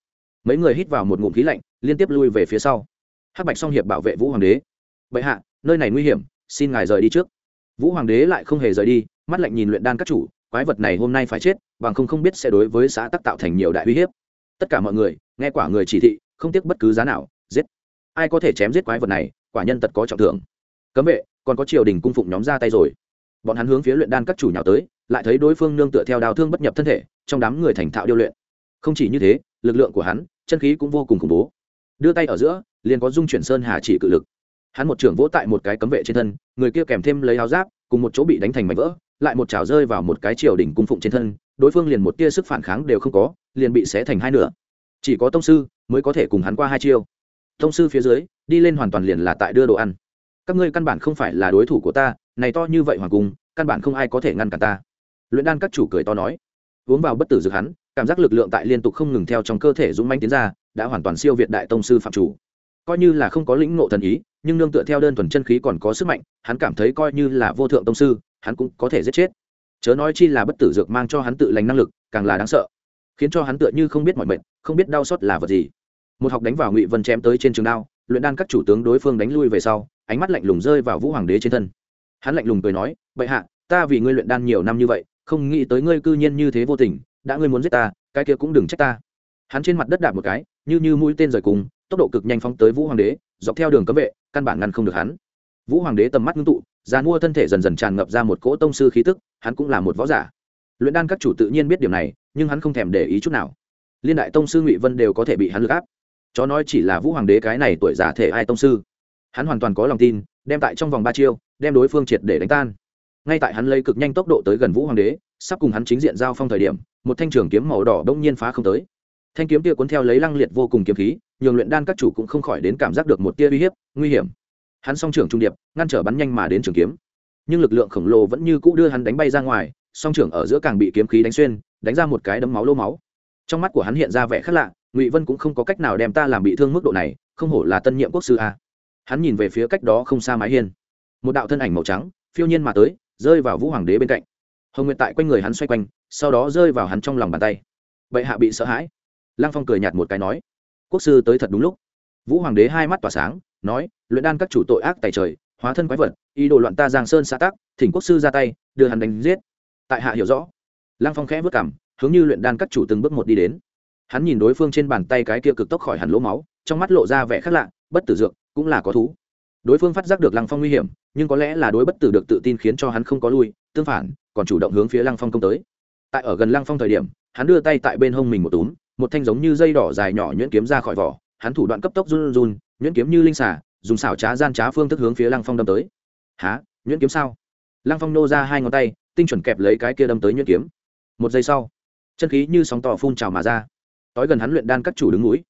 Speaker 1: Mấy người hít vào một ngụm khí lạnh, liên tiếp lui về phía sau. Hắc bạch song hiệp bảo vệ vũ hoàng đế. Bệ hạ, nơi này nguy hiểm, xin ngài rời đi trước. Vũ hoàng đế lại không hề rời đi, mắt lạnh nhìn luyện đan các chủ, quái vật này hôm nay phải chết, bằng không không biết sẽ đối với xã tắc tạo thành nhiều đại uy hiếp. Tất cả mọi người, nghe quả người chỉ thị, không tiếc bất cứ giá nào ai có thể chém giết quái vật này, quả nhân tật có trọng thưởng. Cấm vệ, còn có triều đình cung phụng nhóm ra tay rồi. Bọn hắn hướng phía luyện đan các chủ nhào tới, lại thấy đối phương nương tựa theo đào thương bất nhập thân thể, trong đám người thành thạo điêu luyện. Không chỉ như thế, lực lượng của hắn, chân khí cũng vô cùng khủng bố. Đưa tay ở giữa, liền có dung chuyển sơn hà chỉ cự lực. Hắn một trưởng vỗ tại một cái cấm vệ trên thân, người kia kèm thêm lấy áo giáp, cùng một chỗ bị đánh thành mảnh vỡ, lại một chảo rơi vào một cái triều đỉnh cung phụng trên thân, đối phương liền một tia sức phản kháng đều không có, liền bị xé thành hai nửa. Chỉ có tông sư mới có thể cùng hắn qua hai chiêu tông sư phía dưới, đi lên hoàn toàn liền là tại đưa đồ ăn. Các ngươi căn bản không phải là đối thủ của ta, này to như vậy hoàng cung, căn bản không ai có thể ngăn cản ta. Luyện đan các chủ cười to nói. Uống vào bất tử dược hắn, cảm giác lực lượng tại liên tục không ngừng theo trong cơ thể dũng manh tiến ra, đã hoàn toàn siêu việt đại tông sư phạm chủ. Coi như là không có lĩnh ngộ thần ý, nhưng nương tựa theo đơn thuần chân khí còn có sức mạnh, hắn cảm thấy coi như là vô thượng tông sư, hắn cũng có thể giết chết. Chớ nói chi là bất tử dược mang cho hắn tự lành năng lực, càng là đáng sợ, khiến cho hắn tựa như không biết mọi mệnh, không biết đau xót là vật gì một học đánh vào ngụy vân chém tới trên trường đao, luyện đan các chủ tướng đối phương đánh lui về sau, ánh mắt lạnh lùng rơi vào vũ hoàng đế trên thân. Hắn lạnh lùng cười nói, bệ hạ, ta vì ngươi luyện đan nhiều năm như vậy, không nghĩ tới ngươi cư nhiên như thế vô tình, đã ngươi muốn giết ta, cái kia cũng đừng trách ta. Hắn trên mặt đất đạp một cái, như như mũi tên rời cùng, tốc độ cực nhanh phóng tới vũ hoàng đế, dọc theo đường cấm vệ, căn bản ngăn không được hắn. Vũ hoàng đế tầm mắt ngưng tụ già mua thân thể dần dần tràn ngập ra một cỗ tông sư khí tức, hắn cũng là một võ giả. Luyện đan các chủ tự nhiên biết điểm này, nhưng hắn không thèm để ý chút nào. Liên đại tông sư ngụy vân đều có thể bị hắn lực áp chó nói chỉ là vũ hoàng đế cái này tuổi giả thể ai tông sư. Hắn hoàn toàn có lòng tin, đem tại trong vòng ba chiêu, đem đối phương triệt để đánh tan. Ngay tại hắn lấy cực nhanh tốc độ tới gần vũ hoàng đế, sắp cùng hắn chính diện giao phong thời điểm, một thanh trường kiếm màu đỏ bỗng nhiên phá không tới. Thanh kiếm tia cuốn theo lấy lăng liệt vô cùng kiếm khí, nhường luyện đan các chủ cũng không khỏi đến cảm giác được một tia uy hiếp, nguy hiểm. Hắn song trưởng trung điệp, ngăn trở bắn nhanh mà đến trường kiếm. Nhưng lực lượng khổng lồ vẫn như cũ đưa hắn đánh bay ra ngoài, song trưởng ở giữa càng bị kiếm khí đánh xuyên, đánh ra một cái đấm máu lô máu. Trong mắt của hắn hiện ra vẻ khác lạ ngụy vân cũng không có cách nào đem ta làm bị thương mức độ này không hổ là tân nhiệm quốc sư a hắn nhìn về phía cách đó không xa mái hiên một đạo thân ảnh màu trắng phiêu nhiên mà tới rơi vào vũ hoàng đế bên cạnh hồng nguyệt tại quanh người hắn xoay quanh sau đó rơi vào hắn trong lòng bàn tay bệ hạ bị sợ hãi lăng phong cười nhạt một cái nói quốc sư tới thật đúng lúc vũ hoàng đế hai mắt tỏa sáng nói luyện đan các chủ tội ác tài trời hóa thân quái vật ý đồ loạn ta giang sơn xã tắc thỉnh quốc sư ra tay đưa hắn đánh giết tại hạ hiểu rõ lăng phong khẽ vất cảm hướng như luyện đan các chủ từng bước một đi đến hắn nhìn đối phương trên bàn tay cái kia cực tốc khỏi hẳn lỗ máu, trong mắt lộ ra vẻ khác lạ, bất tử dược, cũng là có thú. Đối phương phát giác được lăng phong nguy hiểm, nhưng có lẽ là đối bất tử được tự tin khiến cho hắn không có lui, tương phản, còn chủ động hướng phía lăng phong công tới. Tại ở gần lăng phong thời điểm, hắn đưa tay tại bên hông mình một túm, một thanh giống như dây đỏ dài nhỏ nhuyễn kiếm ra khỏi vỏ, hắn thủ đoạn cấp tốc run run, nhuyễn kiếm như linh xả dùng xảo trá gian trá phương thức hướng phía lăng phong đâm tới. Há nhuyễn kiếm sao? Lăng phong nô ra hai ngón tay, tinh chuẩn kẹp lấy cái kia đâm tới nhuyễn kiếm. Một giây sau, chân khí như sóng tỏ phun trào mà ra tối gần hắn luyện đan các chủ đứng núi.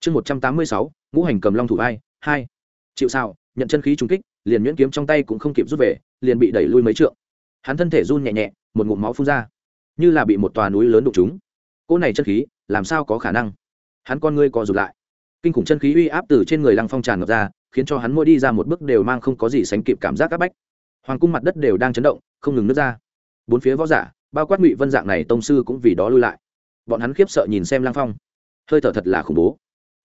Speaker 1: Chương một trăm tám mươi sáu, ngũ hành cầm long thủ hai hai. Chịu sao nhận chân khí trúng kích, liền nhuyễn kiếm trong tay cũng không kịp rút về, liền bị đẩy lui mấy trượng. Hắn thân thể run nhẹ nhẹ, một ngụm máu phun ra. Như là bị một tòa núi lớn đụng chúng cỗ này chân khí, làm sao có khả năng? Hắn con ngươi co rụt lại. Kinh khủng chân khí uy áp từ trên người lăng phong tràn ngập ra, khiến cho hắn mỗi đi ra một bước đều mang không có gì sánh kịp cảm giác áp bách. Hoàng cung mặt đất đều đang chấn động, không ngừng nước ra. Bốn phía võ giả, bao quát ngụy vân dạng này tông sư cũng vì đó lui lại bọn hắn khiếp sợ nhìn xem Lang phong. Hơi thở thật là khủng bố.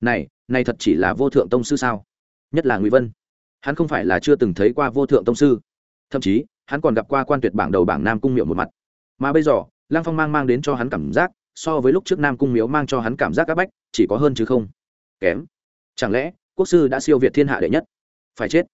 Speaker 1: Này này thật chỉ là vô thượng tông sư sao? Nhất là ngụy vân. Hắn không phải là chưa từng thấy qua vô thượng tông sư. Thậm chí, hắn còn gặp qua quan tuyệt bảng đầu bảng nam cung miệu một mặt. Mà bây giờ Lang phong mang mang đến cho hắn cảm giác, so với lúc trước nam cung miếu mang cho hắn cảm giác áp bách, chỉ có hơn chứ không. Kém. Chẳng lẽ, quốc sư đã siêu việt thiên hạ đệ nhất? Phải chết.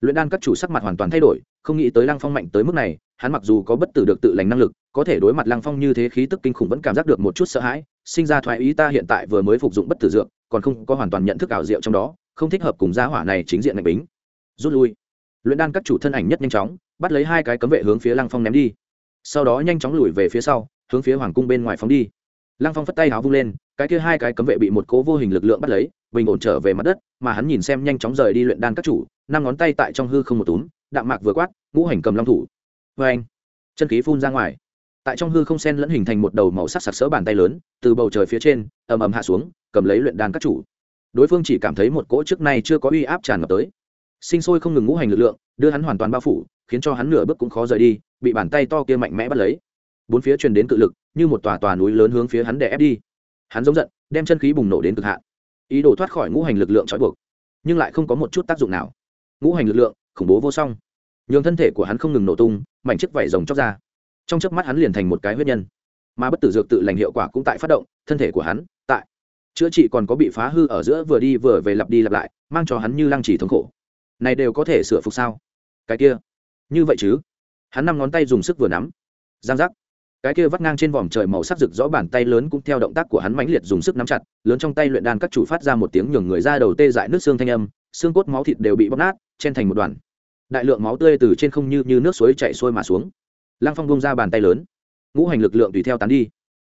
Speaker 1: Luyện đan các chủ sắc mặt hoàn toàn thay đổi không nghĩ tới lăng phong mạnh tới mức này, hắn mặc dù có bất tử được tự lành năng lực, có thể đối mặt lăng phong như thế khí tức kinh khủng vẫn cảm giác được một chút sợ hãi, sinh ra thoái ý ta hiện tại vừa mới phục dụng bất tử dược, còn không có hoàn toàn nhận thức ảo diệu trong đó, không thích hợp cùng gia hỏa này chính diện ngạch bính. Rút lui. Luyện đan các chủ thân ảnh nhất nhanh chóng, bắt lấy hai cái cấm vệ hướng phía lăng phong ném đi. Sau đó nhanh chóng lùi về phía sau, hướng phía hoàng cung bên ngoài phóng đi. Lăng phong phất tay áo vung lên, cái kia hai cái cấm vệ bị một cố vô hình lực lượng bắt lấy, bình ổn trở về mặt đất, mà hắn nhìn xem nhanh chóng rời đi luyện đan các chủ, năm ngón tay tại trong hư không một túm đạm mạc vừa quát, ngũ hành cầm long thủ. Vê anh, chân khí phun ra ngoài. Tại trong hư không sen lẫn hình thành một đầu màu sắc sặc sỡ bàn tay lớn, từ bầu trời phía trên, ầm ầm hạ xuống, cầm lấy luyện đan các chủ. Đối phương chỉ cảm thấy một cỗ trước nay chưa có uy áp tràn ngập tới. Sinh sôi không ngừng ngũ hành lực lượng, đưa hắn hoàn toàn bao phủ, khiến cho hắn nửa bước cũng khó rời đi, bị bàn tay to kia mạnh mẽ bắt lấy. Bốn phía truyền đến cự lực, như một tòa tòa núi lớn hướng phía hắn đè ép đi. Hắn giống giận, đem chân khí bùng nổ đến cực hạn. Ý đồ thoát khỏi ngũ hành lực lượng trói buộc, nhưng lại không có một chút tác dụng nào. Ngũ hành lực lượng khủng bố vô song. Nhường thân thể của hắn không ngừng nổ tung, mảnh chiếc vảy rồng chóc ra. Trong chớp mắt hắn liền thành một cái huyết nhân. Mà bất tử dược tự lành hiệu quả cũng tại phát động, thân thể của hắn, tại. Chữa trị còn có bị phá hư ở giữa vừa đi vừa về lặp đi lặp lại, mang cho hắn như lăng trì thống khổ. Này đều có thể sửa phục sao? Cái kia. Như vậy chứ? Hắn năm ngón tay dùng sức vừa nắm. Giang giác. Cái kia vắt ngang trên vòm trời màu sắc rực rõ bàn tay lớn cũng theo động tác của hắn mãnh liệt dùng sức nắm chặt, lớn trong tay luyện đan các chủ phát ra một tiếng nhường người ra đầu tê dại nước xương thanh âm, xương cốt máu thịt đều bị bóc nát, chen thành một đoàn đại lượng máu tươi từ trên không như, như nước suối chảy xuôi mà xuống. Lăng phong bông ra bàn tay lớn. Ngũ hành lực lượng tùy theo tán đi.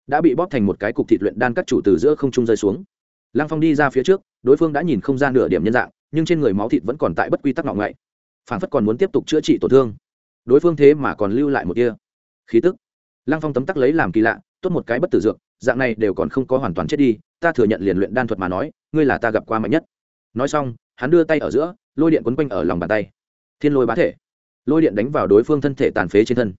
Speaker 1: Đã bị bóp thành một cái cục thịt luyện đan các chủ từ giữa không trung rơi xuống. Lăng phong đi ra phía trước đối phương đã nhìn không ra nửa điểm nhân dạng nhưng trên người máu thịt vẫn còn tại bất quy tắc ngọng ngậy. Phản phất còn muốn tiếp tục chữa trị tổn thương. Đối phương thế mà còn lưu lại một kia khí tức. Lăng phong tấm tắc lấy làm kỳ lạ tốt một cái bất tử dược dạng này đều còn không có hoàn toàn chết đi ta thừa nhận liền luyện đan thuật mà nói ngươi là ta gặp qua mạnh nhất. Nói xong hắn đưa tay ở giữa lôi điện quấn quanh ở lòng bàn tay thiên lôi bá thể. Lôi điện đánh vào đối phương thân thể tàn phế trên thân.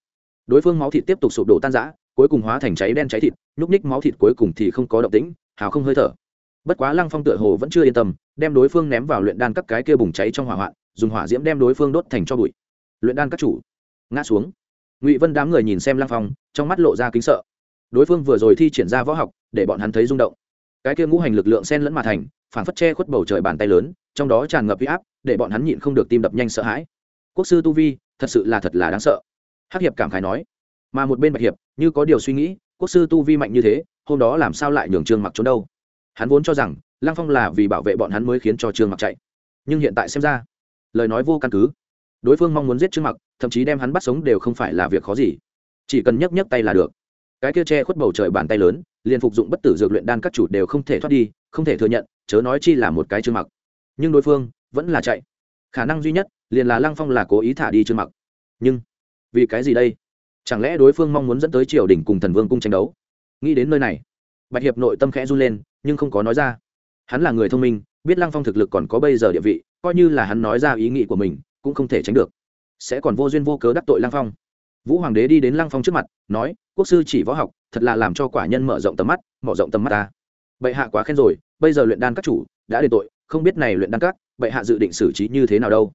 Speaker 1: Đối phương máu thịt tiếp tục sụp đổ tan rã, cuối cùng hóa thành cháy đen cháy thịt, nhúc ních máu thịt cuối cùng thì không có động tĩnh, hào không hơi thở. Bất quá lăng phong tựa hồ vẫn chưa yên tâm, đem đối phương ném vào luyện đan các cái kia bùng cháy trong hỏa hoạn, dùng hỏa diễm đem đối phương đốt thành cho bụi. Luyện đan các chủ, ngã xuống. Ngụy vân đám người nhìn xem lăng phong, trong mắt lộ ra kính sợ. Đối phương vừa rồi thi triển ra võ học, để bọn hắn thấy rung động. Cái kia ngũ hành lực lượng sen lẫn mà thành phản phất che khuất bầu trời bàn tay lớn, trong đó tràn ngập huy áp để bọn hắn nhịn không được tim đập nhanh sợ hãi. Quốc sư tu vi, thật sự là thật là đáng sợ. Hắc hiệp cảm khái nói, mà một bên bạch hiệp như có điều suy nghĩ, quốc sư tu vi mạnh như thế, hôm đó làm sao lại nhường trương mặc trốn đâu? Hắn vốn cho rằng, lăng phong là vì bảo vệ bọn hắn mới khiến cho trương mặc chạy. Nhưng hiện tại xem ra, lời nói vô căn cứ. Đối phương mong muốn giết trương mặc, thậm chí đem hắn bắt sống đều không phải là việc khó gì. Chỉ cần nhấc nhấc tay là được. Cái kia che khuất bầu trời bàn tay lớn, liền phục dụng bất tử dược luyện đan các chủ đều không thể thoát đi, không thể thừa nhận, chớ nói chi là một cái trương mặc. Nhưng đối phương vẫn là chạy. Khả năng duy nhất, liền là lăng phong là cố ý thả đi trương mặc. Nhưng, vì cái gì đây? Chẳng lẽ đối phương mong muốn dẫn tới triều đình cùng thần vương cung tranh đấu? Nghĩ đến nơi này, bạch hiệp nội tâm khẽ run lên, nhưng không có nói ra. Hắn là người thông minh, biết lăng phong thực lực còn có bây giờ địa vị, coi như là hắn nói ra ý nghĩ của mình, cũng không thể tránh được. Sẽ còn vô duyên vô cớ đắc tội lăng phong. Vũ hoàng đế đi đến lăng phong trước mặt, nói, quốc sư chỉ võ học, thật là làm cho quả nhân mở rộng tầm mắt, mở rộng tầm mắt ta. Bệ hạ quá khen rồi, bây giờ luyện đan các chủ đã đền tội, không biết này luyện đan các bệ hạ dự định xử trí như thế nào đâu?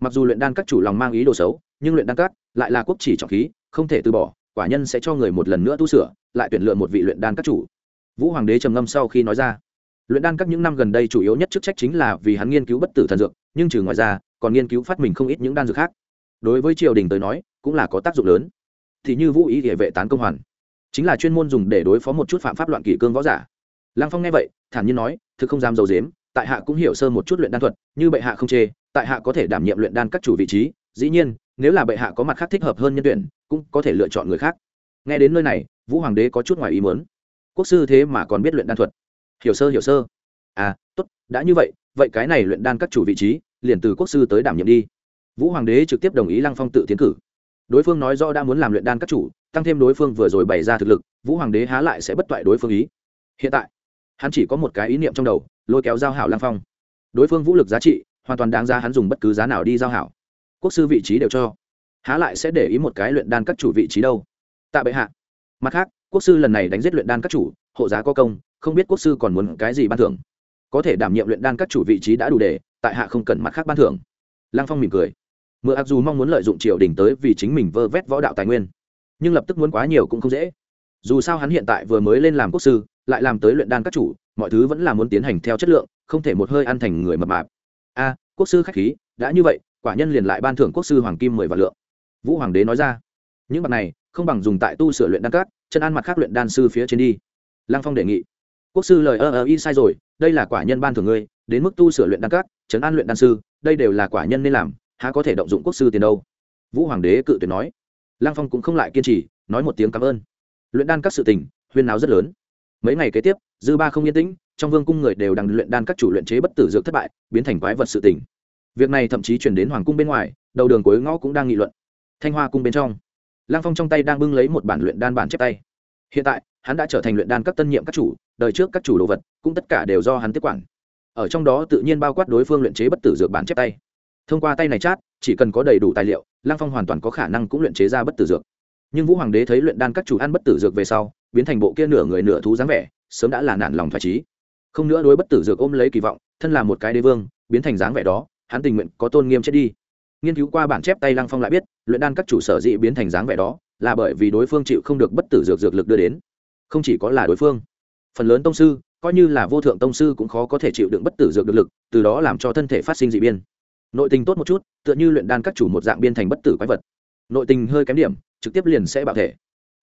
Speaker 1: Mặc dù luyện đan các chủ lòng mang ý đồ xấu, nhưng luyện đan các lại là quốc chỉ trọng khí, không thể từ bỏ, quả nhân sẽ cho người một lần nữa tu sửa, lại tuyển lựa một vị luyện đan các chủ. Vũ hoàng đế trầm ngâm sau khi nói ra. Luyện đan các những năm gần đây chủ yếu nhất chức trách chính là vì hắn nghiên cứu bất tử thần dược, nhưng trừ ngoài ra, còn nghiên cứu phát mình không ít những đan dược khác. Đối với triều đình tới nói, cũng là có tác dụng lớn. Thì như vũ ý địa vệ tán công hoàn, chính là chuyên môn dùng để đối phó một chút phạm pháp loạn kỷ cương võ giả. Lăng phong nghe vậy, thản nhiên nói, thực không dám dầu dếm tại hạ cũng hiểu sơ một chút luyện đan thuật, như bệ hạ không chê, tại hạ có thể đảm nhiệm luyện đan các chủ vị trí, dĩ nhiên, nếu là bệ hạ có mặt khác thích hợp hơn nhân tuyển, cũng có thể lựa chọn người khác. Nghe đến nơi này, vũ hoàng đế có chút ngoài ý muốn. Quốc sư thế mà còn biết luyện đan thuật? Hiểu sơ hiểu sơ. À tốt, đã như vậy vậy cái này luyện đan các chủ vị trí, liền từ quốc sư tới đảm nhiệm đi. Vũ hoàng đế trực tiếp đồng ý lăng phong tự tiến cử. Đối phương nói do đã muốn làm luyện đan các chủ, tăng thêm đối phương vừa rồi bày ra thực lực, vũ hoàng đế há lại sẽ bất toại đối phương ý. Hiện tại, hắn chỉ có một cái ý niệm trong đầu lôi kéo giao hảo Lang phong. Đối phương vũ lực giá trị, hoàn toàn đáng ra hắn dùng bất cứ giá nào đi giao hảo. Quốc sư vị trí đều cho. Há lại sẽ để ý một cái luyện đan các chủ vị trí đâu. Tạ bệ hạ. Mặt khác, quốc sư lần này đánh giết luyện đan các chủ, hộ giá có công, không biết quốc sư còn muốn cái gì ban thưởng. Có thể đảm nhiệm luyện đan các chủ vị trí đã đủ để, tại hạ không cần mặt khác ban thưởng. Lang phong mỉm cười. Mượn ác dù mong muốn lợi dụng triều đình tới vì chính mình vơ vét võ đạo tài nguyên. Nhưng lập tức muốn quá nhiều cũng không dễ. Dù sao hắn hiện tại vừa mới lên làm quốc sư, lại làm tới luyện đan các chủ mọi thứ vẫn là muốn tiến hành theo chất lượng không thể một hơi ăn thành người mập mạp. A quốc sư khách khí đã như vậy quả nhân liền lại ban thưởng quốc sư hoàng kim mười vạn lượng. Vũ hoàng đế nói ra. Những mặt này không bằng dùng tại tu sửa luyện đan cát, chân ăn mặt khác luyện đan sư phía trên đi. Lăng phong đề nghị. Quốc sư lời ơ ơ y sai rồi đây là quả nhân ban thưởng ngươi đến mức tu sửa luyện đan cát, chấn an luyện đan sư đây đều là quả nhân nên làm há có thể động dụng quốc sư tiền đâu? Vũ hoàng đế cự tuyệt nói. Lăng phong cũng không lại kiên trì nói một tiếng cảm ơn. Luyện đan các sự tình huyên náo rất lớn mấy ngày kế tiếp, dư ba không yên tĩnh, trong vương cung người đều đang luyện đan các chủ luyện chế bất tử dược thất bại, biến thành quái vật sự tình. Việc này thậm chí chuyển đến hoàng cung bên ngoài, đầu đường cuối ngõ cũng đang nghị luận. Thanh hoa cung bên trong lang phong trong tay đang bưng lấy một bản luyện đan bản chép tay. Hiện tại, hắn đã trở thành luyện đan các tân nhiệm các chủ, đời trước các chủ đồ vật, cũng tất cả đều do hắn tiếp quản. Ở trong đó tự nhiên bao quát đối phương luyện chế bất tử dược bản chép tay. Thông qua tay này chát, chỉ cần có đầy đủ tài liệu lang phong hoàn toàn có khả năng cũng luyện chế ra bất tử dược. Nhưng vũ hoàng đế thấy luyện đan các chủ ăn bất tử dược về sau biến thành bộ kia nửa người nửa thú dáng vẻ, sớm đã là nản lòng thoải trí. Không nữa đối bất tử dược ôm lấy kỳ vọng, thân là một cái đế vương, biến thành dáng vẻ đó, hắn tình nguyện có tôn nghiêm chết đi. Nghiên cứu qua bản chép tay lăng phong lại biết, luyện đan các chủ sở dĩ biến thành dáng vẻ đó, là bởi vì đối phương chịu không được bất tử dược dược lực đưa đến. Không chỉ có là đối phương. Phần lớn tông sư, coi như là vô thượng tông sư cũng khó có thể chịu đựng bất tử dược được lực, từ đó làm cho thân thể phát sinh dị biên nội tình tốt một chút, tựa như luyện đan các chủ một dạng biên thành bất tử quái vật. Nội tình hơi kém điểm, trực tiếp liền sẽ bạo thể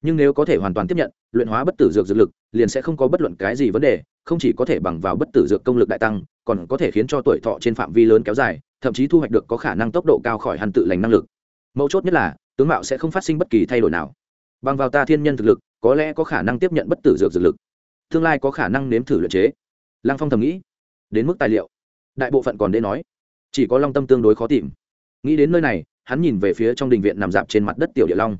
Speaker 1: nhưng nếu có thể hoàn toàn tiếp nhận, luyện hóa bất tử dược dược lực, liền sẽ không có bất luận cái gì vấn đề, không chỉ có thể bằng vào bất tử dược công lực đại tăng, còn có thể khiến cho tuổi thọ trên phạm vi lớn kéo dài, thậm chí thu hoạch được có khả năng tốc độ cao khỏi hàn tự lành năng lực. Mấu chốt nhất là, tướng mạo sẽ không phát sinh bất kỳ thay đổi nào. Bằng vào ta thiên nhân thực lực, có lẽ có khả năng tiếp nhận bất tử dược dược lực. Tương lai có khả năng nếm thử luyện chế. Lăng phong thầm nghĩ. Đến mức tài liệu. Đại bộ phận còn đ nói. Chỉ có long tâm tương đối khó tìm. Nghĩ đến nơi này, hắn nhìn về phía trong đình viện nằm dạp trên mặt đất tiểu địa long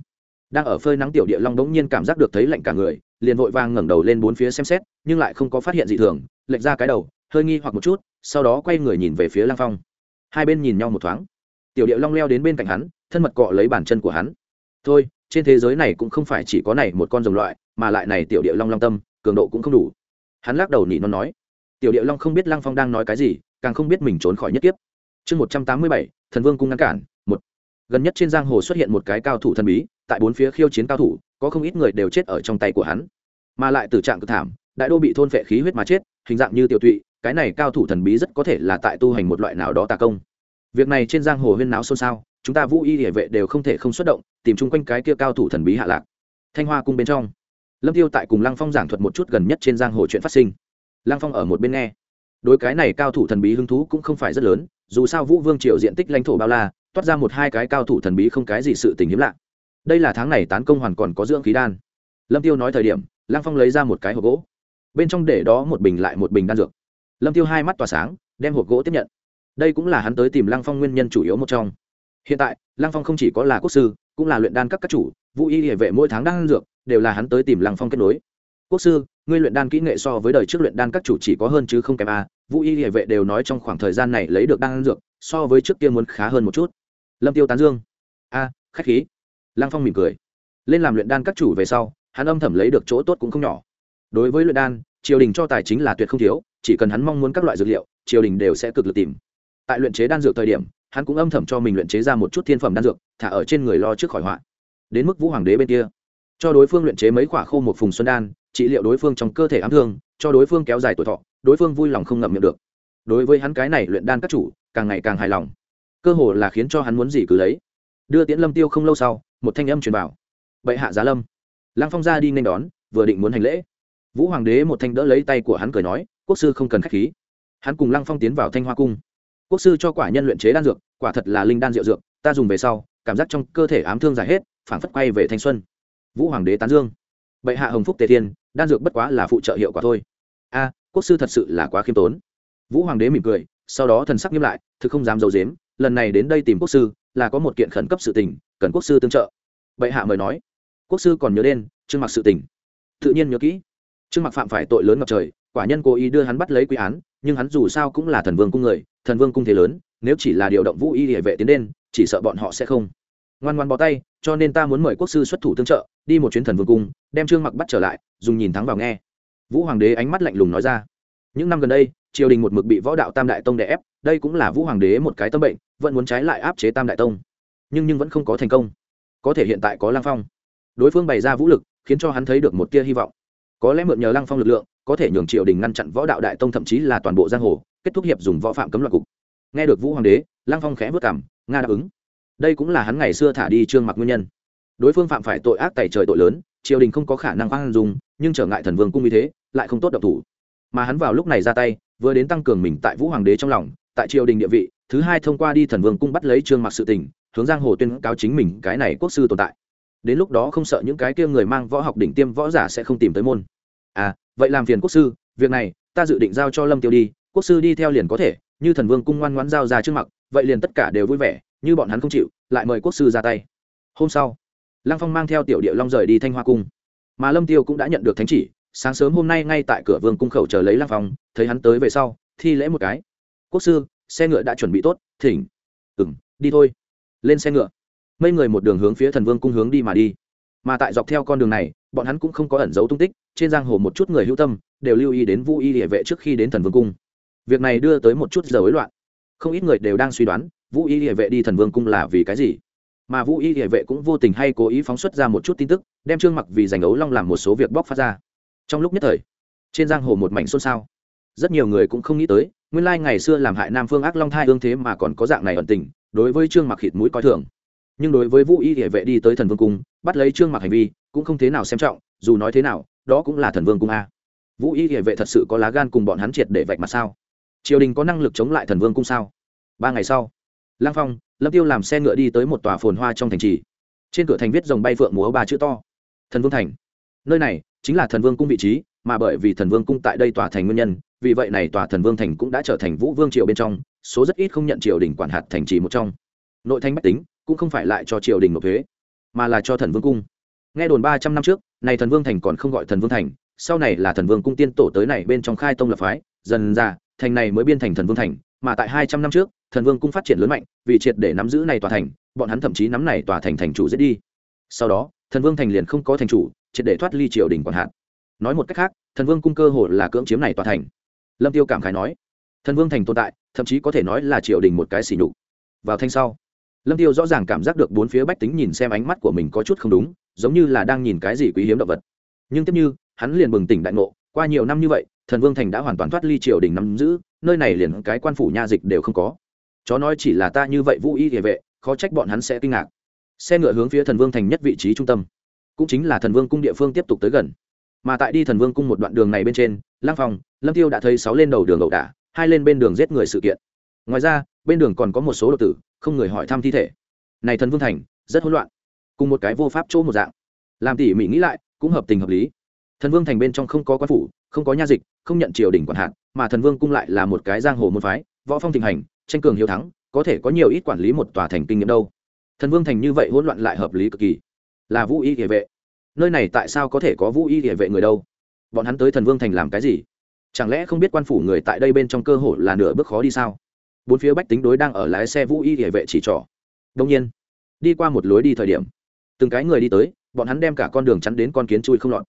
Speaker 1: đang ở phơi nắng tiểu địa long đống nhiên cảm giác được thấy lạnh cả người, liền vội vàng ngẩng đầu lên bốn phía xem xét, nhưng lại không có phát hiện gì thường, lệch ra cái đầu, hơi nghi hoặc một chút, sau đó quay người nhìn về phía lăng phong. Hai bên nhìn nhau một thoáng. Tiểu địa long leo đến bên cạnh hắn, thân mật cọ lấy bàn chân của hắn. Thôi, trên thế giới này cũng không phải chỉ có này một con rồng loại, mà lại này tiểu địa long long tâm, cường độ cũng không đủ. Hắn lắc đầu nỉ non nói. Tiểu địa long không biết lăng phong đang nói cái gì, càng không biết mình trốn khỏi nhất kiếp. Chương một trăm tám mươi bảy, thần vương cung ngăn cản, một. Gần nhất trên giang hồ xuất hiện một cái cao thủ thần bí tại bốn phía khiêu chiến cao thủ, có không ít người đều chết ở trong tay của hắn. Mà lại từ trạng cực thảm, đại đô bị thôn phệ khí huyết mà chết, hình dạng như tiểu tụy, cái này cao thủ thần bí rất có thể là tại tu hành một loại nào đó tà công. Việc này trên giang hồ huyên náo xôn xao, chúng ta vũ y địa vệ đều không thể không xuất động, tìm chung quanh cái kia cao thủ thần bí hạ lạc. Thanh hoa cung bên trong, lâm tiêu tại cùng lăng phong giảng thuật một chút gần nhất trên giang hồ chuyện phát sinh. Lăng phong ở một bên nghe. Đối cái này cao thủ thần bí hứng thú cũng không phải rất lớn, dù sao vũ vương triều diện tích lãnh thổ bao la, toát ra một hai cái cao thủ thần bí không cái gì sự tình hiếm lạ đây là tháng này tán công hoàn còn có dưỡng khí đan. Lâm tiêu nói thời điểm lang phong lấy ra một cái hộp gỗ. Bên trong để đó một bình lại một bình đan dược. Lâm tiêu hai mắt tỏa sáng, đem hộp gỗ tiếp nhận. Đây cũng là hắn tới tìm lang phong nguyên nhân chủ yếu một trong. Hiện tại lang phong không chỉ có là quốc sư, cũng là luyện đan các các chủ, vũ y hệ vệ mỗi tháng đan dược đều là hắn tới tìm lang phong kết nối. Quốc sư, ngươi luyện đan kỹ nghệ so với đời trước luyện đan các chủ chỉ có hơn chứ không kém a. Vũ y hệ vệ đều nói trong khoảng thời gian này lấy được đan dược, so với trước kia muốn khá hơn một chút. Lâm tiêu tán dương. A, khách khí lăng phong mỉm cười. Lên làm luyện đan các chủ về sau, hắn âm thầm lấy được chỗ tốt cũng không nhỏ. Đối với luyện đan, triều đình cho tài chính là tuyệt không thiếu, chỉ cần hắn mong muốn các loại dược liệu, triều đình đều sẽ cực lực tìm. Tại luyện chế đan dược thời điểm, hắn cũng âm thầm cho mình luyện chế ra một chút thiên phẩm đan dược, thả ở trên người lo trước khỏi họa. Đến mức vũ hoàng đế bên kia, cho đối phương luyện chế mấy quả khô một phùng xuân đan, trị liệu đối phương trong cơ thể ám thương, cho đối phương kéo dài tuổi thọ, đối phương vui lòng không ngậm miệng được. Đối với hắn cái này luyện đan các chủ, càng ngày càng hài lòng. Cơ hồ là khiến cho hắn muốn gì cứ lấy. Đưa tiễn lâm tiêu không lâu sau một thanh âm truyền vào. Bệ hạ giá lâm. Lăng phong ra đi nên đón, vừa định muốn hành lễ. Vũ hoàng đế một thanh đỡ lấy tay của hắn cười nói, quốc sư không cần khách khí. Hắn cùng lăng phong tiến vào thanh hoa cung. Quốc sư cho quả nhân luyện chế đan dược, quả thật là linh đan rượu dược, ta dùng về sau, cảm giác trong cơ thể ám thương giải hết, phảng phất quay về thanh xuân. Vũ hoàng đế tán dương. Bệ hạ hồng phúc tề thiên, đan dược bất quá là phụ trợ hiệu quả thôi. A, quốc sư thật sự là quá khiêm tốn. Vũ hoàng đế mỉm cười, sau đó thần sắc nghiêm lại, thực không dám d i ấ u dếm lần này đến đây tìm quốc sư, là có một kiện khẩn cấp sự tình cần quốc sư tương trợ. Bệ hạ mời nói. Quốc sư còn nhớ đến, trương mặc sự tình. Tự nhiên nhớ kỹ. Trương mặc phạm phải tội lớn ngập trời, quả nhân cố ý đưa hắn bắt lấy quy án, nhưng hắn dù sao cũng là thần vương cung người, thần vương cung thế lớn, nếu chỉ là điều động vũ y địa vệ tiến đến chỉ sợ bọn họ sẽ không. Ngoan ngoan bó tay, cho nên ta muốn mời quốc sư xuất thủ tương trợ, đi một chuyến thần vương cung, đem trương mặc bắt trở lại, dùng nhìn thắng vào nghe. Vũ hoàng đế ánh mắt lạnh lùng nói ra. Những năm gần đây, triều đình một mực bị võ đạo tam đại tông đè ép, đây cũng là vũ hoàng đế một cái tâm bệnh, vẫn muốn trái lại áp chế tam đại tông nhưng nhưng vẫn không có thành công. Có thể hiện tại có lang phong. Đối phương bày ra vũ lực, khiến cho hắn thấy được một tia hy vọng. Có lẽ mượn nhờ lăng phong lực lượng, có thể nhường triều đình ngăn chặn võ đạo đại tông, thậm chí là toàn bộ giang hồ, kết thúc hiệp dùng võ phạm cấm loạt cục. Nghe được vũ hoàng đế, lăng phong khẽ vất cảm, nga đáp ứng. Đây cũng là hắn ngày xưa thả đi trương mặc nguyên nhân. Đối phương phạm phải tội ác tày trời tội lớn, triều đình không có khả năng khoan dùng nhưng trở ngại thần vương cung như thế, lại không tốt độc thủ. Mà hắn vào lúc này ra tay, vừa đến tăng cường mình tại vũ hoàng đế trong lòng, tại triều đình địa vị, thứ hai thông qua đi thần vương cung bắt lấy trương mặc sự tình hướng giang hồ tuyên cáo chính mình cái này quốc sư tồn tại. Đến lúc đó không sợ những cái kia người mang võ học đỉnh tiêm võ giả sẽ không tìm tới môn. À vậy làm phiền quốc sư, việc này, ta dự định giao cho lâm tiêu đi, quốc sư đi theo liền có thể, như thần vương cung ngoan ngoãn giao ra trước mặt, vậy liền tất cả đều vui vẻ, như bọn hắn không chịu, lại mời quốc sư ra tay. Hôm sau, lăng phong mang theo tiểu điệu long rời đi thanh hoa cung. Mà lâm tiêu cũng đã nhận được thánh chỉ, sáng sớm hôm nay ngay tại cửa vương cung khẩu chờ lấy lăng phong, thấy hắn tới về sau, thi lễ một cái. Quốc sư, xe ngựa đã chuẩn bị tốt, thỉnh. Ừm, đi thôi lên xe ngựa. Mấy người một đường hướng phía thần vương cung hướng đi mà đi. Mà tại dọc theo con đường này, bọn hắn cũng không có ẩn giấu tung tích, trên giang hồ một chút người hữu tâm, đều lưu ý đến vũ y địa vệ trước khi đến thần vương cung. Việc này đưa tới một chút giờ hối loạn. Không ít người đều đang suy đoán vũ y địa vệ đi thần vương cung là vì cái gì. Mà vũ y địa vệ cũng vô tình hay cố ý phóng xuất ra một chút tin tức, đem trương mặc vì giành ấu long làm một số việc bóc phát ra. Trong lúc nhất thời, trên giang hồ một mảnh xôn xao. Rất nhiều người cũng không nghĩ tới nguyên lai ngày xưa làm hại nam phương ác long thai ương thế mà còn có dạng này ẩn tình, đối với trương mặc khịt mũi coi thường. Nhưng đối với vũ y địa vệ đi tới thần vương cung, bắt lấy trương mặc hành vi cũng không thế nào xem trọng, dù nói thế nào, đó cũng là thần vương cung a. Vũ y địa vệ thật sự có lá gan cùng bọn hắn triệt để vạch mặt sao? Triều đình có năng lực chống lại thần vương cung sao? Ba ngày sau lang phong, lâm tiêu làm xe ngựa đi tới một tòa phồn hoa trong thành trì. Trên cửa thành viết dòng bay phượng múa ba chữ to, thần vương thành. Nơi này chính là thần vương cung vị trí mà bởi vì thần vương cung tại đây tòa thành nguyên nhân, vì vậy này tòa thần vương thành cũng đã trở thành vũ vương triều bên trong, số rất ít không nhận triều đình quản hạt thành trì một trong. Nội thanh bách tính cũng không phải lại cho triều đình nộp thuế, mà là cho thần vương cung. Nghe đồn ba trăm năm trước, này thần vương thành còn không gọi thần vương thành, sau này là thần vương cung tiên tổ tới này bên trong khai tông lập phái, dần ra, thành này mới biên thành thần vương thành, mà tại hai trăm năm trước, thần vương cung phát triển lớn mạnh, vì triệt để nắm giữ này tòa thành, bọn hắn thậm chí nắm này tòa thành thành chủ giết đi. Sau đó, thần vương thành liền không có thành chủ, triệt để thoát ly triều đình quản hạt nói một cách khác, thần vương cung cơ hồ là cưỡng chiếm này tòa thành. Lâm tiêu cảm khái nói, thần vương thành tồn tại, thậm chí có thể nói là triều đình một cái xỉ nhục. Vào thanh sau, lâm tiêu rõ ràng cảm giác được bốn phía bách tính nhìn xem ánh mắt của mình có chút không đúng, giống như là đang nhìn cái gì quý hiếm động vật. Nhưng tiếp như, hắn liền bừng tỉnh đại ngộ, qua nhiều năm như vậy, thần vương thành đã hoàn toàn thoát ly triều đình nắm giữ, nơi này liền cái quan phủ nha dịch đều không có. Chó nói chỉ là ta như vậy vũ y địa vệ, khó trách bọn hắn sẽ kinh ngạc. Xe ngựa hướng phía thần vương thành nhất vị trí trung tâm. Cũng chính là thần vương cung địa phương tiếp tục tới gần mà tại đi thần vương cung một đoạn đường này bên trên lang phòng lâm tiêu đã thấy sáu lên đầu đường ẩu đả, hai lên bên đường giết người sự kiện. Ngoài ra, bên đường còn có một số độc tử, không người hỏi thăm thi thể. Này thần vương thành, rất hỗn loạn, cùng một cái vô pháp chỗ một dạng. Làm tỉ mỉ nghĩ lại, cũng hợp tình hợp lý. Thần vương thành bên trong không có quan phủ, không có nha dịch, không nhận triều đình quản hạn mà thần vương cung lại là một cái giang hồ môn phái, võ phong thịnh hành, tranh cường hiếu thắng, có thể có nhiều ít quản lý một tòa thành kinh nghiệm đâu. Thần vương thành như vậy hỗn loạn lại hợp lý cực kỳ. Là vũ y địa vệ nơi này tại sao có thể có vũ y địa vệ người đâu? Bọn hắn tới thần vương thành làm cái gì? Chẳng lẽ không biết quan phủ người tại đây bên trong cơ hội là nửa bước khó đi sao? Bốn phía bách tính đối đang ở lái xe vũ y địa vệ chỉ trỏ. Đông nhiên, đi qua một lối đi thời điểm, từng cái người đi tới, bọn hắn đem cả con đường chắn đến con kiến chui không lọt.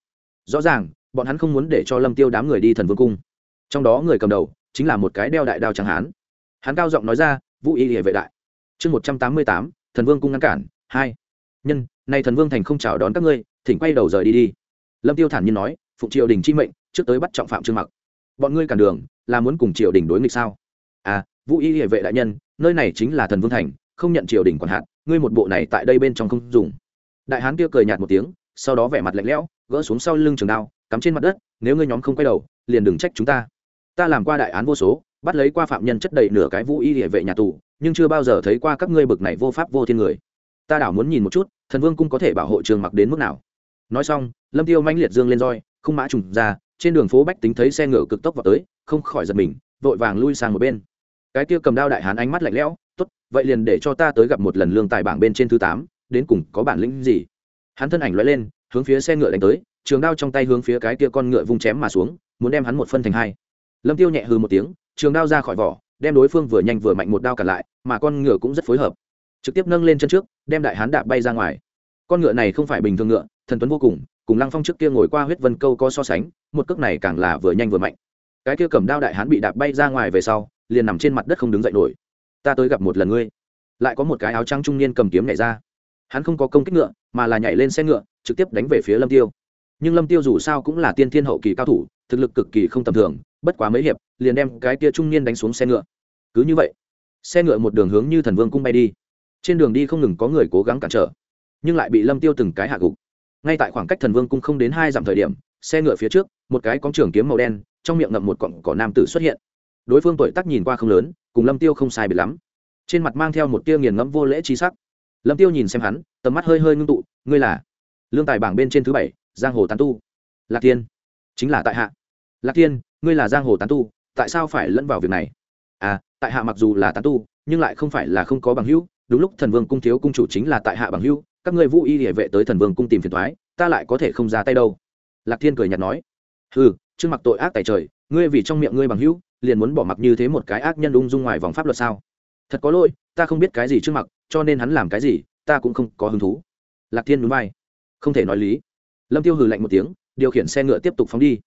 Speaker 1: Rõ ràng, bọn hắn không muốn để cho lâm tiêu đám người đi thần vương cung. Trong đó người cầm đầu chính là một cái đeo đại đao trắng hán. Hắn cao giọng nói ra, vũ y địa vệ đại. Chương một trăm tám mươi tám, thần vương cung ngăn cản, hai. Nhân nay thần vương thành không chào đón các ngươi, thỉnh quay đầu rời đi đi. Lâm tiêu thản nhiên nói, phụng triều đình chi mệnh, trước tới bắt trọng phạm trương mặc. Bọn ngươi cản đường, là muốn cùng triều đình đối nghịch sao? À vũ y hệ vệ đại nhân, nơi này chính là thần vương thành, không nhận triều đình quản hạn, ngươi một bộ này tại đây bên trong không dùng. Đại hán kia cười nhạt một tiếng, sau đó vẻ mặt lạnh lẽo, gỡ xuống sau lưng trường đao, cắm trên mặt đất, nếu ngươi nhóm không quay đầu, liền đừng trách chúng ta. Ta làm qua đại án vô số, bắt lấy qua phạm nhân chất đầy nửa cái vũ y hệ vệ nhà tù, nhưng chưa bao giờ thấy qua các ngươi bực này vô pháp vô thiên người. Ta đảo muốn nhìn một chút thần vương cung có thể bảo hộ trường mặc đến mức nào? Nói xong, lâm tiêu manh liệt dương lên roi không mã trùng ra, trên đường phố bách tính thấy xe ngựa cực tốc vào tới, không khỏi giật mình, vội vàng lui sang một bên. Cái kia cầm đao đại hán ánh mắt lạnh lẽo, tốt, vậy liền để cho ta tới gặp một lần lương tài bảng bên trên thứ tám, đến cùng có bản lĩnh gì? Hắn thân ảnh lóe lên, hướng phía xe ngựa đánh tới, trường đao trong tay hướng phía cái kia con ngựa vung chém mà xuống, muốn đem hắn một phân thành hai. Lâm tiêu nhẹ hừ một tiếng, trường đao ra khỏi vỏ, đem đối phương vừa nhanh vừa mạnh một đao cản lại, mà con ngựa cũng rất phối hợp trực tiếp nâng lên chân trước, đem đại hán đạp bay ra ngoài. Con ngựa này không phải bình thường ngựa, thần tuấn vô cùng cùng lăng phong trước kia ngồi qua huyết vân câu có so sánh, một cước này càng là vừa nhanh vừa mạnh. Cái kia cầm đao đại hán bị đạp bay ra ngoài về sau, liền nằm trên mặt đất không đứng dậy nổi. Ta tới gặp một lần ngươi. Lại có một cái áo trắng trung niên cầm kiếm nhảy ra. Hắn không có công kích ngựa, mà là nhảy lên xe ngựa, trực tiếp đánh về phía lâm tiêu. Nhưng lâm tiêu dù sao cũng là tiên thiên hậu kỳ cao thủ, thực lực cực kỳ không tầm thường, bất quá mấy hiệp, liền đem cái kia trung niên đánh xuống xe ngựa. Cứ như vậy, xe ngựa một đường hướng như thần vương cung bay đi trên đường đi không ngừng có người cố gắng cản trở, nhưng lại bị lâm tiêu từng cái hạ gục. Ngay tại khoảng cách thần vương cung không đến hai dặm thời điểm, xe ngựa phía trước, một cái có trường kiếm màu đen, trong miệng ngậm một cọng cỏ nam tử xuất hiện. Đối phương tuổi tác nhìn qua không lớn, cùng lâm tiêu không sai biệt lắm. Trên mặt mang theo một tia nghiền ngẫm vô lễ trí sắc. Lâm tiêu nhìn xem hắn, tầm mắt hơi hơi ngưng tụ, ngươi là? Lương tài bảng bên trên thứ bảy, giang hồ tán tu. Lạc thiên. Chính là tại hạ. Lạc thiên, ngươi là giang hồ tán tu, tại sao phải lẫn vào việc này? À tại hạ mặc dù là tán tu, nhưng lại không phải là không có bằng hữu đúng lúc thần vương cung thiếu cung chủ chính là tại hạ bằng hữu các ngươi vũ y địa vệ tới thần vương cung tìm phiền thoái, ta lại có thể không ra tay đâu. Lạc thiên cười nhạt nói ừ trước mặc tội ác tại trời, ngươi vì trong miệng ngươi bằng hữu liền muốn bỏ mặc như thế một cái ác nhân ung dung ngoài vòng pháp luật sao? Thật có lỗi, ta không biết cái gì trước mặt, cho nên hắn làm cái gì, ta cũng không có hứng thú. Lạc thiên núi bay không thể nói lý. Lâm tiêu hừ lạnh một tiếng, điều khiển xe ngựa tiếp tục phóng đi.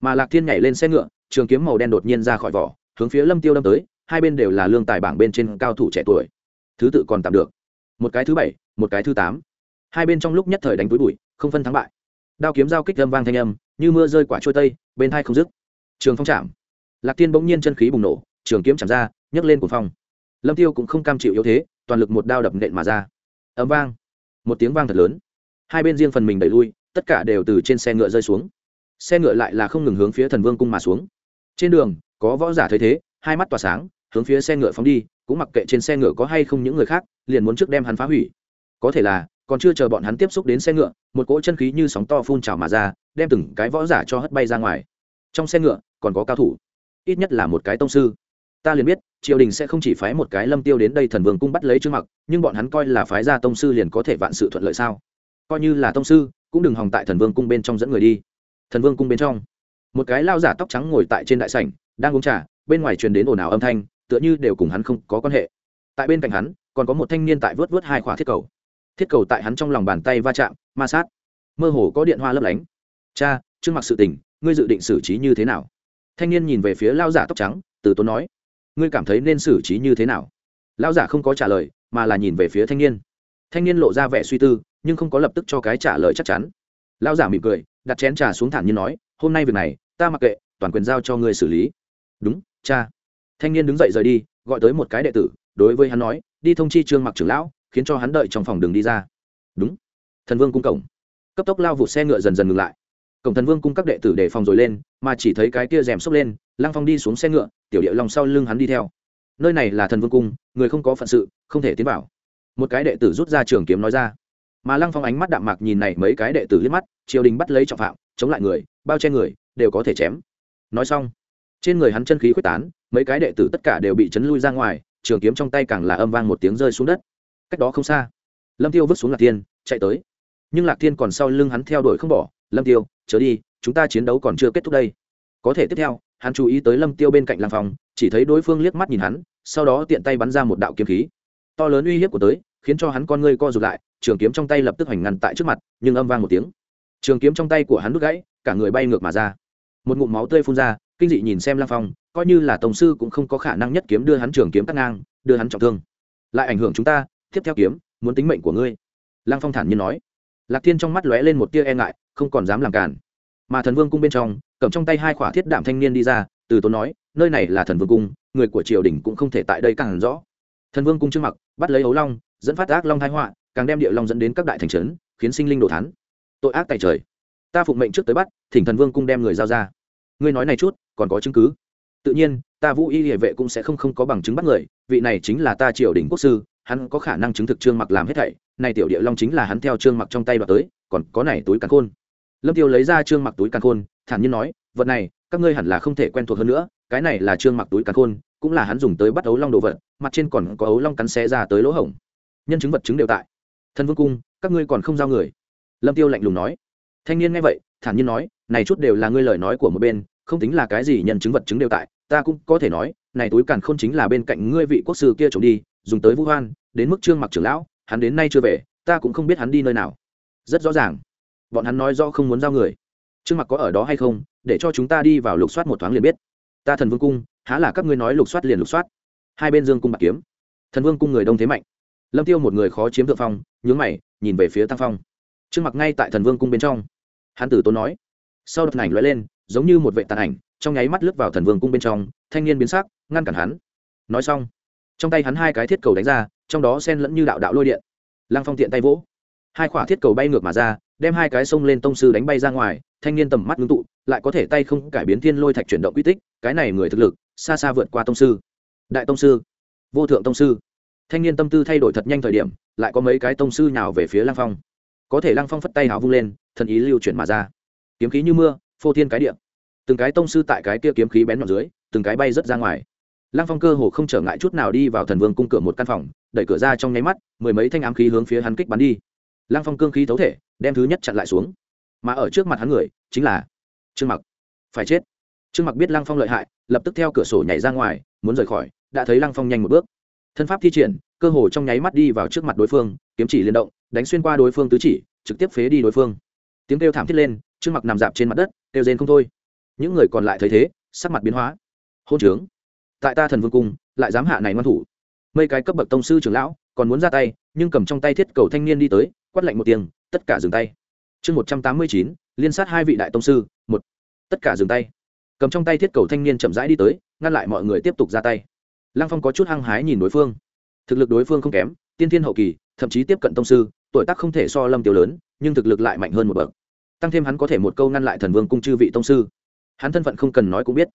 Speaker 1: Mà lạc thiên nhảy lên xe ngựa, trường kiếm màu đen đột nhiên ra khỏi vỏ, hướng phía lâm tiêu đâm tới, hai bên đều là lương tài bảng bên trên cao thủ trẻ tuổi thứ tự còn tạm được. Một cái thứ bảy, một cái thứ tám. Hai bên trong lúc nhất thời đánh túi bụi, không phân thắng bại. Đao kiếm giao kích âm vang thanh âm, như mưa rơi quả trôi tây, bên hai không dứt. Trường phong chạm. Lạc tiên bỗng nhiên chân khí bùng nổ, trường kiếm chạm ra, nhấc lên cuồng phong. Lâm tiêu cũng không cam chịu yếu thế, toàn lực một đao đập nện mà ra. Ấm vang. Một tiếng vang thật lớn. Hai bên riêng phần mình đẩy lui, tất cả đều từ trên xe ngựa rơi xuống. Xe ngựa lại là không ngừng hướng phía thần vương cung mà xuống. Trên đường, có võ giả thấy thế, hai mắt tỏa sáng, hướng phía xe ngựa phóng đi cũng mặc kệ trên xe ngựa có hay không những người khác, liền muốn trước đem hắn phá hủy. Có thể là, còn chưa chờ bọn hắn tiếp xúc đến xe ngựa, một cỗ chân khí như sóng to phun trào mà ra, đem từng cái võ giả cho hất bay ra ngoài. Trong xe ngựa, còn có cao thủ. Ít nhất là một cái tông sư. Ta liền biết, triều đình sẽ không chỉ phái một cái lâm tiêu đến đây thần vương cung bắt lấy trương mặc, nhưng bọn hắn coi là phái ra tông sư liền có thể vạn sự thuận lợi sao? Coi như là tông sư, cũng đừng hòng tại thần vương cung bên trong dẫn người đi. Thần vương cung bên trong, một cái lao giả tóc trắng ngồi tại trên đại sảnh, đang uống trà, bên ngoài truyền đến ồn ào âm thanh tựa như đều cùng hắn không có quan hệ. Tại bên cạnh hắn, còn có một thanh niên tại vớt vớt hai khỏa thiết cầu. Thiết cầu tại hắn trong lòng bàn tay va chạm, ma sát. Mơ hồ có điện hoa lấp lánh. Cha trước mặt sự tình, ngươi dự định xử trí như thế nào? Thanh niên nhìn về phía lao giả tóc trắng, từ tốn nói, ngươi cảm thấy nên xử trí như thế nào? Lao giả không có trả lời, mà là nhìn về phía thanh niên. Thanh niên lộ ra vẻ suy tư, nhưng không có lập tức cho cái trả lời chắc chắn. Lao giả mỉm cười, đặt chén trà xuống thản nhiên nói, hôm nay việc này, ta mặc kệ, toàn quyền giao cho ngươi xử lý. Đúng, cha thanh niên đứng dậy rời đi, gọi tới một cái đệ tử, đối với hắn nói, đi thông chi trương mặc trưởng lão, khiến cho hắn đợi trong phòng đường đi ra. Đúng. Thần vương cung cổng. Cấp tốc lao vụ xe ngựa dần dần ngừng lại. Cổng thần vương cung các đệ tử đề phòng rồi lên, mà chỉ thấy cái kia rèm xốc lên, lăng phong đi xuống xe ngựa, tiểu điệu lòng sau lưng hắn đi theo. Nơi này là thần vương cung, người không có phận sự, không thể tiến vào. Một cái đệ tử rút ra trường kiếm nói ra. Mà lăng phong ánh mắt đạm mạc nhìn này mấy cái đệ tử liếc mắt, triều đình bắt lấy trọng phạm, chống lại người, bao che người, đều có thể chém. Nói xong trên người hắn chân khí quyết tán, mấy cái đệ tử tất cả đều bị chấn lui ra ngoài, trường kiếm trong tay càng là âm vang một tiếng rơi xuống đất. Cách đó không xa, lâm tiêu vứt xuống lạc thiên, chạy tới. Nhưng lạc thiên còn sau lưng hắn theo đuổi không bỏ, lâm tiêu chớ đi, chúng ta chiến đấu còn chưa kết thúc đây. Có thể tiếp theo, hắn chú ý tới lâm tiêu bên cạnh làng phòng chỉ thấy đối phương liếc mắt nhìn hắn, sau đó tiện tay bắn ra một đạo kiếm khí. To lớn uy hiếp của tới, khiến cho hắn con ngươi co rụt lại, trường kiếm trong tay lập tức hoành ngăn tại trước mặt, nhưng âm vang một tiếng. Trường kiếm trong tay của hắn đứt gãy, cả người bay ngược mà ra. Một ngụm máu tươi phun ra kinh dị nhìn xem lăng phong, coi như là tổng sư cũng không có khả năng nhất kiếm đưa hắn trường kiếm cắt ngang, đưa hắn trọng thương. Lại ảnh hưởng chúng ta, tiếp theo kiếm, muốn tính mệnh của ngươi. Lăng phong thản nhiên nói. Lạc thiên trong mắt lóe lên một tia e ngại, không còn dám làm cản mà thần vương cung bên trong, cầm trong tay hai khỏa thiết đạm thanh niên đi ra, từ tốn nói, nơi này là thần vương cung, người của triều đình cũng không thể tại đây càng rõ. Thần vương cung trước mặt, bắt lấy ấu long, dẫn phát ác long thái họa, càng đem địa long dẫn đến các đại thành trấn, khiến sinh linh đồ thán. Tội ác tại trời. Ta phụng mệnh trước tới bắt, thỉnh thần vương cung đem người giao ra. Ngươi nói này chút còn có chứng cứ. Tự nhiên, ta vũ y địa vệ cũng sẽ không không có bằng chứng bắt người, vị này chính là ta triều đình quốc sư, hắn có khả năng chứng thực trương mặc làm hết thảy, này tiểu địa long chính là hắn theo trương mặc trong tay đoạt tới, còn có này túi càn khôn. Lâm tiêu lấy ra trương mặc túi càn khôn, thản nhiên nói, vật này, các ngươi hẳn là không thể quen thuộc hơn nữa, cái này là trương mặc túi càn khôn, cũng là hắn dùng tới bắt ấu long đồ vật, mặt trên còn có ấu long cắn xé ra tới lỗ hổng. Nhân chứng vật chứng đều tại. Thân vương cung, các ngươi còn không giao người? Lâm tiêu lạnh lùng nói. Thanh niên nghe vậy, thản nhiên nói, này chút đều là ngươi lời nói của một bên không tính là cái gì nhân chứng vật chứng đều tại, ta cũng có thể nói, này túi càn khôn chính là bên cạnh ngươi vị quốc sư kia trộm đi, dùng tới vũ hoan, đến mức trương mặc trưởng lão, hắn đến nay chưa về, ta cũng không biết hắn đi nơi nào. Rất rõ ràng. Bọn hắn nói do không muốn giao người. Trương mặc có ở đó hay không, để cho chúng ta đi vào lục soát một thoáng liền biết. Ta thần vương cung, há là các ngươi nói lục soát liền lục soát. Hai bên dương cung bạc kiếm. Thần vương cung người đông thế mạnh. Lâm tiêu một người khó chiếm thượng phong, nhướng mày, nhìn về phía tăng phong. Trương mặc ngay tại thần vương cung bên trong. Hắn tử tốn nói. Sau đợt ảnh lóe lên giống như một vệ tàn ảnh, trong nháy mắt lướt vào thần vương cung bên trong, thanh niên biến sắc, ngăn cản hắn. Nói xong, trong tay hắn hai cái thiết cầu đánh ra, trong đó sen lẫn như đạo đạo lôi điện. Lăng phong tiện tay vỗ. Hai khỏa thiết cầu bay ngược mà ra, đem hai cái sông lên tông sư đánh bay ra ngoài, thanh niên tầm mắt ngưng tụ, lại có thể tay không cải biến thiên lôi thạch chuyển động quy tích, cái này người thực lực, xa xa vượt qua tông sư. Đại tông sư, vô thượng tông sư. Thanh niên tâm tư thay đổi thật nhanh thời điểm, lại có mấy cái tông sư nào về phía lăng phong. Có thể lăng phong phất tay hào vung lên, thần ý lưu chuyển mà ra. Kiếm khí như mưa phô thiên cái địa, từng cái tông sư tại cái kia kiếm khí bén vào dưới từng cái bay rớt ra ngoài. Lăng phong cơ hồ không trở ngại chút nào đi vào thần vương cung cửa một căn phòng đẩy cửa ra trong nháy mắt mười mấy thanh ám khí hướng phía hắn kích bắn đi. Lăng phong cương khí thấu thể đem thứ nhất chặn lại xuống. Mà ở trước mặt hắn người chính là trương mặc. Phải chết. Trương mặc biết lăng phong lợi hại lập tức theo cửa sổ nhảy ra ngoài muốn rời khỏi đã thấy lăng phong nhanh một bước. Thân pháp thi triển cơ hồ trong nháy mắt đi vào trước mặt đối phương kiếm chỉ liên động đánh xuyên qua đối phương tứ chỉ trực tiếp phế đi đối phương. Tiếng kêu thảm thiết lên trương mặc nằm dạp trên mặt đất kêu rên không thôi. Những người còn lại thấy thế, sắc mặt biến hóa. Hôn trướng. Tại ta thần vương cung, lại dám hạ này ngoan thủ. Mấy cái cấp bậc tông sư trưởng lão còn muốn ra tay, nhưng cầm trong tay thiết cầu thanh niên đi tới, quát lạnh một tiếng, tất cả dừng tay. Chương một trăm tám mươi chín, liên sát hai vị đại tông sư, một. Tất cả dừng tay. Cầm trong tay thiết cầu thanh niên chậm rãi đi tới, ngăn lại mọi người tiếp tục ra tay. Lăng phong có chút hăng hái nhìn đối phương. Thực lực đối phương không kém, tiên thiên hậu kỳ, thậm chí tiếp cận tông sư, tuổi tác không thể so lâm tiêu lớn, nhưng thực lực lại mạnh hơn một bậc tăng thêm hắn có thể một câu ngăn lại thần vương cung chư vị tông sư. Hắn thân phận không cần nói cũng biết.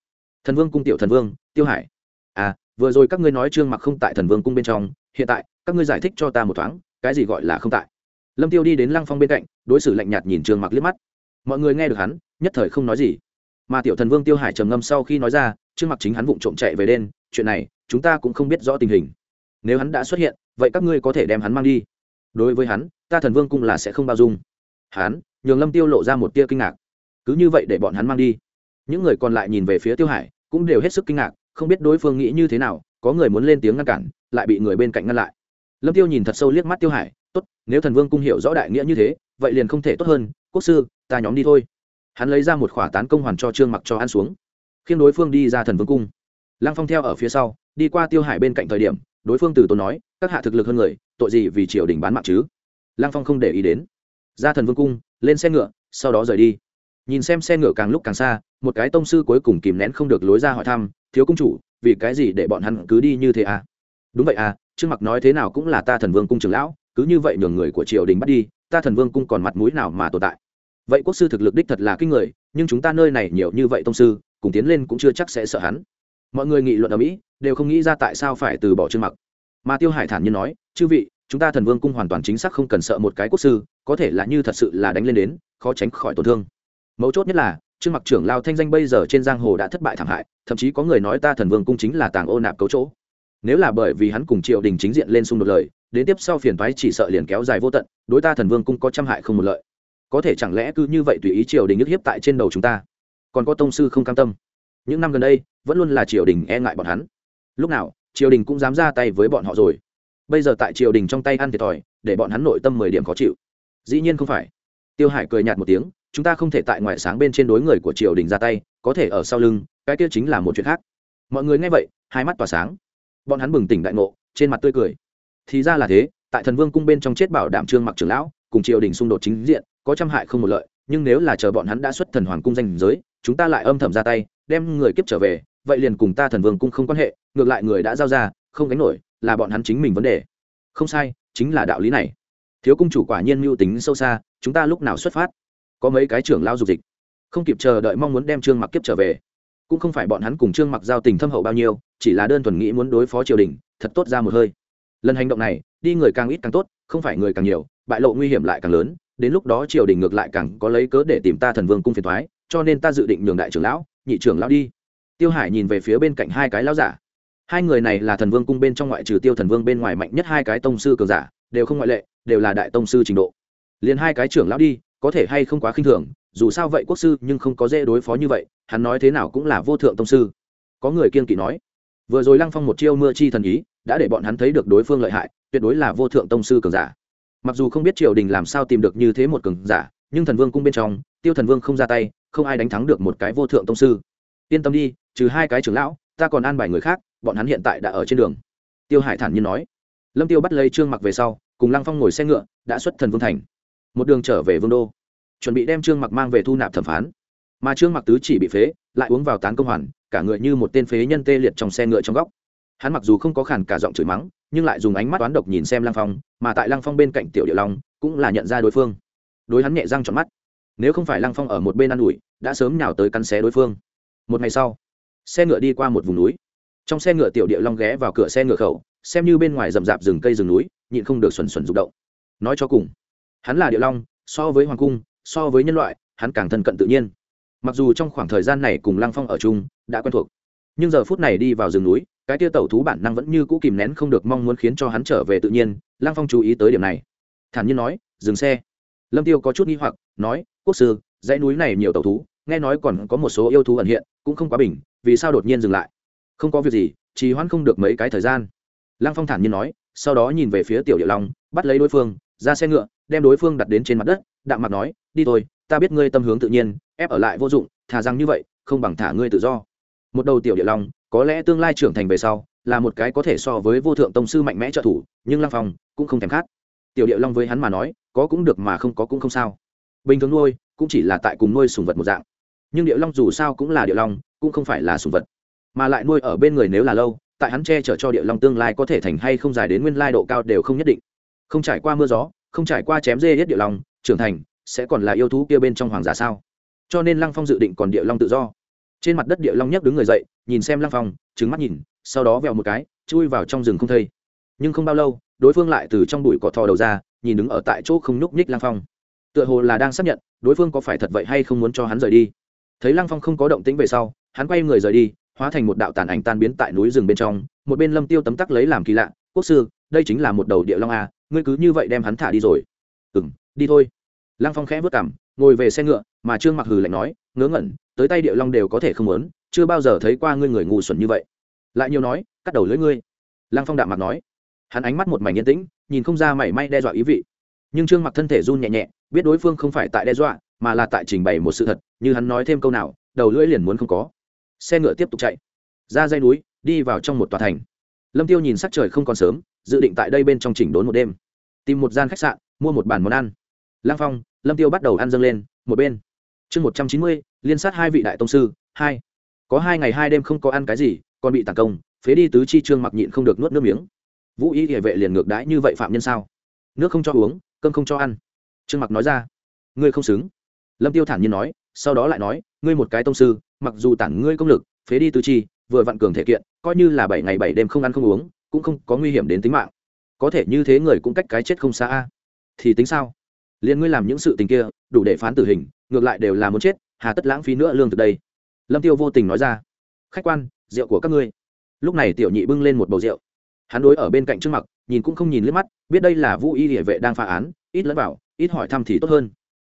Speaker 1: Thần vương cung tiểu thần vương, tiêu hải. À vừa rồi các ngươi nói trương mặc không tại thần vương cung bên trong, hiện tại, các ngươi giải thích cho ta một thoáng, cái gì gọi là không tại? Lâm tiêu đi đến lăng phong bên cạnh, đối xử lạnh nhạt nhìn trương mặc liếc mắt. Mọi người nghe được hắn, nhất thời không nói gì. Mà tiểu thần vương tiêu hải trầm ngâm sau khi nói ra, trương mặc chính hắn vụng trộm chạy về đen, chuyện này, chúng ta cũng không biết rõ tình hình. Nếu hắn đã xuất hiện, vậy các ngươi có thể đem hắn mang đi. Đối với hắn, ta thần vương cung là sẽ không bao dung. Hắn nhường lâm tiêu lộ ra một tia kinh ngạc. Cứ như vậy để bọn hắn mang đi. Những người còn lại nhìn về phía tiêu hải, cũng đều hết sức kinh ngạc, không biết đối phương nghĩ như thế nào, có người muốn lên tiếng ngăn cản, lại bị người bên cạnh ngăn lại. Lâm tiêu nhìn thật sâu liếc mắt tiêu hải, tốt, nếu thần vương cung hiểu rõ đại nghĩa như thế, vậy liền không thể tốt hơn, quốc sư, ta nhóm đi thôi. Hắn lấy ra một khỏa tán công hoàn cho trương mặc cho ăn xuống khiến đối phương đi ra thần vương cung. Lăng phong theo ở phía sau, đi qua tiêu hải bên cạnh thời điểm, đối phương từ tốn nói, các hạ thực lực hơn người, tội gì vì triều đình bán mạng chứ? Lăng phong không để ý đến. Ra thần vương cung lên xe ngựa, sau đó rời đi. Nhìn xem xe ngựa càng lúc càng xa, một cái tông sư cuối cùng kìm nén không được lối ra hỏi thăm, thiếu công chủ, vì cái gì để bọn hắn cứ đi như thế à? Đúng vậy à trương mặc nói thế nào cũng là ta thần vương cung trưởng lão, cứ như vậy nhường người của triều đình bắt đi, ta thần vương cung còn mặt mũi nào mà tồn tại? Vậy quốc sư thực lực đích thật là kinh người, nhưng chúng ta nơi này nhiều như vậy tông sư, cùng tiến lên cũng chưa chắc sẽ sợ hắn. Mọi người nghị luận ở mỹ, đều không nghĩ ra tại sao phải từ bỏ trương mặc. Mà tiêu hải thản nhiên nói, chư vị chúng ta thần vương cung hoàn toàn chính xác không cần sợ một cái quốc sư, có thể là như thật sự là đánh lên đến, khó tránh khỏi tổn thương. Mấu chốt nhất là, trương mặc trưởng lao thanh danh bây giờ trên giang hồ đã thất bại thảm hại, thậm chí có người nói ta thần vương cung chính là tàng ô nạp cấu chỗ. Nếu là bởi vì hắn cùng triều đình chính diện lên xung đột lời, đến tiếp sau phiền toái chỉ sợ liền kéo dài vô tận, đối ta thần vương cung có trăm hại không một lợi. Có thể chẳng lẽ cứ như vậy tùy ý triều đình nhức hiếp tại trên đầu chúng ta? Còn có tông sư không cam tâm. Những năm gần đây, vẫn luôn là triều đình e ngại bọn hắn. Lúc nào, triều đình cũng dám ra tay với bọn họ rồi bây giờ tại triều đình trong tay ăn thiệt thòi, để bọn hắn nội tâm mười điểm khó chịu. Dĩ nhiên không phải. Tiêu hải cười nhạt một tiếng, chúng ta không thể tại ngoại sáng bên trên đối người của triều đình ra tay, có thể ở sau lưng, cái kia chính là một chuyện khác. Mọi người nghe vậy, hai mắt tỏa sáng. Bọn hắn bừng tỉnh đại ngộ, trên mặt tươi cười. Thì ra là thế, tại thần vương cung bên trong chết bảo đảm trương mặc trưởng lão, cùng triều đình xung đột chính diện, có trăm hại không một lợi, nhưng nếu là chờ bọn hắn đã xuất thần hoàng cung danh giới, chúng ta lại âm thầm ra tay, đem người kiếp trở về, vậy liền cùng ta thần vương cung không quan hệ, ngược lại người đã giao ra, không gánh nổi là bọn hắn chính mình vấn đề. Không sai, chính là đạo lý này. Thiếu cung chủ quả nhiên mưu tính sâu xa, chúng ta lúc nào xuất phát? Có mấy cái trưởng lao dục dịch. Không kịp chờ đợi mong muốn đem trương mặc kiếp trở về. Cũng không phải bọn hắn cùng trương mặc giao tình thâm hậu bao nhiêu, chỉ là đơn thuần nghĩ muốn đối phó triều đình, thật tốt ra một hơi. Lần hành động này, đi người càng ít càng tốt, không phải người càng nhiều, bại lộ nguy hiểm lại càng lớn, đến lúc đó triều đình ngược lại càng có lấy cớ để tìm ta thần vương cung phiền thoái cho nên ta dự định nhường đại trưởng lão, nhị trưởng lão đi. Tiêu hải nhìn về phía bên cạnh hai cái lão giả hai người này là thần vương cung bên trong ngoại trừ tiêu thần vương bên ngoài mạnh nhất hai cái tông sư cường giả, đều không ngoại lệ, đều là đại tông sư trình độ. Liền hai cái trưởng lão đi, có thể hay không quá khinh thường, dù sao vậy quốc sư nhưng không có dễ đối phó như vậy, hắn nói thế nào cũng là vô thượng tông sư. Có người kiên kỵ nói, vừa rồi lăng phong một chiêu mưa chi thần ý, đã để bọn hắn thấy được đối phương lợi hại, tuyệt đối là vô thượng tông sư cường giả. Mặc dù không biết triều đình làm sao tìm được như thế một cường giả, nhưng thần vương cung bên trong, tiêu thần vương không ra tay, không ai đánh thắng được một cái vô thượng tông sư. Yên tâm đi, trừ hai cái trưởng lão, ta còn an bài người khác bọn hắn hiện tại đã ở trên đường. Tiêu hải thản nhiên nói. Lâm tiêu bắt lấy trương mặc về sau, cùng lăng phong ngồi xe ngựa, đã xuất thần vương thành. Một đường trở về vương đô. Chuẩn bị đem trương mặc mang về thu nạp thẩm phán. Mà trương mặc tứ chỉ bị phế, lại uống vào tán công hoàn, cả người như một tên phế nhân tê liệt trong xe ngựa trong góc. Hắn mặc dù không có khản cả giọng chửi mắng, nhưng lại dùng ánh mắt toán độc nhìn xem lăng phong, mà tại lăng phong bên cạnh tiểu địa long cũng là nhận ra đối phương. Đối hắn nhẹ răng trọn mắt. Nếu không phải lăng phong ở một bên ă n ủi, đã sớm nhào tới cắn xé đối phương. Một ngày sau, xe ngựa đi qua một vùng núi trong xe ngựa tiểu địa long ghé vào cửa xe ngựa khẩu, xem như bên ngoài rậm rạp rừng cây rừng núi, nhịn không được xuẩn xuẩn rụng động. Nói cho cùng, hắn là địa long, so với hoàng cung, so với nhân loại, hắn càng thân cận tự nhiên. Mặc dù trong khoảng thời gian này cùng lăng phong ở chung đã quen thuộc, nhưng giờ phút này đi vào rừng núi, cái tia tẩu thú bản năng vẫn như cũ kìm nén không được mong muốn khiến cho hắn trở về tự nhiên, lăng phong chú ý tới điểm này. Thản nhiên nói, dừng xe. Lâm tiêu có chút nghi hoặc, nói, quốc sư, dãy núi này nhiều tẩu thú, nghe nói còn có một số yêu thú ẩn hiện, cũng không quá bình, vì sao đột nhiên dừng lại? Không có việc gì, trì hoãn không được mấy cái thời gian. Lăng phong thản nhiên nói, sau đó nhìn về phía tiểu địa long, bắt lấy đối phương, ra xe ngựa, đem đối phương đặt đến trên mặt đất, đạm mặt nói, đi thôi, ta biết ngươi tâm hướng tự nhiên, ép ở lại vô dụng thà rằng như vậy, không bằng thả ngươi tự do. Một đầu tiểu địa long, có lẽ tương lai trưởng thành về sau, là một cái có thể so với vô thượng tông sư mạnh mẽ trợ thủ, nhưng lăng phong cũng không thèm khát. Tiểu địa long với hắn mà nói, có cũng được mà không có cũng không sao. Bình thường nuôi, cũng chỉ là tại cùng nuôi sùng vật một dạng. Nhưng địa long dù sao cũng là địa long, cũng không phải là sùng vật mà lại nuôi ở bên người nếu là lâu, tại hắn che chở cho địa long tương lai có thể thành hay không dài đến nguyên lai độ cao đều không nhất định. Không trải qua mưa gió, không trải qua chém dê hết địa long, trưởng thành, sẽ còn là yêu thú kia bên trong hoàng giả sao? Cho nên lăng phong dự định còn địa long tự do. Trên mặt đất địa long nhấc đứng người dậy, nhìn xem lăng phong trứng mắt nhìn, sau đó vẹo một cái, chui vào trong rừng không thây. Nhưng không bao lâu, đối phương lại từ trong bụi cỏ thò đầu ra, nhìn đứng ở tại chỗ không nhúc nhích lăng phong. Tựa hồ là đang xác nhận, đối phương có phải thật vậy hay không muốn cho hắn rời đi. Thấy lăng phong không có động tĩnh về sau, hắn quay người rời đi hóa thành một đạo tàn ảnh tan biến tại núi rừng bên trong, một bên lâm tiêu tấm tắc lấy làm kỳ lạ, quốc sư, đây chính là một đầu địa long a ngươi cứ như vậy đem hắn thả đi rồi. Ừ đi thôi. Lăng phong khẽ vất cảm ngồi về xe ngựa, mà trương mặc hừ lạnh nói, ngớ ngẩn, tới tay địa long đều có thể không muốn, chưa bao giờ thấy qua ngươi người ngu xuẩn như vậy. Lại nhiều nói, cắt đầu lưỡi ngươi. Lăng phong đạm mặt nói. Hắn ánh mắt một mảnh yên tĩnh, nhìn không ra mảy may đe dọa ý vị. Nhưng trương mặc thân thể run nhẹ nhẹ, biết đối phương không phải tại đe dọa, mà là tại trình bày một sự thật, như hắn nói thêm câu nào, đầu lưỡi liền muốn không có xe ngựa tiếp tục chạy. Ra dây núi, đi vào trong một tòa thành. Lâm tiêu nhìn sắc trời không còn sớm, dự định tại đây bên trong chỉnh đốn một đêm. Tìm một gian khách sạn, mua một bàn món ăn. Lang phong, lâm tiêu bắt đầu ăn dâng lên, một bên. Chương một trăm chín mươi, liên sát hai vị đại tông sư, hai. Có hai ngày hai đêm không có ăn cái gì, còn bị tàn công, phế đi tứ chi trương mặc nhịn không được nuốt nước miếng. Vũ y địa vệ liền ngược đãi như vậy phạm nhân sao? Nước không cho uống, cơm không cho ăn. Trương mặc nói ra. Ngươi không xứng. Lâm tiêu thản nhiên nói, sau đó lại nói, ngươi một cái tông sư mặc dù tản ngươi công lực, phế đi tứ chi, vừa vặn cường thể kiện, coi như là bảy ngày bảy đêm không ăn không uống, cũng không có nguy hiểm đến tính mạng. Có thể như thế người cũng cách cái chết không xa a. Thì tính sao? Liền ngươi làm những sự tình kia, đủ để phán tử hình, ngược lại đều là muốn chết, hà tất lãng phí nữa lương từ đây. Lâm tiêu vô tình nói ra. Khách quan, rượu của các ngươi. Lúc này tiểu nhị bưng lên một bầu rượu. Hắn đối ở bên cạnh trước mặt nhìn cũng không nhìn liếc mắt, biết đây là vũ y địa vệ đang phá án, ít lẫn vào, ít hỏi thăm thì tốt hơn.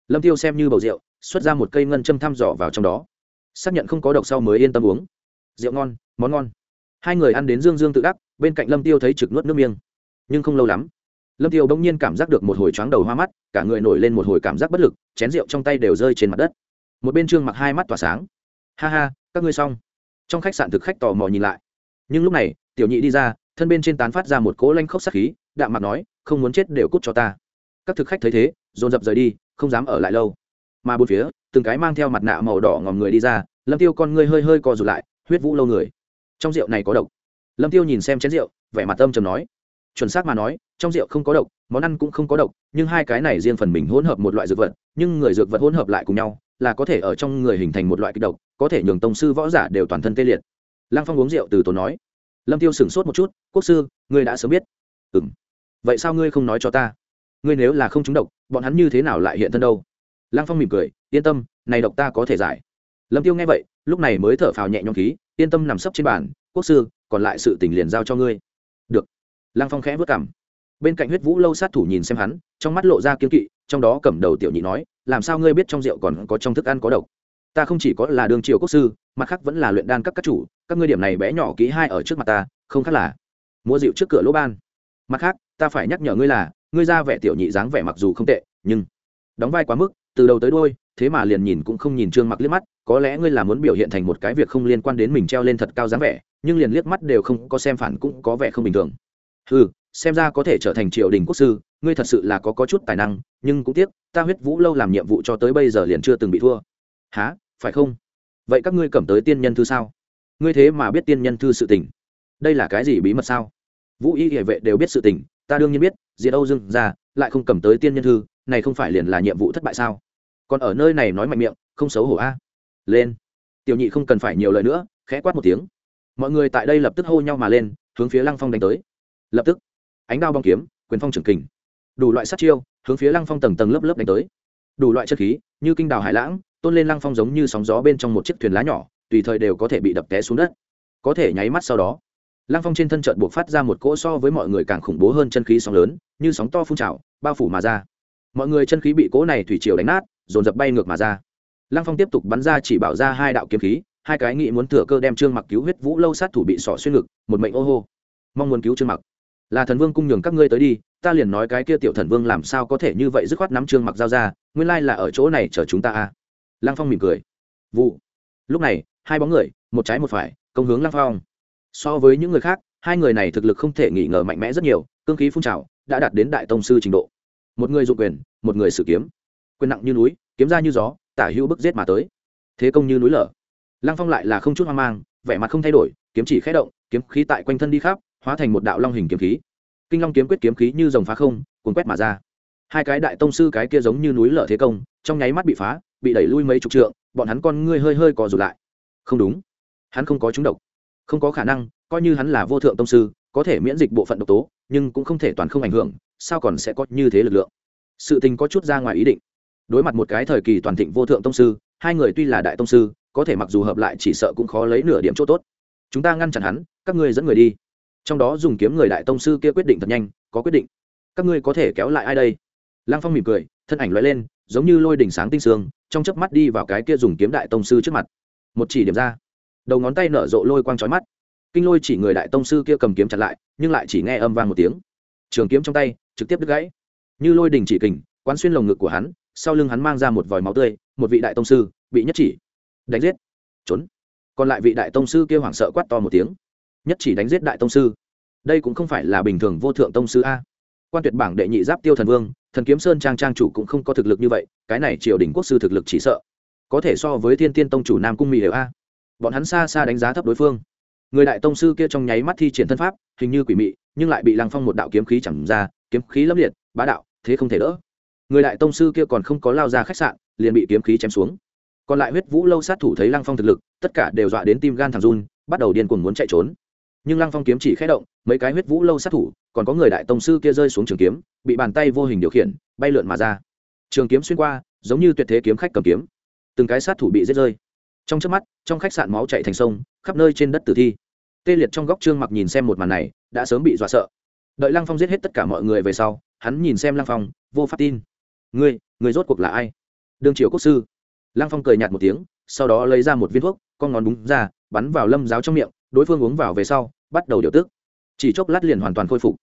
Speaker 1: Lâm tiêu xem như bầu rượu, xuất ra một cây ngân châm thăm dò vào trong đó xác nhận không có độc sau mới yên tâm uống. Rượu ngon, món ngon. Hai người ăn đến dương dương tự đắc, bên cạnh lâm tiêu thấy trực nuốt nước miếng. Nhưng không lâu lắm, lâm tiêu bỗng nhiên cảm giác được một hồi chóng đầu hoa mắt, cả người nổi lên một hồi cảm giác bất lực, chén rượu trong tay đều rơi trên mặt đất. Một bên trương mặc hai mắt tỏa sáng. Ha ha, các ngươi xong. Trong khách sạn thực khách tò mò nhìn lại. Nhưng lúc này, tiểu nhị đi ra, thân bên trên tán phát ra một cỗ lanh khốc sắc khí, đạm mặt nói, không muốn chết đều cút cho ta. Các thực khách thấy thế, dồn dập rời đi, không dám ở lại lâu mà bốn phía, từng cái mang theo mặt nạ màu đỏ ngòm người đi ra, lâm tiêu con ngươi hơi hơi co rụt lại, huyết vũ lâu người. Trong rượu này có độc. Lâm tiêu nhìn xem chén rượu, vẻ mặt tâm trầm nói. Chuẩn xác mà nói, trong rượu không có độc, món ăn cũng không có độc, nhưng hai cái này riêng phần mình hỗn hợp một loại dược vật, nhưng người dược vật hỗn hợp lại cùng nhau, là có thể ở trong người hình thành một loại kịch độc, có thể nhường tông sư võ giả đều toàn thân tê liệt. Lăng phong uống rượu từ tốn nói. Lâm tiêu sửng sốt một chút, quốc sư, ngươi đã sớm biết. Ừ vậy sao ngươi không nói cho ta? Ngươi nếu là không trúng độc, bọn hắn như thế nào lại hiện thân đâu? Lăng phong mỉm cười, yên tâm, này độc ta có thể giải. Lâm tiêu nghe vậy, lúc này mới thở phào nhẹ nhõm khí, yên tâm nằm sấp trên bàn, quốc sư, còn lại sự tình liền giao cho ngươi. Được. Lăng phong khẽ vất cảm bên cạnh huyết vũ lâu sát thủ nhìn xem hắn, trong mắt lộ ra kiên kỵ, trong đó cầm đầu tiểu nhị nói, làm sao ngươi biết trong rượu còn có trong thức ăn có độc? Ta không chỉ có là đường triều quốc sư, mặt khác vẫn là luyện đan các các chủ, các ngươi điểm này bé nhỏ ký hai ở trước mặt ta, không khác là mua rượu trước cửa lỗ ban. Mặt khác, ta phải nhắc nhở ngươi là, ngươi ra vẻ tiểu nhị dáng vẻ mặc dù không tệ, nhưng đóng vai quá mức từ đầu tới đôi thế mà liền nhìn cũng không nhìn trương mặc liếc mắt, có lẽ ngươi là muốn biểu hiện thành một cái việc không liên quan đến mình treo lên thật cao dáng vẻ, nhưng liền liếc mắt đều không có xem phản cũng có vẻ không bình thường. Ừ xem ra có thể trở thành triều đình quốc sư, ngươi thật sự là có có chút tài năng, nhưng cũng tiếc, ta huyết vũ lâu làm nhiệm vụ cho tới bây giờ liền chưa từng bị thua. Há phải không? Vậy các ngươi cầm tới tiên nhân thư sao? Ngươi thế mà biết tiên nhân thư sự tình. Đây là cái gì bí mật sao? Vũ y hệ vệ đều biết sự tình, ta đương nhiên biết, diệt âu dưng ra, lại không cầm tới tiên nhân thư, này không phải liền là nhiệm vụ thất bại sao? Còn ở nơi này nói mạnh miệng, không xấu hổ a. Lên. Tiểu nhị không cần phải nhiều lời nữa, khẽ quát một tiếng. Mọi người tại đây lập tức hô nhau mà lên, hướng phía lăng phong đánh tới. Lập tức, ánh đao bong kiếm, quyền phong trưởng kình. Đủ loại sát chiêu, hướng phía lăng phong tầng tầng lớp lớp đánh tới. Đủ loại chất khí, như kinh đào hải lãng, tôn lên lăng phong giống như sóng gió bên trong một chiếc thuyền lá nhỏ, tùy thời đều có thể bị đập té xuống đất. Có thể nháy mắt sau đó, lăng phong trên thân trợn buộc phát ra một cỗ so với mọi người càng khủng bố hơn chân khí sóng lớn, như sóng to phun trào, bao phủ mà ra mọi người chân khí bị cỗ này thủy triều đánh nát, dồn dập bay ngược mà ra. Lăng phong tiếp tục bắn ra chỉ bảo ra hai đạo kiếm khí, hai cái nghị muốn thừa cơ đem trương mặc cứu huyết vũ lâu sát thủ bị sỏ xuyên ngực, một mệnh ô hô. Mong muốn cứu trương mặc. Là thần vương cung nhường các ngươi tới đi, ta liền nói cái kia tiểu thần vương làm sao có thể như vậy dứt khoát nắm trương mặc giao ra, nguyên lai là ở chỗ này chờ chúng ta a à. lăng phong mỉm cười. Vụ. Lúc này, hai bóng người, một trái một phải, công hướng lăng phong. So với những người khác, hai người này thực lực không thể nghi ngờ mạnh mẽ rất nhiều, cương khí phun trào, đã đạt đến đại tông sư trình độ một người dụng quyền, một người sử kiếm. Quyền nặng như núi, kiếm ra như gió, tả hữu bức giết mà tới. Thế công như núi lở. Lăng phong lại là không chút hoang mang, vẻ mặt không thay đổi, kiếm chỉ khé động, kiếm khí tại quanh thân đi khắp, hóa thành một đạo long hình kiếm khí. Kinh long kiếm quyết kiếm khí như dòng phá không, cuốn quét mà ra. Hai cái đại tông sư cái kia giống như núi lở thế công, trong nháy mắt bị phá, bị đẩy lui mấy chục trượng, bọn hắn con ngươi hơi hơi cò rụt lại. Không đúng. Hắn không có trúng độc. Không có khả năng, coi như hắn là vô thượng tông sư, có thể miễn dịch bộ phận độc tố, nhưng cũng không thể toàn không ảnh hưởng sao còn sẽ có như thế lực lượng? Sự tình có chút ra ngoài ý định. Đối mặt một cái thời kỳ toàn thịnh vô thượng tông sư, hai người tuy là đại tông sư, có thể mặc dù hợp lại chỉ sợ cũng khó lấy nửa điểm chỗ tốt. Chúng ta ngăn chặn hắn, các ngươi dẫn người đi. Trong đó dùng kiếm người đại tông sư kia quyết định thật nhanh, có quyết định. Các ngươi có thể kéo lại ai đây? Lăng phong mỉm cười, thân ảnh loại lên, giống như lôi đỉnh sáng tinh sương, trong chớp mắt đi vào cái kia dùng kiếm đại tông sư trước mặt. Một chỉ điểm ra. Đầu ngón tay nở rộ lôi quang trói mắt. Kinh lôi chỉ người đại tông sư kia cầm kiếm chặt lại, nhưng lại chỉ nghe âm vang một tiếng. Trường kiếm trong tay trực tiếp đứt gãy. Như lôi đình chỉ kình, quán xuyên lồng ngực của hắn, sau lưng hắn mang ra một vòi máu tươi, một vị đại tông sư bị nhất chỉ đánh giết. Trốn. Còn lại vị đại tông sư kia hoảng sợ quát to một tiếng. Nhất chỉ đánh giết đại tông sư. Đây cũng không phải là bình thường vô thượng tông sư a. Quan tuyệt bảng đệ nhị giáp tiêu thần vương, thần kiếm sơn trang trang chủ cũng không có thực lực như vậy, cái này triều đình quốc sư thực lực chỉ sợ. Có thể so với thiên tiên tông chủ nam cung mỹ đều a. Bọn hắn xa xa đánh giá thấp đối phương. Người đại tông sư kia trong nháy mắt thi triển thân pháp, hình như quỷ mị, nhưng lại bị lăng phong một đạo kiếm khí chẳng ra kiếm khí lâm liệt, bá đạo, thế không thể đỡ. Người đại tông sư kia còn không có lao ra khách sạn, liền bị kiếm khí chém xuống. Còn lại huyết vũ lâu sát thủ thấy lăng phong thực lực, tất cả đều dọa đến tim gan thằng run, bắt đầu điên cuồng muốn chạy trốn. Nhưng lăng phong kiếm chỉ khé động, mấy cái huyết vũ lâu sát thủ, còn có người đại tông sư kia rơi xuống trường kiếm, bị bàn tay vô hình điều khiển, bay lượn mà ra. Trường kiếm xuyên qua, giống như tuyệt thế kiếm khách cầm kiếm. Từng cái sát thủ bị giết rơi. Trong trước mắt, trong khách sạn máu chạy thành sông, khắp nơi trên đất tử thi. Tê liệt trong góc trương mặc nhìn xem một màn này, đã sớm bị dọa sợ đợi lăng phong giết hết tất cả mọi người về sau, hắn nhìn xem lăng phong, vô pháp tin. Ngươi người rốt cuộc là ai? Đương triều quốc sư. Lăng phong cười nhạt một tiếng, sau đó lấy ra một viên thuốc, con ngón búng ra, bắn vào lâm giáo trong miệng, đối phương uống vào về sau, bắt đầu điều tức. Chỉ chốc lát liền hoàn toàn khôi phục.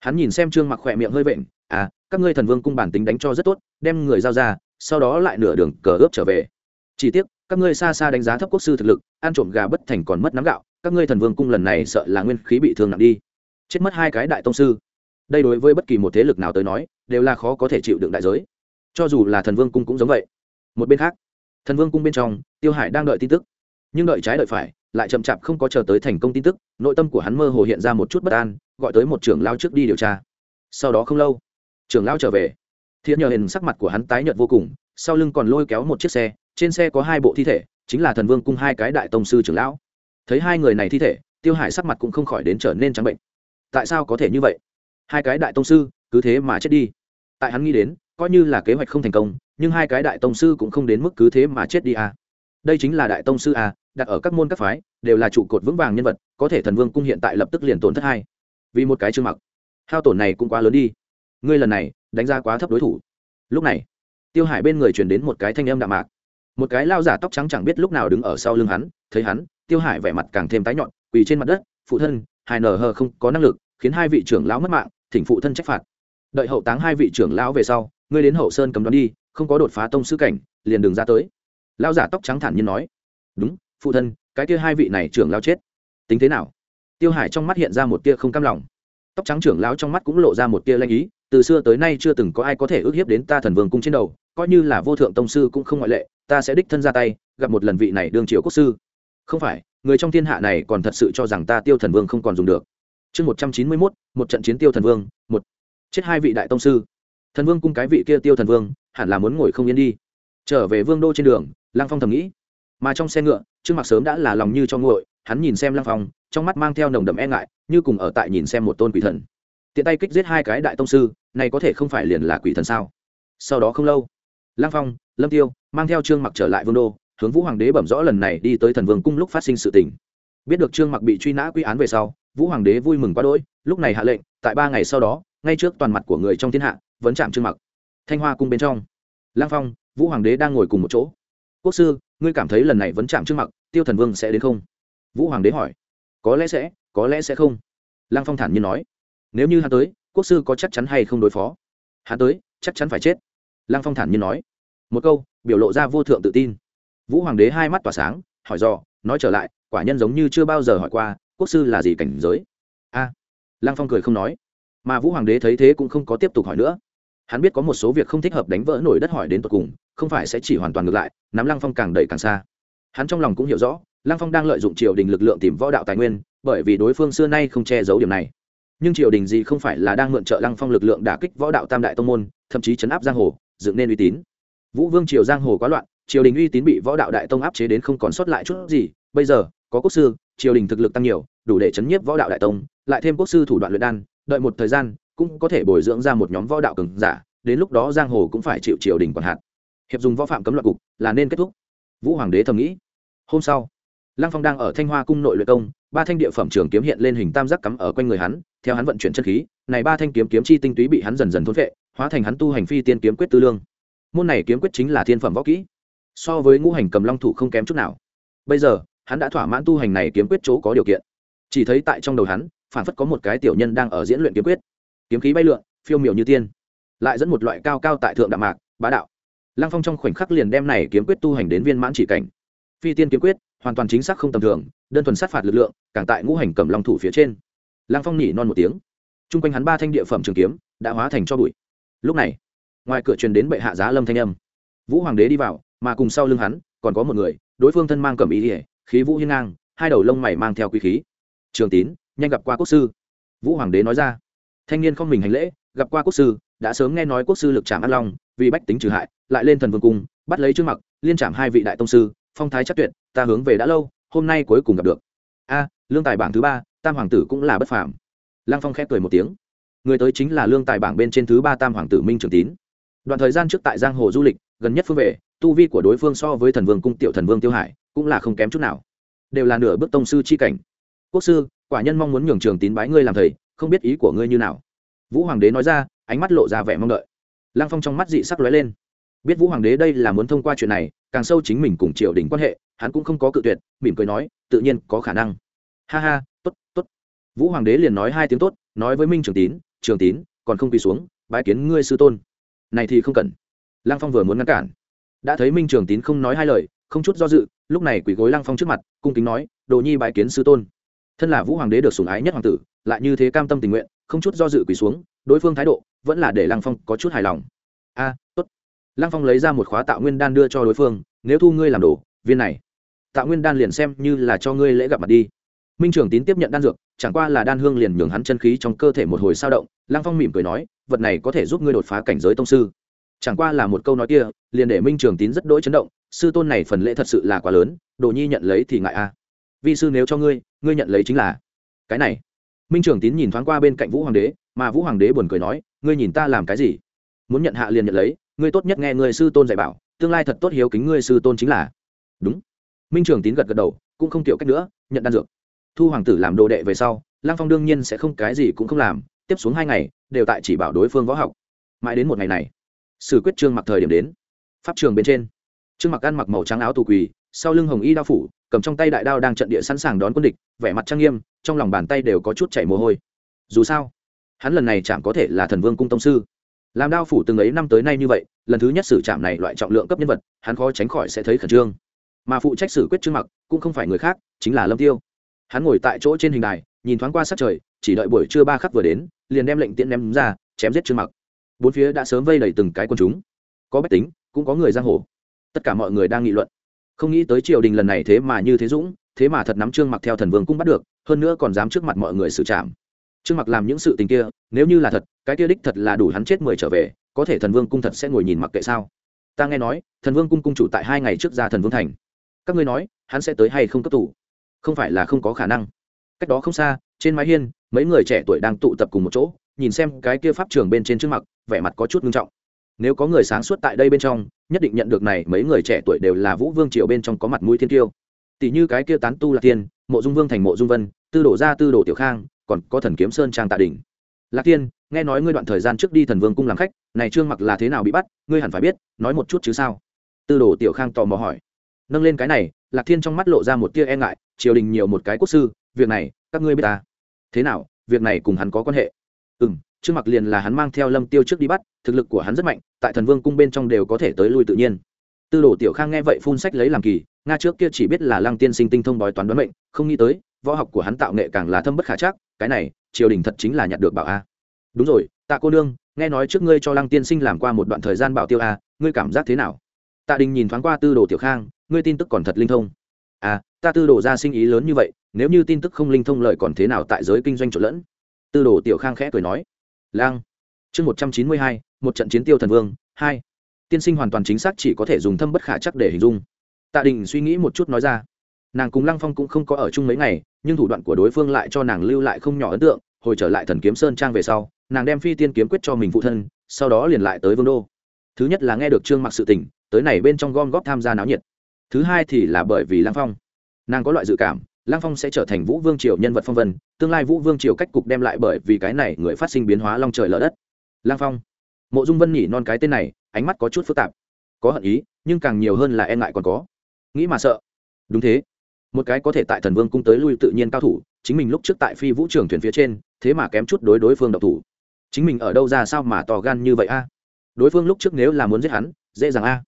Speaker 1: Hắn nhìn xem trương mặc khỏe miệng hơi vện à các ngươi thần vương cung bản tính đánh cho rất tốt, đem người giao ra, sau đó lại nửa đường cờ ướp trở về. Chỉ tiếc, các ngươi xa xa đánh giá thấp quốc sư thực lực, ăn trộm gà bất thành còn mất nắm gạo, các ngươi thần vương cung lần này sợ là nguyên khí bị thương nặng đi chết mất hai cái đại tông sư. Đây đối với bất kỳ một thế lực nào tới nói, đều là khó có thể chịu đựng đại giới. Cho dù là thần vương cung cũng giống vậy. Một bên khác, thần vương cung bên trong, tiêu hải đang đợi tin tức. Nhưng đợi trái đợi phải, lại chậm chạp không có chờ tới thành công tin tức, nội tâm của hắn mơ hồ hiện ra một chút bất an, gọi tới một trưởng lao trước đi điều tra. Sau đó không lâu, trưởng lao trở về. Thiện nhờ hình sắc mặt của hắn tái nhợt vô cùng, sau lưng còn lôi kéo một chiếc xe, trên xe có hai bộ thi thể, chính là thần vương cung hai cái đại tông sư trưởng lão. Thấy hai người này thi thể, tiêu hải sắc mặt cũng không khỏi đến trở nên trắng bệnh tại sao có thể như vậy? Hai cái đại tông sư cứ thế mà chết đi. Tại hắn nghĩ đến coi như là kế hoạch không thành công nhưng hai cái đại tông sư cũng không đến mức cứ thế mà chết đi à. đây chính là đại tông sư à, đặt ở các môn các phái đều là trụ cột vững vàng nhân vật có thể thần vương cung hiện tại lập tức liền tổn thất hai. Vì một cái chương mặc hao tổn này cũng quá lớn đi. Ngươi lần này đánh giá quá thấp đối thủ. Lúc này tiêu hải bên người truyền đến một cái thanh âm đạm mạc. Một cái lao giả tóc trắng chẳng biết lúc nào đứng ở sau lưng hắn thấy hắn tiêu hải vẻ mặt càng thêm tái nhọn quỳ trên mặt đất phụ thân Hai nở hờ không có năng lực, khiến hai vị trưởng lão mất mạng, thỉnh phụ thân trách phạt. Đợi hậu táng hai vị trưởng lão về sau, ngươi đến hậu sơn cấm đoán đi, không có đột phá tông sư cảnh, liền đường ra tới. Lão giả tóc trắng thản nhiên nói. Đúng, phụ thân, cái kia hai vị này trưởng lão chết. Tính thế nào? Tiêu hải trong mắt hiện ra một tia không cam lòng. Tóc trắng trưởng lão trong mắt cũng lộ ra một tia lanh ý, từ xưa tới nay chưa từng có ai có thể ước hiếp đến ta thần vương cung trên đầu, coi như là vô thượng tông sư cũng không ngoại lệ, ta sẽ đích thân ra tay, gặp một lần vị này đương triều quốc sư. Không phải người trong thiên hạ này còn thật sự cho rằng ta tiêu thần vương không còn dùng được. Chương một trăm chín mươi mốt, một trận chiến tiêu thần vương, một. Chết hai vị đại tông sư. Thần vương cung cái vị kia tiêu thần vương, hẳn là muốn ngồi không yên đi. Trở về vương đô trên đường, lăng phong thầm nghĩ. Mà trong xe ngựa, trương mặc sớm đã là lòng như cho nguội, hắn nhìn xem lăng phong, trong mắt mang theo nồng đậm e ngại, như cùng ở tại nhìn xem một tôn quỷ thần. Tiện tay kích giết hai cái đại tông sư, này có thể không phải liền là quỷ thần sao? Sau đó không lâu, lăng phong, lâm tiêu mang theo trương mặc trở lại vương đô hướng vũ hoàng đế bẩm rõ lần này đi tới thần vương cung lúc phát sinh sự tình. Biết được trương mặc bị truy nã quy án về sau, vũ hoàng đế vui mừng quá đỗi, lúc này hạ lệnh, tại ba ngày sau đó, ngay trước toàn mặt của người trong thiên hạ, vấn chạm trương mặc. Thanh hoa cung bên trong. Lang phong, vũ hoàng đế đang ngồi cùng một chỗ. Quốc sư, ngươi cảm thấy lần này vấn chạm trương mặc, tiêu thần vương sẽ đến không? Vũ hoàng đế hỏi. Có lẽ sẽ, có lẽ sẽ không. Lang phong thản nhiên nói. Nếu như hắn tới, quốc sư có chắc chắn hay không đối phó? Hắn tới, chắc chắn phải chết. Lang phong thản nhiên nói. Một câu, biểu lộ ra vô thượng tự tin vũ hoàng đế hai mắt tỏa sáng hỏi dò nói trở lại quả nhân giống như chưa bao giờ hỏi qua quốc sư là gì cảnh giới? A. À, lăng phong cười không nói. Mà vũ hoàng đế thấy thế cũng không có tiếp tục hỏi nữa. Hắn biết có một số việc không thích hợp đánh vỡ nổi đất hỏi đến tột cùng không phải sẽ chỉ hoàn toàn ngược lại nắm lăng phong càng đẩy càng xa. Hắn trong lòng cũng hiểu rõ lăng phong đang lợi dụng triều đình lực lượng tìm võ đạo tài nguyên bởi vì đối phương xưa nay không che giấu điểm này. Nhưng triều đình gì không phải là đang mượn trợ lăng phong lực lượng đả kích võ đạo tam đại tông môn thậm chí chấn áp giang hồ dựng nên uy tín. Vũ vương triều giang hồ quá loạn triều đình uy tín bị võ đạo đại tông áp chế đến không còn sót lại chút gì. Bây giờ, có quốc sư, triều đình thực lực tăng nhiều, đủ để chấn nhiếp võ đạo đại tông, lại thêm quốc sư thủ đoạn luyện đan, đợi một thời gian, cũng có thể bồi dưỡng ra một nhóm võ đạo cường giả, đến lúc đó giang hồ cũng phải chịu triều đình quản hạt. Hiệp dùng võ phạm cấm luật cục, là nên kết thúc. Vũ hoàng đế thầm nghĩ. Hôm sau, lăng phong đang ở thanh hoa cung nội luyện công, ba thanh địa phẩm trường kiếm hiện lên hình tam giác cắm ở quanh người hắn, theo hắn vận chuyển chân khí, này ba thanh kiếm kiếm chi tinh túy bị hắn dần dần thôn vệ hóa thành hắn tu hành phi tiên kiếm quyết tư lương. Môn này kiếm quyết chính là thiên phẩm võ kỹ so với ngũ hành cầm long thủ không kém chút nào. Bây giờ, hắn đã thỏa mãn tu hành này kiếm quyết chỗ có điều kiện. Chỉ thấy tại trong đầu hắn, phản phất có một cái tiểu nhân đang ở diễn luyện kiếm quyết. Kiếm khí bay lượn, phiêu miểu như tiên. Lại dẫn một loại cao cao tại thượng đạm mạc, bá đạo. Lăng phong trong khoảnh khắc liền đem này kiếm quyết tu hành đến viên mãn chỉ cảnh. Phi tiên kiếm quyết, hoàn toàn chính xác không tầm thường, đơn thuần sát phạt lực lượng, càng tại ngũ hành cầm long thủ phía trên. Lăng phong nhỉ non một tiếng. T r u n g quanh hắn ba thanh địa phẩm trường kiếm, đã hóa thành cho bụi. Lúc này, ngoài cửa truyền đến bệ hạ giá lâm thanh âm. Vũ hoàng đế đi vào mà cùng sau lưng hắn, còn có một người, đối phương thân mang cầm ý ỉa khí vũ hiên ngang, hai đầu lông mày mang theo quý khí. Trường tín, nhanh gặp qua quốc sư. Vũ hoàng đế nói ra. Thanh niên không mình hành lễ, gặp qua quốc sư, đã sớm nghe nói quốc sư lực trảm át long, vì bách tính trừ hại, lại lên thần vương cung, bắt lấy trước mặt, liên trảm hai vị đại tông sư, phong thái chắc tuyệt, ta hướng về đã lâu, hôm nay cuối cùng gặp được. A, lương tài bảng thứ ba, tam hoàng tử cũng là bất phàm. Lăng phong khép cười một tiếng. Người tới chính là lương tài bảng bên trên thứ ba tam hoàng tử minh trường tín. Đoạn thời gian trước tại giang hồ du lịch gần nhất phương vệ tu vi của đối phương so với thần vương cung tiểu thần vương tiêu hải cũng là không kém chút nào. Đều là nửa bước tông sư chi cảnh. Quốc sư, quả nhân mong muốn nhường trường tín bái ngươi làm thầy, không biết ý của ngươi như nào? Vũ hoàng đế nói ra, ánh mắt lộ ra vẻ mong đợi. Lăng phong trong mắt dị sắc lóe lên. Biết vũ hoàng đế đây là muốn thông qua chuyện này, càng sâu chính mình cùng triều đình quan hệ, hắn cũng không có cự tuyệt, mỉm cười nói, tự nhiên có khả năng. Ha ha t ố t t ố t vũ hoàng đế liền nói hai tiếng tốt, nói với minh trường tín trường tín, còn không quỳ xuống, bái kiến ngươi sư tôn. Này thì không cần lăng phong vừa muốn ngăn cản. Đã thấy minh trường tín không nói hai lời, không chút do dự, lúc này quỳ gối lăng phong trước mặt, cung kính nói, đồ nhi bái kiến sư tôn. Thân là vũ hoàng đế được sủng ái nhất hoàng tử, lại như thế cam tâm tình nguyện, không chút do dự quỳ xuống, đối phương thái độ vẫn là để lăng phong có chút hài lòng. A, tốt. Lăng phong lấy ra một khóa tạo nguyên đan đưa cho đối phương, nếu thu ngươi làm đồ, viên này tạo nguyên đan liền xem như là cho ngươi lễ gặp mặt đi. Minh trưởng tín tiếp nhận đan dược, chẳng qua là đan hương liền nhường hắn chân khí trong cơ thể một hồi sao động, lăng phong mỉm cười nói, vật này có thể giúp ngươi đột phá cảnh giới tông sư chẳng qua là một câu nói kia, liền để minh trường tín rất đỗi chấn động, sư tôn này phần lễ thật sự là quá lớn, đồ nhi nhận lấy thì ngại a. À. vi sư nếu cho ngươi ngươi nhận lấy chính là cái này. Minh trường tín nhìn thoáng qua bên cạnh vũ hoàng đế, mà vũ hoàng đế buồn cười nói, ngươi nhìn ta làm cái gì? Muốn nhận hạ liền nhận lấy, ngươi tốt nhất nghe người sư tôn dạy bảo, tương lai thật tốt hiếu kính ngươi sư tôn chính là. Đúng. Minh trường tín gật gật đầu, cũng không tiểu cách nữa, nhận đan dược. Thu hoàng tử làm đồ đệ về sau lang phong đương nhiên sẽ không cái gì cũng không làm, tiếp xuống hai ngày, đều tại chỉ bảo đối phương võ học. Mãi đến một ngày này sử quyết trương mặc thời điểm đến. Pháp trường bên trên, trương mặc ăn mặc màu trắng áo tù quỳ, sau lưng hồng y đao phủ, cầm trong tay đại đao đang trận địa sẵn sàng đón quân địch, vẻ mặt trang nghiêm, trong lòng bàn tay đều có chút chảy mồ hôi. Dù sao, hắn lần này chẳng có thể là thần vương cung tông sư. Làm đao phủ từng ấy năm tới nay như vậy, lần thứ nhất xử trạm này loại trọng lượng cấp nhân vật, hắn khó tránh khỏi sẽ thấy khẩn trương. Mà phụ trách xử quyết trương mặc cũng không phải người khác, chính là lâm tiêu. Hắn ngồi tại chỗ trên hình đài, nhìn thoáng qua sát trời, chỉ đợi buổi trưa ba khắc vừa đến, liền đem lệnh tiễn ném ra, chém giết trương mặc bốn phía đã sớm vây đầy từng cái quân chúng. Có bách tính, cũng có người giang hồ. Tất cả mọi người đang nghị luận. Không nghĩ tới triều đình lần này thế mà như thế dũng, thế mà thật nắm trương mặc theo thần vương cũng bắt được, hơn nữa còn dám trước mặt mọi người xử trảm. Trương mặc làm những sự tình kia, nếu như là thật, cái kia đích thật là đủ hắn chết mười trở về, có thể thần vương cung thật sẽ ngồi nhìn mặc kệ sao? Ta nghe nói, thần vương cung cung chủ tại hai ngày trước ra thần vương thành. Các ngươi nói, hắn sẽ tới hay không cấp tủ không phải là không có khả năng. Cách đó không xa, trên mái hiên, mấy người trẻ tuổi đang tụ tập cùng một chỗ nhìn xem cái kia pháp trường bên trên trước mặt, vẻ mặt có chút nghiêm trọng. Nếu có người sáng suốt tại đây bên trong, nhất định nhận được này, mấy người trẻ tuổi đều là vũ vương triều bên trong có mặt mũi thiên tiêu. Tỷ như cái kia tán tu là tiên, mộ dung vương thành mộ dung vân, tư đổ ra tư đổ tiểu khang, còn có thần kiếm sơn trang tạ đình lạc tiên, nghe nói ngươi đoạn thời gian trước đi thần vương cung làm khách, này trương mặc là thế nào bị bắt, ngươi hẳn phải biết, nói một chút chứ sao? Tư đồ tiểu khang tò mò hỏi. Nâng lên cái này, lạc thiên trong mắt lộ ra một tia e ngại, triều đình nhiều một cái quốc sư, việc này, các ngươi biết ta thế nào, việc này cùng hắn có quan hệ? Ừ m trương mặc liền là hắn mang theo lâm tiêu trước đi bắt, thực lực của hắn rất mạnh, tại thần vương cung bên trong đều có thể tới lui tự nhiên. Tư đồ tiểu khang nghe vậy phun sách lấy làm kỳ, nga trước kia chỉ biết là lăng tiên sinh tinh thông bói toán đoán mệnh, không nghĩ tới, võ học của hắn tạo nghệ càng là thâm bất khả chắc, cái này, triều đình thật chính là nhặt được bảo a. Đúng rồi, tạ cô nương, nghe nói trước ngươi cho lăng tiên sinh làm qua một đoạn thời gian bảo tiêu a, ngươi cảm giác thế nào? Tạ đình nhìn thoáng qua tư đồ tiểu khang, ngươi tin tức còn thật linh thông. À ta tư đồ ra sinh ý lớn như vậy, nếu như tin tức không linh thông lợi còn thế nào tại giới kinh doanh trộn lẫn? Tư đồ tiểu khang khẽ cười nói, lang, chương một trăm chín mươi hai, một trận chiến tiêu thần vương, hai. Tiên sinh hoàn toàn chính xác chỉ có thể dùng thâm bất khả chắc để hình dung. Tạ đình suy nghĩ một chút nói ra. Nàng cùng lăng phong cũng không có ở chung mấy ngày, nhưng thủ đoạn của đối phương lại cho nàng lưu lại không nhỏ ấn tượng. Hồi trở lại thần kiếm sơn trang về sau, nàng đem phi tiên kiếm quyết cho mình phụ thân, sau đó liền lại tới vương đô. Thứ nhất là nghe được trương mặc sự tình, tới này bên trong gom góp tham gia náo nhiệt. Thứ hai thì là bởi vì lăng phong. Nàng có loại dự cảm Lang phong sẽ trở thành vũ vương triều nhân vật phong vân, tương lai vũ vương triều cách cục đem lại bởi vì cái này người phát sinh biến hóa long trời lở đất. Lang phong. Mộ dung vân nhỉ non cái tên này, ánh mắt có chút phức tạp. Có hận ý, nhưng càng nhiều hơn là e ngại còn có. Nghĩ mà sợ. Đúng thế. Một cái có thể tại thần vương cung tới lui tự nhiên cao thủ, chính mình lúc trước tại phi vũ trường thuyền phía trên, thế mà kém chút đối đối phương độc thủ. Chính mình ở đâu ra sao mà to gan như vậy a? Đối phương lúc trước nếu là muốn giết hắn, dễ dàng a.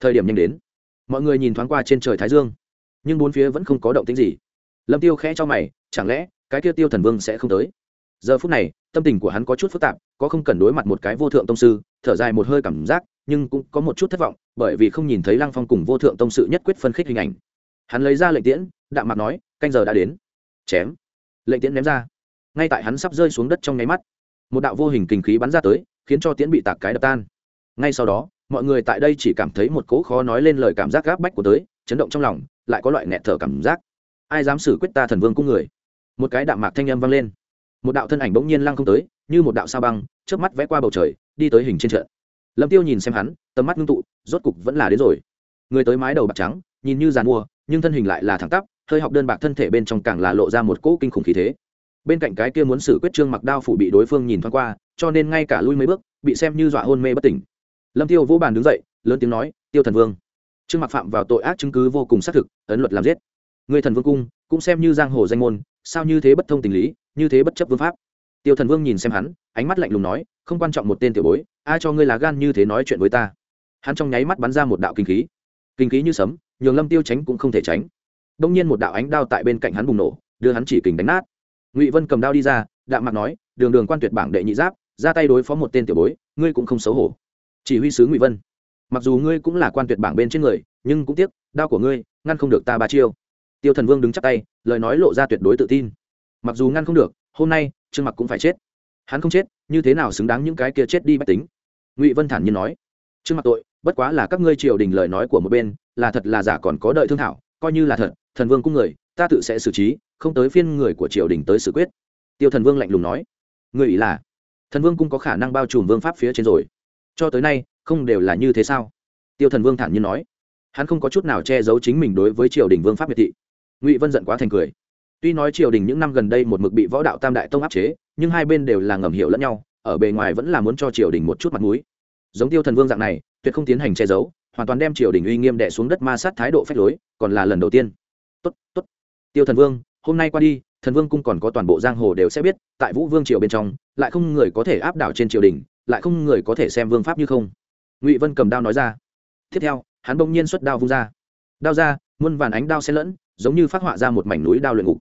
Speaker 1: Thời điểm nhanh đến. Mọi người nhìn thoáng qua trên trời thái dương, nhưng bốn phía vẫn không có động tính gì lâm tiêu khẽ cho mày, chẳng lẽ cái kia tiêu thần vương sẽ không tới? Giờ phút này, tâm tình của hắn có chút phức tạp, có không cần đối mặt một cái vô thượng tông sư, thở dài một hơi cảm giác, nhưng cũng có một chút thất vọng, bởi vì không nhìn thấy lăng phong cùng vô thượng tông sự nhất quyết phân khích hình ảnh. Hắn lấy ra lệnh tiễn, đạm mặt nói, canh giờ đã đến. Chém. Lệnh tiễn ném ra. Ngay tại hắn sắp rơi xuống đất trong nháy mắt, một đạo vô hình kinh khí bắn ra tới, khiến cho tiễn bị tạc cái đập tan. Ngay sau đó, mọi người tại đây chỉ cảm thấy một cỗ khó nói lên lời cảm giác gáp bách của tới, chấn động trong lòng, lại có loại nghẹt thở cảm giác ai dám xử quyết ta thần vương cung người? Một cái đạm mạc thanh âm vang lên. Một đạo thân ảnh bỗng nhiên lăng không tới, như một đạo sao băng trước mắt vẽ qua bầu trời, đi tới hình trên trận. Lâm tiêu nhìn xem hắn, tầm mắt ngưng tụ, rốt cục vẫn là đến rồi. Người tới mái đầu bạc trắng, nhìn như giàn mua, nhưng thân hình lại là thẳng tắp, hơi học đơn bạc thân thể bên trong càng là lộ ra một cỗ kinh khủng khí thế. Bên cạnh cái kia muốn xử quyết trương mặc đao phủ bị đối phương nhìn thoáng qua, cho nên ngay cả lui mấy bước, bị xem như dọa hôn mê bất tỉnh. Lâm tiêu vỗ bàn đứng dậy, lớn tiếng nói, tiêu thần vương. Trương mặc phạm vào tội ác chứng cứ vô cùng xác thực, ấn luật làm giết người thần vương cung, cũng xem như giang hồ danh môn, sao như thế bất thông tình lý, như thế bất chấp vương pháp. Tiêu thần vương nhìn xem hắn, ánh mắt lạnh lùng nói, không quan trọng một tên tiểu bối, ai cho ngươi lá gan như thế nói chuyện với ta. Hắn trong nháy mắt bắn ra một đạo kinh khí. Kinh khí như sấm, nhường lâm tiêu tránh cũng không thể tránh. Đông nhiên một đạo ánh đao tại bên cạnh hắn bùng nổ, đưa hắn chỉ kình đánh nát. Ngụy vân cầm đao đi ra, đạm mặt nói, đường đường quan tuyệt bảng đệ nhị giáp, ra tay đối phó một tên tiểu bối, ngươi cũng không xấu hổ. Chỉ huy sứ ngụy vân, mặc dù ngươi cũng là quan tuyệt bảng bên trên người, nhưng cũng tiếc, đao của ngươi, ngăn không được ta ba chiêu tiêu thần vương đứng chắp tay, lời nói lộ ra tuyệt đối tự tin. Mặc dù ngăn không được, hôm nay, trương mặc cũng phải chết. Hắn không chết, như thế nào xứng đáng những cái kia chết đi bách tính? Ngụy vân thản nhiên nói. Trương mặc tội, bất quá là các ngươi triều đình lời nói của một bên, là thật là giả còn có đợi thương thảo, coi như là thật, thần vương cung người, ta tự sẽ xử trí, không tới phiên người của triều đình tới xử quyết. Tiêu thần vương lạnh lùng nói. Người ý là, thần vương cung có khả năng bao trùm vương pháp phía trên rồi. Cho tới nay, không đều là như thế sao? Tiêu thần vương thản nhiên nói. Hắn không có chút nào che giấu chính mình đối với triều đình vương pháp miệt thị ngụy vân giận quá thành cười tuy nói triều đình những năm gần đây một mực bị võ đạo tam đại tông áp chế nhưng hai bên đều là ngầm hiểu lẫn nhau ở bề ngoài vẫn là muốn cho triều đình một chút mặt mũi giống tiêu thần vương dạng này tuyệt không tiến hành che giấu hoàn toàn đem triều đình uy nghiêm đè xuống đất ma sát thái độ phách lối còn là lần đầu tiên tốt tốt. tiêu thần vương hôm nay qua đi thần vương cung còn có toàn bộ giang hồ đều sẽ biết tại vũ vương triều bên trong lại không người có thể áp đảo trên triều đình lại không người có thể xem vương pháp như không ngụy vân cầm đao nói ra tiếp theo hắn bỗng nhiên xuất đao vung ra đao ra muôn vàn ánh đao xen lẫn giống như phát họa ra một mảnh núi đao luyện ngục.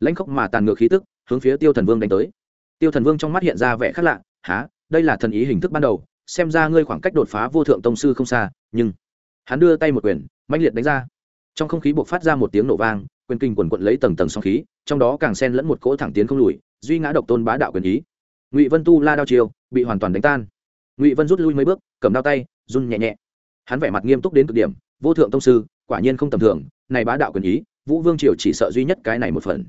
Speaker 1: Lãnh khốc mà tàn ngược khí tức, hướng phía tiêu thần vương đánh tới. Tiêu thần vương trong mắt hiện ra vẻ khác lạ há đây là thần ý hình thức ban đầu, xem ra ngươi khoảng cách đột phá vô thượng tông sư không xa, nhưng hắn đưa tay một quyền mạnh liệt đánh ra. Trong không khí buộc phát ra một tiếng nổ vang, quyền kinh quần quận lấy tầng tầng song khí, trong đó càng xen lẫn một cỗ thẳng tiến không lùi, duy ngã độc tôn bá đạo quyền ý. Ngụy vân tu la đao chiều bị hoàn toàn đánh tan. Ngụy vân rút lui mấy bước, cầm đao tay, run nhẹ nhẹ. Hắn vẻ mặt nghiêm túc đến cực điểm, vô thượng tông sư, quả nhiên không tầm thường, này bá đạo quyền ý vũ vương triều chỉ sợ duy nhất cái này một phần.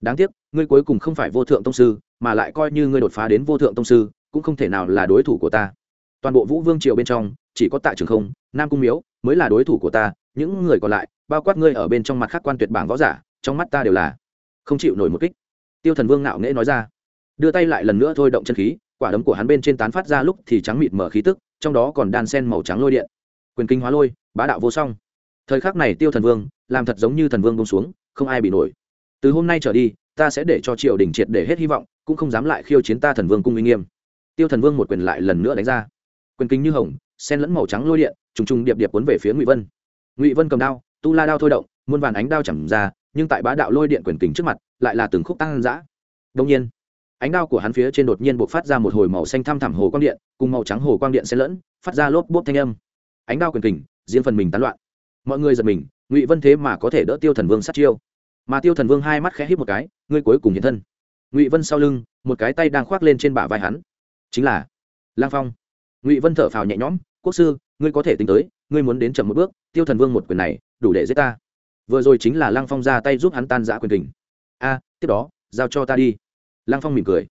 Speaker 1: Đáng tiếc, ngươi cuối cùng không phải vô thượng tông sư, mà lại coi như ngươi đột phá đến vô thượng tông sư, cũng không thể nào là đối thủ của ta. Toàn bộ vũ vương triều bên trong, chỉ có Tạ trường không, nam cung miếu mới là đối thủ của ta, những người còn lại, bao quát ngươi ở bên trong mặt khác quan tuyệt bảng võ giả, trong mắt ta đều là không chịu nổi một kích. Tiêu thần vương ngạo nghễ nói ra. Đưa tay lại lần nữa thôi động chân khí, quả đấm của hắn bên trên tán phát ra lúc thì trắng mịt mở khí tức, trong đó còn đan sen màu trắng lôi điện. Quyền kinh hóa lôi, bá đạo vô song thời khắc này tiêu thần vương, làm thật giống như thần vương bông xuống, không ai bị nổi. Từ hôm nay trở đi, ta sẽ để cho triều đình triệt để hết hy vọng, cũng không dám lại khiêu chiến ta thần vương cung uy nghiêm. Tiêu thần vương một quyền lại lần nữa đánh ra. Quyền kinh như hồng, sen lẫn màu trắng lôi điện, trùng trùng điệp điệp cuốn về phía ngụy vân. Ngụy vân cầm đao, tu la đao thôi động, muôn vàn ánh đao chẳng ra, nhưng tại bá đạo lôi điện quyền kính trước mặt, lại là từng khúc tăng dã. Đông nhiên, ánh đao của hắn phía trên đột nhiên buộc phát ra một hồi màu xanh thăm thẳm hồ quang điện, cùng màu trắng hồ quang điện xen lẫn, phát ra lốp bốp thanh âm. Ánh đao quyền kình diễn phần mình tán loạn mọi người giật mình, ngụy vân thế mà có thể đỡ tiêu thần vương sát chiêu. Mà tiêu thần vương hai mắt khẽ hít một cái, ngươi cuối cùng hiện thân. Ngụy vân sau lưng, một cái tay đang khoác lên trên bả vai hắn. Chính là lang phong. Ngụy vân thở phào nhẹ nhõm, quốc sư, ngươi có thể tính tới, ngươi muốn đến chậm một bước, tiêu thần vương một quyền này, đủ để giết ta. Vừa rồi chính là lang phong ra tay giúp hắn tan giã quyền tình a, tiếp đó, giao cho ta đi. Lang phong mỉm cười.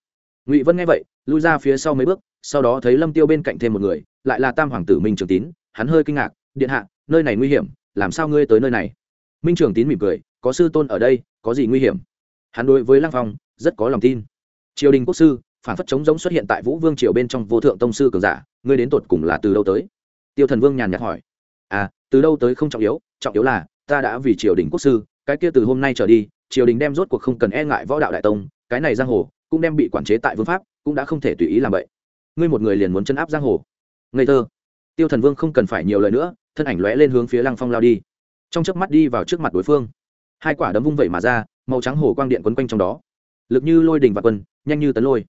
Speaker 1: Ngụy vân nghe vậy, lui ra phía sau mấy bước, sau đó thấy lâm tiêu bên cạnh thêm một người, lại là tam hoàng tử minh trường tín, hắn hơi kinh ngạc, điện hạ, nơi này nguy hiểm làm sao ngươi tới nơi này? Minh trưởng tín mỉm cười, có sư tôn ở đây, có gì nguy hiểm? Hắn đối với lang phong, rất có lòng tin. Triều đình quốc sư, phản phất chống giống xuất hiện tại vũ vương triều bên trong vô thượng tông sư cường giả, ngươi đến tột cùng là từ đâu tới? Tiêu thần vương nhàn nhạt hỏi. À từ đâu tới không trọng yếu trọng yếu là, ta đã vì triều đình quốc sư, cái kia từ hôm nay trở đi, triều đình đem rốt cuộc không cần e ngại võ đạo đại tông, cái này giang hồ, cũng đem bị quản chế tại vương pháp, cũng đã không thể tùy ý làm vậy. Ngươi một người liền muốn chân áp giang hồ. Ngây thơ. Tiêu thần vương không cần phải nhiều lời nữa thân ảnh lóe lên hướng phía lăng phong lao đi. Trong chớp mắt đi vào trước mặt đối phương, hai quả đấm vung vẩy mà ra, màu trắng hồ quang điện quấn quanh trong đó. Lực như lôi đình và quân, nhanh như tấn lôi.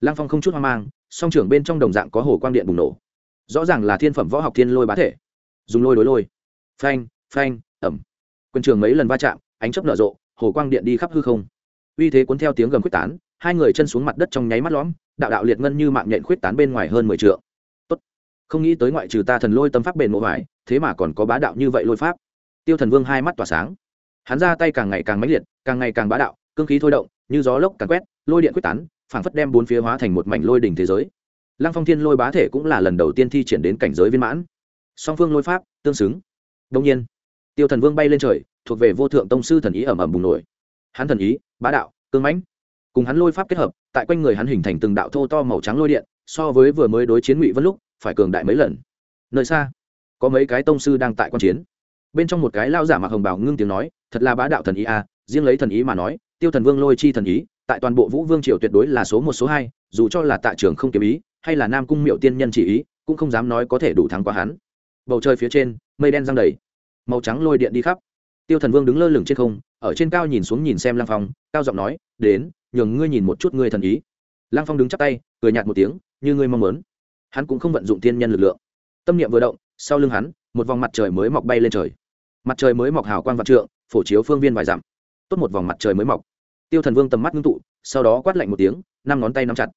Speaker 1: Lăng phong không chút hoang mang, song trưởng bên trong đồng dạng có hồ quang điện bùng nổ. Rõ ràng là thiên phẩm võ học thiên lôi bá thể. Dùng lôi đối lôi. Phanh phanh ẩm quân trường mấy lần va chạm, ánh chớp nở rộ, hồ quang điện đi khắp hư không. Uy thế cuốn theo tiếng gầm quyết tán, hai người chân xuống mặt đất trong nháy mắt lõm, đạo đạo liệt ngân như mạng nhện khuyết tán bên ngoài hơn mười t tốt. Không nghĩ tới ngoại trừ ta thần lôi tâm pháp bền mộ hoài thế mà còn có bá đạo như vậy lôi pháp. Tiêu thần vương hai mắt tỏa sáng. Hắn ra tay càng ngày càng mãnh liệt, càng ngày càng bá đạo, cương khí thôi động, như gió lốc càng quét, lôi điện quyết tán, phảng phất đem bốn phía hóa thành một mảnh lôi đỉnh thế giới. Lăng phong thiên lôi bá thể cũng là lần đầu tiên thi triển đến cảnh giới viên mãn. Song phương lôi pháp, tương xứng. Đông nhiên, tiêu thần vương bay lên trời, thuộc về vô thượng tông sư thần ý ẩm ẩm bùng nổi. Hắn thần ý, bá đạo, cương mãnh. Cùng hắn lôi pháp kết hợp, tại quanh người hắn hình thành từng đạo thô to màu trắng lôi điện, so với vừa mới đối chiến ngụy vân lúc, phải cường đại mấy lần. Nơi xa có mấy cái tông sư đang tại quan chiến. Bên trong một cái lao giả mặc hồng bảo ngưng tiếng nói thật là bá đạo thần ý a à, riêng lấy thần ý mà nói tiêu thần vương lôi chi thần ý tại toàn bộ vũ vương triều tuyệt đối là số một số hai dù cho là tạ trường không kiếm ý hay là nam cung miệu tiên nhân chỉ ý cũng không dám nói có thể đủ thắng qua hắn. Bầu trời phía trên mây đen răng đầy màu trắng lôi điện đi khắp. Tiêu thần vương đứng lơ lửng trên không ở trên cao nhìn xuống nhìn xem lang phong cao giọng nói đến nhường ngươi nhìn một chút ngươi thần ý. Lang phong đứng chắp tay cười nhạt một tiếng như ngươi mong muốn. Hắn cũng không vận dụng tiên nhân lực lượng. Tâm niệm vừa động sau lưng hắn, một vòng mặt trời mới mọc bay lên trời. Mặt trời mới mọc hào quang vạn trượng, phổ chiếu phương viên vài dặm. Tốt một vòng mặt trời mới mọc. Tiêu thần vương tầm mắt ngưng tụ, sau đó quát lạnh một tiếng, năm ngón tay nắm chặt.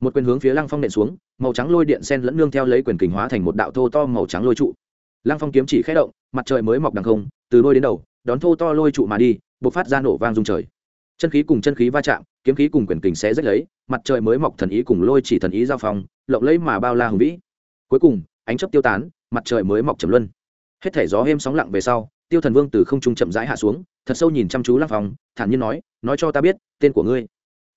Speaker 1: Một quyền hướng phía lăng phong nện xuống, màu trắng lôi điện sen lẫn nương theo lấy quyền kình hóa thành một đạo thô to màu trắng lôi trụ. Lăng phong kiếm chỉ khé động, mặt trời mới mọc đằng không, từ lôi đến đầu, đón thô to lôi trụ mà đi b ộ c phát ra nổ vang dung trời. Chân khí cùng chân khí va chạm, kiếm khí cùng quyền kình sẽ rách lấy, mặt trời mới mọc thần ý cùng lôi chỉ thần ý giao phong, lộng lấy mà bao la hùng vĩ. Cuối cùng ánh chớp tiêu tán, mặt trời mới mọc trầm luân. Hết thể gió êm sóng lặng về sau, tiêu thần vương từ không trung chậm rãi hạ xuống, thật sâu nhìn chăm chú lăng phong, thản nhiên nói nói cho ta biết, tên của ngươi.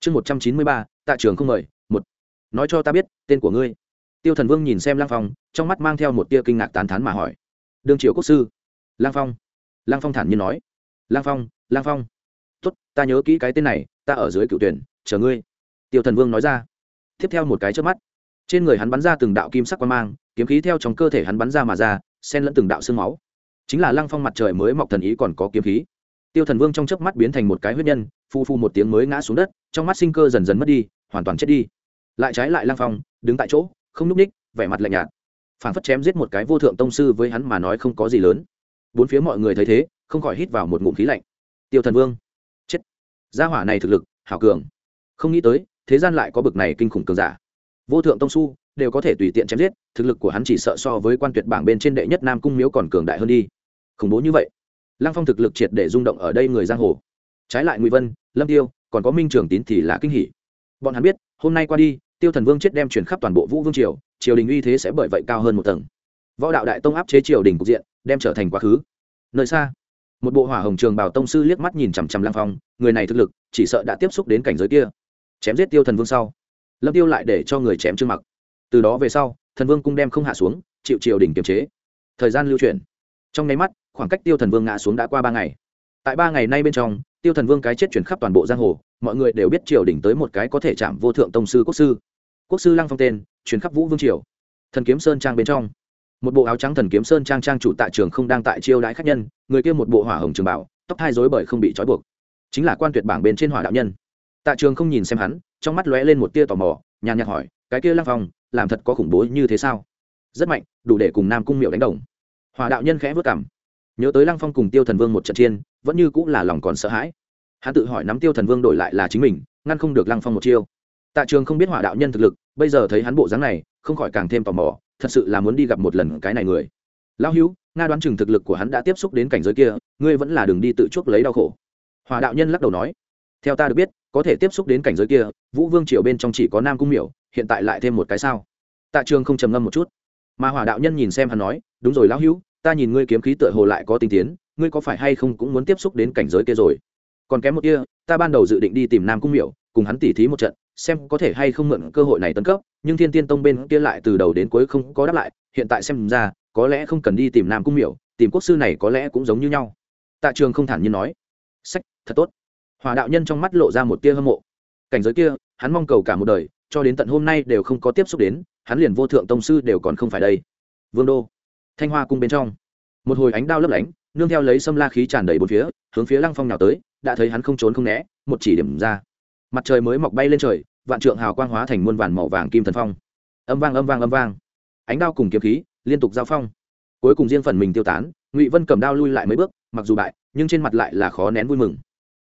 Speaker 1: Chương một trăm chín mươi ba, tạ trường không mời, một. Nói cho ta biết, tên của ngươi. Tiêu thần vương nhìn xem lăng phong, trong mắt mang theo một tia kinh ngạc tán thán mà hỏi đương triều quốc sư? Lăng phong. Lăng phong thản nhiên nói, lăng phong lăng phong. Tốt, ta nhớ kỹ cái tên này, ta ở dưới cựu tuyển, chờ ngươi. Tiêu thần vương nói ra. Tiếp theo một cái trước mắt, trên người hắn bắn ra từng đạo kim sắc quan mang kiếm khí theo trong cơ thể hắn bắn ra mà ra, xen lẫn từng đạo xương máu. Chính là lăng phong mặt trời mới mọc thần ý còn có kiếm khí. Tiêu thần vương trong chớp mắt biến thành một cái huyết nhân, phu phu một tiếng mới ngã xuống đất, trong mắt sinh cơ dần dần mất đi, hoàn toàn chết đi. Lại trái lại lăng phong, đứng tại chỗ, không núp ních, vẻ mặt lạnh nhạt. Phản phất chém giết một cái vô thượng tông sư với hắn mà nói không có gì lớn. Bốn phía mọi người thấy thế, không khỏi hít vào một ngụm khí lạnh. Tiêu thần vương, chết. Gia hỏa này thực lực, hảo cường. Không nghĩ tới, thế gian lại có bực này kinh khủng cường giả. Vô thượng tông su đều có thể tùy tiện chém giết, thực lực của hắn chỉ sợ so với quan tuyệt bảng bên trên đệ nhất nam cung miếu còn cường đại hơn đi. Khủng bố như vậy. Lăng phong thực lực triệt để rung động ở đây người giang hồ. Trái lại ngụy vân, lâm tiêu, còn có minh trường tín thì là kinh hỉ. Bọn hắn biết, hôm nay qua đi, tiêu thần vương chết đem chuyển khắp toàn bộ vũ vương triều triều đình uy thế sẽ bởi vậy cao hơn một tầng. Võ đạo đại tông áp chế triều đình cục diện, đem trở thành quá khứ. Nơi xa, một bộ hỏa hồng trường bảo tông sư liếc mắt nhìn chằm chằm lang phong, người này thực lực chỉ sợ đã tiếp xúc đến cảnh giới kia. Chém giết tiêu thần vương sau, lâm tiêu lại để cho người chém trương mặc từ đó về sau, thần vương cung đem không hạ xuống, chịu triều đình kiềm chế. Thời gian lưu chuyển. Trong nháy mắt, khoảng cách tiêu thần vương ngã xuống đã qua ba ngày. Tại ba ngày nay bên trong, tiêu thần vương cái chết chuyển khắp toàn bộ giang hồ, mọi người đều biết triều đình tới một cái có thể chạm vô thượng tông sư quốc sư. Quốc sư lăng phong tên, chuyển khắp vũ vương triều. Thần kiếm sơn trang bên trong. Một bộ áo trắng thần kiếm sơn trang trang chủ tại trường không đang tại chiêu đãi khách nhân, người kia một bộ hỏa hồng trường bảo, tóc hai rối bởi không bị trói buộc. Chính là quan tuyệt bảng bên trên hỏa đạo nhân. Tạ trường không nhìn xem hắn, trong mắt lóe lên một tia tò mò, nhàn nhạt hỏi cái kia lăng phong, làm thật có khủng bố như thế sao? Rất mạnh, đủ để cùng nam cung miệu đánh đồng. Hòa đạo nhân khẽ vất cảm nhớ tới lăng phong cùng tiêu thần vương một trận chiên vẫn như cũng là lòng còn sợ hãi. Hắn tự hỏi nắm tiêu thần vương đổi lại là chính mình, ngăn không được lăng phong một chiêu. Tạ trường không biết hỏa đạo nhân thực lực, bây giờ thấy hắn bộ dáng này, không khỏi càng thêm tò mò, thật sự là muốn đi gặp một lần cái này người. Lão hữu, nga đoán chừng thực lực của hắn đã tiếp xúc đến cảnh giới kia, ngươi vẫn là đường đi tự chuốc lấy đau khổ. Hòa đạo nhân lắc đầu nói. Theo ta được biết, có thể tiếp xúc đến cảnh giới kia, vũ vương triều bên trong chỉ có nam cung miểu hiện tại lại thêm một cái sao? Tạ trường không trầm ngâm một chút. Mà hỏa đạo nhân nhìn xem hắn nói, đúng rồi lão hữu, ta nhìn ngươi kiếm khí tựa hồ lại có tinh tiến, ngươi có phải hay không cũng muốn tiếp xúc đến cảnh giới kia rồi? Còn kém một kia, ta ban đầu dự định đi tìm nam cung miểu, cùng hắn tỉ thí một trận, xem có thể hay không mượn cơ hội này tấn cấp, nhưng thiên tiên tông bên kia lại từ đầu đến cuối không có đáp lại, hiện tại xem ra, có lẽ không cần đi tìm nam cung miểu, tìm quốc sư này có lẽ cũng giống như nhau. Tạ trường không thản nhiên nói. Sách, thật tốt. Hòa đạo nhân trong mắt lộ ra một tia hâm mộ. Cảnh giới kia, hắn mong cầu cả một đời cho đến tận hôm nay đều không có tiếp xúc đến, hắn liền vô thượng tông sư đều còn không phải đây. Vương đô, thanh hoa cung bên trong, một hồi ánh đao lấp lánh, nương theo lấy xâm la khí tràn đầy bốn phía, hướng phía lăng phong nào tới, đã thấy hắn không trốn không né, một chỉ điểm ra. Mặt trời mới mọc bay lên trời, vạn trượng hào quang hóa thành muôn vàn màu vàng kim thần phong. Âm vang âm vang âm vang. Ánh đao cùng kiếm khí liên tục giao phong. Cuối cùng riêng phần mình tiêu tán, ngụy vân cầm đao lui lại mấy bước, mặc dù bại, nhưng trên mặt lại là khó nén vui mừng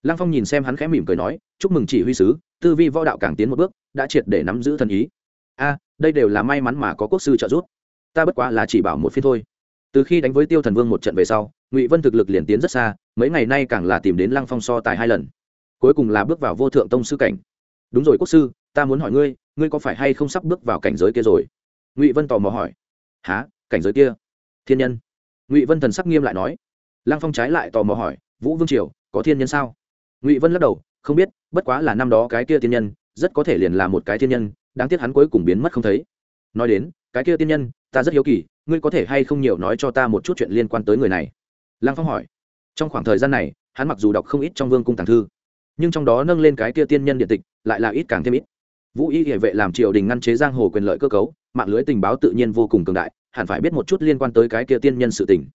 Speaker 1: lăng phong nhìn xem hắn khẽ mỉm cười nói, chúc mừng chỉ huy sứ, tư vi võ đạo càng tiến một bước, đã triệt để nắm giữ thần ý. A, đây đều là may mắn mà có quốc sư trợ giúp. Ta bất quá là chỉ bảo một phiên thôi. Từ khi đánh với tiêu thần vương một trận về sau, ngụy vân thực lực liền tiến rất xa, mấy ngày nay càng là tìm đến lăng phong so tài hai lần. Cuối cùng là bước vào vô thượng tông sư cảnh. Đúng rồi quốc sư, ta muốn hỏi ngươi ngươi có phải hay không sắp bước vào cảnh giới kia rồi? Ngụy vân tò mò hỏi. Há cảnh giới kia? Thiên nhân. Ngụy vân thần sắc nghiêm lại nói. Lăng phong trái lại tò mò hỏi. Vũ vương triều, có thiên nhân sao? Ngụy vân lắc đầu, không biết, bất quá là năm đó cái kia thiên nhân, rất có thể liền là một cái thiên nhân, đáng tiếc hắn cuối cùng biến mất không thấy. Nói đến, cái kia tiên nhân, ta rất hiếu kỳ, ngươi có thể hay không nhiều nói cho ta một chút chuyện liên quan tới người này? Lăng phong hỏi. Trong khoảng thời gian này, hắn mặc dù đọc không ít trong vương cung tàng thư, nhưng trong đó nâng lên cái kia tiên nhân điện tịch, lại là ít càng thêm ít. Vũ y hệ vệ làm triều đình ngăn chế giang hồ quyền lợi cơ cấu, mạng lưới tình báo tự nhiên vô cùng cường đại, hẳn phải biết một chút liên quan tới cái kia tiên nhân sự tình.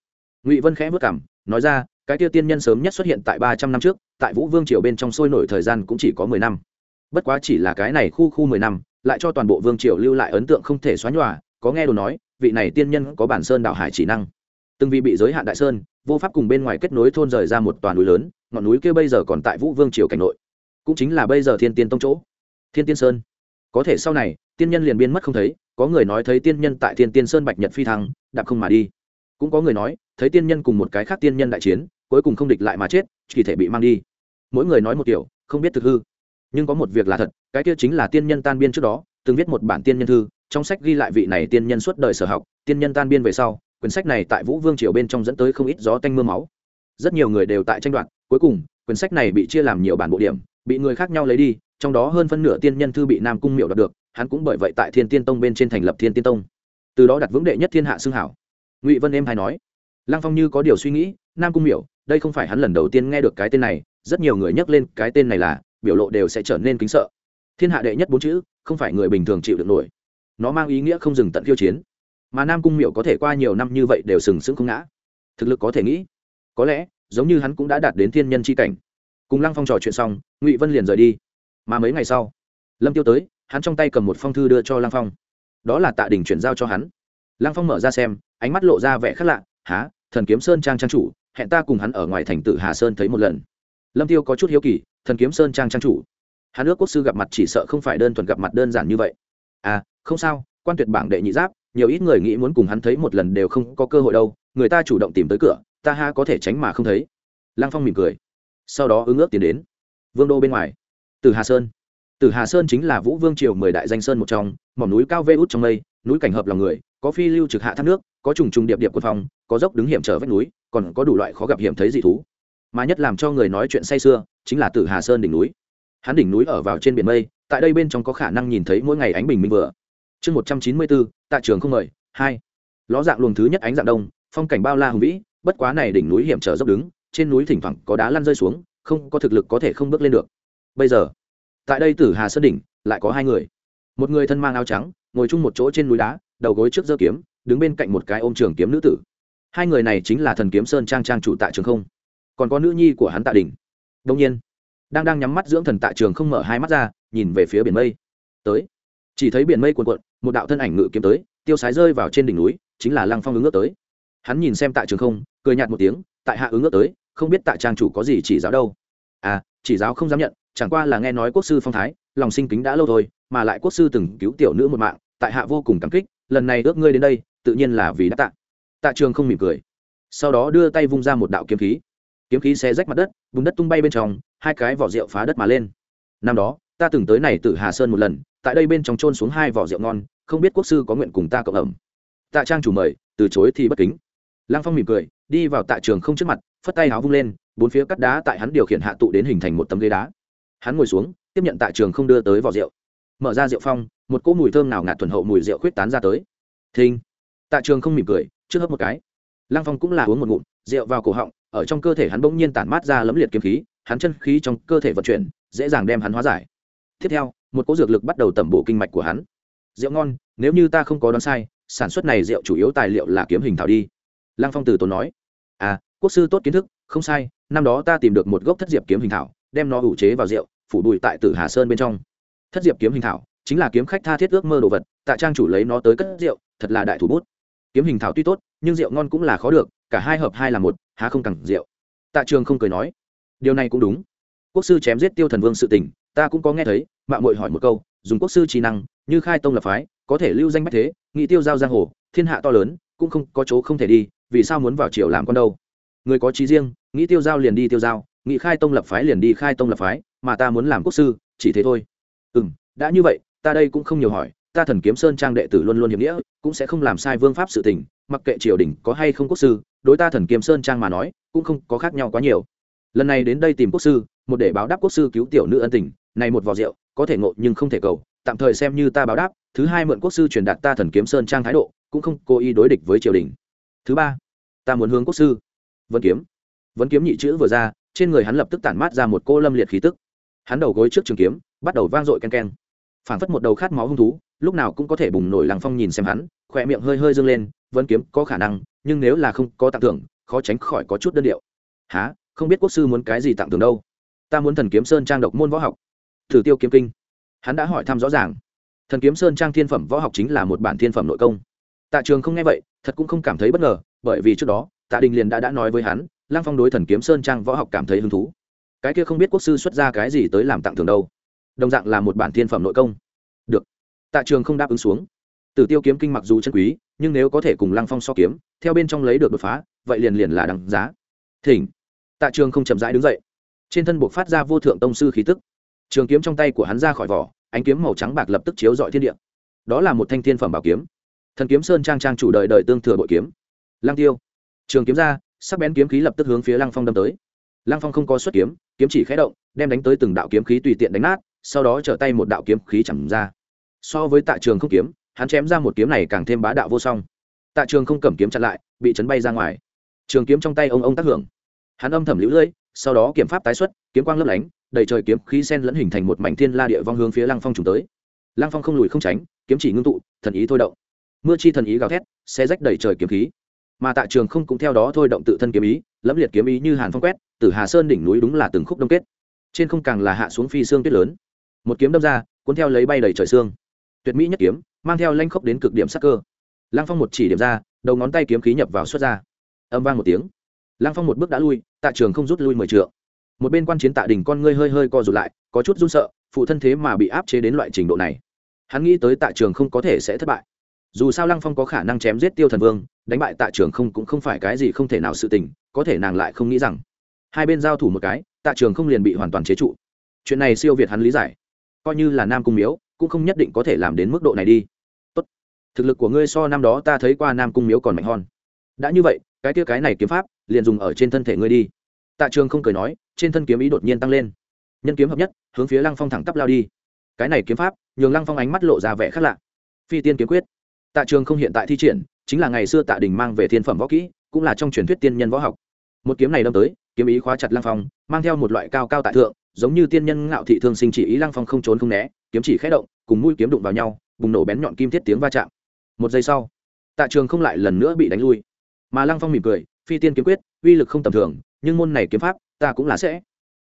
Speaker 1: Ngụy vân khẽ vất cảm, nói ra cái tiêu tiên nhân sớm nhất xuất hiện tại ba trăm năm trước, tại vũ vương triều bên trong sôi nổi thời gian cũng chỉ có mười năm. Bất quá chỉ là cái này khu khu mười năm, lại cho toàn bộ vương triều lưu lại ấn tượng không thể xóa nhòa, có nghe đồ nói, vị này tiên nhân có bản sơn đạo hải chỉ năng. Từng vị bị giới hạn đại sơn, vô pháp cùng bên ngoài kết nối thôn rời ra một toàn núi lớn, ngọn núi kia bây giờ còn tại vũ vương triều cảnh nội. Cũng chính là bây giờ thiên tiên tông chỗ. Thiên tiên sơn. Có thể sau này, tiên nhân liền biên mất không thấy, có người nói thấy tiên nhân tại thiên tiên sơn bạch nhật phi thăng, đạp không mà đi. Cũng có người nói, thấy tiên nhân cùng một cái khác tiên nhân đại chiến cuối cùng không địch lại mà chết, chỉ thể bị mang đi. Mỗi người nói một kiểu, không biết thực hư. Nhưng có một việc là thật, cái kia chính là tiên nhân tan biên trước đó, từng viết một bản tiên nhân thư, trong sách ghi lại vị này tiên nhân suốt đời sở học, tiên nhân tan biên về sau, quyển sách này tại vũ vương triều bên trong dẫn tới không ít gió tanh m ư a máu. Rất nhiều người đều tại tranh đoạt, cuối cùng, quyển sách này bị chia làm nhiều bản bộ điểm, bị người khác nhau lấy đi, trong đó hơn phân nửa tiên nhân thư bị nam cung miệu đoạt được, hắn cũng bởi vậy tại thiên tiên tông bên trên thành lập thiên tiên tông. Từ đó đặt vững đệ nhất thiên hạ xương hảo. Ngụy vân em hay nói, lăng phong như có điều suy nghĩ, nam cung miệu đây không phải hắn lần đầu tiên nghe được cái tên này, rất nhiều người nhắc lên cái tên này là, biểu lộ đều sẽ trở nên kính sợ. Thiên hạ đệ nhất bốn chữ, không phải người bình thường chịu được nổi. Nó mang ý nghĩa không dừng tận khiêu chiến. Mà nam cung miệu có thể qua nhiều năm như vậy đều sừng sững không ngã. Thực lực có thể nghĩ. Có lẽ, giống như hắn cũng đã đạt đến thiên nhân c h i cảnh. Cùng lăng phong trò chuyện xong, ngụy vân liền rời đi. Mà mấy ngày sau, lâm tiêu tới, hắn trong tay cầm một phong thư đưa cho lăng phong. Đó là tạ đình chuyển giao cho hắn. Lăng phong mở ra xem, ánh mắt lộ ra vẻ khác lạ. Há thần kiếm sơn trang trang chủ hẹn ta cùng hắn ở ngoài thành tử hà sơn thấy một lần. Lâm tiêu có chút hiếu kỳ, thần kiếm sơn trang trang chủ. Hắn ước quốc sư gặp mặt chỉ sợ không phải đơn thuần gặp mặt đơn giản như vậy. À không sao, quan tuyệt bảng đệ nhị giáp, nhiều ít người nghĩ muốn cùng hắn thấy một lần đều không có cơ hội đâu, người ta chủ động tìm tới cửa, ta ha có thể tránh mà không thấy. Lăng phong mỉm cười. Sau đó ứng ước tiến đến. Vương đô bên ngoài. Từ hà sơn. Từ hà sơn chính là vũ vương triều mười đại danh sơn một trong, mỏm núi cao vê út trong mây, núi cảnh hợp lòng người, có phi lưu trực hạ thác nước, có trùng trùng điệp điệp quân phòng có dốc đứng hiểm trở vách núi còn có đủ loại khó gặp hiểm thấy dị thú. Mà nhất làm cho người nói chuyện say sưa, chính là tử hà sơn đỉnh núi. Hắn đỉnh núi ở vào trên biển mây, tại đây bên trong có khả năng nhìn thấy mỗi ngày ánh bình minh vừa. Chương một trăm chín mươi bốn tại trường không mời, hai. Ló dạng luồng thứ nhất ánh dạng đông, phong cảnh bao la hùng vĩ, bất quá này đỉnh núi hiểm trở dốc đứng, trên núi thỉnh thoảng có đá lăn rơi xuống, không có thực lực có thể không bước lên được. Bây giờ, tại đây tử hà sơn đỉnh, lại có hai người. Một người thân mang áo trắng, ngồi chung một chỗ trên núi đá, đầu gối trước giơ kiếm, đứng bên cạnh một cái ôm trường kiếm nữ tử hai người này chính là thần kiếm sơn trang trang chủ tại trường không. Còn có nữ nhi của hắn tạ đình đông nhiên, đang đang nhắm mắt dưỡng thần tạ trường không mở hai mắt ra, nhìn về phía biển mây. Tới. Chỉ thấy biển mây cuồn cuộn, một đạo thân ảnh ngự kiếm tới, tiêu sái rơi vào trên đỉnh núi, chính là lăng phong ứng ước tới. Hắn nhìn xem tạ trường không, cười nhạt một tiếng, tại hạ ứng ước tới, không biết tạ trang chủ có gì chỉ giáo đâu. À chỉ giáo không dám nhận, chẳng qua là nghe nói quốc sư phong thái, lòng sinh kính đã lâu thôi, mà lại quốc sư từng cứu tiểu nữ một mạng, tại hạ vô cùng cảm kích, lần này ước ngươi đến đây, tự nhiên là vì đã tạ tạ trường không mỉm cười. Sau đó đưa tay vung ra một đạo kiếm khí. Kiếm khí xé rách mặt đất vùng đất tung bay bên trong, hai cái vỏ rượu phá đất mà lên. Năm đó, ta từng tới này từ hà sơn một lần, tại đây bên trong trôn xuống hai vỏ rượu ngon, không biết quốc sư có nguyện cùng ta cộng ẩm. Tạ trang chủ mời, từ chối thì bất kính. Lăng phong mỉm cười, đi vào tạ trường không trước mặt, phất tay áo vung lên, bốn phía cắt đá tại hắn điều khiển hạ tụ đến hình thành một tấm ghế đá. Hắn ngồi xuống, tiếp nhận tạ trường không đưa tới vỏ rượu. Mở ra rượu phong, một cỗ mùi thơm nào ngạt thuần hậu mùi rượu khuyết tán ra tới. Thinh tạ trường không mỉm cười trước hấp một cái. Lăng phong cũng là uống một ngụm, rượu vào cổ họng, ở trong cơ thể hắn bỗng nhiên tản mát ra lấm liệt kiếm khí, hắn chân khí trong cơ thể vận chuyển, dễ dàng đem hắn hóa giải. Tiếp theo, một cỗ dược lực bắt đầu tẩm bổ kinh mạch của hắn. Rượu ngon, nếu như ta không có đoán sai, sản xuất này rượu chủ yếu tài liệu là kiếm hình thảo đi. Lăng phong từ tốn nói à quốc sư tốt kiến thức, không sai, năm đó ta tìm được một gốc thất diệp kiếm hình thảo, đem nó ủ chế vào rượu, phủ bụi tại tử hà sơn bên trong. Thất diệp kiếm hình thảo chính là kiếm khách tha thiết ước mơ đồ vật, tạ trang chủ lấy nó tới cất rượu, thật là đại thủ bút kiếm hình thảo tuy tốt, nhưng rượu ngon cũng là khó được, cả hai hợp hai là một, há không cẳng rượu. Tạ trường không cười nói, điều này cũng đúng. Quốc sư chém giết tiêu thần vương sự tình, ta cũng có nghe thấy mạng mội hỏi một câu, dùng quốc sư trí năng, như khai tông lập phái, có thể lưu danh bách thế, nghị tiêu giao giang hồ, thiên hạ to lớn, cũng không có chỗ không thể đi, vì sao muốn vào triều làm con đâu? Người có trí riêng nghĩ tiêu giao liền đi tiêu giao, nghị khai tông lập phái liền đi khai tông lập phái, mà ta muốn làm quốc sư, chỉ thế thôi. Ừ m đã như vậy, ta đây cũng không nhiều hỏi ta thần kiếm sơn trang đệ tử luôn luôn hiệp nghĩa, cũng sẽ không làm sai vương pháp sự tình, mặc kệ triều đình có hay không quốc sư, đối ta thần kiếm sơn trang mà nói, cũng không có khác nhau quá nhiều. Lần này đến đây tìm quốc sư, một để báo đáp quốc sư cứu tiểu nữ ân tình, này một vò rượu, có thể ngộ nhưng không thể cầu, tạm thời xem như ta báo đáp, thứ hai mượn quốc sư truyền đạt ta thần kiếm sơn trang thái độ, cũng không cố ý đối địch với triều đình. Thứ ba, ta muốn hướng quốc sư. Vẫn kiếm. Vẫn kiếm nhị chữ vừa ra, trên người hắn lập tức tản mát ra một cô lâm liệt khí tức. Hắn đầu gối trước trường kiếm, bắt đầu vang dội ken ken phảng phất một đầu khát máu hung thú lúc nào cũng có thể bùng nổi lăng phong nhìn xem hắn, khỏe miệng hơi hơi dâng lên vẫn kiếm, có khả năng, nhưng nếu là không có tặng thưởng, khó tránh khỏi có chút đơn điệu. Há không biết quốc sư muốn cái gì tặng thưởng đâu? Ta muốn thần kiếm sơn trang độc môn võ học. Thử tiêu kiếm kinh. Hắn đã hỏi thăm rõ ràng. Thần kiếm sơn trang thiên phẩm võ học chính là một bản thiên phẩm nội công. Tạ trường không nghe vậy, thật cũng không cảm thấy bất ngờ, bởi vì trước đó, tạ đình liền đã đã nói với hắn lang phong đối thần kiếm sơn trang võ học cảm thấy hứng thú. Cái kia không biết quốc sư xuất ra cái gì tới làm tặng thưởng đâu. Đồng dạng là một bản thiên phẩm nội công tạ trường không đáp ứng xuống. Tử tiêu kiếm kinh mặc dù chân quý, nhưng nếu có thể cùng lăng phong so kiếm, theo bên trong lấy được đột phá, vậy liền liền là đằng giá. Thỉnh. Tạ trường không chậm rãi đứng dậy. Trên thân buộc phát ra vô thượng tông sư khí tức. Trường kiếm trong tay của hắn ra khỏi vỏ, ánh kiếm màu trắng bạc lập tức chiếu dọi thiên địa. Đó là một thanh thiên phẩm bảo kiếm. Thần kiếm sơn trang trang chủ đời đời tương thừa bội kiếm. Lăng tiêu. Trường kiếm ra, sắc bén kiếm khí lập tức hướng phía lăng phong đâm tới. Lăng phong không có xuất kiếm kiếm chỉ khé động, đem đánh tới từng đạo kiếm khí tùy tiện đánh nát, sau đó trở tay một đạo kiếm khí chẳng ra so với tạ trường không kiếm, hắn chém ra một kiếm này càng thêm bá đạo vô song. Tạ trường không cầm kiếm chặn lại, bị chấn bay ra ngoài. Trường kiếm trong tay ông ông tác hưởng. Hắn âm thầm lũ lưỡi sau đó kiểm pháp tái xuất, kiếm quang lấp lánh, đầy trời kiếm khí sen lẫn hình thành một mảnh thiên la địa vong hướng phía lăng phong trùng tới. Lăng phong không lùi không tránh, kiếm chỉ ngưng tụ, thần ý thôi động. Mưa chi thần ý gào thét xe rách đầy trời kiếm khí. Mà tạ trường không cũng theo đó thôi động tự thân kiếm ý, lẫm liệt kiếm ý như hàn phong quét, từ hà sơn đỉnh núi đúng là từng khúc đông kết. Trên không càng là hạ xuống phi xương tuyết lớn. Một kiếm đâm ra, cuốn theo lấy bay đầy trời xương tuyệt mỹ nhất kiếm, mang theo lanh khốc đến cực điểm sắc cơ. Lăng phong một chỉ điểm ra, đầu ngón tay kiếm khí nhập vào xuất ra. Âm vang một tiếng. Lăng phong một bước đã lui, tạ trường không rút lui mười trượng. Một bên quan chiến tạ đình con ngươi hơi hơi co rụt lại, có chút run sợ, phụ thân thế mà bị áp chế đến loại trình độ này. Hắn nghĩ tới tạ trường không có thể sẽ thất bại. Dù sao lăng phong có khả năng chém giết tiêu thần vương, đánh bại tạ trường không cũng không phải cái gì không thể nào sự tình, có thể nàng lại không nghĩ rằng. Hai bên giao thủ một cái, tạ trường không liền bị hoàn toàn chế trụ. Chuyện này siêu việt hắn lý giải. Coi như là nam cung miếu cũng không nhất định có thể làm đến mức độ này đi. Tốt. thực lực của ngươi so năm đó ta thấy qua nam cung miếu còn mạnh hơn. Đã như vậy, cái kia cái này kiếm pháp, liền dùng ở trên thân thể ngươi đi. Tạ trường không cười nói, trên thân kiếm ý đột nhiên tăng lên. Nhân kiếm hợp nhất, hướng phía lăng phong thẳng tắp lao đi. Cái này kiếm pháp, nhường lăng phong ánh mắt lộ ra vẻ khác lạ. Phi tiên kiếm quyết. Tạ trường không hiện tại thi triển, chính là ngày xưa tạ đình mang về thiên phẩm võ kỹ, cũng là trong truyền thuyết tiên nhân võ học. Một kiếm này đâm tới, kiếm ý khóa chặt lăng phong, mang theo một loại cao cao tại thượng giống như tiên nhân ngạo thị thương sinh chỉ ý lăng phong không trốn không né, kiếm chỉ khẽ động, cùng mũi kiếm đụng vào nhau, bùng nổ bén nhọn kim thiết tiếng va chạm. Một giây sau, tạ trường không lại lần nữa bị đánh lui. Mà lăng phong mỉm cười, phi tiên kiếm quyết, uy lực không tầm thường, nhưng môn này kiếm pháp, ta cũng là sẽ.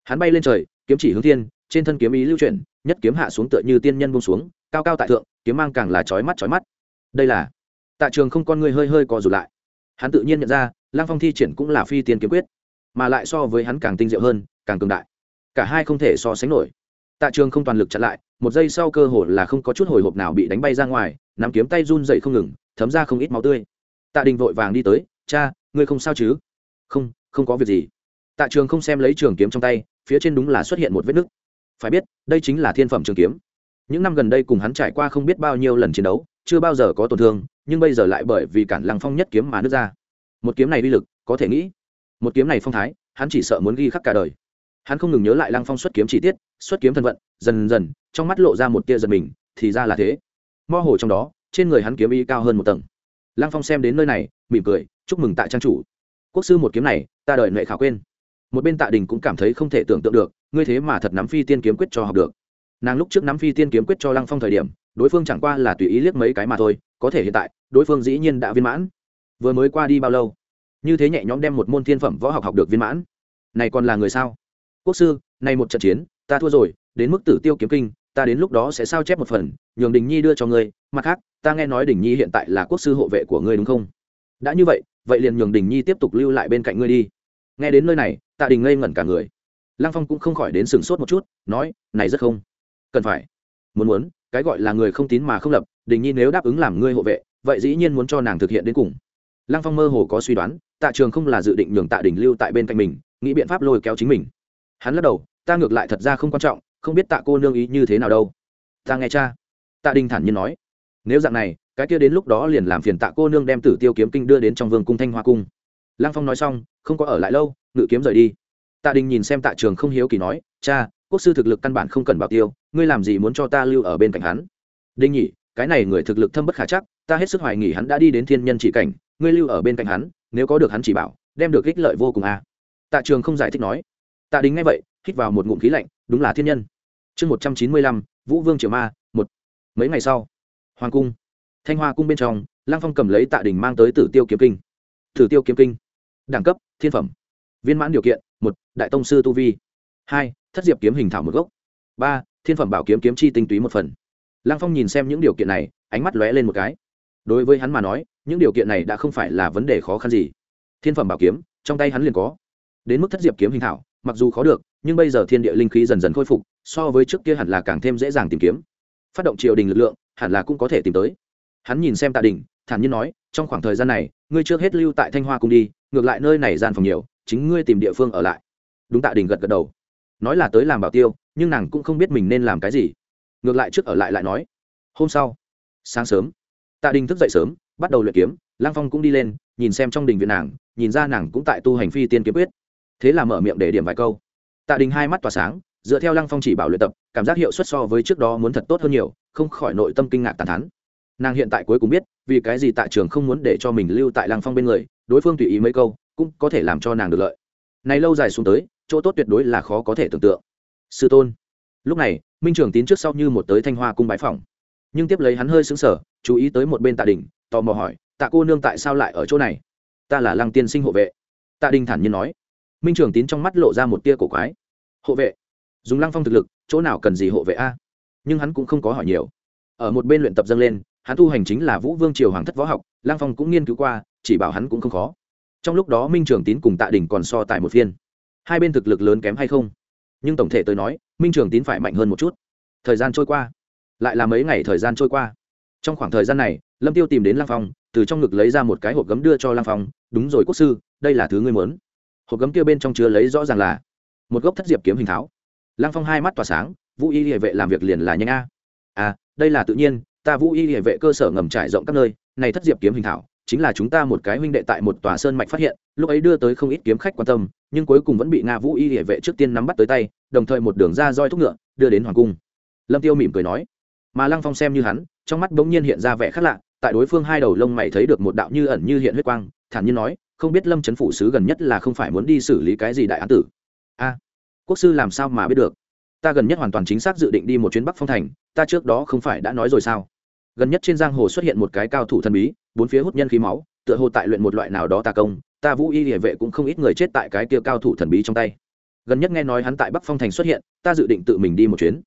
Speaker 1: Hắn bay lên trời, kiếm chỉ hướng thiên, trên thân kiếm ý lưu chuyển, nhất kiếm hạ xuống tựa như tiên nhân bông xuống, cao cao tại thượng, kiếm mang càng là chói mắt chói mắt. Đây là, tạ trường không con người hơi hơi co rụt lại. Hắn tự nhiên nhận ra, lăng phong thi triển cũng là phi tiên kiếm quyết, mà lại so với hắn càng tinh diệu hơn, càng cường đại cả hai không thể so sánh nổi. Tạ trường không toàn lực chặn lại, một giây sau cơ hồ là không có chút hồi hộp nào bị đánh bay ra ngoài, nắm kiếm tay run dậy không ngừng, thấm ra không ít máu tươi. Tạ đình vội vàng đi tới, cha, ngươi không sao chứ? Không không có việc gì. Tạ trường không xem lấy trường kiếm trong tay, phía trên đúng là xuất hiện một vết nứt. Phải biết, đây chính là thiên phẩm trường kiếm. Những năm gần đây cùng hắn trải qua không biết bao nhiêu lần chiến đấu, chưa bao giờ có tổn thương, nhưng bây giờ lại bởi vì cản lăng phong nhất kiếm mà nứt ra. Một kiếm này uy lực, có thể nghĩ, một kiếm này phong thái, hắn chỉ sợ muốn ghi khắc cả đời hắn không ngừng nhớ lại lăng phong xuất kiếm chi tiết, xuất kiếm thân vận, dần dần, trong mắt lộ ra một tia giật mình, thì ra là thế. Mo hồ trong đó, trên người hắn kiếm y cao hơn một tầng. Lăng phong xem đến nơi này, mỉm cười, chúc mừng tạ trang chủ. Quốc sư một kiếm này, ta đợi nệ khảo quên. Một bên tạ đình cũng cảm thấy không thể tưởng tượng được, ngươi thế mà thật nắm phi tiên kiếm quyết cho học được. Nàng lúc trước nắm phi tiên kiếm quyết cho lăng phong thời điểm, đối phương chẳng qua là tùy ý liếc mấy cái mà thôi, có thể hiện tại, đối phương dĩ nhiên đã viên mãn. Vừa mới qua đi bao lâu? Như thế nhẹ nhõm đem một môn thiên phẩm võ học học được viên mãn. Này còn là người sao? Quốc sư, nay một trận chiến, ta thua rồi, đến mức tử tiêu kiếm kinh, ta đến lúc đó sẽ sao chép một phần, nhường đình nhi đưa cho ngươi, mặt khác, ta nghe nói đình nhi hiện tại là quốc sư hộ vệ của ngươi đúng không? Đã như vậy vậy liền nhường đình nhi tiếp tục lưu lại bên cạnh ngươi đi. Nghe đến nơi này, tạ đình ngây ngẩn cả người. Lăng phong cũng không khỏi đến sừng sốt một chút, nói, này rất không cần phải. Muốn muốn, cái gọi là người không tín mà không lập, đình nhi nếu đáp ứng làm ngươi hộ vệ, vậy dĩ nhiên muốn cho nàng thực hiện đến cùng. Lăng phong mơ hồ có suy đoán, tạ trường không là dự định nhường tạ đình lưu tại bên cạnh mình, nghĩ biện pháp lôi kéo chính mình hắn lắc đầu, ta ngược lại thật ra không quan trọng, không biết tạ cô nương ý như thế nào đâu. Ta nghe cha. Tạ đình thản nhiên nói. Nếu dạng này, cái kia đến lúc đó liền làm phiền tạ cô nương đem tử tiêu kiếm kinh đưa đến trong vương cung thanh hoa cung. Lăng phong nói xong, không có ở lại lâu, ngự kiếm rời đi. Tạ đình nhìn xem tạ trường không hiếu kỳ nói, cha, quốc sư thực lực căn bản không cần bảo tiêu, ngươi làm gì muốn cho ta lưu ở bên cạnh hắn? Đinh nhỉ, cái này người thực lực thâm bất khả chắc, ta hết sức hoài nghỉ hắn đã đi đến thiên nhân chỉ cảnh, ngươi lưu ở bên cạnh hắn, nếu có được hắn chỉ bảo, đem được ích lợi vô cùng à. tạ trường không giải thích nói tạ đình nghe vậy, hít vào một ngụm khí lạnh, đúng là thiên nhân. Chương một trăm chín mươi lăm, vũ vương triều ma, một. Mấy ngày sau, hoàng cung, thanh hoa cung bên trong, lăng phong cầm lấy tạ đình mang tới tử tiêu kiếm kinh. Tử tiêu kiếm kinh, đẳng cấp, thiên phẩm. Viên mãn điều kiện, một, đại tông sư tu vi. Hai, thất diệp kiếm hình thảo một gốc. Ba, thiên phẩm bảo kiếm kiếm chi tinh túy một phần. Lăng phong nhìn xem những điều kiện này, ánh mắt lóe lên một cái. Đối với hắn mà nói, những điều kiện này đã không phải là vấn đề khó khăn gì. Thiên phẩm bảo kiếm, trong tay hắn liền có. Đến mức thất diệp kiếm hình thảo mặc dù khó được, nhưng bây giờ thiên địa linh khí dần dần khôi phục, so với trước kia hẳn là càng thêm dễ dàng tìm kiếm. Phát động triều đình lực lượng, hẳn là cũng có thể tìm tới. Hắn nhìn xem tạ đình thản nhiên nói, trong khoảng thời gian này, ngươi trước hết lưu tại thanh hoa cùng đi, ngược lại nơi này gian phòng nhiều, chính ngươi tìm địa phương ở lại. Đúng tạ đình gật gật đầu. Nói là tới làm bảo tiêu, nhưng nàng cũng không biết mình nên làm cái gì. Ngược lại trước ở lại lại nói, hôm sau, sáng sớm. Tạ đình thức dậy sớm, bắt đầu luyện kiếm lang phong cũng đi lên, nhìn xem trong đình viện nàng, nhìn ra nàng cũng tại tu hành phi tiên kiếm quyết thế là mở miệng để điểm vài câu. Tạ đình hai mắt tỏa sáng, dựa theo lăng phong chỉ bảo luyện tập, cảm giác hiệu suất so với trước đó muốn thật tốt hơn nhiều, không khỏi nội tâm kinh ngạc tàn thắn nàng hiện tại cuối cùng biết, vì cái gì tạ trường không muốn để cho mình lưu tại lăng phong bên người, đối phương tùy ý mấy câu, cũng có thể làm cho nàng được lợi. Này lâu dài xuống tới, chỗ tốt tuyệt đối là khó có thể tưởng tượng. Sư tôn. Lúc này, minh trường tín trước sau như một tới thanh hoa cung bái phòng nhưng tiếp lấy hắn hơi xứng sở chú ý tới một bên tạ đình, tò mò hỏi, tạ cô nương tại sao lại ở chỗ này? Ta là lăng tiên sinh hộ vệ. Tạ đình thản nhiên nói minh trường tín trong mắt lộ ra một tia cổ quái. Hộ vệ, dùng lăng phong thực lực, chỗ nào cần gì hộ vệ a? Nhưng hắn cũng không có hỏi nhiều. Ở một bên luyện tập dâng lên, hắn tu hành chính là vũ vương triều hoàng thất võ học, lăng phong cũng nghiên cứu qua, chỉ bảo hắn cũng không khó. Trong lúc đó minh trường tín cùng tạ đình còn so tài một phiên. Hai bên thực lực lớn kém hay không? Nhưng tổng thể tôi nói, minh trường tín phải mạnh hơn một chút. Thời gian trôi qua, lại là mấy ngày thời gian trôi qua. Trong khoảng thời gian này, lâm tiêu tìm đến lăng phong, từ trong ngực lấy ra một cái hộp gấm đưa cho lăng phong. Đúng rồi quốc sư, đây là thứ ngươi muốn hộp gấm kia bên trong chứa lấy rõ ràng là một gốc thất diệp kiếm hình tháo. Lăng phong hai mắt tỏa sáng, vũ y địa vệ làm việc liền là nhanh a. À đây là tự nhiên, ta vũ y địa vệ cơ sở ngầm trải rộng các nơi, này thất diệp kiếm hình thảo, chính là chúng ta một cái huynh đệ tại một tòa sơn mạch phát hiện, lúc ấy đưa tới không ít kiếm khách quan tâm, nhưng cuối cùng vẫn bị nga vũ y địa vệ trước tiên nắm bắt tới tay, đồng thời một đường ra roi thúc ngựa, đưa đến hoàng cung. Lâm tiêu mỉm cười nói, mà lăng phong xem như hắn, trong mắt bỗng nhiên hiện ra vẻ khác lạ, tại đối phương hai đầu lông mày thấy được một đạo như ẩn như hiện huyết quang thản nhiên nói, không biết lâm trấn phủ sứ gần nhất là không phải muốn đi xử lý cái gì đại án tử. A, quốc sư làm sao mà biết được? Ta gần nhất hoàn toàn chính xác dự định đi một chuyến bắc phong thành, ta trước đó không phải đã nói rồi sao? Gần nhất trên giang hồ xuất hiện một cái cao thủ thần bí, bốn phía hút nhân khí máu, tựa hồ tại luyện một loại nào đó ta công, ta vũ y địa vệ cũng không ít người chết tại cái kia cao thủ thần bí trong tay. Gần nhất nghe nói hắn tại bắc phong thành xuất hiện, ta dự định tự mình đi một chuyến.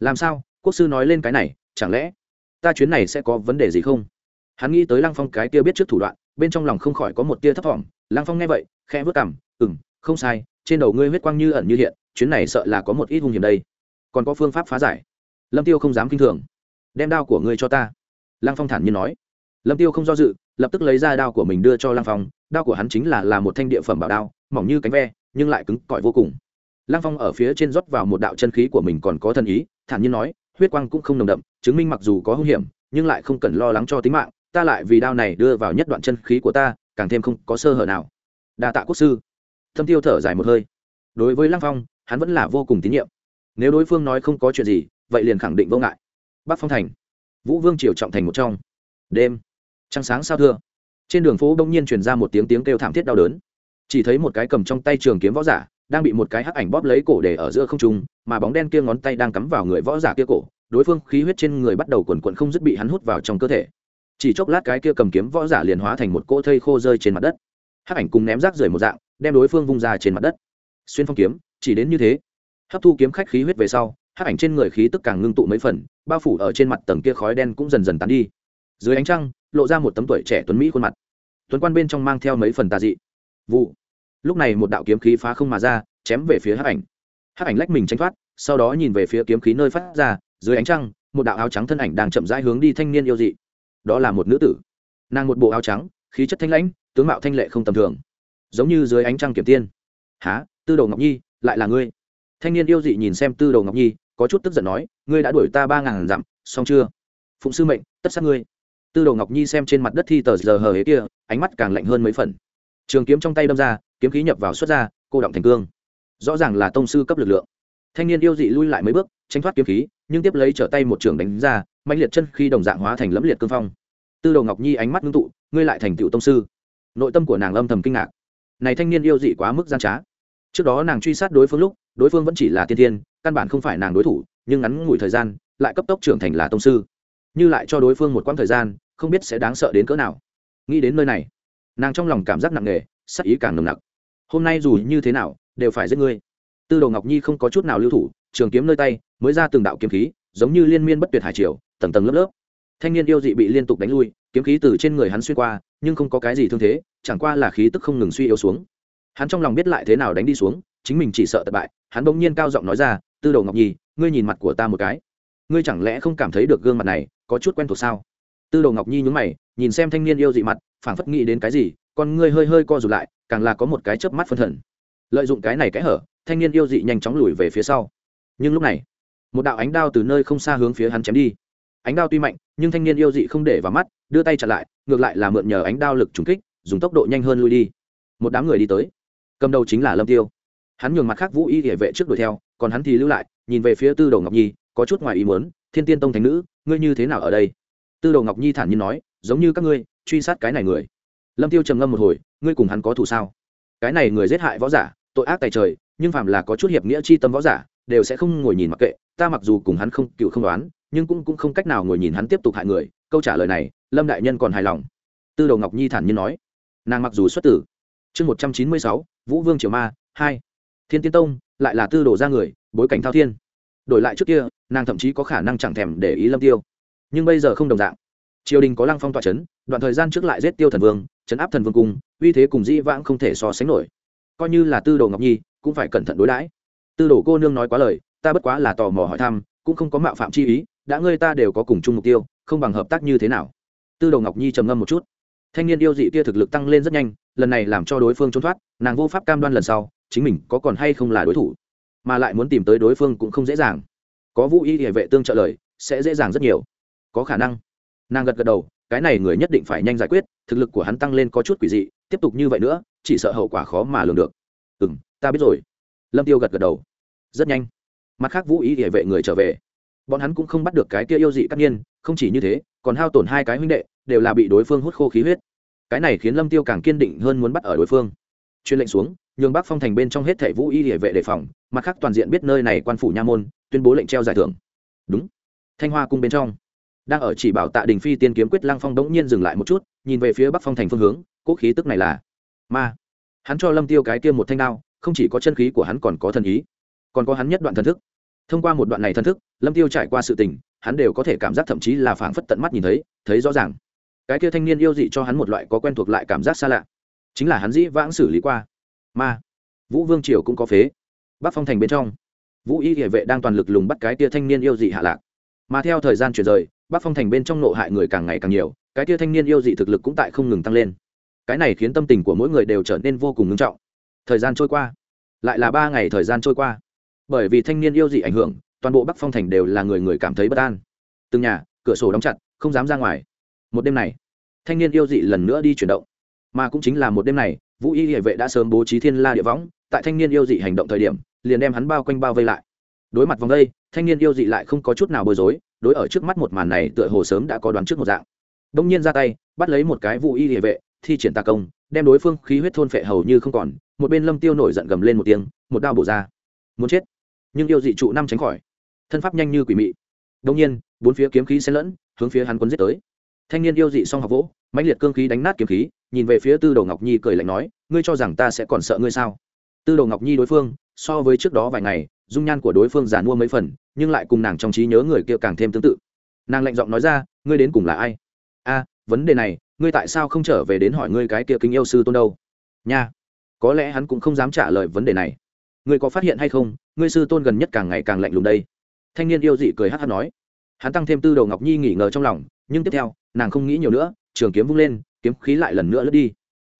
Speaker 1: Làm sao? Quốc sư nói lên cái này, chẳng lẽ ta chuyến này sẽ có vấn đề gì không? Hắn nghĩ tới lăng phong cái kia biết trước thủ đoạn bên trong lòng không khỏi có một tia thấp thỏm. Lăng phong nghe vậy, khẽ vớt cảm ừng không sai, trên đầu ngươi huyết quang như ẩn như hiện, chuyến này sợ là có một ít hung hiểm đây. Còn có phương pháp phá giải. Lâm tiêu không dám kinh thường. Đem đao của ngươi cho ta. Lăng phong thản nhiên nói. Lâm tiêu không do dự, lập tức lấy ra đao của mình đưa cho lăng phong. Đao của hắn chính là là một thanh địa phẩm bảo đao, mỏng như cánh ve, nhưng lại cứng cỏi vô cùng. Lăng phong ở phía trên rót vào một đạo chân khí của mình còn có thần ý, thản nhiên nói, huyết quang cũng không nồng đậm, chứng minh mặc dù có hung hiểm, nhưng lại không cần lo lắng cho tính mạng ta lại vì đao này đưa vào nhất đoạn chân khí của ta, càng thêm không có sơ hở nào. Đa tạ quốc sư. Thâm tiêu thở dài một hơi. Đối với lăng phong, hắn vẫn là vô cùng tín nhiệm. Nếu đối phương nói không có chuyện gì, vậy liền khẳng định vô ngại. Bắc phong thành, vũ vương triều trọng thành một trong. Đêm, trăng sáng sao thưa. Trên đường phố đông nhiên truyền ra một tiếng tiếng kêu thảm thiết đau đớn. Chỉ thấy một cái cầm trong tay trường kiếm võ giả, đang bị một cái hắc ảnh bóp lấy cổ để ở giữa không trung, mà bóng đen kia ngón tay đang cắm vào người võ giả kia cổ, đối phương khí huyết trên người bắt đầu quần quận không dứt bị hắn hút vào trong cơ thể chỉ chốc lát cái kia cầm kiếm võ giả liền hóa thành một cỗ thây khô rơi trên mặt đất. Hắc ảnh cùng ném rác rời một dạng, đem đối phương vung ra trên mặt đất. Xuyên phong kiếm, chỉ đến như thế. Hấp thu kiếm khách khí huyết về sau, hắc ảnh trên người khí tức càng ngưng tụ mấy phần, bao phủ ở trên mặt tầng kia khói đen cũng dần dần tán đi. Dưới ánh trăng, lộ ra một tấm tuổi trẻ tuấn mỹ khuôn mặt. Tuấn quan bên trong mang theo mấy phần tà dị. Vụ. Lúc này một đạo kiếm khí phá không mà ra, chém về phía hắc ảnh. Hắc ảnh lách mình tranh thoát, sau đó nhìn về phía kiếm khí nơi phát ra, dưới ánh trăng, một đạo áo trắng thân ảnh đang chậm rãi hướng đi thanh niên yêu dị đó là một nữ tử. Nàng một bộ áo trắng, khí chất thanh lãnh, tướng mạo thanh lệ không tầm thường. Giống như dưới ánh trăng kiểm tiên. Há tư đồ ngọc nhi, lại là ngươi? Thanh niên yêu dị nhìn xem tư đồ ngọc nhi, có chút tức giận nói, ngươi đã đuổi ta ba ngàn dặm, xong chưa? Phụng sư mệnh, tất sát ngươi. Tư đồ ngọc nhi xem trên mặt đất thi tờ giờ hờ hế kia, ánh mắt càng lạnh hơn mấy phần. Trường kiếm trong tay đâm ra, kiếm khí nhập vào xuất ra, cô động thành cương. Rõ ràng là tông sư cấp lực lượng. Thanh niên yêu dị lui lại mấy bước tranh thoát kiếm khí, nhưng tiếp lấy trở tay một trường đánh ra mạnh liệt chân khi đồng dạng hóa thành lẫm liệt cương phong. Tư đồ ngọc nhi ánh mắt ngưng tụ, ngươi lại thành tựu tông sư. Nội tâm của nàng âm thầm kinh ngạc. Này thanh niên yêu dị quá mức gian trá. Trước đó nàng truy sát đối phương lúc, đối phương vẫn chỉ là tiên thiên căn bản không phải nàng đối thủ, nhưng ngắn ngủi thời gian, lại cấp tốc trưởng thành là tông sư. Như lại cho đối phương một quãng thời gian, không biết sẽ đáng sợ đến cỡ nào. Nghĩ đến nơi này, nàng trong lòng cảm giác nặng nề, sắc ý càng nồng nặc. Hôm nay dù như thế nào, đều phải giết ngươi. Tư đồ ngọc nhi không có chút nào lưu thủ, trường kiếm nơi tay, mới ra từng đạo kiếm khí, giống như liên miên bất tuyệt hải triều tầng tầng lớp lớp. Thanh niên yêu dị bị liên tục đánh lui, kiếm khí từ trên người hắn xuyên qua, nhưng không có cái gì thương thế, chẳng qua là khí tức không ngừng suy yếu xuống. Hắn trong lòng biết lại thế nào đánh đi xuống, chính mình chỉ sợ thất bại, hắn bỗng nhiên cao giọng nói ra, tư đồ ngọc nhi, ngươi nhìn mặt của ta một cái. Ngươi chẳng lẽ không cảm thấy được gương mặt này có chút quen thuộc sao? Tư đồ ngọc nhi nhúng mày, nhìn xem thanh niên yêu dị mặt, phảng phất nghĩ đến cái gì, con ngươi hơi hơi co rụt lại, càng là có một cái chớp mắt phân thần. Lợi dụng cái này cái hở, thanh niên yêu dị nhanh chóng lùi về phía sau. Nhưng lúc này, một đạo ánh đao từ nơi không xa hướng phía hắn chém đi ánh đao tuy mạnh, nhưng thanh niên yêu dị không để vào mắt, đưa tay chặn lại, ngược lại là mượn nhờ ánh đao lực trùng kích, dùng tốc độ nhanh hơn lui đi. Một đám người đi tới. Cầm đầu chính là lâm tiêu. Hắn nhường mặt khác vũ y địa vệ trước đuổi theo, còn hắn thì lưu lại, nhìn về phía tư đồ ngọc nhi, có chút ngoài ý muốn, thiên tiên tông thánh nữ, ngươi như thế nào ở đây? Tư đồ ngọc nhi thản nhiên nói, giống như các ngươi, truy sát cái này người. Lâm tiêu trầm ngâm một hồi, ngươi cùng hắn có thù sao? Cái này người giết hại võ giả, tội ác tài trời, nhưng phàm là có chút hiệp nghĩa chi tâm võ giả, đều sẽ không ngồi nhìn mặc kệ, ta mặc dù cùng hắn không, cựu không đoán nhưng cũng cũng không cách nào ngồi nhìn hắn tiếp tục hại người. Câu trả lời này, lâm đại nhân còn hài lòng. Tư đồ ngọc nhi thản nhiên nói. Nàng mặc dù xuất tử, chương một trăm chín mươi sáu, vũ vương triều ma, hai. Thiên tiên tông, lại là tư đồ ra người, bối cảnh thao thiên. Đổi lại trước kia, nàng thậm chí có khả năng chẳng thèm để ý lâm tiêu. Nhưng bây giờ không đồng dạng. Triều đình có lăng phong tỏa c h ấ n đoạn thời gian trước lại giết tiêu thần vương, chấn áp thần vương cung, uy thế cùng dĩ vãng không thể so sánh nổi. Coi như là tư đồ ngọc nhi, cũng phải cẩn thận đối đãi. Tư đồ cô nương nói quá lời, ta bất quá là tò mò hỏi thăm, cũng không có mạo phạm chi ý đã ngươi ta đều có cùng chung mục tiêu, không bằng hợp tác như thế nào? Tư đồ ngọc nhi trầm ngâm một chút. Thanh niên yêu dị kia thực lực tăng lên rất nhanh, lần này làm cho đối phương trốn thoát, nàng vô pháp cam đoan lần sau, chính mình có còn hay không là đối thủ, mà lại muốn tìm tới đối phương cũng không dễ dàng. Có vũ y địa vệ tương trợ lời, sẽ dễ dàng rất nhiều. Có khả năng. Nàng gật gật đầu, cái này người nhất định phải nhanh giải quyết, thực lực của hắn tăng lên có chút quỷ dị, tiếp tục như vậy nữa, chỉ sợ hậu quả khó mà lường được. Ừ m ta biết rồi. Lâm tiêu gật gật đầu. Rất nhanh. Mặt khác vũ y địa vệ người trở về bọn hắn cũng không bắt được cái kia yêu dị tất nhiên không chỉ như thế, còn hao tổn hai cái huynh đệ, đều là bị đối phương hút khô khí huyết. Cái này khiến lâm tiêu càng kiên định hơn muốn bắt ở đối phương. Chuyên lệnh xuống, nhường bắc phong thành bên trong hết thể vũ y địa vệ đề phòng, mặt khác toàn diện biết nơi này quan phủ nha môn, tuyên bố lệnh treo giải thưởng. Đúng. Thanh hoa cung bên trong, đang ở chỉ bảo tạ đình phi tiên kiếm quyết lăng phong đống nhiên dừng lại một chút, nhìn về phía bắc phong thành phương hướng quốc khí tức này là ma. Hắn cho lâm tiêu cái kia một thanh đao, không chỉ có chân khí của hắn còn có thần ý, còn có hắn nhất đoạn thần thức thông qua một đoạn này thân thức, lâm tiêu trải qua sự tình, hắn đều có thể cảm giác thậm chí là phảng phất tận mắt nhìn thấy thấy rõ ràng. Cái kia thanh niên yêu dị cho hắn một loại có quen thuộc lại cảm giác xa lạ. Chính là hắn dĩ vãng xử lý qua. Ma, vũ vương triều cũng có phế. Bắc phong thành bên trong, vũ y địa vệ đang toàn lực lùng bắt cái tia thanh niên yêu dị hạ lạc. Mà theo thời gian chuyển rời, bắc phong thành bên trong nộ hại người càng ngày càng nhiều, cái tia thanh niên yêu dị thực lực cũng tại không ngừng tăng lên. Cái này khiến tâm tình của mỗi người đều trở nên vô cùng ngưng trọng. Thời gian trôi qua, lại là ba ngày thời gian trôi qua bởi vì thanh niên yêu dị ảnh hưởng, toàn bộ bắc phong thành đều là người người cảm thấy bất an. Từng nhà, cửa sổ đóng chặt, không dám ra ngoài. Một đêm này, thanh niên yêu dị lần nữa đi chuyển động. Mà cũng chính là một đêm này, vũ y địa vệ đã sớm bố trí thiên la địa võng, tại thanh niên yêu dị hành động thời điểm, liền đem hắn bao quanh bao vây lại. Đối mặt vòng đây, thanh niên yêu dị lại không có chút nào bối rối, đối ở trước mắt một màn này tựa hồ sớm đã có đoán trước một dạng. Đông nhiên ra tay, bắt lấy một cái vũ y địa vệ, thi triển tà công, đem đối phương khí huyết thôn phệ hầu như không còn, một bên lâm tiêu nổi giận gầm lên một tiếng, một đao bổ ra. Muốn chết! Nhưng yêu dị trụ năm tránh khỏi. Thân pháp nhanh như quỷ mị. Đông nhiên, bốn phía kiếm khí xen lẫn, hướng phía hắn quân giết tới. Thanh niên yêu dị song học vỗ, mãnh liệt cương khí đánh nát kiếm khí, nhìn về phía tư đồ ngọc nhi cười lạnh nói, ngươi cho rằng ta sẽ còn sợ ngươi sao? Tư đồ ngọc nhi đối phương, so với trước đó vài ngày, dung nhan của đối phương giàn mua mấy phần, nhưng lại cùng nàng trong trí nhớ người kia càng thêm tương tự. Nàng lạnh giọng nói ra, ngươi đến cùng là ai? A, vấn đề này, ngươi tại sao không trở về đến hỏi ngươi cái kia kính yêu sư tôn đâu? Nha, có lẽ hắn cũng không dám trả lời vấn đề này ngươi có phát hiện hay không? Ngươi sư tôn gần nhất càng ngày càng lạnh lùng đây. Thanh niên yêu dị cười hát hát nói. Hắn tăng thêm tư đầu ngọc nhi nghỉ ngờ trong lòng, nhưng tiếp theo, nàng không nghĩ nhiều nữa, trường kiếm vung lên, kiếm khí lại lần nữa lướt đi.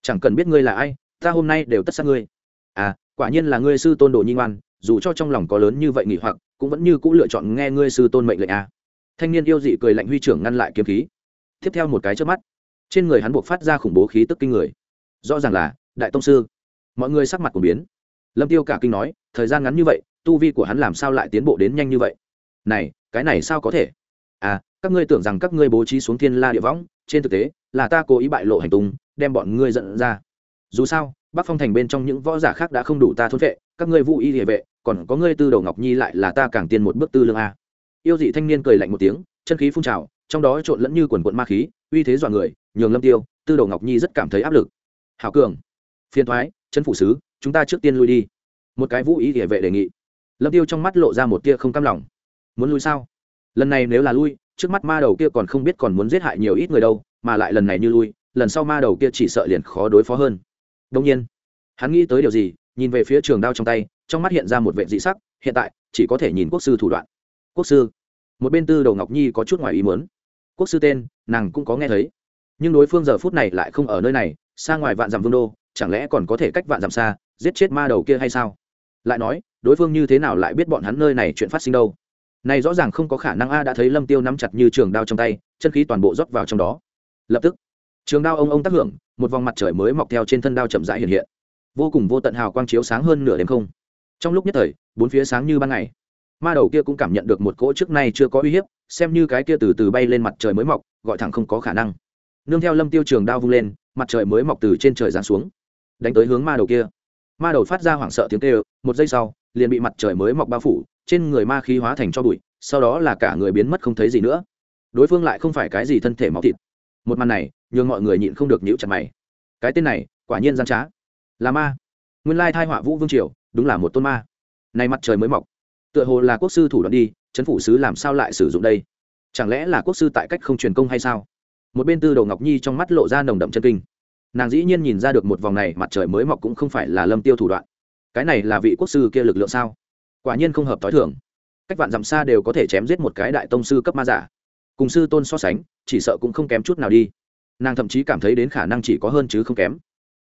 Speaker 1: Chẳng cần biết ngươi là ai, ta hôm nay đều tất sát ngươi. À quả nhiên là ngươi sư tôn đồ nhi ngoan, dù cho trong lòng có lớn như vậy nghỉ hoặc, cũng vẫn như cũ lựa chọn nghe ngươi sư tôn mệnh lệnh à. thanh niên yêu dị cười lạnh huy trưởng ngăn lại kiếm khí. Tiếp theo một cái trước mắt, trên người hắn buộc phát ra khủng bố khí tức kinh người. Rõ ràng là, đại tông sư. Mọi người sắc mặt của biến lâm tiêu cả kinh nói, thời gian ngắn như vậy, tu vi của hắn làm sao lại tiến bộ đến nhanh như vậy? Này, cái này sao có thể? À các ngươi tưởng rằng các ngươi bố trí xuống thiên la địa võng, trên thực tế, là ta cố ý bại lộ hành tung, đem bọn ngươi giận ra. Dù sao, bắc phong thành bên trong những võ giả khác đã không đủ ta thôn vệ, các ngươi vũ y địa vệ, còn có ngươi tư đầu ngọc nhi lại là ta càng tiên một bước tư lương a. Yêu dị thanh niên cười lạnh một tiếng, chân khí phun trào, trong đó trộn lẫn như quần quận ma khí, uy thế dọa người, nhường lâm tiêu, tư đầu ngọc nhi rất cảm thấy áp lực. Hảo cường, phiền thoái, chân phủ sứ chúng ta trước tiên lui đi. Một cái vũ ý địa vệ đề nghị. Lâm tiêu trong mắt lộ ra một tia không cam lòng. Muốn lui sao? Lần này nếu là lui, trước mắt ma đầu kia còn không biết còn muốn giết hại nhiều ít người đâu, mà lại lần này như lui, lần sau ma đầu kia chỉ sợ liền khó đối phó hơn. Đông nhiên, hắn nghĩ tới điều gì, nhìn về phía trường đao trong tay, trong mắt hiện ra một vệ dị sắc, hiện tại, chỉ có thể nhìn quốc sư thủ đoạn. Quốc sư, một bên tư đầu ngọc nhi có chút ngoài ý muốn. Quốc sư tên, nàng cũng có nghe thấy. Nhưng đối phương giờ phút này lại không ở nơi này, xa ngoài vạn dặm vương đô, chẳng lẽ còn có thể cách vạn dặm xa giết chết ma đầu kia hay sao? Lại nói, đối phương như thế nào lại biết bọn hắn nơi này chuyện phát sinh đâu? Này rõ ràng không có khả năng a đã thấy lâm tiêu nắm chặt như trường đao trong tay, chân khí toàn bộ rót vào trong đó. Lập tức, trường đao ông ông tác hưởng, một vòng mặt trời mới mọc theo trên thân đao chậm rãi hiện hiện. Vô cùng vô tận hào quang chiếu sáng hơn nửa đêm không. Trong lúc nhất thời, bốn phía sáng như ban ngày. Ma đầu kia cũng cảm nhận được một cỗ trước nay chưa có uy hiếp, xem như cái kia từ từ bay lên mặt trời mới mọc, gọi thẳng không có khả năng. Nương theo lâm tiêu trường đao vung lên, mặt trời mới mọc từ trên trời giáng xuống, đánh tới hướng ma đầu kia ma đầu phát ra hoảng sợ tiếng kêu, một giây sau, liền bị mặt trời mới mọc bao phủ, trên người ma khí hóa thành cho bụi, sau đó là cả người biến mất không thấy gì nữa. Đối phương lại không phải cái gì thân thể máu thịt. Một màn này, nhường mọi người nhịn không được nhíu chặt mày. Cái tên này, quả nhiên gian trá. Là ma. Nguyên lai thai họa vũ vương triều, đúng là một tôn ma. Nay mặt trời mới mọc. Tựa hồ là quốc sư thủ đoạn đi, chấn phủ sứ làm sao lại sử dụng đây? Chẳng lẽ là quốc sư tại cách không truyền công hay sao? Một bên tư đầu ngọc nhi trong mắt lộ ra nồng đậm chân kinh nàng dĩ nhiên nhìn ra được một vòng này mặt trời mới mọc cũng không phải là lâm tiêu thủ đoạn. Cái này là vị quốc sư kia lực lượng sao? Quả nhiên không hợp t h i thường. Cách vạn dặm xa đều có thể chém giết một cái đại tông sư cấp ma giả. Cùng sư tôn so sánh, chỉ sợ cũng không kém chút nào đi. Nàng thậm chí cảm thấy đến khả năng chỉ có hơn chứ không kém.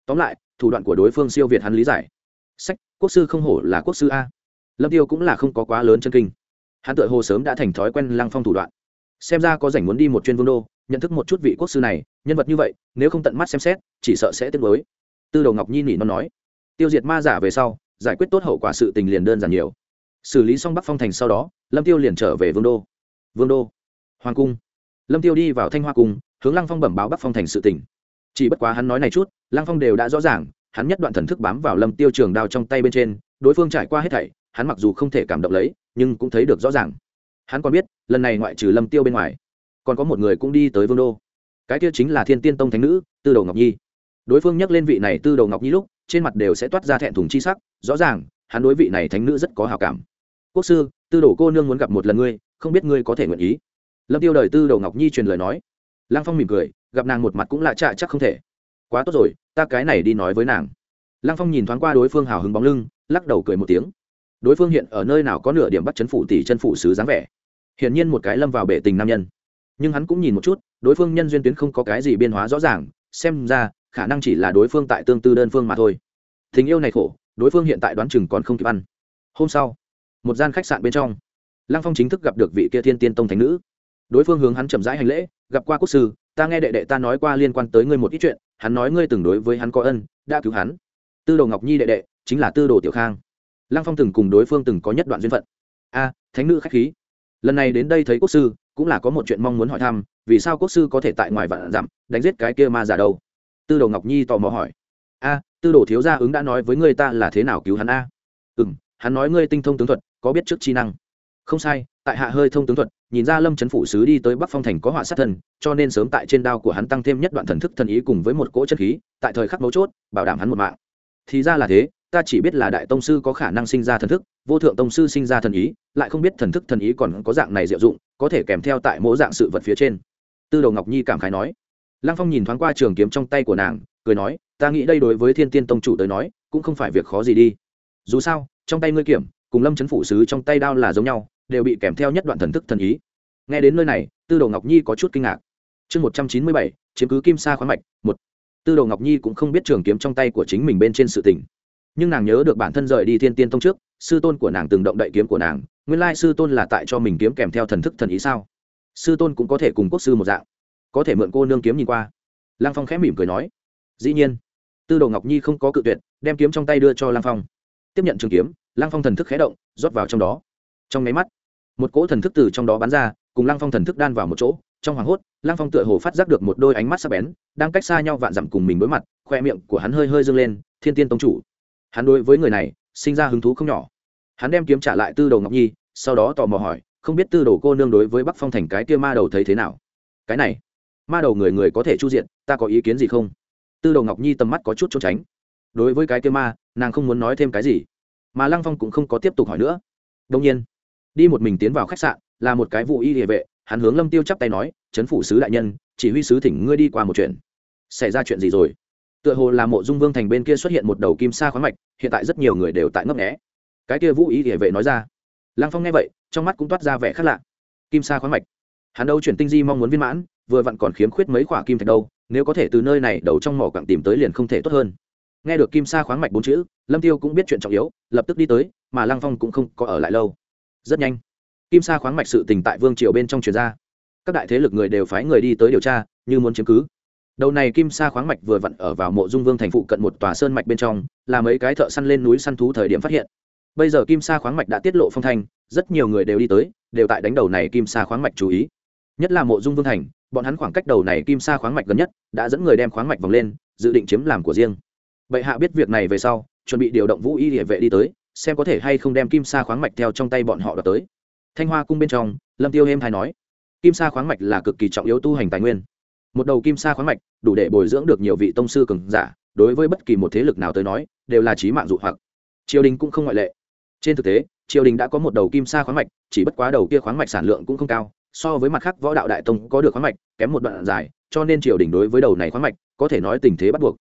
Speaker 1: Tóm lại, thủ đoạn của đối phương siêu việt hắn lý giải. Sách, quốc sư không hổ là quốc sư a. Lâm tiêu cũng là không có quá lớn chân kinh. Hắn tự hồ sớm đã thành thói quen lăng phong thủ đoạn. Xem ra có rảnh muốn đi một chuyên vương đô nhận thức một chút vị quốc sư này, nhân vật như vậy, nếu không tận mắt xem xét, chỉ sợ sẽ tiếc mới tư đầu ngọc nhi nỉ nó nói. Tiêu diệt ma giả về sau, giải quyết tốt hậu quả sự tình liền đơn giản nhiều. Xử lý xong bắc phong thành sau đó, lâm tiêu liền trở về vương đô. Vương đô? Hoàng cung? Lâm tiêu đi vào thanh hoa cung, hướng lăng phong bẩm báo bắc phong thành sự tình. Chỉ bất quá hắn nói này chút, lăng phong đều đã rõ ràng, hắn nhất đoạn thần thức bám vào lâm tiêu trường đao trong tay bên trên, đối phương trải qua hết thảy, hắn mặc dù không thể cảm động lấy, nhưng cũng thấy được rõ ràng. Hắn còn biết, lần này ngoại trừ lâm tiêu bên ngoài còn có một người cũng đi tới vương đô. Cái kia chính là thiên tiên tông thánh nữ, tư đầu ngọc nhi. Đối phương nhắc lên vị này tư đầu ngọc nhi lúc, trên mặt đều sẽ toát ra thẹn thùng chi sắc, rõ ràng, hắn đối vị này thánh nữ rất có hào cảm. Quốc sư, tư đồ cô nương muốn gặp một lần ngươi, không biết ngươi có thể nguyện ý? Lâm tiêu đời tư đầu ngọc nhi truyền lời nói. Lăng phong mỉm cười, gặp nàng một mặt cũng lạ chạ chắc không thể. Quá tốt rồi, ta cái này đi nói với nàng. Lăng phong nhìn thoáng qua đối phương hào hứng bóng lưng, lắc đầu cười một tiếng. Đối phương hiện ở nơi nào có nửa điểm bắt chấn phủ tỷ chân phủ sứ dáng vẻ. Hiển nhiên một cái lâm vào bể tình nam nhân nhưng hắn cũng nhìn một chút, đối phương nhân duyên tuyến không có cái gì biên hóa rõ ràng, xem ra, khả năng chỉ là đối phương tại tương tư đơn phương mà thôi. Tình yêu này khổ, đối phương hiện tại đoán chừng còn không kịp ăn. Hôm sau, một gian khách sạn bên trong, lăng phong chính thức gặp được vị kia thiên tiên tông thánh nữ. Đối phương hướng hắn chậm rãi hành lễ, gặp qua quốc sư, ta nghe đệ đệ ta nói qua liên quan tới ngươi một ít chuyện, hắn nói ngươi từng đối với hắn có ân, đã cứu hắn. Tư đồ ngọc nhi đệ đệ, chính là tư đồ tiểu khang. Lăng phong từng cùng đối phương từng có nhất đoạn duyên phận. A, thánh nữ khách khí. Lần này đến đây thấy quốc sư cũng là có một chuyện mong muốn hỏi thăm vì sao quốc sư có thể tại ngoài vạn dặm đánh giết cái kia ma giả đâu? Tư đồ ngọc nhi tò mò hỏi. A tư đồ thiếu gia ứng đã nói với ngươi ta là thế nào cứu hắn a? Ừ m hắn nói ngươi tinh thông tướng thuật có biết trước chi năng. Không sai tại hạ hơi thông tướng thuật nhìn ra lâm trấn phủ sứ đi tới bắc phong thành có họa sát thần, cho nên sớm tại trên đao của hắn tăng thêm nhất đoạn thần thức thần ý cùng với một cỗ chất khí tại thời khắc mấu chốt bảo đảm hắn một mạng. Thì ra là thế ta chỉ biết là đại tông sư có khả năng sinh ra thần thức vô thượng tông sư sinh ra thần ý, lại không biết thần thức thần ý còn có dạng này diệu dụng, có thể kèm theo tại mỗi dạng sự vật phía trên. Tư đồ ngọc nhi cảm khái nói. Lăng phong nhìn thoáng qua trường kiếm trong tay của nàng, cười nói, ta nghĩ đây đối với thiên tiên tông chủ tới nói, cũng không phải việc khó gì đi. Dù sao, trong tay ngươi kiểm, cùng lâm chấn phủ sứ trong tay đao là giống nhau, đều bị kèm theo nhất đoạn thần thức thần ý. Nghe đến nơi này, tư đồ ngọc nhi có chút kinh ngạc. Chương một trăm chín mươi bảy, chiếm cứ kim sa khoáng mạch, một. Tư đồ ngọc nhi cũng không biết trường kiếm trong tay của chính mình bên trên sự tỉnh nhưng nàng nhớ được bản thân rời đi thiên tiên tông trước, sư tôn của nàng từng động đậy kiếm của nàng, nguyên lai sư tôn là tại cho mình kiếm kèm theo thần thức thần ý sao? Sư tôn cũng có thể cùng quốc sư một dạng, có thể mượn cô nương kiếm nhìn qua. Lăng phong khẽ mỉm cười nói, dĩ nhiên. Tư đồ ngọc nhi không có cự tuyệt, đem kiếm trong tay đưa cho lăng phong. Tiếp nhận trường kiếm, lăng phong thần thức khé động, rót vào trong đó. Trong nháy mắt, một cỗ thần thức từ trong đó bắn ra, cùng lăng phong thần thức đan vào một chỗ. Trong hoàng hốt, lăng phong tựa hồ phát giác được một đôi ánh mắt sắc bén, đang cách xa nhau vạn dặm cùng mình đối mặt, khoe miệng của hắn hơi hơi dâng lên, thiên tiên tông chủ hắn đối với người này sinh ra hứng thú không nhỏ. Hắn đem kiếm trả lại tư đồ ngọc nhi, sau đó tò mò hỏi, không biết tư đồ cô nương đối với bắc phong thành cái kia ma đầu thấy thế nào? Cái này, ma đầu người người có thể chu diện, ta có ý kiến gì không? Tư đồ ngọc nhi tầm mắt có chút trốn tránh. Đối với cái kia ma, nàng không muốn nói thêm cái gì. Mà lăng phong cũng không có tiếp tục hỏi nữa. Đông nhiên, đi một mình tiến vào khách sạn, là một cái vụ y địa vệ, hắn hướng lâm tiêu chắp tay nói chấn phủ sứ đại nhân, chỉ huy sứ thỉnh ngươi đi qua một chuyện. Xảy ra chuyện gì rồi? Tựa hồ là mộ dung vương thành bên kia xuất hiện một đầu kim sa khoáng mạch, hiện tại rất nhiều người đều tại ngấp nghé. Cái kia vũ ý địa vệ nói ra. Lăng phong nghe vậy, trong mắt cũng toát ra vẻ khác lạ. Kim sa khoáng mạch. Hắn đâu chuyển tinh di mong muốn viên mãn, vừa vặn còn khiếm khuyết mấy khoả kim thạch đâu, nếu có thể từ nơi này đầu trong mỏ quặng tìm tới liền không thể tốt hơn. Nghe được kim sa khoáng mạch bốn chữ, lâm tiêu cũng biết chuyện trọng yếu, lập tức đi tới, mà lăng phong cũng không có ở lại lâu. Rất nhanh, kim sa khoáng mạch sự tình tại vương triều bên trong truyền ra. Các đại thế lực người đều phái người đi tới điều tra, như muốn chứng cứ đầu này kim sa khoáng mạch vừa vặn ở vào mộ dung vương thành phụ cận một tòa sơn mạch bên trong, là mấy cái thợ săn lên núi săn thú thời điểm phát hiện. Bây giờ kim sa khoáng mạch đã tiết lộ phong thanh, rất nhiều người đều đi tới, đều tại đánh đầu này kim sa khoáng mạch chú ý. Nhất là mộ dung vương thành, bọn hắn khoảng cách đầu này kim sa khoáng mạch gần nhất, đã dẫn người đem khoáng mạch vòng lên, dự định chiếm làm của riêng. Bệ hạ biết việc này về sau, chuẩn bị điều động vũ y địa vệ đi tới, xem có thể hay không đem kim sa khoáng mạch theo trong tay bọn họ đợt tới. Thanh hoa cung bên trong, lâm tiêu êm hay nói, kim sa khoáng mạch là cực kỳ trọng yếu tu hành tài nguyên một đầu kim sa khoáng mạch, đủ để bồi dưỡng được nhiều vị tông sư cường giả, đối với bất kỳ một thế lực nào tới nói, đều là trí mạng dụ hoặc. Triều đình cũng không ngoại lệ. Trên thực tế, triều đình đã có một đầu kim sa khoáng mạch, chỉ bất quá đầu kia khoáng mạch sản lượng cũng không cao, so với mặt khác võ đạo đại tông có được khoáng mạch, kém một đoạn dài, cho nên triều đình đối với đầu này khoáng mạch, có thể nói tình thế bắt buộc.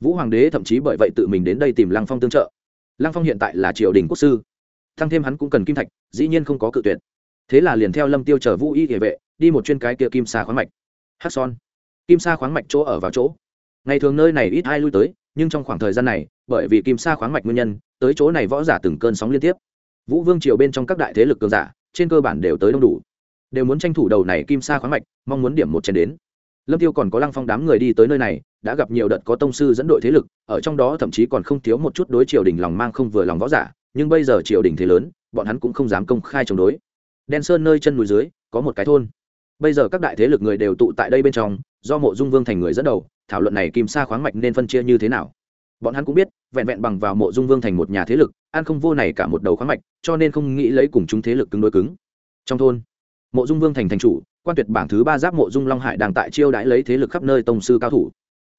Speaker 1: Vũ hoàng đế thậm chí bởi vậy tự mình đến đây tìm lăng phong tương trợ. Lăng phong hiện tại là triều đình quốc sư. Thăng thêm hắn cũng cần kim thạch, dĩ nhiên không có cự tuyệt. Thế là liền theo lâm tiêu chờ vũ y địa vệ, đi một chuyên cái kia kim sa khoáng mạch. Hát son kim sa khoáng mạch chỗ ở vào chỗ. Ngày thường nơi này ít ai lui tới, nhưng trong khoảng thời gian này, bởi vì kim sa khoáng mạch nguyên nhân, tới chỗ này võ giả từng cơn sóng liên tiếp. Vũ vương triều bên trong các đại thế lực cường giả, trên cơ bản đều tới đông đủ. Đều muốn tranh thủ đầu này kim sa khoáng mạch, mong muốn điểm một chén đến. Lâm tiêu còn có lăng phong đám người đi tới nơi này, đã gặp nhiều đợt có tông sư dẫn đội thế lực, ở trong đó thậm chí còn không thiếu một chút đối triều đình lòng mang không vừa lòng võ giả, nhưng bây giờ triều đình thế lớn, bọn hắn cũng không dám công khai chống đối. Đen sơn nơi chân núi dưới, có một cái thôn. Bây giờ các đại thế lực người đều tụ tại đây bên trong do mộ dung vương thành người dẫn đầu, thảo luận này kim sa khoáng mạch nên phân chia như thế nào. Bọn hắn cũng biết, vẹn vẹn bằng vào mộ dung vương thành một nhà thế lực an không vô này cả một đầu khoáng mạch, cho nên không nghĩ lấy cùng chúng thế lực cứng đối cứng. Trong thôn, mộ dung vương thành thành chủ, quan tuyệt bảng thứ ba giáp mộ dung long hải đang tại chiêu đãi lấy thế lực khắp nơi tông sư cao thủ.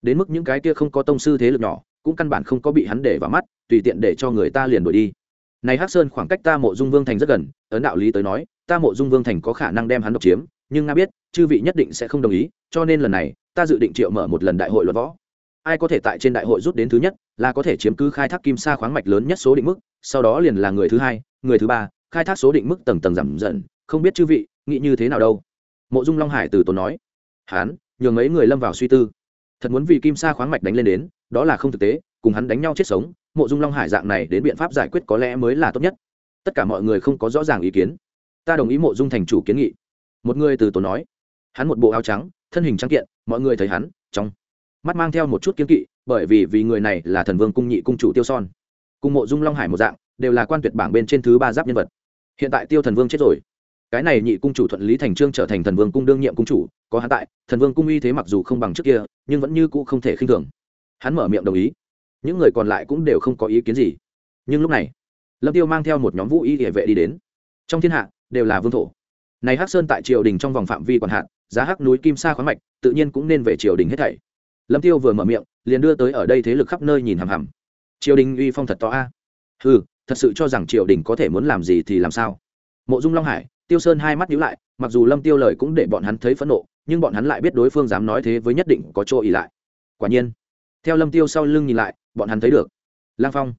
Speaker 1: Đến mức những cái kia không có tông sư thế lực nhỏ, cũng căn bản không có bị hắn để vào mắt, tùy tiện để cho người ta liền đuổi đi. Này hắc sơn khoảng cách ta mộ dung vương thành rất gần, ấn đạo lý tới nói, ta mộ dung vương thành có khả năng đem hắn độc chiếm nhưng nga biết, chư vị nhất định sẽ không đồng ý, cho nên lần này, ta dự định triệu mở một lần đại hội luật võ. Ai có thể tại trên đại hội rút đến thứ nhất, là có thể chiếm cứ khai thác kim sa khoáng mạch lớn nhất số định mức, sau đó liền là người thứ hai, người thứ ba, khai thác số định mức tầng tầng giảm dần, không biết chư vị, nghĩ như thế nào đâu? Mộ dung long hải từ tốn nói. Hán, nhường mấy người lâm vào suy tư. Thật muốn vì kim sa khoáng mạch đánh lên đến, đó là không thực tế, cùng hắn đánh nhau chết sống, mộ dung long hải dạng này đến biện pháp giải quyết có lẽ mới là tốt nhất. Tất cả mọi người không có rõ ràng ý kiến. Ta đồng ý mộ dung thành chủ kiến nghị một người từ tốn nói, hắn một bộ áo trắng, thân hình trắng kiện, mọi người thấy hắn, trong mắt mang theo một chút kiên kỵ, bởi vì vì người này là thần vương cung nhị cung chủ tiêu son. Cùng mộ dung long hải một dạng, đều là quan tuyệt bảng bên trên thứ ba giáp nhân vật. Hiện tại tiêu thần vương chết rồi. Cái này nhị cung chủ thuận lý thành trương trở thành thần vương cung đương nhiệm cung chủ, có hắn tại, thần vương cung uy thế mặc dù không bằng trước kia, nhưng vẫn như cũ không thể khinh thường. Hắn mở miệng đồng ý. Những người còn lại cũng đều không có ý kiến gì. Nhưng lúc này, lâm tiêu mang theo một nhóm vũ y địa vệ đi đến. Trong thiên hạ, đều là vương thổ này hắc sơn tại triều đình trong vòng phạm vi còn hạn, giá hắc núi kim sa khoáng mạch, tự nhiên cũng nên về triều đình hết thảy. Lâm tiêu vừa mở miệng, liền đưa tới ở đây thế lực khắp nơi nhìn hằm hằm. Triều đình uy phong thật to a. À. ừ thật sự cho rằng triều đình có thể muốn làm gì thì làm sao? Mộ dung long hải, tiêu sơn hai mắt nhíu lại, mặc dù lâm tiêu lời cũng để bọn hắn thấy phẫn nộ, nhưng bọn hắn lại biết đối phương dám nói thế với nhất định có chỗ ý lại. Quả nhiên, theo lâm tiêu sau lưng nhìn lại, bọn hắn thấy được. Lang phong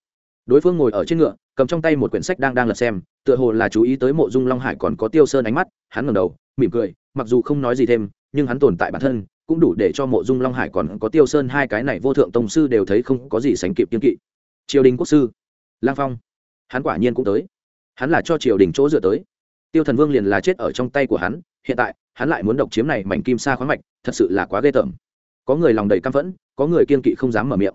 Speaker 1: đối phương ngồi ở trên ngựa, cầm trong tay một quyển sách đang đang lật xem, tựa hồ là chú ý tới mộ dung long hải còn có tiêu sơn ánh mắt, hắn ngẩng đầu, mỉm cười, mặc dù không nói gì thêm, nhưng hắn tồn tại bản thân, cũng đủ để cho mộ dung long hải còn có tiêu sơn hai cái này vô thượng tông sư đều thấy không có gì sánh kịp kiên kỵ. Triều đình quốc sư, lang phong, hắn quả nhiên cũng tới. Hắn là cho triều đình chỗ dựa tới. Tiêu thần vương liền là chết ở trong tay của hắn, hiện tại, hắn lại muốn độc chiếm này mảnh kim sa khoáng mạch, thật sự là quá ghê tởm. Có người lòng đầy căm phẫn, có người kiên kỵ không dám mở miệng.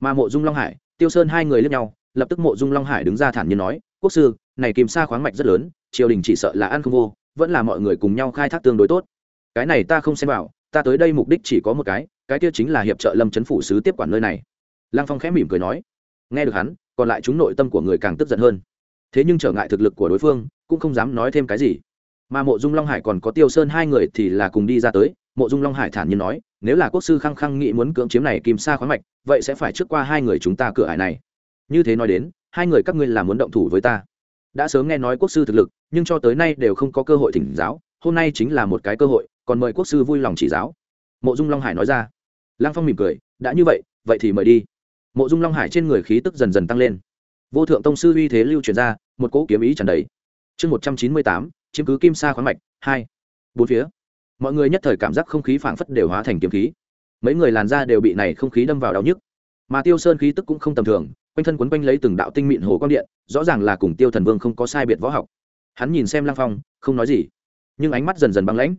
Speaker 1: Mà mộ dung long hải, tiêu sơn hai người lướt nhau lập tức mộ dung long hải đứng ra thản nhiên nói, quốc sư, này kim sa khoáng mạch rất lớn, triều đình chỉ sợ là ăn không vô, vẫn là mọi người cùng nhau khai thác tương đối tốt. Cái này ta không xem vào, ta tới đây mục đích chỉ có một cái cái kia chính là hiệp trợ lâm chấn phủ sứ tiếp quản nơi này. Lăng phong khẽ mỉm cười nói. Nghe được hắn, còn lại chúng nội tâm của người càng tức giận hơn. Thế nhưng trở ngại thực lực của đối phương, cũng không dám nói thêm cái gì. Mà mộ dung long hải còn có tiêu sơn hai người thì là cùng đi ra tới, mộ dung long hải thản nhiên nói, nếu là quốc sư khăng khăng nghĩ muốn cưỡng chiếm này kim sa khoáng mạch, vậy sẽ phải trước qua hai người chúng ta cửa ải này như thế nói đến, hai người các ngươi là muốn động thủ với ta. Đã sớm nghe nói quốc sư thực lực, nhưng cho tới nay đều không có cơ hội thỉnh giáo, hôm nay chính là một cái cơ hội, còn mời quốc sư vui lòng chỉ giáo. Mộ dung long hải nói ra. Lăng phong mỉm cười, đã như vậy vậy thì mời đi. Mộ dung long hải trên người khí tức dần dần tăng lên. Vô thượng tông sư uy thế lưu truyền ra, một cỗ kiếm ý tràn đầy. Chương một trăm chín mươi tám, chiếm cứ kim sa khoáng mạch, hai. Bốn phía. Mọi người nhất thời cảm giác không khí phảng phất đều hóa thành kiếm khí. Mấy người làn da đều bị này không khí đâm vào đau nhức. Mà tiêu sơn khí tức cũng không tầm thường quanh thân quấn quanh lấy từng đạo tinh mịn hồ quang điện, rõ ràng là cùng tiêu thần vương không có sai biệt võ học. Hắn nhìn xem lăng phong, không nói gì, nhưng ánh mắt dần dần băng lãnh.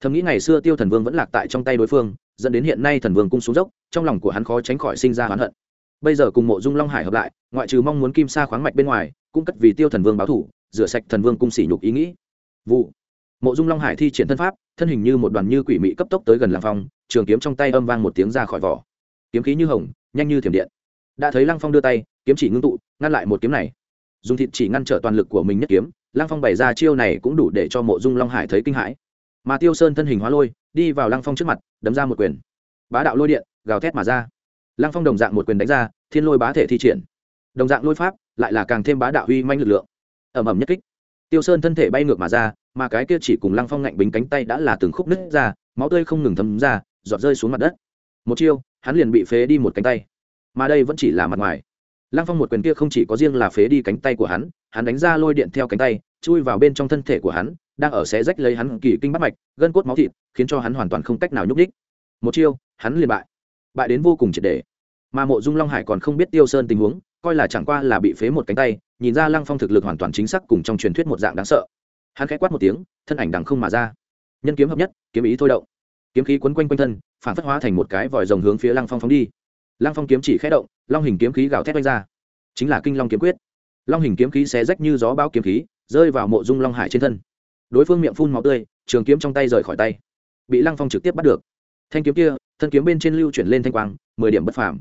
Speaker 1: Thầm nghĩ ngày xưa tiêu thần vương vẫn lạc tại trong tay đối phương, dẫn đến hiện nay thần vương cung xuống dốc, trong lòng của hắn khó tránh khỏi sinh ra oán hận. Bây giờ cùng mộ dung long hải hợp lại, ngoại trừ mong muốn kim sa khoáng mạch bên ngoài, cũng cất vì tiêu thần vương báo thủ, rửa sạch thần vương cung sỉ nhục ý nghĩ. Vụ. Mộ dung long hải thi triển thân pháp, thân hình như một đoàn như quỷ mị cấp tốc tới gần lăng phong, trường kiếm trong tay âm vang một tiếng ra khỏi vỏ. Kiếm khí như hồng, nhanh như thiểm điện đã thấy lăng phong đưa tay, kiếm chỉ ngưng tụ, ngăn lại một kiếm này. Dùng thịt chỉ ngăn trở toàn lực của mình nhất kiếm, lăng phong bày ra chiêu này cũng đủ để cho mộ dung long hải thấy kinh hãi. Mà tiêu sơn thân hình hóa lôi, đi vào lăng phong trước mặt, đấm ra một quyền. Bá đạo lôi điện, gào thét mà ra. Lăng phong đồng dạng một quyền đánh ra, thiên lôi bá thể thi triển. Đồng dạng lôi pháp, lại là càng thêm bá đạo uy manh lực lượng. Ẩm ẩm nhất kích. Tiêu sơn thân thể bay ngược mà ra, mà cái kia chỉ cùng lăng phong ngạnh bính cánh tay đã là từng khúc nứt ra, máu tươi không ngừng thấm ra, giọt rơi xuống mặt đất. Một chiêu, hắn liền bị phế đi một cánh tay mà đây vẫn chỉ là mặt ngoài. Lăng phong một quyền kia không chỉ có riêng là phế đi cánh tay của hắn hắn đánh ra lôi điện theo cánh tay, chui vào bên trong thân thể của hắn, đang ở xé rách lấy hắn kỳ kinh bắt mạch, gân cốt máu thịt, khiến cho hắn hoàn toàn không cách nào nhúc đích một chiêu, hắn liền bại. Bại đến vô cùng triệt đề mà mộ dung long hải còn không biết tiêu sơn tình huống, coi là chẳng qua là bị phế một cánh tay, nhìn ra lăng phong thực lực hoàn toàn chính xác cùng trong truyền thuyết một dạng đáng sợ. Hắn khẽ quát một tiếng, thân ảnh đằng không mà ra. Nhân kiếm hợp nhất, kiếm ý thôi động. Kiếm khí quấn quanh quanh thân, phản phất hóa thành một cái vòi rồng hướng phía lăng phong phóng đi lăng phong kiếm chỉ khẽ động, long hình kiếm khí gào thét oanh ra. Chính là kinh long kiếm quyết. Long hình kiếm khí xé rách như gió bao kiếm khí, rơi vào mộ dung long hải trên thân. Đối phương miệng phun máu tươi, trường kiếm trong tay rời khỏi tay. Bị lăng phong trực tiếp bắt được. Thanh kiếm kia, thân kiếm bên trên lưu chuyển lên thanh quang, mười điểm bất phàm.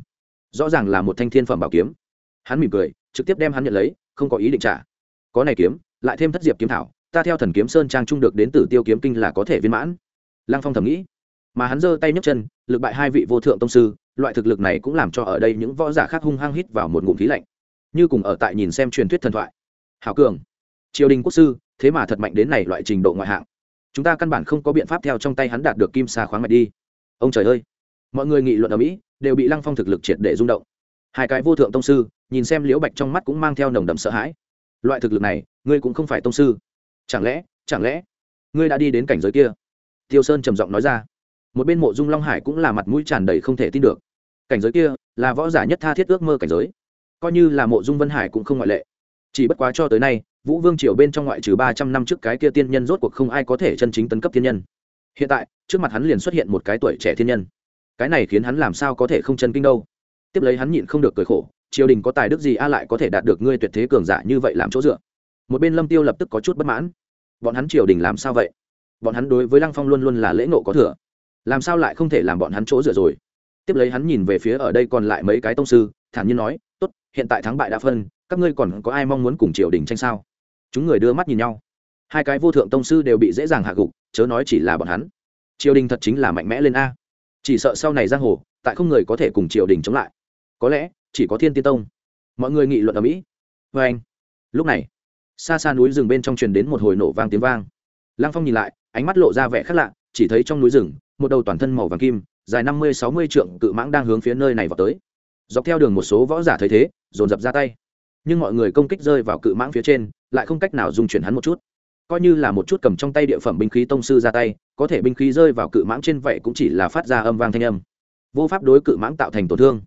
Speaker 1: Rõ ràng là một thanh thiên phẩm bảo kiếm. Hắn mỉm cười, trực tiếp đem hắn nhận lấy, không có ý định trả. Có này kiếm, lại thêm thất diệp kiếm thảo, ta theo thần kiếm sơn trang trung được đến từ tiêu kiếm kinh là có thể viên mãn. Lăng phong thầm nghĩ mà hắn giơ tay nhấc chân, lực bại hai vị vô thượng tông sư, loại thực lực này cũng làm cho ở đây những võ giả khác hung hăng hít vào một ngụm khí lạnh. Như cùng ở tại nhìn xem truyền thuyết thần thoại. Hảo cường, triều đình quốc sư, thế mà thật mạnh đến này loại trình độ ngoại hạng. Chúng ta căn bản không có biện pháp theo trong tay hắn đạt được kim xa khoáng mạch đi. Ông trời ơi! Mọi người nghị luận ở mỹ, đều bị lăng phong thực lực triệt để rung động. Hai cái vô thượng tông sư, nhìn xem liễu bạch trong mắt cũng mang theo nồng đậm sợ hãi. Loại thực lực này, ngươi cũng không phải tông sư. Chẳng lẽ chẳng lẽ, ngươi đã đi đến cảnh giới kia? Tiêu sơn trầm giọng nói ra một bên mộ dung long hải cũng là mặt mũi tràn đầy không thể tin được. Cảnh giới kia là võ giả nhất tha thiết ước mơ cảnh giới. Coi như là mộ dung vân hải cũng không ngoại lệ. Chỉ bất quá cho tới nay, vũ vương triều bên trong ngoại trừ ba trăm năm trước cái kia tiên nhân rốt cuộc không ai có thể chân chính tấn cấp thiên nhân. Hiện tại, trước mặt hắn liền xuất hiện một cái tuổi trẻ thiên nhân. Cái này khiến hắn làm sao có thể không chân kinh đâu. Tiếp lấy hắn nhịn không được cười khổ, triều đình có tài đức gì a lại có thể đạt được ngươi tuyệt thế cường giả như vậy làm chỗ dựa? Một bên lâm tiêu lập tức có chút bất mãn. Bọn hắn triều đình làm sao vậy? Bọn hắn đối với lăng phong luôn luôn là lễ nộ có thừa làm sao lại không thể làm bọn hắn chỗ dựa rồi? Tiếp lấy hắn nhìn về phía ở đây còn lại mấy cái tông sư, thản nhiên nói, tốt, hiện tại thắng bại đã phân, các ngươi còn có ai mong muốn cùng triều đình tranh sao? Chúng người đưa mắt nhìn nhau. Hai cái vô thượng tông sư đều bị dễ dàng hạ gục, chớ nói chỉ là bọn hắn. Triều đình thật chính là mạnh mẽ lên a. Chỉ sợ sau này giang hồ, tại không người có thể cùng triều đình chống lại. Có lẽ, chỉ có thiên tiên tông. Mọi người nghị luận ở mỹ. Vê anh, lúc này, xa xa núi rừng bên trong truyền đến một hồi nổ vang tiếng vang. Lăng phong nhìn lại, ánh mắt lộ ra vẻ khác lạ, chỉ thấy trong núi rừng một đầu toàn thân màu vàng kim, dài năm mươi sáu mươi trượng, cự mãng đang hướng phía nơi này vào tới. Dọc theo đường một số võ giả thấy thế, dồn dập ra tay. Nhưng mọi người công kích rơi vào cự mãng phía trên, lại không cách nào dung chuyển hắn một chút. Coi như là một chút cầm trong tay địa phẩm binh khí tông sư ra tay, có thể binh khí rơi vào cự mãng trên vậy cũng chỉ là phát ra âm vang thanh âm. Vô pháp đối cự mãng tạo thành tổn thương.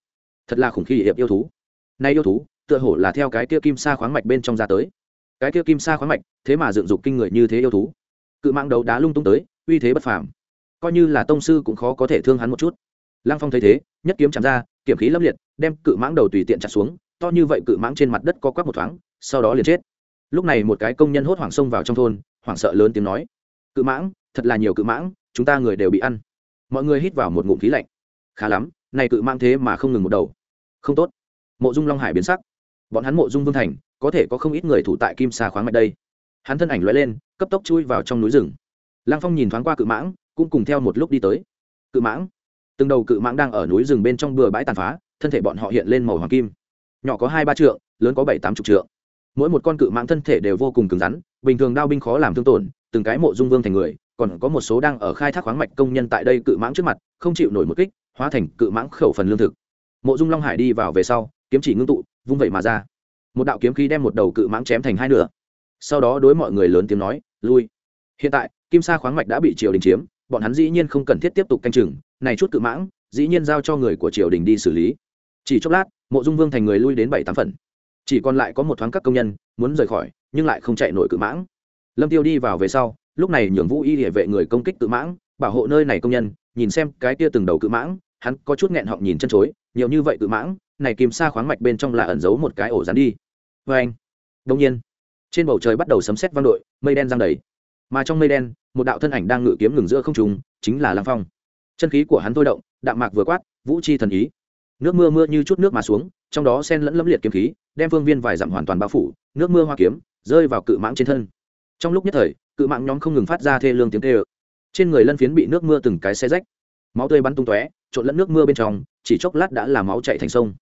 Speaker 1: Thật là khủng khi hiệp yêu thú. Nay yêu thú, tựa hồ là theo cái kia kim sa khoáng mạch bên trong ra tới. Cái kia kim sa khoáng mạch, thế mà dựng dục kinh người như thế yêu thú. Cự mãng đấu đá lung tung tới, uy thế bất phàm coi như là tông sư cũng khó có thể thương hắn một chút. Lăng phong thấy thế, nhất kiếm chạm ra kiểm khí lâm liệt, đem cự mãng đầu tùy tiện chặt xuống, to như vậy cự mãng trên mặt đất co quắp một thoáng, sau đó liền chết. Lúc này một cái công nhân hốt hoảng xông vào trong thôn, hoảng sợ lớn tiếng nói, cự mãng, thật là nhiều cự mãng, chúng ta người đều bị ăn. Mọi người hít vào một ngụm khí lạnh. Khá lắm, này cự mãng thế mà không ngừng một đầu. Không tốt. Mộ dung long hải biến sắc. Bọn hắn mộ dung vương thành, có thể có không ít người thủ tại kim sa khoáng mạch đây. Hắn thân ảnh l lên, cấp tốc chui vào trong núi rừng. Lăng phong nhìn thoáng qua cự mãng cũng cùng theo một lúc đi tới. Cự mãng. Từng đầu cự mãng đang ở núi rừng bên trong bừa bãi tàn phá, thân thể bọn họ hiện lên màu hoàng kim. Nhỏ có hai ba trượng, lớn có bảy tám chục trượng. Mỗi một con cự mãng thân thể đều vô cùng cứng rắn, bình thường đao binh khó làm thương tổn, từng cái mộ dung vương thành người, còn có một số đang ở khai thác khoáng mạch công nhân tại đây cự mãng trước mặt, không chịu nổi một kích, hóa thành cự mãng khẩu phần lương thực. Mộ dung long hải đi vào về sau, kiếm chỉ ngưng tụ, vung vậy mà ra. Một đạo kiếm khí đem một đầu cự mãng chém thành hai nửa. Sau đó đối mọi người lớn tiếng nói, lui. Hiện tại, kim sa khoáng mạch đã bị triều đình chiếm bọn hắn dĩ nhiên không cần thiết tiếp tục canh chừng, này chút cự mãng, dĩ nhiên giao cho người của triều đình đi xử lý. Chỉ chốc lát, mộ dung vương thành người lui đến bảy tám phần. Chỉ còn lại có một thoáng các công nhân muốn rời khỏi, nhưng lại không chạy nổi cự mãng. Lâm tiêu đi vào về sau, lúc này nhường vũ y địa vệ người công kích cự mãng, bảo hộ nơi này công nhân, nhìn xem cái kia từng đầu cự mãng, hắn có chút nghẹn họng nhìn chân chối, nhiều như vậy cự mãng, này kìm xa khoáng mạch bên trong là ẩn giấu một cái ổ rắn đi. Vê anh đông nhiên, trên bầu trời bắt đầu sấm sét vang đội, mây đen giăng đầy mà trong mây đen, một đạo thân ảnh đang ngự kiếm ngừng giữa không trung, chính là lăng phong. Chân khí của hắn thôi động, đạm mạc vừa quát, vũ chi thần ý! Nước mưa mưa như chút nước mà xuống, trong đó sen lẫn lẫm liệt kiếm khí, đem phương viên vài dặm hoàn toàn bao phủ, nước mưa hoa kiếm rơi vào cự mãng trên thân. Trong lúc nhất thời, cự mãng nhóm không ngừng phát ra thê lương tiếng tê ự trên người lân phiến bị nước mưa từng cái xe rách. Máu tươi bắn tung tóe, trộn lẫn nước mưa bên trong, chỉ chốc lát đã làm máu chạy thành sông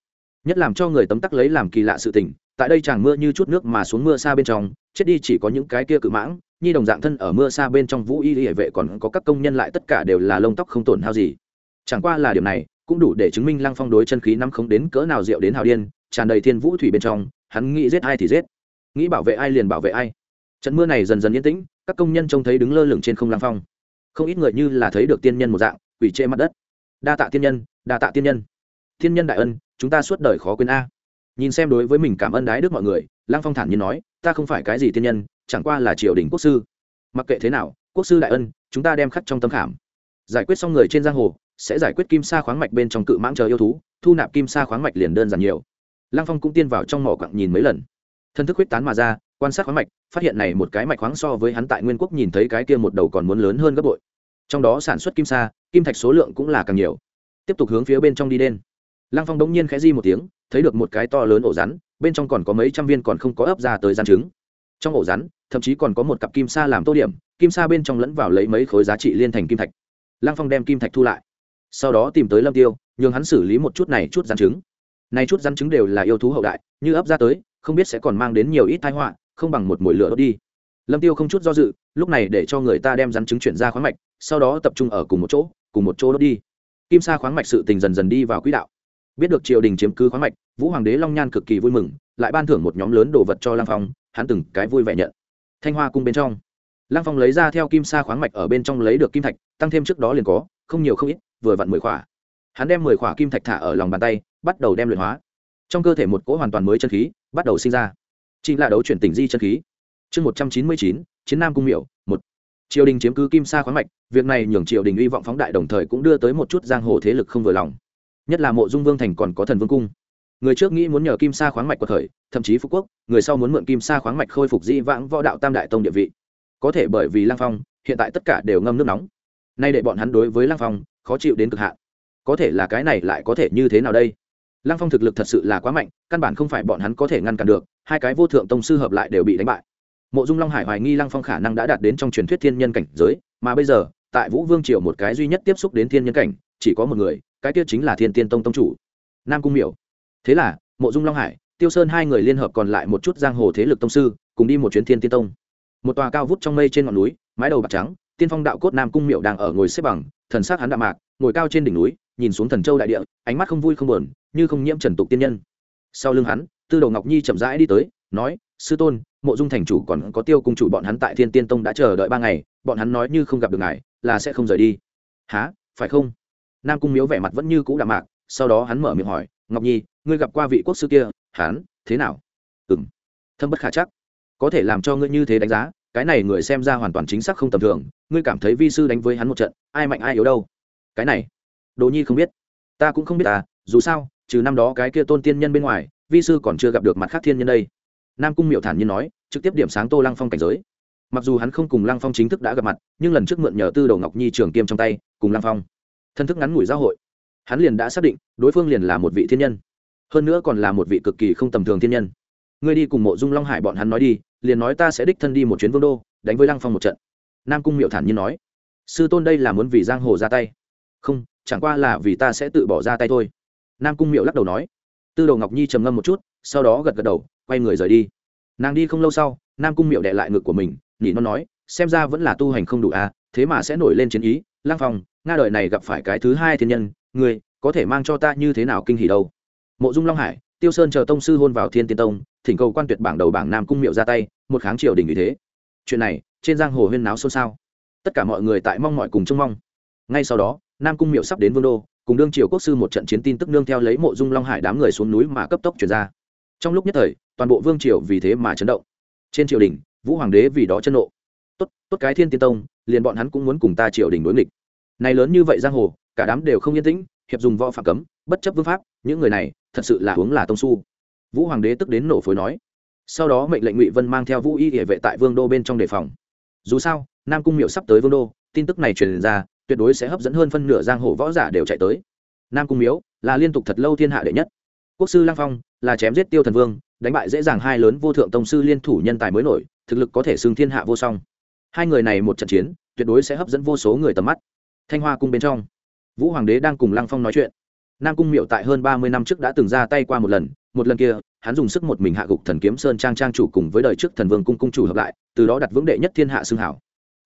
Speaker 1: nhất làm cho người tấm tắc lấy làm kỳ lạ sự tình, tại đây chàng mưa như chút nước mà xuống mưa xa bên trong, chết đi chỉ có những cái kia cự mãng, nhi đồng dạng thân ở mưa xa bên trong vũ y hệ vệ còn có các công nhân lại tất cả đều là lông tóc không tổn hao gì. Chẳng qua là điểm này, cũng đủ để chứng minh lăng phong đối chân khí năm không đến cỡ nào rượu đến hào điên, tràn đầy thiên vũ thủy bên trong, hắn nghĩ giết ai thì giết. Nghĩ bảo vệ ai liền bảo vệ ai. Trận mưa này dần dần yên tĩnh, các công nhân trông thấy đứng lơ lửng trên không lăng phong. Không ít người như là thấy được tiên nhân một dạng quỷ chê mặt đất. Đa tạ tiên nhân, đa tạ tiên nhân. Thiên nhân đại ân chúng ta suốt đời khó quên a. Nhìn xem đối với mình cảm ơn đái đức mọi người, lăng phong thản nhiên nói, ta không phải cái gì tiên nhân, chẳng qua là triều đình quốc sư. Mặc kệ thế nào, quốc sư đại ân, chúng ta đem khắc trong tâm khảm. Giải quyết xong người trên giang hồ, sẽ giải quyết kim sa khoáng mạch bên trong cự mãng chờ yêu thú, thu nạp kim sa khoáng mạch liền đơn giản nhiều. Lăng phong cũng tiên vào trong mỏ quặng nhìn mấy lần. Thân thức huyết tán mà ra, quan sát khoáng mạch, phát hiện này một cái mạch khoáng so với hắn tại nguyên quốc nhìn thấy cái kia một đầu còn muốn lớn hơn gấp bội. Trong đó sản xuất kim sa, kim thạch số lượng cũng là càng nhiều. Tiếp tục hướng phía bên trong đi đen lăng phong đống nhiên khẽ di một tiếng, thấy được một cái to lớn ổ rắn, bên trong còn có mấy trăm viên còn không có ấp ra tới gian trứng. Trong ổ rắn, thậm chí còn có một cặp kim sa làm tô điểm, kim sa bên trong lẫn vào lấy mấy khối giá trị liên thành kim thạch. Lăng phong đem kim thạch thu lại. Sau đó tìm tới lâm tiêu, nhường hắn xử lý một chút này chút rắn trứng. Này chút rắn trứng đều là yêu thú hậu đại, như ấp ra tới, không biết sẽ còn mang đến nhiều ít tai họa, không bằng một mũi lửa đốt đi. Lâm tiêu không chút do dự, lúc này để cho người ta đem rắn trứng chuyển ra khoáng mạch, sau đó tập trung ở cùng một chỗ, cùng một chỗ đốt đi. Kim sa khoáng mạch sự tình dần dần đi vào quỹ đạo biết được triều đình chiếm cứ khoáng mạch, vũ hoàng đế long nhan cực kỳ vui mừng, lại ban thưởng một nhóm lớn đồ vật cho lang phong, hắn từng cái vui vẻ nhận. Thanh hoa cung bên trong. Lang phong lấy ra theo kim sa khoáng mạch ở bên trong lấy được kim thạch, tăng thêm trước đó liền có, không nhiều không ít, vừa vặn mười khỏa. Hắn đem mười khỏa kim thạch thả ở lòng bàn tay, bắt đầu đem luyện hóa. Trong cơ thể một cỗ hoàn toàn mới chân khí, bắt đầu sinh ra. Chính là đấu chuyển tình di chân khí. Chương một trăm chín mươi chín, chiến nam cung miểu, một. Triều đình chiếm cứ kim sa khoáng mạch, việc này nhường triều đình hy vọng phóng đại đồng thời cũng đưa tới một chút giang hồ thế lực không vừa lòng nhất là mộ dung vương thành còn có thần vương cung. Người trước nghĩ muốn nhờ kim sa khoáng mạch của thời, thậm chí phú quốc, người sau muốn mượn kim sa khoáng mạch khôi phục di vãng võ đạo tam đại tông địa vị. Có thể bởi vì lang phong, hiện tại tất cả đều ngâm nước nóng. Nay để bọn hắn đối với lang phong, khó chịu đến cực hạn. Có thể là cái này lại có thể như thế nào đây? Lang phong thực lực thật sự là quá mạnh, căn bản không phải bọn hắn có thể ngăn cản được, hai cái vô thượng tông sư hợp lại đều bị đánh bại. Mộ dung long hải hoài nghi lang phong khả năng đã đạt đến trong truyền thuyết thiên nhân cảnh giới, mà bây giờ, tại vũ vương triều một cái duy nhất tiếp xúc đến thiên nhân cảnh, chỉ có một người cái kia chính là thiên tiên tông tông chủ, nam cung miểu. Thế là, mộ dung long hải, tiêu sơn hai người liên hợp còn lại một chút giang hồ thế lực tông sư, cùng đi một chuyến thiên tiên tông. Một tòa cao vút trong mây trên ngọn núi, mái đầu bạc trắng, tiên phong đạo cốt nam cung miệu đang ở ngồi xếp bằng, thần sắc hắn đạm mạc, ngồi cao trên đỉnh núi, nhìn xuống thần châu đại địa, ánh mắt không vui không buồn, như không nhiễm trần tục tiên nhân. Sau lưng hắn, tư đồ ngọc nhi chậm rãi đi tới, nói, sư tôn, mộ dung thành chủ còn có tiêu cung chủ bọn hắn tại thiên tiên tông đã chờ đợi ba ngày, bọn hắn nói như không gặp được ngài, là sẽ không rời đi. Há phải không? Nam cung miếu vẻ mặt vẫn như cũ đạm mạc, sau đó hắn mở miệng hỏi, ngọc nhi, ngươi gặp qua vị quốc sư kia, hắn, thế nào? Ừ m thâm bất khả chắc. Có thể làm cho ngươi như thế đánh giá, cái này người xem ra hoàn toàn chính xác không tầm thường, ngươi cảm thấy vi sư đánh với hắn một trận, ai mạnh ai yếu đâu? Cái này đồ nhi không biết. Ta cũng không biết ta dù sao, trừ năm đó cái kia tôn tiên nhân bên ngoài, vi sư còn chưa gặp được mặt khác thiên nhân đây. Nam cung miệu thản nhiên nói, trực tiếp điểm sáng tô lăng phong cảnh giới. Mặc dù hắn không cùng lăng phong chính thức đã gặp mặt, nhưng lần trước mượn nhờ tư đầu ngọc nhi trường kiêm trong tay, cùng lăng phong thân thức ngắn ngủi giao hội. Hắn liền đã xác định, đối phương liền là một vị thiên nhân. Hơn nữa còn là một vị cực kỳ không tầm thường thiên nhân. Ngươi đi cùng mộ dung long hải bọn hắn nói đi, liền nói ta sẽ đích thân đi một chuyến vương đô, đánh với lăng phong một trận. Nam cung miệu thản nhiên nói. Sư tôn đây là muốn vì giang hồ ra tay. Không, chẳng qua là vì ta sẽ tự bỏ ra tay thôi. Nam cung miệu lắc đầu nói. Tư đồ ngọc nhi trầm ngâm một chút, sau đó gật gật đầu, quay người rời đi. Nàng đi không lâu sau, nam cung miệu đệ lại ngực của mình, nhỉ nó nói xem ra vẫn là tu hành không đủ à thế mà sẽ nổi lên chiến ý. Lang phong, nga đời này gặp phải cái thứ hai thiên nhân, người có thể mang cho ta như thế nào kinh hỉ đâu? Mộ dung long hải, tiêu sơn chờ tông sư hôn vào thiên tiên tông, thỉnh cầu quan tuyệt bảng đầu bảng nam cung miệu ra tay, một kháng triều đình như thế. Chuyện này, trên giang hồ huyên náo xôn xao. Tất cả mọi người tại mong mọi cùng trông mong. Ngay sau đó, nam cung miệu sắp đến vương đô, cùng đương triều quốc sư một trận chiến tin tức nương theo lấy mộ dung long hải đám người xuống núi mà cấp tốc chuyển ra. Trong lúc nhất thời, toàn bộ vương triều vì thế mà chấn động. Trên triều đình, vũ hoàng đế vì đó chân nộ tốt tốt cái thiên tiên tông, liền bọn hắn cũng muốn cùng ta triều đình đối nghịch. Này lớn như vậy giang hồ, cả đám đều không yên tĩnh, hiệp dùng võ phạm cấm, bất chấp vương pháp, những người này thật sự là hướng là tông su. Vũ hoàng đế tức đến nổ phối nói. Sau đó mệnh lệnh ngụy vân mang theo vũ y địa vệ tại vương đô bên trong đề phòng. Dù sao, nam cung miệu sắp tới vương đô, tin tức này truyền ra, tuyệt đối sẽ hấp dẫn hơn phân nửa giang hồ võ giả đều chạy tới. Nam cung miếu là liên tục thật lâu thiên hạ đệ nhất. Quốc sư lang phong là chém giết tiêu thần vương, đánh bại dễ dàng hai lớn vô thượng tông sư liên thủ nhân tài mới nổi, thực lực có thể xưng thiên hạ vô song hai người này một trận chiến, tuyệt đối sẽ hấp dẫn vô số người tầm mắt. Thanh hoa cung bên trong, vũ hoàng đế đang cùng lăng phong nói chuyện. Nam cung miệu tại hơn ba mươi năm trước đã từng ra tay qua một lần một lần kia, hắn dùng sức một mình hạ gục thần kiếm sơn trang trang chủ cùng với đời trước thần vương cung cung chủ hợp lại, từ đó đặt vững đệ nhất thiên hạ xương hảo.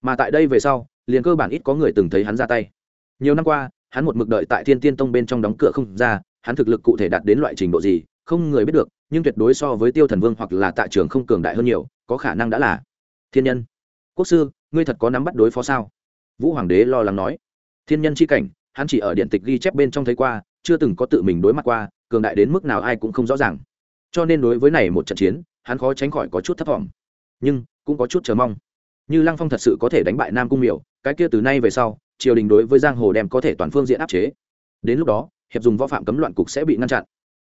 Speaker 1: Mà tại đây về sau, liền cơ bản ít có người từng thấy hắn ra tay. Nhiều năm qua, hắn một mực đợi tại thiên tiên tông bên trong đóng cửa không ra, hắn thực lực cụ thể đạt đến loại trình độ gì, không người biết được, nhưng tuyệt đối so với tiêu thần vương hoặc là tạ trường không cường đại hơn nhiều, có khả năng đã là thiên nhân quốc sư, ngươi thật có nắm bắt đối phó sao? Vũ hoàng đế lo lắng nói. Thiên nhân c h i cảnh, hắn chỉ ở điện tịch ghi chép bên trong thấy qua, chưa từng có tự mình đối mặt qua, cường đại đến mức nào ai cũng không rõ ràng. Cho nên đối với này một trận chiến, hắn khó tránh khỏi có chút thất vọng. Nhưng, cũng có chút chờ mong. Như lăng phong thật sự có thể đánh bại nam cung miểu, cái kia từ nay về sau, triều đình đối với giang hồ đem có thể toàn phương diện áp chế. Đến lúc đó, hiệp dùng võ phạm cấm loạn cục sẽ bị ngăn chặn.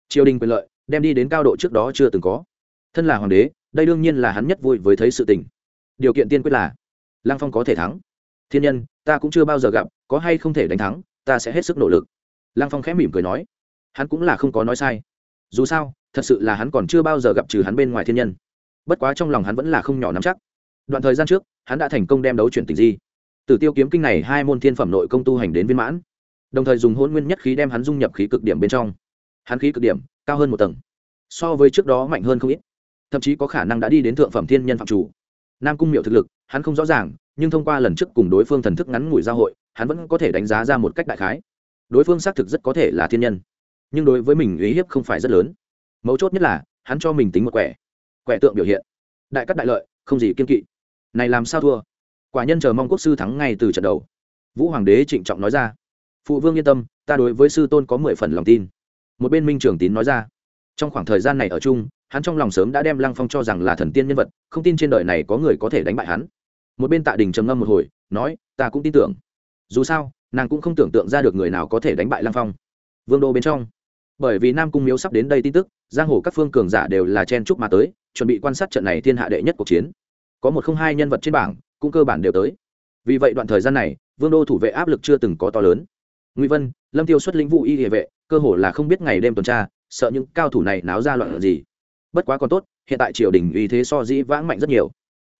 Speaker 1: Triều đình quyền lợi, đem đi đến cao độ trước đó chưa từng có. Thân là hoàng đế, đây đương nhiên là hắn nhất vui với thấy sự tình điều kiện tiên quyết là, lăng phong có thể thắng. Thiên nhân, ta cũng chưa bao giờ gặp, có hay không thể đánh thắng, ta sẽ hết sức nỗ lực. Lăng phong khẽ mỉm cười nói, hắn cũng là không có nói sai. Dù sao, thật sự là hắn còn chưa bao giờ gặp trừ hắn bên ngoài thiên nhân. Bất quá trong lòng hắn vẫn là không nhỏ nắm chắc. Đoạn thời gian trước, hắn đã thành công đem đấu chuyển tình di. Từ tiêu kiếm kinh này hai môn thiên phẩm nội công tu hành đến viên mãn. Đồng thời dùng hôn nguyên nhất khí đem hắn dung nhập khí cực điểm bên trong. Hắn khí cực điểm, cao hơn một tầng. So với trước đó mạnh hơn không ít. Thậm chí có khả năng đã đi đến thượng phẩm thiên nhân phạm chủ nam cung miệu thực lực, hắn không rõ ràng, nhưng thông qua lần trước cùng đối phương thần thức ngắn ngủi giao hội, hắn vẫn có thể đánh giá ra một cách đại khái. Đối phương xác thực rất có thể là thiên nhân, nhưng đối với mình uy hiếp không phải rất lớn. Mấu chốt nhất là, hắn cho mình tính một quẻ quẻ tượng biểu hiện. Đại cắt đại lợi, không gì kiên kỵ. Này làm sao thua? Quả nhân chờ mong quốc sư thắng ngay từ trận đầu. Vũ hoàng đế trịnh trọng nói ra. Phụ vương yên tâm, ta đối với sư tôn có mười phần lòng tin. Một bên minh trưởng tín nói ra. Trong khoảng thời gian này ở chung hắn trong lòng sớm đã đem lăng phong cho rằng là thần tiên nhân vật, không tin trên đời này có người có thể đánh bại hắn. Một bên tạ đình trầm ngâm một hồi, nói, ta cũng tin tưởng. Dù sao, nàng cũng không tưởng tượng ra được người nào có thể đánh bại lăng phong. Vương đô bên trong. Bởi vì nam cung miếu sắp đến đây tin tức, giang hồ các phương cường giả đều là chen chúc mà tới, chuẩn bị quan sát trận này thiên hạ đệ nhất cuộc chiến. Có một không hai nhân vật trên bảng, cũng cơ bản đều tới. Vì vậy đoạn thời gian này, vương đô thủ vệ áp lực chưa từng có to lớn. Ngụy vân, lâm tiêu xuất lĩnh vụ y địa vệ, cơ hồ là không biết ngày đêm tuần tra, sợ những cao thủ này náo ra loạn gì bất quá còn tốt, hiện tại triều đình uy thế so dĩ vãng mạnh rất nhiều.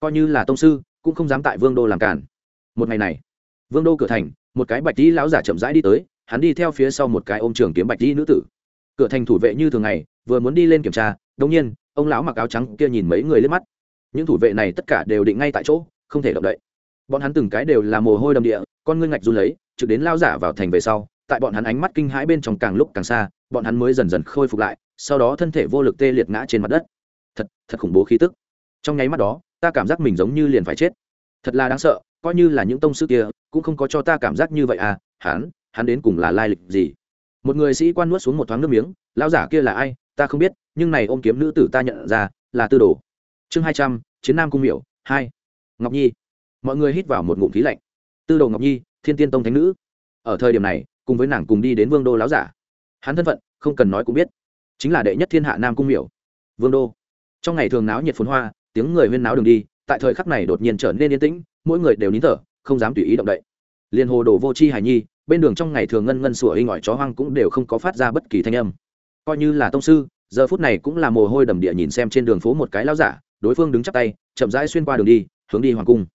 Speaker 1: Coi như là tông sư, cũng không dám tại vương đô làm cản một ngày này, vương đô cửa thành, một cái bạch tí lão giả chậm rãi đi tới, hắn đi theo phía sau một cái ôm trường kiếm bạch tí nữ tử. Cửa thành thủ vệ như thường ngày, vừa muốn đi lên kiểm tra đống nhiên, ông lão mặc áo trắng kia nhìn mấy người lên mắt. Những thủ vệ này tất cả đều định ngay tại chỗ, không thể động đậy. Bọn hắn từng cái đều là mồ hôi đầm địa, con ngươi ngạch run lấy, trực đến lao giả vào thành về sau tại bọn hắn ánh mắt kinh hãi bên trong càng lúc càng xa, bọn hắn mới dần dần khôi phục lại, sau đó thân thể vô lực tê liệt ngã trên mặt đất. Thật thật khủng bố khí tức. Trong nháy mắt đó, ta cảm giác mình giống như liền phải chết. Thật là đáng sợ, coi như là những tông sư kia, cũng không có cho ta cảm giác như vậy à hắn hắn đến cùng là lai lịch gì? Một người sĩ quan nuốt xuống một thoáng nước miếng, lão giả kia là ai? Ta không biết, nhưng này ôm kiếm nữ tử ta nhận ra, là tư đồ. Chương hai trăm, chiến nam cung miểu, hai. Ngọc nhi. Mọi người hít vào một ngụm khí lạnh. Tư đồ ngọc nhi, thiên tiên tông thánh nữ. Ở thời điểm này cùng với nàng cùng đi đến vương đô láo giả. Hắn thân phận, không cần nói cũng biết. Chính là đệ nhất thiên hạ nam cung miểu. Vương đô. Trong ngày thường náo nhiệt phồn hoa, tiếng người huyên náo đường đi, tại thời khắc này đột nhiên trở nên yên tĩnh, mỗi người đều nín thở, không dám tùy ý động đậy. Liên hồ đồ vô c h i hài nhi, bên đường trong ngày thường ngân ngân sủa hình ỏi chó hoang cũng đều không có phát ra bất kỳ thanh âm. Coi như là tông sư, giờ phút này cũng là mồ hôi đầm địa nhìn xem trên đường phố một cái lao giả, đối phương đứng chắp tay, chậm rãi xuyên qua đường đi, hướng đi hoàng cung.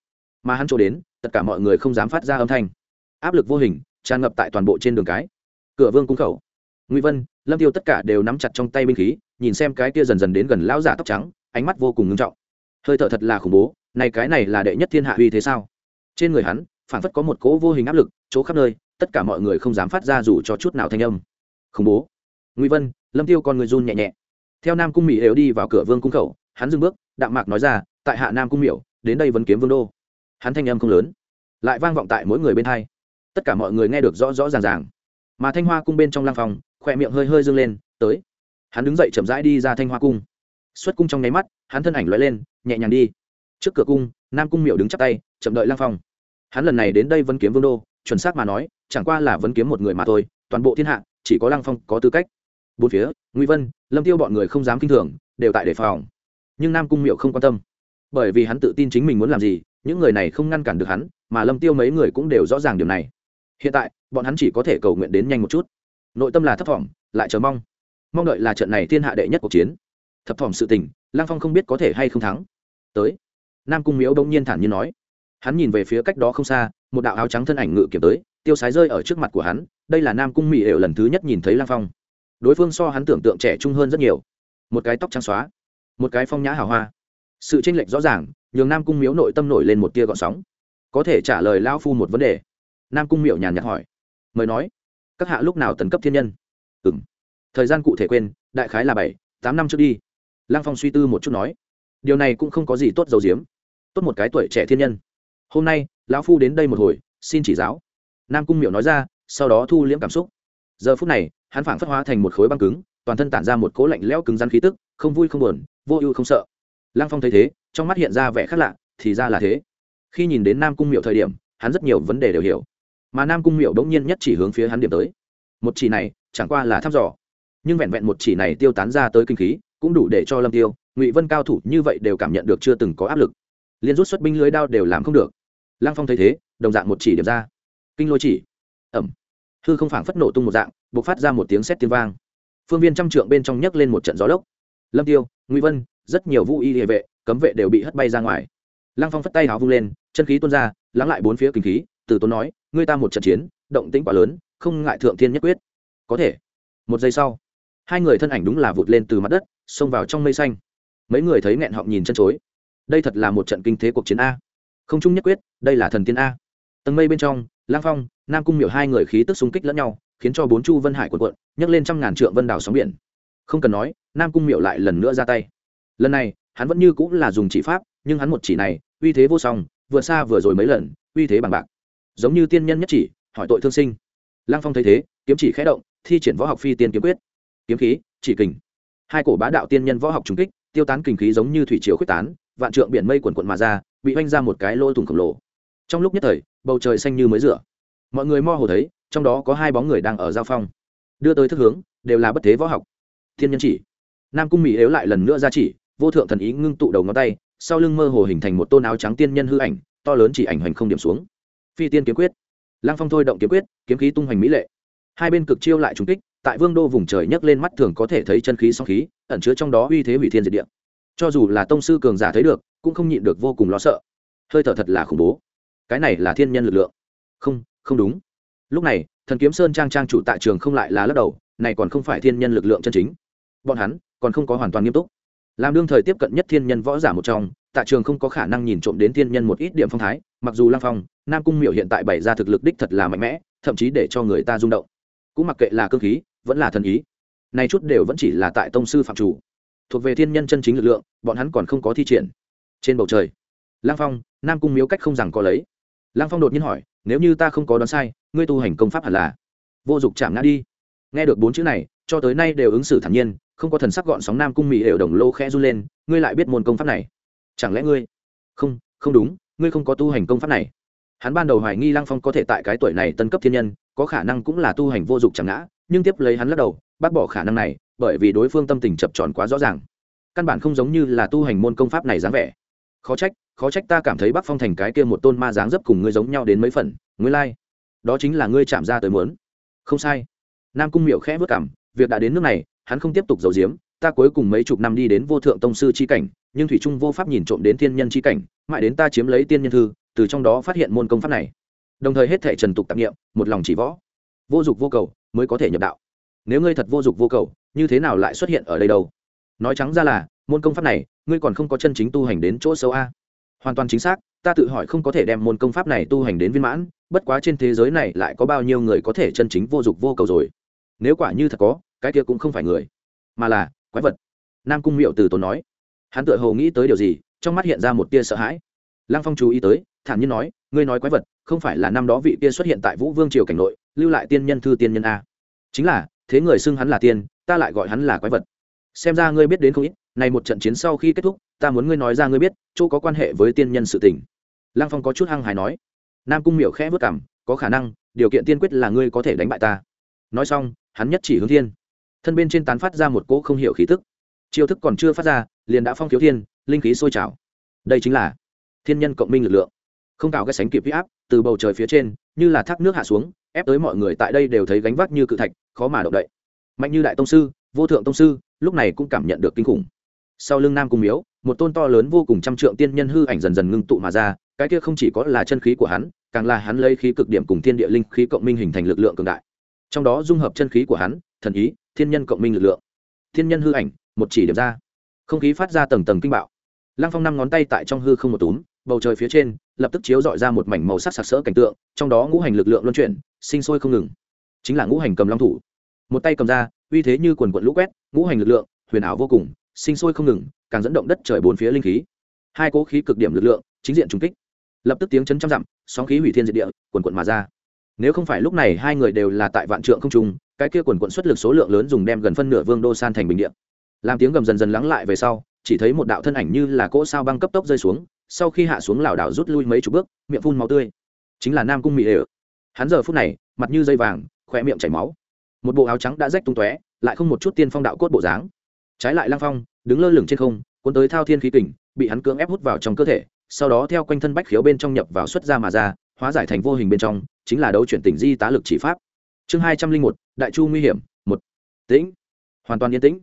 Speaker 1: Mà hắn chỗ đến, tất cả mọi người không dám phát ra âm thanh. Áp lực vô hình tràn ngập tại toàn bộ trên đường cái. Cửa vương cung khẩu. Ngụy vân, lâm tiêu tất cả đều nắm chặt trong tay binh khí, nhìn xem cái kia dần dần đến gần lão giả tóc trắng, ánh mắt vô cùng ngưng trọng. Hơi thở thật là khủng bố, này cái này là đệ nhất thiên hạ uy thế sao? Trên người hắn phản phất có một cỗ vô hình áp lực, chỗ khắp nơi, tất cả mọi người không dám phát ra dù cho chút nào thanh âm. Khủng bố. Ngụy vân, lâm tiêu con người run nhẹ nhẹ. Theo nam cung mỹ đều đi vào cửa vương cung khẩu, hắn dừng bước, đạm mạc nói ra, tại hạ nam cung miểu, đến đây vẫn kiếm vương đô. Hắn thanh âm không lớn, lại vang vọng tại mỗi người bên hai tất cả mọi người nghe được rõ rõ ràng ràng. Mà thanh hoa cung bên trong lang phòng khỏe miệng hơi hơi dâng lên, tới. Hắn đứng dậy chậm rãi đi ra thanh hoa cung. Xuất cung trong nháy mắt, hắn thân ảnh lóe lên, nhẹ nhàng đi. Trước cửa cung, nam cung miệu đứng chắp tay, chậm đợi lang phong. Hắn lần này đến đây vẫn kiếm vương đô, chuẩn xác mà nói, chẳng qua là vẫn kiếm một người mà thôi, toàn bộ thiên hạ, chỉ có lang phong có tư cách. Bốn phía, ngụy vân, lâm tiêu bọn người không dám kinh thường, đều tại đề phòng. Nhưng nam cung miệu không quan tâm. Bởi vì hắn tự tin chính mình muốn làm gì, những người này không ngăn cản được hắn, mà lâm tiêu mấy người cũng đều rõ ràng điều này hiện tại, bọn hắn chỉ có thể cầu nguyện đến nhanh một chút. Nội tâm là thấp thỏm, lại chờ mong. Mong đợi là trận này thiên hạ đệ nhất cuộc chiến. Thấp thỏm sự tình, lang phong không biết có thể hay không thắng. Tới. Nam cung miếu đông nhiên thản nhiên nói. Hắn nhìn về phía cách đó không xa, một đạo áo trắng thân ảnh ngự kiểm tới, tiêu sái rơi ở trước mặt của hắn. Đây là nam cung mỹ đều lần thứ nhất nhìn thấy lang phong. Đối phương so hắn tưởng tượng trẻ trung hơn rất nhiều. Một cái tóc trắng xóa, một cái phong nhã hào hoa. Sự tranh lệch rõ ràng, nhường nam cung miếu nội tâm nổi lên một tia gọn sóng. Có thể trả lời lao phu một vấn đề nam cung miệu nhàn nhạt hỏi, mời nói, các hạ lúc nào tấn cấp thiên nhân? Ừ m thời gian cụ thể quên, đại khái là bảy, tám năm trước đi. Lăng phong suy tư một chút nói, điều này cũng không có gì tốt dầu diếm tốt một cái tuổi trẻ thiên nhân. Hôm nay, lão phu đến đây một hồi, xin chỉ giáo. Nam cung miệu nói ra, sau đó thu liễm cảm xúc. Giờ phút này, hắn phảng phất hóa thành một khối băng cứng, toàn thân tản ra một cố lạnh lẽo cứng rắn khí tức, không vui không buồn, vô ưu không sợ. Lăng phong thấy thế, trong mắt hiện ra vẻ khác lạ, thì ra là thế. Khi nhìn đến nam cung miệu thời điểm, hắn rất nhiều vấn đề đều hiểu mà nam cung miệu bỗng nhiên nhất chỉ hướng phía hắn điểm tới. Một chỉ này, chẳng qua là thăm dò. Nhưng vẹn vẹn một chỉ này tiêu tán ra tới kinh khí, cũng đủ để cho lâm tiêu, ngụy vân cao thủ như vậy đều cảm nhận được chưa từng có áp lực. Liên rút xuất binh lưới đao đều làm không được. Lăng phong thấy thế, đồng dạng một chỉ điểm ra. Kinh lôi chỉ. Ẩm hư không phảng phất nổ tung một dạng b ộ c phát ra một tiếng sét tiếng vang. Phương viên trăm trượng bên trong nhấc lên một trận gió lốc. Lâm tiêu, ngụy vân, rất nhiều vũ y địa vệ, cấm vệ đều bị hất bay ra ngoài. Lăng phong phất tay hào vung lên, chân khí tuôn ra, lắng lại bốn phía kinh khí từ tốn nói, ngươi ta một trận chiến, động tĩnh quá lớn, không ngại thượng thiên nhất quyết. Có thể. Một giây sau, hai người thân ảnh đúng là vụt lên từ mặt đất, xông vào trong mây xanh. Mấy người thấy nghẹn họng nhìn chân chối. Đây thật là một trận kinh thế cuộc chiến a. Không chung nhất quyết, đây là thần tiên a. Tầng mây bên trong, lang phong, nam cung miểu hai người khí tức xung kích lẫn nhau, khiến cho bốn chu vân hải quần quận nhấc lên trăm ngàn trượng vân đảo sóng biển. Không cần nói, nam cung miểu lại lần nữa ra tay. Lần này, hắn vẫn như cũng là dùng chỉ pháp, nhưng hắn một chỉ này, uy thế vô song, vừa xa vừa rồi mấy lần, uy thế bằng bạc giống như tiên nhân nhất chỉ, hỏi tội thương sinh. Lang phong thấy thế, kiếm chỉ khẽ động, thi triển võ học phi tiên kiếm quyết. Kiếm khí, chỉ kình. Hai cổ bá đạo tiên nhân võ học trùng kích, tiêu tán kình khí giống như thủy chiều khuyết tán, vạn trượng biển mây quần quận mà ra, bị oanh ra một cái lỗ thủng khổng lồ. Trong lúc nhất thời, bầu trời xanh như mới rửa. Mọi người mơ hồ thấy, trong đó có hai bóng người đang ở giao phong. Đưa tới thức hướng, đều là bất thế võ học. Thiên nhân chỉ. Nam cung mỹ yếu lại lần nữa ra chỉ, vô thượng thần ý ngưng tụ đầu ngón tay, sau lưng mơ hồ hình thành một tôn áo trắng tiên nhân hư ảnh, to lớn chỉ ảnh hoành không điểm xuống phi tiên kiếm quyết. Lang phong thôi động kiếm quyết, kiếm khí tung hoành mỹ lệ. Hai bên cực chiêu lại trúng kích, tại vương đô vùng trời nhấc lên mắt thường có thể thấy chân khí song khí, ẩn chứa trong đó uy thế hủy thiên diệt địa. Cho dù là tông sư cường giả thấy được, cũng không nhịn được vô cùng lo sợ. Hơi thở thật là khủng bố. Cái này là thiên nhân lực lượng. Không không đúng. Lúc này, thần kiếm sơn trang trang chủ tại trường không lại là lắc đầu, này còn không phải thiên nhân lực lượng chân chính. Bọn hắn còn không có hoàn toàn nghiêm túc. Làm đương thời tiếp cận nhất thiên nhân võ giả một trong tạ trường không có khả năng nhìn trộm đến thiên nhân một ít điểm phong thái, mặc dù lang phong, nam cung miểu hiện tại bày ra thực lực đích thật là mạnh mẽ, thậm chí để cho người ta rung động. Cũng mặc kệ là cơ khí, vẫn là thần ý này chút đều vẫn chỉ là tại tông sư phạm chủ. Thuộc về thiên nhân chân chính lực lượng, bọn hắn còn không có thi triển. Trên bầu trời lang phong, nam cung miếu cách không rằng có lấy. Lang phong đột nhiên hỏi, nếu như ta không có đoán sai, ngươi tu hành công pháp hẳn là? Vô dụng chạm ngã đi. Nghe được bốn chữ này, cho tới nay đều ứng xử thản nhiên, không có thần sắc gọn sóng nam cung mỹ đều đồng lô khẽ run lên, ngươi lại biết môn công pháp này? Chẳng lẽ ngươi? Không không đúng, ngươi không có tu hành công pháp này. Hắn ban đầu hoài nghi lăng phong có thể tại cái tuổi này tân cấp thiên nhân, có khả năng cũng là tu hành vô dụng chẳng ngã, nhưng tiếp lấy hắn lắc đầu, bác bỏ khả năng này, bởi vì đối phương tâm tình chập tròn quá rõ ràng. Căn bản không giống như là tu hành môn công pháp này dáng vẻ. Khó trách khó trách ta cảm thấy bắc phong thành cái kia một tôn ma dáng dấp cùng ngươi giống nhau đến mấy phần, ngươi lai、like. đó chính là ngươi chạm ra tới muốn. Không sai. Nam cung miệu khẽ vất cảm, việc đã đến nước này, hắn không tiếp tục giấu giếm, ta cuối cùng mấy chục năm đi đến vô thượng tông sư c h i cảnh nhưng thủy trung vô pháp nhìn trộm đến thiên nhân Chi cảnh, mãi đến ta chiếm lấy tiên nhân thư, từ trong đó phát hiện môn công pháp này. Đồng thời hết thể trần tục tạp nghiệm một lòng chỉ võ. Vô dục vô cầu mới có thể nhập đạo. Nếu ngươi thật vô dục vô cầu, như thế nào lại xuất hiện ở đây đâu? Nói trắng ra là, môn công pháp này, ngươi còn không có chân chính tu hành đến chỗ sâu a. Hoàn toàn chính xác, ta tự hỏi không có thể đem môn công pháp này tu hành đến viên mãn, bất quá trên thế giới này lại có bao nhiêu người có thể chân chính vô dục vô cầu rồi? Nếu quả như thật có, cái kia cũng không phải người, mà là quái vật. Nam cung miệu từ tốn nói hắn tự hồ nghĩ tới điều gì, trong mắt hiện ra một tia sợ hãi. Lăng phong chú ý tới, thản nhiên nói, ngươi nói quái vật, không phải là năm đó vị kia xuất hiện tại vũ vương triều cảnh nội, lưu lại tiên nhân thư tiên nhân a. Chính là, thế người xưng hắn là tiên, ta lại gọi hắn là quái vật. Xem ra ngươi biết đến không ít, này một trận chiến sau khi kết thúc, ta muốn ngươi nói ra ngươi biết, chỗ có quan hệ với tiên nhân sự tình. Lăng phong có chút hăng hài nói, nam cung miểu khẽ vất cảm có khả năng, điều kiện tiên quyết là ngươi có thể đánh bại ta. Nói xong, hắn nhất chỉ hướng thiên. Thân bên trên tán phát ra một cỗ không hiểu khí tức chiêu thức còn chưa phát ra, liền đã phong thiếu thiên, linh khí sôi trào. Đây chính là thiên nhân cộng minh lực lượng. Không cào cái sánh kịp huy áp, từ bầu trời phía trên, như là thác nước hạ xuống, ép tới mọi người tại đây đều thấy gánh vác như cự thạch, khó mà động đậy. Mạnh như đại tông sư, vô thượng tông sư, lúc này cũng cảm nhận được kinh khủng. Sau lưng nam cung miếu, một tôn to lớn vô cùng trăm trượng tiên nhân hư ảnh dần dần ngưng tụ mà ra, cái kia không chỉ có là chân khí của hắn, càng là hắn lấy khí cực điểm cùng thiên địa linh khí cộng minh hình thành lực lượng cường đại. Trong đó dung hợp chân khí của hắn, thần ý, thiên nhân cộng minh lực lượng. Thiên nhân hư ảnh một chỉ điểm ra. Không khí phát ra tầng tầng kinh bạo. Lăng phong năm ngón tay tại trong hư không một túm, bầu trời phía trên, lập tức chiếu dọi ra một mảnh màu sắc sặc sỡ cảnh tượng, trong đó ngũ hành lực lượng luân chuyển, sinh sôi không ngừng. Chính là ngũ hành cầm long thủ. Một tay cầm ra, uy thế như quần quận lũ quét, ngũ hành lực lượng, huyền ảo vô cùng, sinh sôi không ngừng, càng dẫn động đất trời bốn phía linh khí. Hai cỗ khí cực điểm lực lượng, chính diện trùng kích. Lập tức tiếng chấn trăm dặm, sóng khí hủy thiên diệt địa, quần quận mà ra. Nếu không phải lúc này hai người đều là tại vạn trượng không trung, cái kia quần quận xuất lực số lượng lớn dùng đem gần phân nửa vương đô san thành bình điện làm tiếng gầm dần dần lắng lại về sau, chỉ thấy một đạo thân ảnh như là cỗ sao băng cấp tốc rơi xuống, sau khi hạ xuống lảo đảo rút lui mấy chục bước, miệng phun máu tươi. Chính là nam cung mỹ ề hắn giờ phút này, mặt như dây vàng khỏe miệng chảy máu. Một bộ áo trắng đã rách tung tóe, lại không một chút tiên phong đạo cốt bộ dáng. Trái lại lang phong, đứng lơ lửng trên không, cuốn tới thao thiên khí kình, bị hắn cưỡng ép hút vào trong cơ thể, sau đó theo quanh thân bách khiếu bên trong nhập vào xuất ra mà ra, hóa giải thành vô hình bên trong, chính là đấu chuyển tỉnh di tá lực chỉ pháp. Chương hai trăm linh một, đại chu nguy hiểm, một. Tĩnh. Hoàn toàn yên tĩnh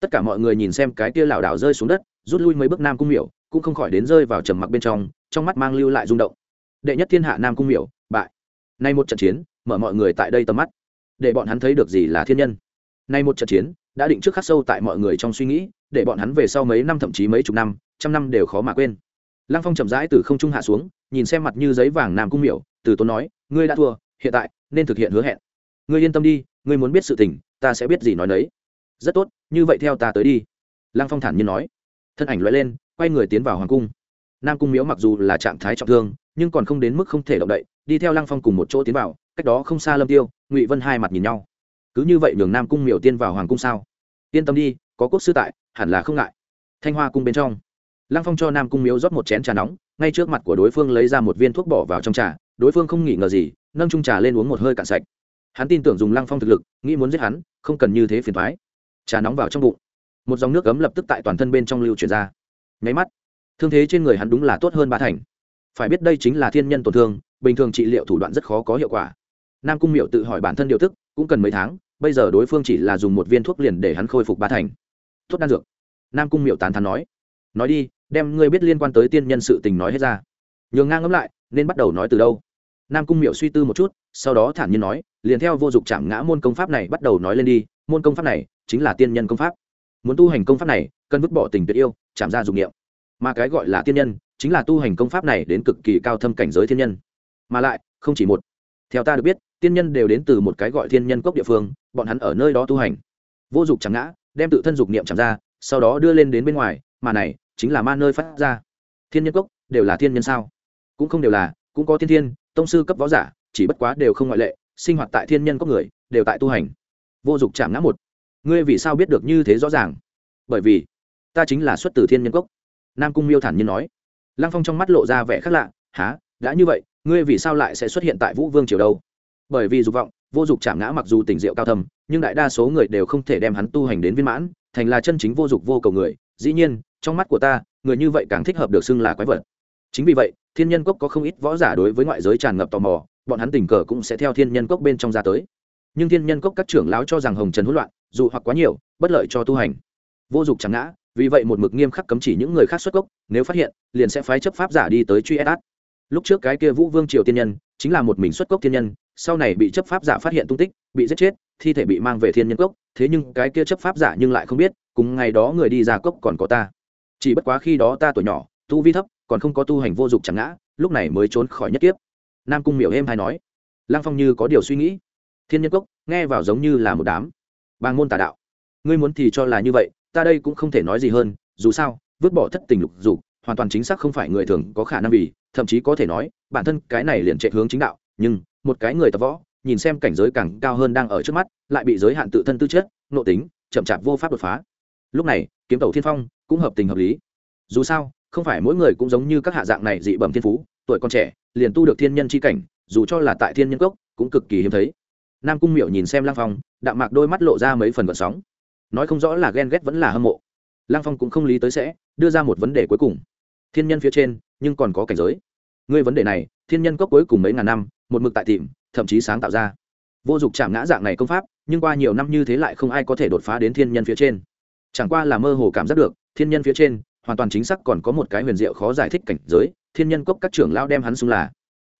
Speaker 1: tất cả mọi người nhìn xem cái kia lảo đảo rơi xuống đất, rút lui mấy bước nam cung miểu, cũng không khỏi đến rơi vào trầm mặc bên trong trong mắt mang lưu lại rung động. Đệ nhất thiên hạ nam cung miểu, bại. Nay một trận chiến, mở mọi người tại đây tầm mắt. Để bọn hắn thấy được gì là thiên nhân. Nay một trận chiến, đã định trước khắc sâu tại mọi người trong suy nghĩ, để bọn hắn về sau mấy năm thậm chí mấy chục năm, trăm năm đều khó mà quên. Lăng phong chậm rãi từ không trung hạ xuống, nhìn xem mặt như giấy vàng nam cung miểu, từ tốn nói, ngươi đã thua, hiện tại nên thực hiện hứa hẹn. Ngươi yên tâm đi, ngươi muốn biết sự tình, ta sẽ biết gì nói đấy rất tốt, như vậy theo ta tới đi. Lăng phong thản nhiên nói. Thân ảnh loại lên, quay người tiến vào hoàng cung. Nam cung miếu mặc dù là trạng thái trọng thương, nhưng còn không đến mức không thể động đậy, đi theo lăng phong cùng một chỗ tiến vào, cách đó không xa lâm tiêu, ngụy vân hai mặt nhìn nhau. Cứ như vậy nhường nam cung miểu tiên vào hoàng cung sao? Yên tâm đi, có quốc sư tại, hẳn là không ngại. Thanh hoa cung bên trong. Lăng phong cho nam cung miếu rót một chén trà nóng, ngay trước mặt của đối phương lấy ra một viên thuốc bỏ vào trong trà, đối phương không nghĩ ngờ gì, nâng trung trà lên uống một hơi cạn sạch. Hắn tin tưởng dùng lăng phong thực lực, nghĩ muốn giết hắn, không cần như thế phiền thoái trà nóng vào trong bụng. Một dòng nước ấm lập tức tại toàn thân bên trong lưu chuyển ra. Nháy mắt, thương thế trên người hắn đúng là tốt hơn ba thành. Phải biết đây chính là thiên nhân tổn thương, bình thường trị liệu thủ đoạn rất khó có hiệu quả. Nam cung miệu tự hỏi bản thân điều thức cũng cần mấy tháng, bây giờ đối phương chỉ là dùng một viên thuốc liền để hắn khôi phục ba thành. Thuốc đan dược. Nam cung miệu tán thắn nói. Nói đi, đem ngươi biết liên quan tới tiên nhân sự tình nói hết ra. Nhường ngang ngẫm lại, nên bắt đầu nói từ đâu? Nam cung miệu suy tư một chút, sau đó thản nhiên nói liền theo vô dụng chạm ngã môn công pháp này bắt đầu nói lên đi, môn công pháp này chính là tiên nhân công pháp. Muốn tu hành công pháp này, cần vứt bỏ tình tuyệt yêu, chạm ra dụng niệm. Mà cái gọi là tiên nhân, chính là tu hành công pháp này đến cực kỳ cao thâm cảnh giới thiên nhân. Mà lại, không chỉ một. Theo ta được biết, tiên nhân đều đến từ một cái gọi thiên nhân cốc địa phương, bọn hắn ở nơi đó tu hành. Vô dụng chẳng ngã, đem tự thân dục niệm chẳng ra, sau đó đưa lên đến bên ngoài, mà này chính là ma nơi phát ra. Thiên nhân cốc đều là thiên nhân sao? Cũng không đều là, cũng có thiên thiên, tông sư cấp võ giả, chỉ bất quá đều không ngoại lệ sinh hoạt tại thiên nhân cốc người, đều tại tu hành. Vô dụng chạm ngã một. Ngươi vì sao biết được như thế rõ ràng? Bởi vì, ta chính là xuất từ thiên nhân cốc. Nam cung miêu thản nhiên nói. Lăng phong trong mắt lộ ra vẻ khác lạ. Há đã như vậy, ngươi vì sao lại sẽ xuất hiện tại vũ vương triều đâu? Bởi vì dục vọng, vô dục chạm ngã mặc dù tình diệu cao thầm nhưng đại đa số người đều không thể đem hắn tu hành đến viên mãn, thành là chân chính vô dục vô cầu người. Dĩ nhiên, trong mắt của ta, người như vậy càng thích hợp được xưng là quái vật. Chính vì vậy, thiên nhân cốc có không ít võ giả đối với ngoại giới tràn ngập tò mò bọn hắn tình cờ cũng sẽ theo thiên nhân cốc bên trong ra tới. Nhưng thiên nhân cốc các trưởng lão cho rằng hồng trần hỗn loạn, dù hoặc quá nhiều, bất lợi cho tu hành. Vô dụng chẳng ngã, vì vậy một mực nghiêm khắc cấm chỉ những người khác xuất cốc, nếu phát hiện, liền sẽ phái chấp pháp giả đi tới truy sát. lúc trước cái kia vũ vương triều tiên nhân, chính là một mình xuất cốc thiên nhân, sau này bị chấp pháp giả phát hiện tung tích, bị giết chết, thi thể bị mang về thiên nhân cốc, thế nhưng cái kia chấp pháp giả nhưng lại không biết, cùng ngày đó người đi ra cốc còn có ta. Chỉ bất quá khi đó ta tuổi nhỏ, tu vi thấp, còn không có tu hành vô dụng chẳng ngã, lúc này mới trốn khỏi nhất kiếp nam cung miểu êm hay nói, lăng phong như có điều suy nghĩ. thiên nhân cốc, nghe vào giống như là một đám. bàng môn tà đạo, ngươi muốn thì cho là như vậy, ta đây cũng không thể nói gì hơn, dù sao, vứt bỏ thất tình lục dục, hoàn toàn chính xác không phải người thường có khả năng vì, thậm chí có thể nói, bản thân cái này liền chạy hướng chính đạo, nhưng, một cái người tập võ, nhìn xem cảnh giới càng cao hơn đang ở trước mắt, lại bị giới hạn tự thân tư chất, nội tính, chậm chạp vô pháp đột phá. lúc này, kiếm tàu thiên phong, cũng hợp tình hợp lý. dù sao, không phải mỗi người cũng giống như các hạ dạng này dị bẩm thiên phú tuổi còn trẻ, liền tu được thiên nhân c h i cảnh, dù cho là tại thiên nhân cốc, cũng cực kỳ hiếm thấy. Nam cung miệu nhìn xem lang phong, đạm mạc đôi mắt lộ ra mấy phần vận sóng. Nói không rõ là ghen ghét vẫn là hâm mộ. Lang phong cũng không lý tới sẽ, đưa ra một vấn đề cuối cùng. Thiên nhân phía trên, nhưng còn có cảnh giới. Ngươi vấn đề này, thiên nhân cốc cuối cùng mấy ngàn năm, một mực tại tìm, thậm chí sáng tạo ra. Vô dụng chạm ngã dạng này công pháp, nhưng qua nhiều năm như thế lại không ai có thể đột phá đến thiên nhân phía trên. Chẳng qua là mơ hồ cảm giác được, thiên nhân phía trên, hoàn toàn chính xác còn có một cái huyền diệu khó giải thích cảnh giới thiên nhân cốc các trưởng lao đem hắn xung là.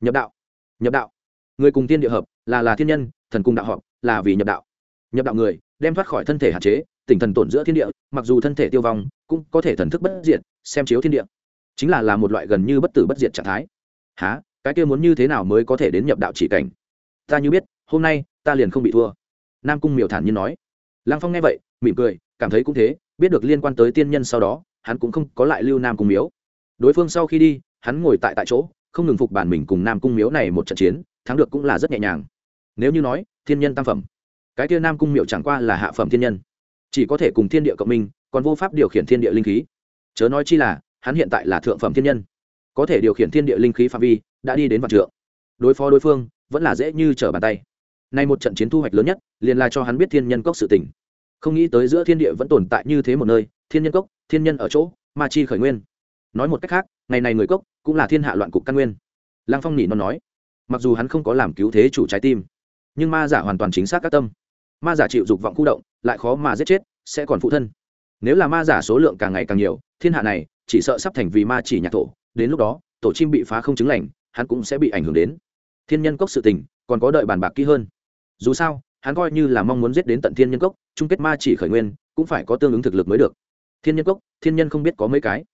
Speaker 1: Nhập đạo. Nhập đạo. Người cùng tiên địa hợp, là là thiên nhân, thần cùng đạo họp là vì nhập đạo. Nhập đạo người, đem thoát khỏi thân thể hạn chế tỉnh thần tổn giữa thiên địa, mặc dù thân thể tiêu vong, cũng có thể thần thức bất diệt, xem chiếu thiên địa. Chính là là một loại gần như bất tử bất diệt trạng thái. Há cái kia muốn như thế nào mới có thể đến nhập đạo chỉ cảnh? Ta như biết, hôm nay, ta liền không bị thua. Nam cung miểu thản nhiên nói. Lăng phong nghe vậy, mỉm cười, cảm thấy cũng thế, biết được liên quan tới tiên nhân sau đó, hắn cũng không có lại lưu nam cung miếu đối phương sau khi đi hắn ngồi tại tại chỗ, không ngừng phục bản mình cùng nam cung miếu này một trận chiến, thắng được cũng là rất nhẹ nhàng. Nếu như nói, thiên nhân tam phẩm, cái kia nam cung miệu chẳng qua là hạ phẩm thiên nhân. Chỉ có thể cùng thiên địa cộng minh, còn vô pháp điều khiển thiên địa linh khí. Chớ nói chi là, hắn hiện tại là thượng phẩm thiên nhân. Có thể điều khiển thiên địa linh khí phạm vi, đã đi đến vạn trượng. Đối phó đối phương, vẫn là dễ như trở bàn tay. Nay một trận chiến thu hoạch lớn nhất, liền là cho hắn biết thiên nhân cốc sự tình. Không nghĩ tới giữa thiên địa vẫn tồn tại như thế một nơi, thiên nhân cốc, thiên nhân ở chỗ, ma chi khởi nguyên nói một cách khác, ngày này người cốc cũng là thiên hạ loạn cục căn nguyên. Lăng phong nhị nó nói, mặc dù hắn không có làm cứu thế chủ trái tim, nhưng ma giả hoàn toàn chính xác các tâm. Ma giả chịu dục vọng khu động, lại khó mà giết chết, sẽ còn phụ thân. Nếu là ma giả số lượng càng ngày càng nhiều, thiên hạ này chỉ sợ sắp thành vì ma chỉ nhạc thổ, đến lúc đó, tổ chim bị phá không chứng lành, hắn cũng sẽ bị ảnh hưởng đến. Thiên nhân cốc sự tình, còn có đợi bàn bạc kỹ hơn. Dù sao, hắn coi như là mong muốn giết đến tận thiên nhân cốc, chung kết ma chỉ khởi nguyên, cũng phải có tương ứng thực lực mới được. Thiên nhân cốc, thiên nhân không biết có mấy cái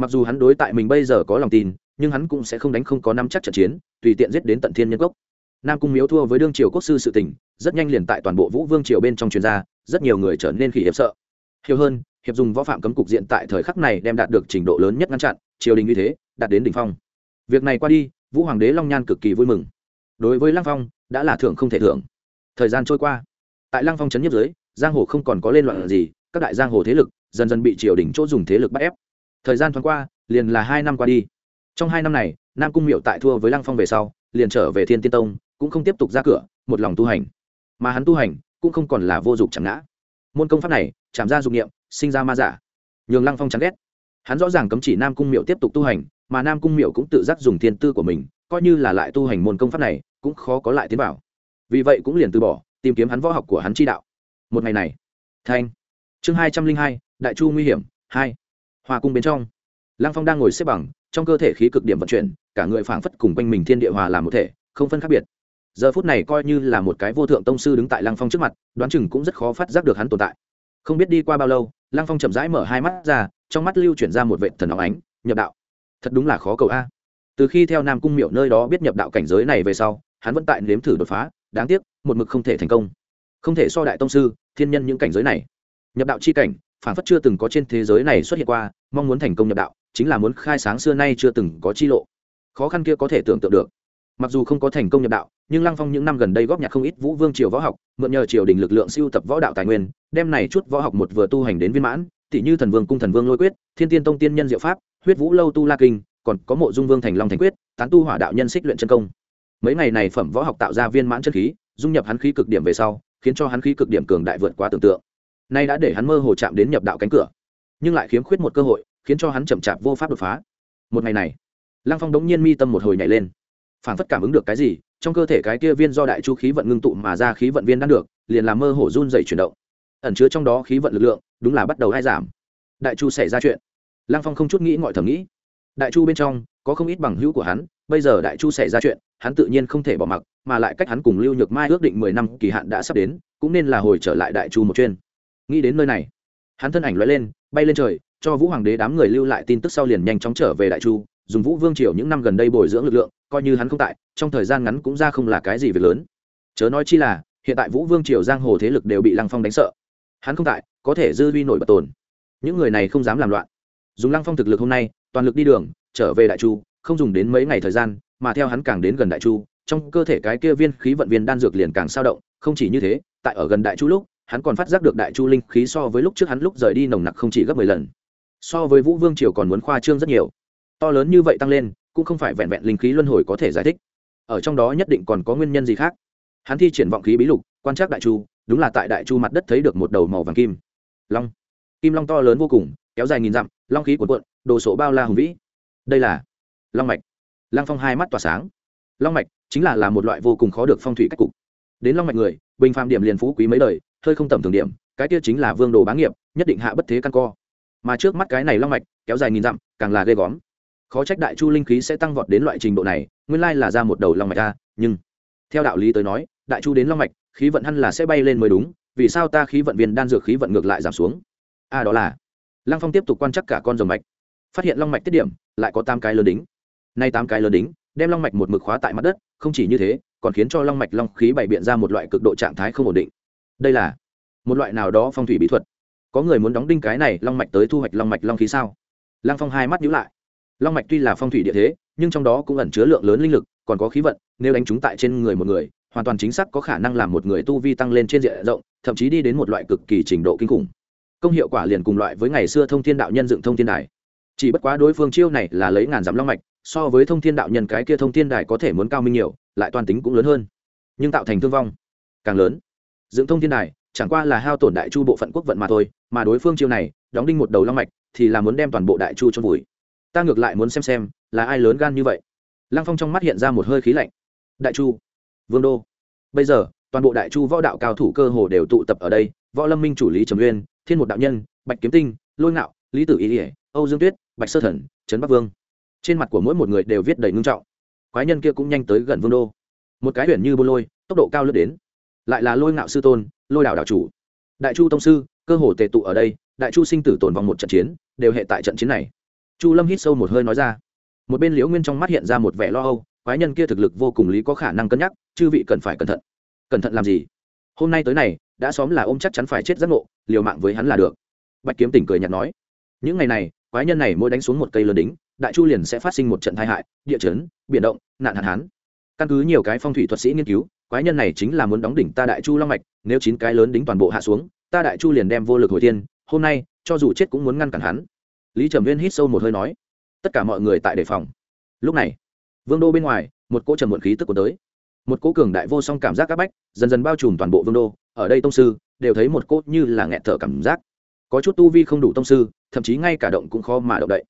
Speaker 1: mặc dù hắn đối tại mình bây giờ có lòng tin, nhưng hắn cũng sẽ không đánh không có năm chắc trận chiến, tùy tiện giết đến tận thiên nhân cốc. Nam cung miếu thua với đương triều quốc sư sự tình, rất nhanh liền tại toàn bộ vũ vương triều bên trong truyền gia rất nhiều người trở nên khỉ hiệp sợ. Hiểu hơn, hiệp dùng võ phạm cấm cục diện tại thời khắc này đem đạt được trình độ lớn nhất ngăn chặn, triều đình như thế, đạt đến đỉnh phong. Việc này qua đi, vũ hoàng đế long nhan cực kỳ vui mừng. Đối với lăng phong, đã là thưởng không thể thưởng. Thời gian trôi qua, tại lăng phong trấn nhất giới, giang hồ không còn có lên loạn gì, các đại giang hồ thế lực dần dần bị triều đình chỗ dùng thế lực bắt ép thời gian thoáng qua, liền là hai năm qua đi. Trong hai năm này, nam cung miệu tại thua với lăng phong về sau, liền trở về thiên tiên tông, cũng không tiếp tục ra cửa, một lòng tu hành. Mà hắn tu hành, cũng không còn là vô dụng chẳng ngã. Môn công pháp này, chạm ra dụng nghiệm sinh ra ma giả. Nhường lăng phong chán ghét. Hắn rõ ràng cấm chỉ nam cung miệu tiếp tục tu hành, mà nam cung miệu cũng tự giác dùng thiên tư của mình, coi như là lại tu hành môn công pháp này, cũng khó có lại tiến bảo vì vậy cũng liền từ bỏ, tìm kiếm hắn võ học của hắn chi đạo. Một ngày này, thanh. Chương hai trăm linh hai, đại chu nguy hiểm, hai hòa cung bên trong, lăng phong đang ngồi xếp bằng, trong cơ thể khí cực điểm vận chuyển, cả người phảng phất cùng quanh mình thiên địa hòa làm một thể, không phân khác biệt. Giờ phút này coi như là một cái vô thượng tông sư đứng tại lăng phong trước mặt, đoán chừng cũng rất khó phát giác được hắn tồn tại. Không biết đi qua bao lâu, lăng phong chậm rãi mở hai mắt ra, trong mắt lưu chuyển ra một vệ thần óng ánh, nhập đạo. Thật đúng là khó cầu a. Từ khi theo nam cung miệu nơi đó biết nhập đạo cảnh giới này về sau, hắn vẫn tại nếm thử đột phá, đáng tiếc, một mực không thể thành công. Không thể so đại tông sư, thiên nhân những cảnh giới này. Nhập đạo c h i cảnh phản phất chưa từng có trên thế giới này xuất hiện qua, mong muốn thành công nhập đạo, chính là muốn khai sáng xưa nay chưa từng có chi lộ. Khó khăn kia có thể tưởng tượng được. Mặc dù không có thành công nhập đạo, nhưng lăng phong những năm gần đây góp nhặt không ít vũ vương triều võ học, mượn nhờ triều đình lực lượng siêu tập võ đạo tài nguyên, đem này chút võ học một vừa tu hành đến viên mãn tỷ như thần vương cung thần vương lôi quyết, thiên tiên tông tiên nhân diệu pháp, huyết vũ lâu tu la kinh, còn có mộ dung vương thành long thành quyết, tán tu hỏa đạo nhân xích luyện chân công. Mấy ngày này phẩm võ học tạo ra viên mãn chân khí, dung nhập hắn khí cực điểm về sau, khiến cho hắn khí cực điểm cường đại vượt quá tưởng tượng nay đã để hắn mơ hồ chạm đến nhập đạo cánh cửa, nhưng lại khiếm khuyết một cơ hội, khiến cho hắn chậm chạp vô pháp đột phá. Một ngày này, lăng phong đống nhiên mi tâm một hồi nhảy lên. Phản phất cảm ứng được cái gì, trong cơ thể cái kia viên do đại chu khí vận ngưng tụ mà ra khí vận viên đang được, liền làm mơ hồ run dày chuyển động. Ẩn chứa trong đó khí vận lực lượng, đúng là bắt đầu hai giảm. Đại chu xảy ra chuyện. Lăng phong không chút nghĩ ngọi thầm nghĩ. Đại chu bên trong, có không ít bằng hữu của hắn, bây giờ đại chu xảy ra chuyện, hắn tự nhiên không thể bỏ mặc, mà lại cách hắn cùng lưu nhược mai ước định mười năm kỳ hạn đã sắp đến, cũng nên là hồi trở lại đại chu một chuyên nghĩ đến nơi này, hắn thân ảnh loại lên, bay lên trời, cho vũ hoàng đế đám người lưu lại tin tức sau liền nhanh chóng trở về đại chu, dùng vũ vương triều những năm gần đây bồi dưỡng lực lượng, coi như hắn không tại, trong thời gian ngắn cũng ra không là cái gì việc lớn. Chớ nói chi là, hiện tại vũ vương triều giang hồ thế lực đều bị lăng phong đánh sợ. Hắn không tại, có thể dư vi nổi bật tồn. Những người này không dám làm loạn. Dùng lăng phong thực lực hôm nay, toàn lực đi đường, trở về đại chu, không dùng đến mấy ngày thời gian, mà theo hắn càng đến gần đại chu, trong cơ thể cái kia viên khí vận viên đan dược liền càng sao động, không chỉ như thế, tại ở gần đại chu lúc hắn còn phát giác được đại chu linh khí so với lúc trước hắn lúc rời đi nồng nặc không chỉ gấp mười lần. So với vũ vương triều còn muốn khoa trương rất nhiều. To lớn như vậy tăng lên, cũng không phải vẹn vẹn linh khí luân hồi có thể giải thích. Ở trong đó nhất định còn có nguyên nhân gì khác. Hắn thi triển vọng khí bí lục, quan trắc đại chu, đúng là tại đại chu mặt đất thấy được một đầu màu vàng kim. Long. Kim long to lớn vô cùng, kéo dài nghìn dặm, long khí cuộn cuộn, đồ sộ bao la hùng vĩ. Đây là long mạch. Lăng phong hai mắt tỏa sáng. Long mạch chính là là một loại vô cùng khó được phong thủy cách cục. Đến long mạch người, bình phàm điểm liền phú quý mấy đời hơi không tầm thường điểm cái kia chính là vương đồ bá nghiệp nhất định hạ bất thế căn co. Mà trước mắt cái này long mạch kéo dài nghìn dặm càng là ghê góm khó trách đại chu linh khí sẽ tăng vọt đến loại trình độ này nguyên lai là ra một đầu long mạch ta nhưng theo đạo lý tới nói đại chu đến long mạch khí vận hẳn là sẽ bay lên mới đúng vì sao ta khí vận viên đan dược khí vận ngược lại giảm xuống? A à, đó là lăng phong tiếp tục quan trắc cả con rồng mạch. Phát hiện long mạch tiết điểm lại có tám cái lớn đính. Nay tám cái lớn đính đem long mạch một mực khóa tại mặt đất không chỉ như thế còn khiến cho long mạch long khí bày biện ra một loại cực độ trạng thái không ổn định đây là một loại nào đó phong thủy bí thuật. Có người muốn đóng đinh cái này, long mạch tới thu hoạch long mạch long khí sao? Lăng phong hai mắt nhíu lại. Long mạch tuy là phong thủy địa thế, nhưng trong đó cũng ẩn chứa lượng lớn linh lực, còn có khí vận, nếu đánh chúng tại trên người một người, hoàn toàn chính xác có khả năng làm một người tu vi tăng lên trên diện rộng, thậm chí đi đến một loại cực kỳ trình độ kinh khủng. Công hiệu quả liền cùng loại với ngày xưa thông thiên đạo nhân dựng thông thiên đài. Chỉ bất quá đối phương chiêu này là lấy ngàn dặm long mạch, so với thông thiên đạo nhân cái kia thông thiên đài có thể muốn cao minh nhiều, lại toàn tính cũng lớn hơn, nhưng tạo thành thương vong càng lớn dưỡng thông thiên đài, chẳng qua là hao tổn đại chu bộ phận quốc vận mà thôi, mà đối phương chiêu này, đóng đinh một đầu long mạch, thì là muốn đem toàn bộ đại chu cho vùi. Ta ngược lại muốn xem xem, là ai lớn gan như vậy. Lăng phong trong mắt hiện ra một hơi khí lạnh. Đại chu, vương đô. Bây giờ, toàn bộ đại chu võ đạo cao thủ cơ hồ đều tụ tập ở đây, võ lâm minh chủ lý trầm uyên thiên một đạo nhân, bạch kiếm tinh, lôi ngạo, lý tử ý ỉa âu dương tuyết, bạch sơ thần, trấn bắc vương. Trên mặt của mỗi một người đều viết đầy ngưng trọng. Quái nhân kia cũng nhanh tới gần vương đô. Một cái huyện như bô lôi, tốc độ cao lướt đến lại là lôi ngạo sư tôn, lôi đảo đảo chủ. Đại chu tông sư, cơ hồ tề tụ ở đây, đại chu sinh tử tồn vòng một trận chiến, đều hệ tại trận chiến này. Chu lâm hít sâu một hơi nói ra. Một bên liễu nguyên trong mắt hiện ra một vẻ lo âu, quái nhân kia thực lực vô cùng lý có khả năng cân nhắc, chư vị cần phải cẩn thận. Cẩn thận làm gì? Hôm nay tới này, đã xóm là ôm chắc chắn phải chết giác ngộ, liều mạng với hắn là được. Bạch kiếm tỉnh cười nhạt nói. Những ngày này, quái nhân này mỗi đánh xuống một cây lớn đính, đại chu liền sẽ phát sinh một trận tai hại, địa chấn, biển động, nạn hạn hán. Căn cứ nhiều cái phong thủy thuật sĩ nghiên cứu quái nhân này chính là muốn đóng đỉnh ta đại chu long mạch, nếu chín cái lớn đính toàn bộ hạ xuống, ta đại chu liền đem vô lực hồi tiên hôm nay, cho dù chết cũng muốn ngăn cản hắn. Lý trầm viên hít sâu một hơi nói. Tất cả mọi người tại đề phòng. Lúc này, vương đô bên ngoài, một cỗ trầm muộn khí tức của tới. Một cỗ cường đại vô song cảm giác áp bách, dần dần bao trùm toàn bộ vương đô. Ở đây tông sư, đều thấy một cỗ như là nghẹt thở cảm giác. Có chút tu vi không đủ tông sư, thậm chí ngay cả động cũng khó mà động đậy.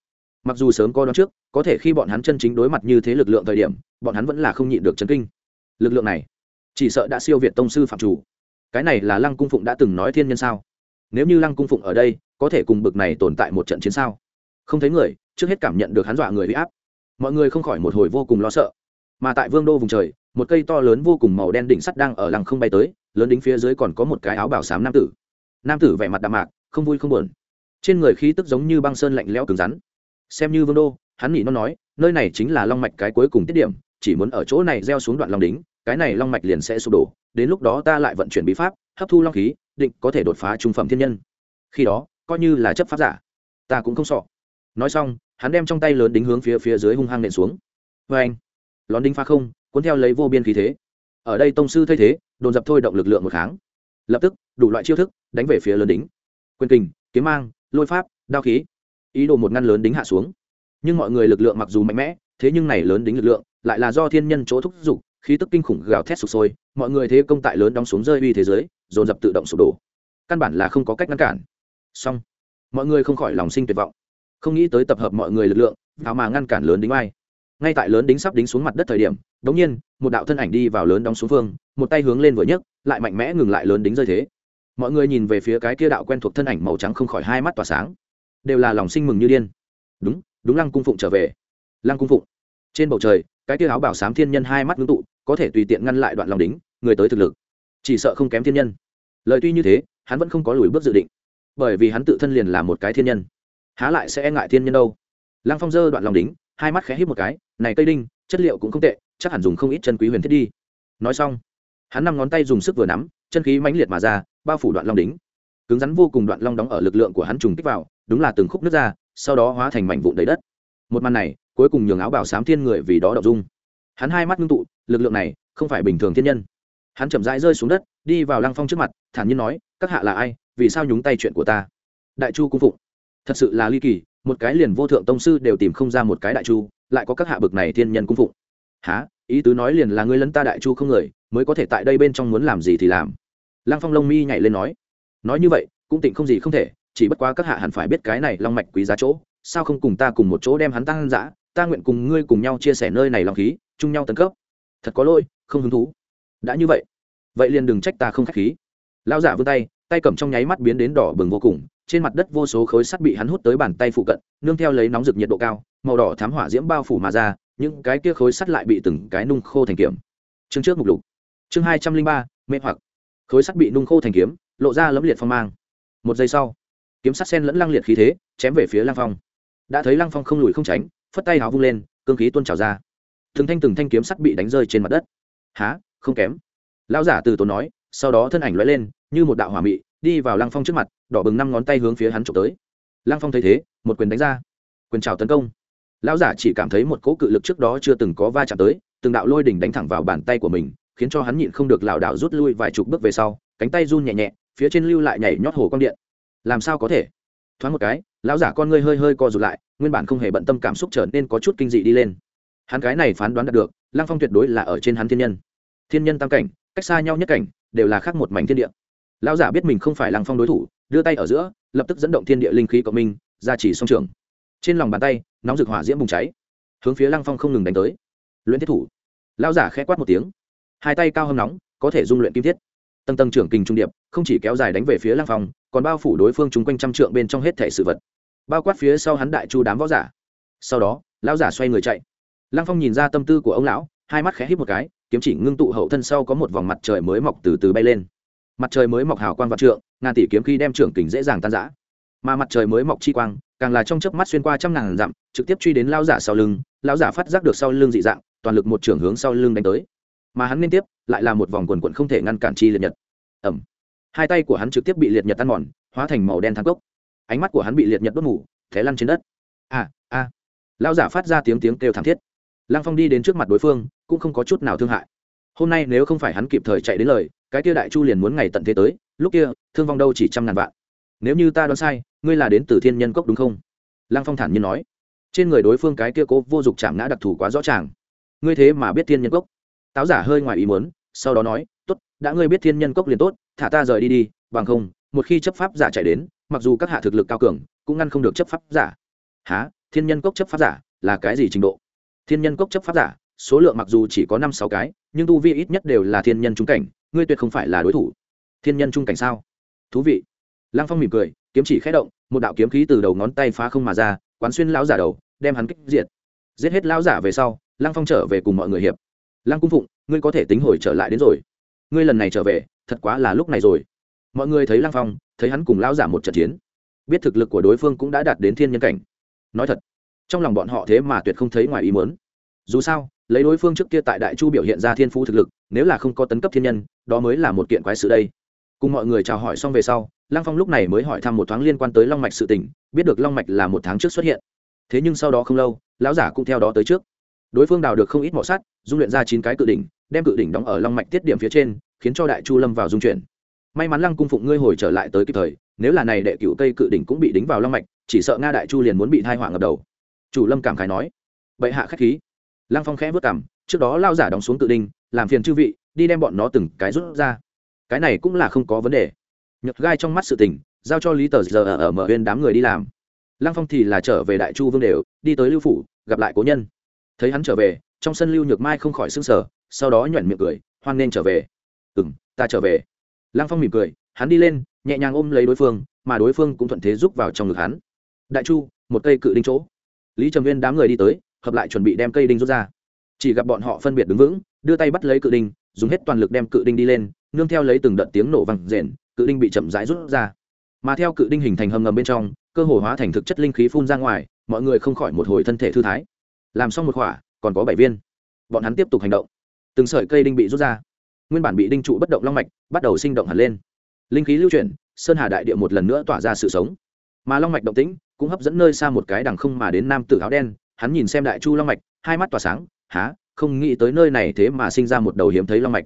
Speaker 1: Mặc dù sớm coi đó trước, có thể khi bọn hắn chân chính đối mặt như thế lực lượng thời điểm, bọn hắn vẫn là không nhịn được chấn kinh. Lực lượng này chỉ sợ đã siêu việt tông sư phạm chủ. Cái này là lăng cung phụng đã từng nói thiên nhân sao? Nếu như lăng cung phụng ở đây, có thể cùng bực này tồn tại một trận chiến sao? Không thấy người, trước hết cảm nhận được hắn dọa người huy áp. Mọi người không khỏi một hồi vô cùng lo sợ. Mà tại vương đô vùng trời, một cây to lớn vô cùng màu đen đỉnh sắt đang ở lăng không bay tới, lớn đính phía dưới còn có một cái áo bảo xám nam tử. Nam tử vẻ mặt đạm mạc, không vui không buồn. Trên người khí tức giống như băng sơn lạnh lẽo cứng rắn. Xem như vương đô, hắn nghĩ nó nói, nơi này chính là long mạch cái cuối cùng tiết điểm, chỉ muốn ở chỗ này gieo xuống đoạn long đính cái này long mạch liền sẽ sụp đổ, đến lúc đó ta lại vận chuyển bí pháp, hấp thu long khí, định có thể đột phá trung phẩm thiên nhân. Khi đó, coi như là chấp pháp giả, ta cũng không sợ. Nói xong, hắn đem trong tay lớn đính hướng phía phía dưới hung hăng nện xuống. Vê anh lón đính phá không, cuốn theo lấy vô biên khí thế. Ở đây tông sư thay thế, đồn dập thôi động lực lượng một kháng. Lập tức, đủ loại chiêu thức, đánh về phía lớn đính. Quyền kình, kiếm mang, lôi pháp, đao khí. Ý đồ một ngăn lớn đính hạ xuống. Nhưng mọi người lực lượng mặc dù mạnh mẽ, thế nhưng này lớn đính lực lượng lại là do thiên nhân chỗ thúc giục khí tức kinh khủng gào thét sụp sôi, mọi người thế công tại lớn đóng xuống rơi uy thế giới, dồn dập tự động sụp đổ. Căn bản là không có cách ngăn cản. Song mọi người không khỏi lòng sinh tuyệt vọng. Không nghĩ tới tập hợp mọi người lực lượng vào mà ngăn cản lớn đính ai ngay tại lớn đính sắp đính xuống mặt đất thời điểm, đống nhiên, một đạo thân ảnh đi vào lớn đóng xuống phương, một tay hướng lên vừa nhấc, lại mạnh mẽ ngừng lại lớn đính rơi thế. Mọi người nhìn về phía cái kia đạo quen thuộc thân ảnh màu trắng không khỏi hai mắt tỏa sáng. Đều là lòng sinh mừng như điên. Đúng đúng lăng cung phụng trở về. Lăng cung phụng. Trên bầu trời cái tia áo bảo sám thiên nhân hai mắt ngưng tụ, có thể tùy tiện ngăn lại đoạn lòng đính, người tới thực lực, chỉ sợ không kém thiên nhân. Lời tuy như thế, hắn vẫn không có lùi bước dự định, bởi vì hắn tự thân liền là một cái thiên nhân. Há lại sẽ e ngại thiên nhân đâu? Lăng phong dơ đoạn lòng đính, hai mắt khẽ hít một cái, này cây đinh, chất liệu cũng không tệ, chắc hẳn dùng không ít chân quý huyền thiết đi. Nói xong, hắn năm ngón tay dùng sức vừa nắm, chân khí mãnh liệt mà ra, bao phủ đoạn long đính. Cứng rắn vô cùng đoạn long đóng ở lực lượng của hắn trùng kích vào, đúng là từng khúc nước ra, sau đó hóa thành mảnh vụn đầy đất. Một màn này cuối cùng nhường áo bảo sám thiên người vì đó đọc dung. Hắn hai mắt ngưng tụ, lực lượng này không phải bình thường thiên nhân. Hắn chậm rãi rơi xuống đất, đi vào lăng phong trước mặt, thản nhiên nói, các hạ là ai? Vì sao nhúng tay chuyện của ta? Đại chu cung phụng. Thật sự là ly kỳ, một cái liền vô thượng tông sư đều tìm không ra một cái đại chu, lại có các hạ bực này thiên nhân cung phụng. Há ý tứ nói liền là ngươi lấn ta đại chu không người, mới có thể tại đây bên trong muốn làm gì thì làm. Lăng phong lông mi nhảy lên nói. Nói như vậy, cũng tịnh không gì không thể, chỉ bất quá các hạ hẳn phải biết cái này long mạch quý giá chỗ, sao không cùng ta cùng một chỗ đem hắn tăng dã ta nguyện cùng ngươi cùng nhau chia sẻ nơi này lòng khí, chung nhau tấn cấp. Thật có lỗi, không hứng thú. Đã như vậy vậy liền đừng trách ta không khách khí. Lão giả vươn tay tay cầm trong nháy mắt biến đến đỏ bừng vô cùng, trên mặt đất vô số khối sắt bị hắn hút tới bàn tay phụ cận, nương theo lấy nóng rực nhiệt độ cao, màu đỏ thám hỏa diễm bao phủ mà ra, những cái kia khối sắt lại bị từng cái nung khô thành kiếm. Chương trước mục lục. Chương hai trăm linh ba, mê hoặc. Khối sắt bị nung khô thành kiếm, lộ ra lấm liệt phong mang. Một giây sau, kiếm sắt sen lẫn lăng liệt khí thế, chém về phía lăng phong. Đã thấy lăng phong không lùi không tránh phất tay háo vung lên, cương khí tuôn trào ra. Từng thanh từng thanh kiếm sắt bị đánh rơi trên mặt đất. Há không kém. Lão giả từ tốn nói, sau đó thân ảnh lóe lên, như một đạo hỏa mị, đi vào lăng phong trước mặt, đỏ bừng năm ngón tay hướng phía hắn trộm tới. Lăng phong thấy thế, một quyền đánh ra. Quyền trào tấn công. Lão giả chỉ cảm thấy một cỗ cự lực trước đó chưa từng có va chạm tới, từng đạo lôi đỉnh đánh thẳng vào bàn tay của mình, khiến cho hắn nhịn không được lảo đảo rút lui vài chục bước về sau, cánh tay run nhẹ nhẹ, phía trên lưu lại nhảy nhót hồ quang điện. Làm sao có thể? Thoáng một cái, lão giả con ngươi hơi hơi co rụt lại nguyên bản không hề bận tâm cảm xúc trở nên có chút kinh dị đi lên. Hắn cái này phán đoán đạt được, lăng phong tuyệt đối là ở trên hắn thiên nhân. Thiên nhân tam cảnh, cách xa nhau nhất cảnh, đều là khác một mảnh thiên địa. Lão giả biết mình không phải lăng phong đối thủ, đưa tay ở giữa, lập tức dẫn động thiên địa linh khí cộng minh ra chỉ song trường. Trên lòng bàn tay, nóng rực hỏa diễm bùng cháy, hướng phía lăng phong không ngừng đánh tới. Luyện thiết thủ. Lão giả khẽ quát một tiếng. Hai tay cao hâm nóng, có thể dung luyện kim thiết. Tầng tầng trưởng kình trung điệp, không chỉ kéo dài đánh về phía lăng phong, còn bao phủ đối phương chung quanh trăm trượng bên trong hết thể sự vật bao quát phía sau hắn đại chu đám võ giả. Sau đó, lão giả xoay người chạy. Lăng phong nhìn ra tâm tư của ông lão, hai mắt khẽ hít một cái, kiếm chỉ ngưng tụ hậu thân sau có một vòng mặt trời mới mọc từ từ bay lên. Mặt trời mới mọc hào quang vạn trượng, ngàn tỷ kiếm khi đem trưởng kình dễ dàng tan giã mà mặt trời mới mọc chi quang, càng là trong chớp mắt xuyên qua trăm ngàn dặm, trực tiếp truy đến lao giả sau lưng lao giả phát giác được sau lưng dị dạng, toàn lực một trưởng hướng sau lưng đánh tới. Mà hắn liên tiếp, lại là một vòng quần quận không thể ngăn cản chi liệt nhật. Ẩm. Hai tay của hắn trực tiếp bị liệt nhật tan mòn, hóa thành màu đen thang cốc ánh mắt của hắn bị liệt nhật đốt mù thế lăn trên đất. À, à. lao giả phát ra tiếng tiếng kêu thảm thiết. Lăng phong đi đến trước mặt đối phương cũng không có chút nào thương hại. Hôm nay nếu không phải hắn kịp thời chạy đến lời cái kia đại chu liền muốn ngày tận thế tới lúc kia thương vong đâu chỉ trăm ngàn vạn. Nếu như ta đoán sai ngươi là đến từ thiên nhân cốc đúng không? Lăng phong thản nhiên nói. Trên người đối phương cái kia cố vô dụng chạm ngã đặc thù quá rõ ràng. Ngươi thế mà biết thiên nhân cốc? Táo giả hơi ngoài ý muốn sau đó nói tốt đã ngươi biết thiên nhân cốc liền tốt thả ta rời đi đi bằng không một khi chấp pháp giả chạy đến, mặc dù các hạ thực lực cao cường, cũng ngăn không được chấp pháp giả. Há thiên nhân cốc chấp pháp giả là cái gì trình độ? Thiên nhân cốc chấp pháp giả, số lượng mặc dù chỉ có năm sáu cái, nhưng tu vi ít nhất đều là thiên nhân trung cảnh, ngươi tuyệt không phải là đối thủ. Thiên nhân trung cảnh sao? Thú vị. Lăng phong mỉm cười, kiếm chỉ khẽ động, một đạo kiếm khí từ đầu ngón tay phá không mà ra, quán xuyên lão giả đầu, đem hắn kích diệt. Giết hết lão giả về sau, lăng phong trở về cùng mọi người hiệp. Lăng cung phụng, ngươi có thể tính hồi trở lại đến rồi. Ngươi lần này trở về, thật quá là lúc này rồi mọi người thấy lăng phong, thấy hắn cùng lao giả một trận chiến. Biết thực lực của đối phương cũng đã đạt đến thiên nhân cảnh. Nói thật, trong lòng bọn họ thế mà tuyệt không thấy ngoài ý muốn. Dù sao, lấy đối phương trước kia tại đại chu biểu hiện ra thiên phú thực lực, nếu là không có tấn cấp thiên nhân, đó mới là một kiện quái sự đây. Cùng mọi người chào hỏi xong về sau, lăng phong lúc này mới hỏi thăm một thoáng liên quan tới long mạch sự tình, biết được long mạch là một tháng trước xuất hiện. Thế nhưng sau đó không lâu, lão giả cũng theo đó tới trước. Đối phương đào được không ít mỏ sắt, dung luyện ra chín cái cự đỉnh, đem cự đỉnh đóng ở long mạch tiết điểm phía trên, khiến cho đại chu lâm vào dung chuyển may mắn lăng cung phụng ngươi hồi trở lại tới kịp thời, nếu là này đệ cựu cây cự đỉnh cũng bị đính vào long mạch, chỉ sợ nga đại chu liền muốn bị thai họa ngập đầu. Chủ lâm cảm khái nói, bệ hạ khách khí. Lăng phong khẽ vớt cảm trước đó lao giả đóng xuống cự đinh làm phiền chư vị, đi đem bọn nó từng cái rút ra. Cái này cũng là không có vấn đề. Nhật gai trong mắt sự tình, giao cho lý tờ giờ ở mở bên đám người đi làm. Lăng phong thì là trở về đại chu vương đều, đi tới lưu phủ, gặp lại cố nhân. Thấy hắn trở về, trong sân lưu nhược mai không khỏi s ư n g sở sau đó nhoẻn miệng cười, hoan nên trở về. Ừ m ta trở về lăng phong mỉm cười, hắn đi lên, nhẹ nhàng ôm lấy đối phương, mà đối phương cũng thuận thế rúc vào trong ngực hắn. Đại chu, một cây cự đinh chỗ. Lý trầm viên đám người đi tới, hợp lại chuẩn bị đem cây đinh rút ra. Chỉ gặp bọn họ phân biệt đứng vững, đưa tay bắt lấy cự đinh, dùng hết toàn lực đem cự đinh đi lên, nương theo lấy từng đợt tiếng nổ vang rền, cự đinh bị chậm rãi rút ra. Mà theo cự đinh hình thành hầm ngầm bên trong, cơ hồ hóa thành thực chất linh khí phun ra ngoài, mọi người không khỏi một hồi thân thể thư thái. Làm xong một khỏa, còn có bảy viên. Bọn hắn tiếp tục hành động. Từng sợi cây đinh bị rút ra nguyên bản bị đinh trụ bất động long mạch, bắt đầu sinh động hẳn lên. Linh khí lưu chuyển, sơn hà đại địa một lần nữa tỏa ra sự sống. Mà long mạch động tĩnh cũng hấp dẫn nơi xa một cái đằng không mà đến nam tử áo đen, hắn nhìn xem đại chu long mạch, hai mắt tỏa sáng há không nghĩ tới nơi này thế mà sinh ra một đầu hiếm thấy long mạch.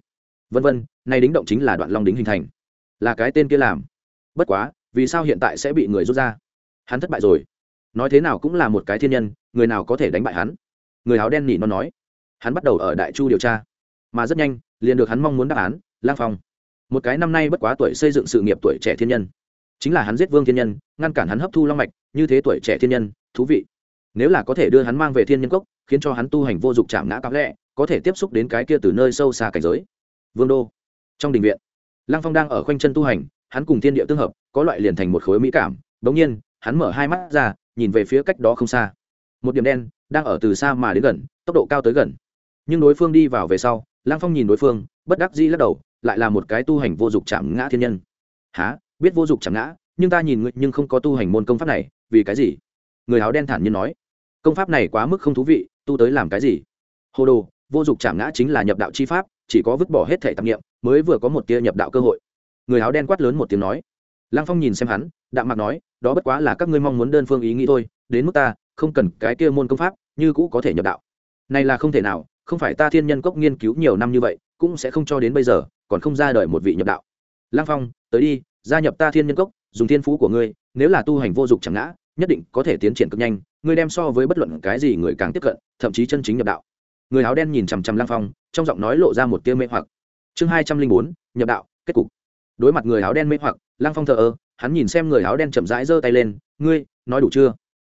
Speaker 1: Vân vân nay đính động chính là đoạn long đính hình thành. Là cái tên kia làm. Bất quá, vì sao hiện tại sẽ bị người rút ra? Hắn thất bại rồi. Nói thế nào cũng là một cái thiên nhân, người nào có thể đánh bại hắn? Người áo đen nỉ nó nói. Hắn bắt đầu ở đại chu điều tra. Mà rất nhanh liền được hắn mong muốn đáp án, lang phong. Một cái năm nay bất quá tuổi xây dựng sự nghiệp tuổi trẻ thiên nhân. Chính là hắn giết vương thiên nhân, ngăn cản hắn hấp thu long mạch, như thế tuổi trẻ thiên nhân, thú vị. Nếu là có thể đưa hắn mang về thiên nhân cốc, khiến cho hắn tu hành vô dụng chạm ngã cáo lẹ, có thể tiếp xúc đến cái kia từ nơi sâu xa cảnh giới. Vương đô. Trong đình viện lăng phong đang ở khoanh chân tu hành, hắn cùng thiên địa tương hợp, có loại liền thành một khối mỹ cảm. Bỗng nhiên, hắn mở hai mắt ra, nhìn về phía cách đó không xa. Một điểm đen, đang ở từ xa mà đến gần, tốc độ cao tới gần. Nhưng đối phương đi vào về sau lăng phong nhìn đối phương, bất đắc dĩ lắc đầu, lại là một cái tu hành vô dụng chạm ngã thiên nhân. Há biết vô dụng chạm ngã, nhưng ta nhìn ngươi nhưng không có tu hành môn công pháp này, vì cái gì? Người áo đen thản nhiên nói. Công pháp này quá mức không thú vị, tu tới làm cái gì? Hồ đồ, vô dụng chạm ngã chính là nhập đạo chi pháp, chỉ có vứt bỏ hết thể tạp nghiệm mới vừa có một tia nhập đạo cơ hội. Người áo đen quát lớn một tiếng nói. Lăng phong nhìn xem hắn, đạm mạc nói, đó bất quá là các ngươi mong muốn đơn phương ý nghĩ thôi, đến mức ta không cần cái kia môn công pháp, như cũ có thể nhập đạo. Này là không thể nào không phải ta thiên nhân cốc nghiên cứu nhiều năm như vậy, cũng sẽ không cho đến bây giờ, còn không ra đời một vị nhập đạo. Lăng phong, tới đi, gia nhập ta thiên nhân cốc, dùng thiên phú của ngươi, nếu là tu hành vô dụng chẳng ngã, nhất định có thể tiến triển cực nhanh, ngươi đem so với bất luận cái gì người càng tiếp cận, thậm chí chân chính nhập đạo. Người áo đen nhìn chằm chằm lăng phong, trong giọng nói lộ ra một tia mê hoặc. Chương hai trăm linh bốn, nhập đạo, kết cục. Đối mặt người áo đen mê hoặc, lăng phong thờ ơ, hắn nhìn xem người áo đen chậm rãi giơ tay lên, ngươi, nói đủ chưa?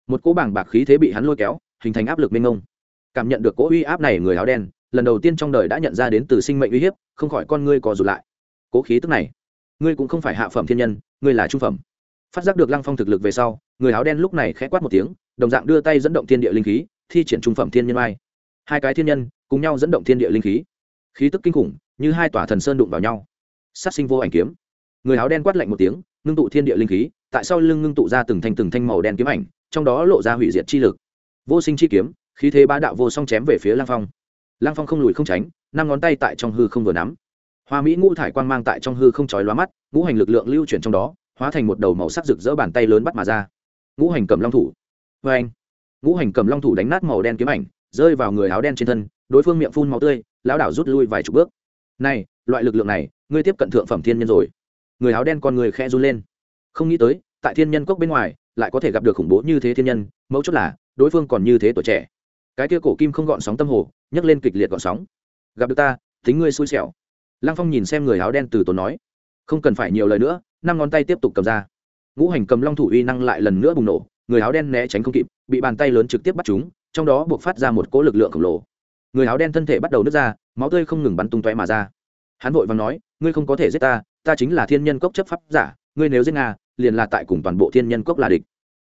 Speaker 1: Một cỗ bảng bạc khí thế bị hắn lôi kéo, hình thành áp lực mênh ngông cảm nhận được cỗ uy áp này người áo đen, lần đầu tiên trong đời đã nhận ra đến từ sinh mệnh uy hiếp, không khỏi con ngươi có rụt lại. Cố khí tức này, ngươi cũng không phải hạ phẩm thiên nhân, ngươi là trung phẩm. Phát giác được lăng phong thực lực về sau, người áo đen lúc này khẽ quát một tiếng, đồng dạng đưa tay dẫn động thiên địa linh khí, thi triển trung phẩm thiên nhân mai hai cái thiên nhân cùng nhau dẫn động thiên địa linh khí. Khí tức kinh khủng, như hai tòa thần sơn đụng vào nhau. Sát sinh vô ảnh kiếm. Người áo đen quát lạnh một tiếng, ngưng tụ thiên địa linh khí, tại sau lưng ngưng tụ ra từng thanh từng thanh màu đen kiếm ảnh, trong đó lộ ra hủy diệt chi lực. Vô sinh chi kiếm khí thế bá đạo vô song chém về phía lang phong. Lang phong không lùi không tránh, năm ngón tay tại trong hư không vừa nắm. Hoa mỹ ngũ thải quang mang tại trong hư không chói lóa mắt, ngũ hành lực lượng lưu chuyển trong đó, hóa thành một đầu màu sắc rực rỡ bàn tay lớn bắt mà ra. Ngũ hành cầm long thủ. Vê anh, ngũ hành cầm long thủ đánh nát màu đen kiếm ảnh, rơi vào người áo đen trên thân, đối phương miệng phun màu tươi, lão đảo rút lui vài chục bước. Này, loại lực lượng này, ngươi tiếp cận thượng phẩm thiên nhân rồi. Người áo đen con người khẽ run lên. Không nghĩ tới, tại thiên nhân cốc bên ngoài, lại có thể gặp được khủng bố như thế thiên nhân mẫu chốt là, đối phương còn như thế tuổi trẻ cái kia cổ kim không gọn sóng tâm hồ, nhấc lên kịch liệt gọn sóng. Gặp được ta tính ngươi xui xẻo. Lăng phong nhìn xem người áo đen từ tốn nói, không cần phải nhiều lời nữa, năm ngón tay tiếp tục cầm ra. Ngũ hành cầm long thủ uy năng lại lần nữa bùng nổ, người áo đen né tránh không kịp, bị bàn tay lớn trực tiếp bắt chúng, trong đó buộc phát ra một cỗ lực lượng khổng lồ. Người áo đen thân thể bắt đầu nứt ra, máu tươi không ngừng bắn tung tóe mà ra. Hắn vội vàng nói, ngươi không có thể giết ta ta chính là thiên nhân cốc chấp pháp giả, ngươi nếu giết nga, liền là tại cùng toàn bộ thiên nhân cốc là địch.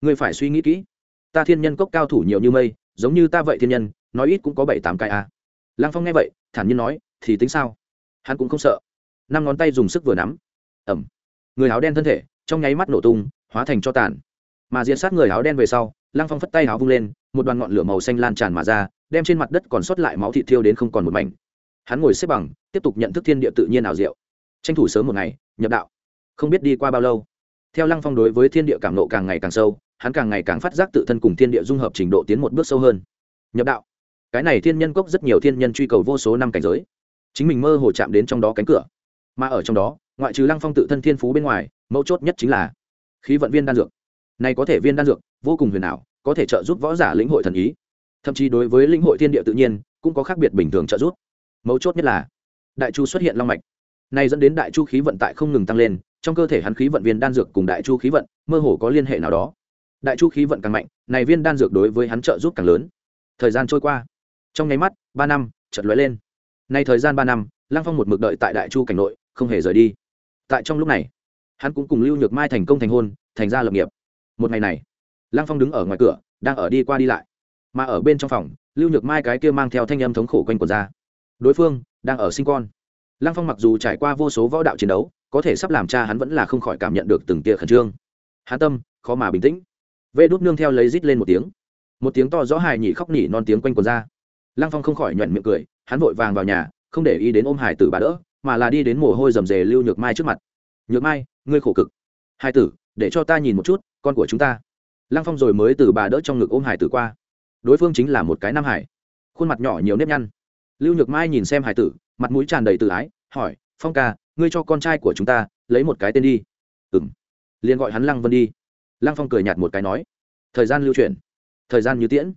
Speaker 1: Ngươi phải suy nghĩ kỹ. Ta thiên nhân cốc cao thủ nhiều như mây giống như ta vậy thiên nhân, nói ít cũng có bảy tám cái a. Lăng phong nghe vậy, thản nhiên nói, thì tính sao? Hắn cũng không sợ. Năm ngón tay dùng sức vừa nắm. Ẩm. Người áo đen thân thể, trong nháy mắt nổ tung, hóa thành cho tàn. Mà diện sát người áo đen về sau, lăng phong phất tay áo vung lên, một đoàn ngọn lửa màu xanh lan tràn mà ra, đem trên mặt đất còn sót lại máu thịt thiêu đến không còn một mảnh. Hắn ngồi xếp bằng, tiếp tục nhận thức thiên địa tự nhiên ảo diệu. Tranh thủ sớm một ngày, nhập đạo. Không biết đi qua bao lâu. Theo lăng phong đối với thiên địa cảm nộ càng ngày càng sâu hắn càng ngày càng phát giác tự thân cùng thiên địa dung hợp trình độ tiến một bước sâu hơn. Nhập đạo. Cái này thiên nhân cốc rất nhiều thiên nhân truy cầu vô số năm cảnh giới. Chính mình mơ hồ chạm đến trong đó cánh cửa. Mà ở trong đó, ngoại trừ lăng phong tự thân thiên phú bên ngoài, mấu chốt nhất chính là khí vận viên đan dược. Này có thể viên đan dược, vô cùng huyền ảo, có thể trợ giúp võ giả lĩnh hội thần ý. Thậm chí đối với lĩnh hội thiên địa tự nhiên, cũng có khác biệt bình thường trợ giúp. Mấu chốt nhất là, đại chu xuất hiện long mạch. Này dẫn đến đại chu khí vận tại không ngừng tăng lên, trong cơ thể hắn khí vận viên đan dược cùng đại chu khí vận, mơ hồ có liên hệ nào đó đại chu khí vận càng mạnh, này viên đan dược đối với hắn trợ giúp càng lớn. Thời gian trôi qua. Trong nháy mắt, ba năm, chợt lóe lên. Nay thời gian ba năm lang phong một mực đợi tại đại chu cảnh nội, không hề rời đi. Tại trong lúc này, hắn cũng cùng lưu nhược mai thành công thành hôn, thành ra lập nghiệp. Một ngày này lang phong đứng ở ngoài cửa, đang ở đi qua đi lại. Mà ở bên trong phòng, lưu nhược mai cái kia mang theo thanh âm thống khổ quanh quần ra. Đối phương đang ở sinh con. Lang phong mặc dù trải qua vô số võ đạo chiến đấu, có thể sắp làm cha hắn vẫn là không khỏi cảm nhận được từng tia khẩn trương. Hắn tâm khó mà bình tĩnh vê đút nương theo lấy rít lên một tiếng. Một tiếng to rõ hài nhị khóc nỉ non tiếng quanh quần ra. Lăng phong không khỏi nhuận miệng cười, hắn vội vàng vào nhà, không để ý đến ôm hải tử bà đỡ, mà là đi đến mồ hôi rầm rề lưu nhược mai trước mặt. Nhược mai, ngươi khổ cực. Hai tử, để cho ta nhìn một chút, con của chúng ta. Lăng phong rồi mới từ bà đỡ trong ngực ôm hải tử qua. Đối phương chính là một cái nam hải. Khuôn mặt nhỏ nhiều nếp nhăn. Lưu nhược mai nhìn xem hải tử, mặt mũi tràn đầy tự ái, hỏi, phong ca, ngươi cho con trai của chúng ta, lấy một cái tên đi. Ừ m liền gọi hắn lăng vân đi lăng phong cười nhạt một cái nói, thời gian lưu chuyển, thời gian như tiễn.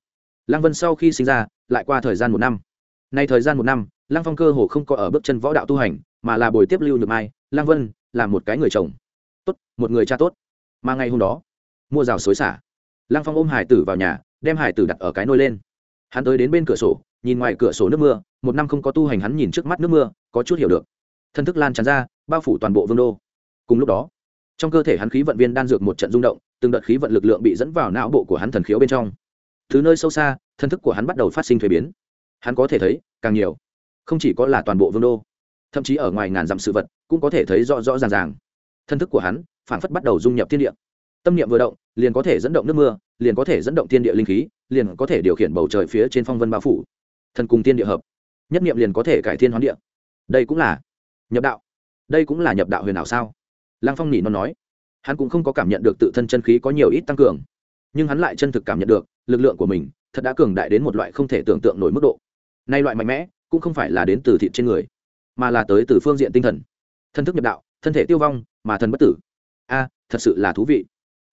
Speaker 1: Lăng vân sau khi sinh ra, lại qua thời gian một năm. Nay thời gian một năm, lăng phong cơ hồ không có ở bước chân võ đạo tu hành, mà là bồi tiếp lưu nhược mai, lăng vân, là một cái người chồng. Tốt, một người cha tốt. Mà ngày hôm đó, mua rào xối xả, lăng phong ôm hải tử vào nhà, đem hải tử đặt ở cái nôi lên. Hắn tới đến bên cửa sổ, nhìn ngoài cửa sổ nước mưa, một năm không có tu hành hắn nhìn trước mắt nước mưa, có chút hiểu được. Thân thức lan tràn ra, bao phủ toàn bộ vương đô. Cùng lúc đó, trong cơ thể hắn khí vận viên đan dược một trận rung động từng đợt khí vận lực lượng bị dẫn vào não bộ của hắn thần khiếu bên trong. Thứ nơi sâu xa, thân thức của hắn bắt đầu phát sinh thuế biến. Hắn có thể thấy, càng nhiều, không chỉ có là toàn bộ vương đô, thậm chí ở ngoài ngàn dặm sự vật, cũng có thể thấy rõ rõ ràng ràng. Thân thức của hắn phản phất bắt đầu dung nhập thiên địa. Tâm niệm vừa động, liền có thể dẫn động nước mưa, liền có thể dẫn động thiên địa linh khí, liền có thể điều khiển bầu trời phía trên phong vân bao phủ. Thần cùng thiên địa hợp, nhất niệm liền có thể cải thiên hoán địa. Đây cũng là nhập đạo. Đây cũng là nhập đạo huyền ảo sao? Lăng phong nhỉ nó nói hắn cũng không có cảm nhận được tự thân chân khí có nhiều ít tăng cường, nhưng hắn lại chân thực cảm nhận được, lực lượng của mình thật đã cường đại đến một loại không thể tưởng tượng nổi mức độ. Nay loại mạnh mẽ cũng không phải là đến từ thịt trên người, mà là tới từ phương diện tinh thần. Thân thức nhập đạo, thân thể tiêu vong, mà thần bất tử. A, thật sự là thú vị.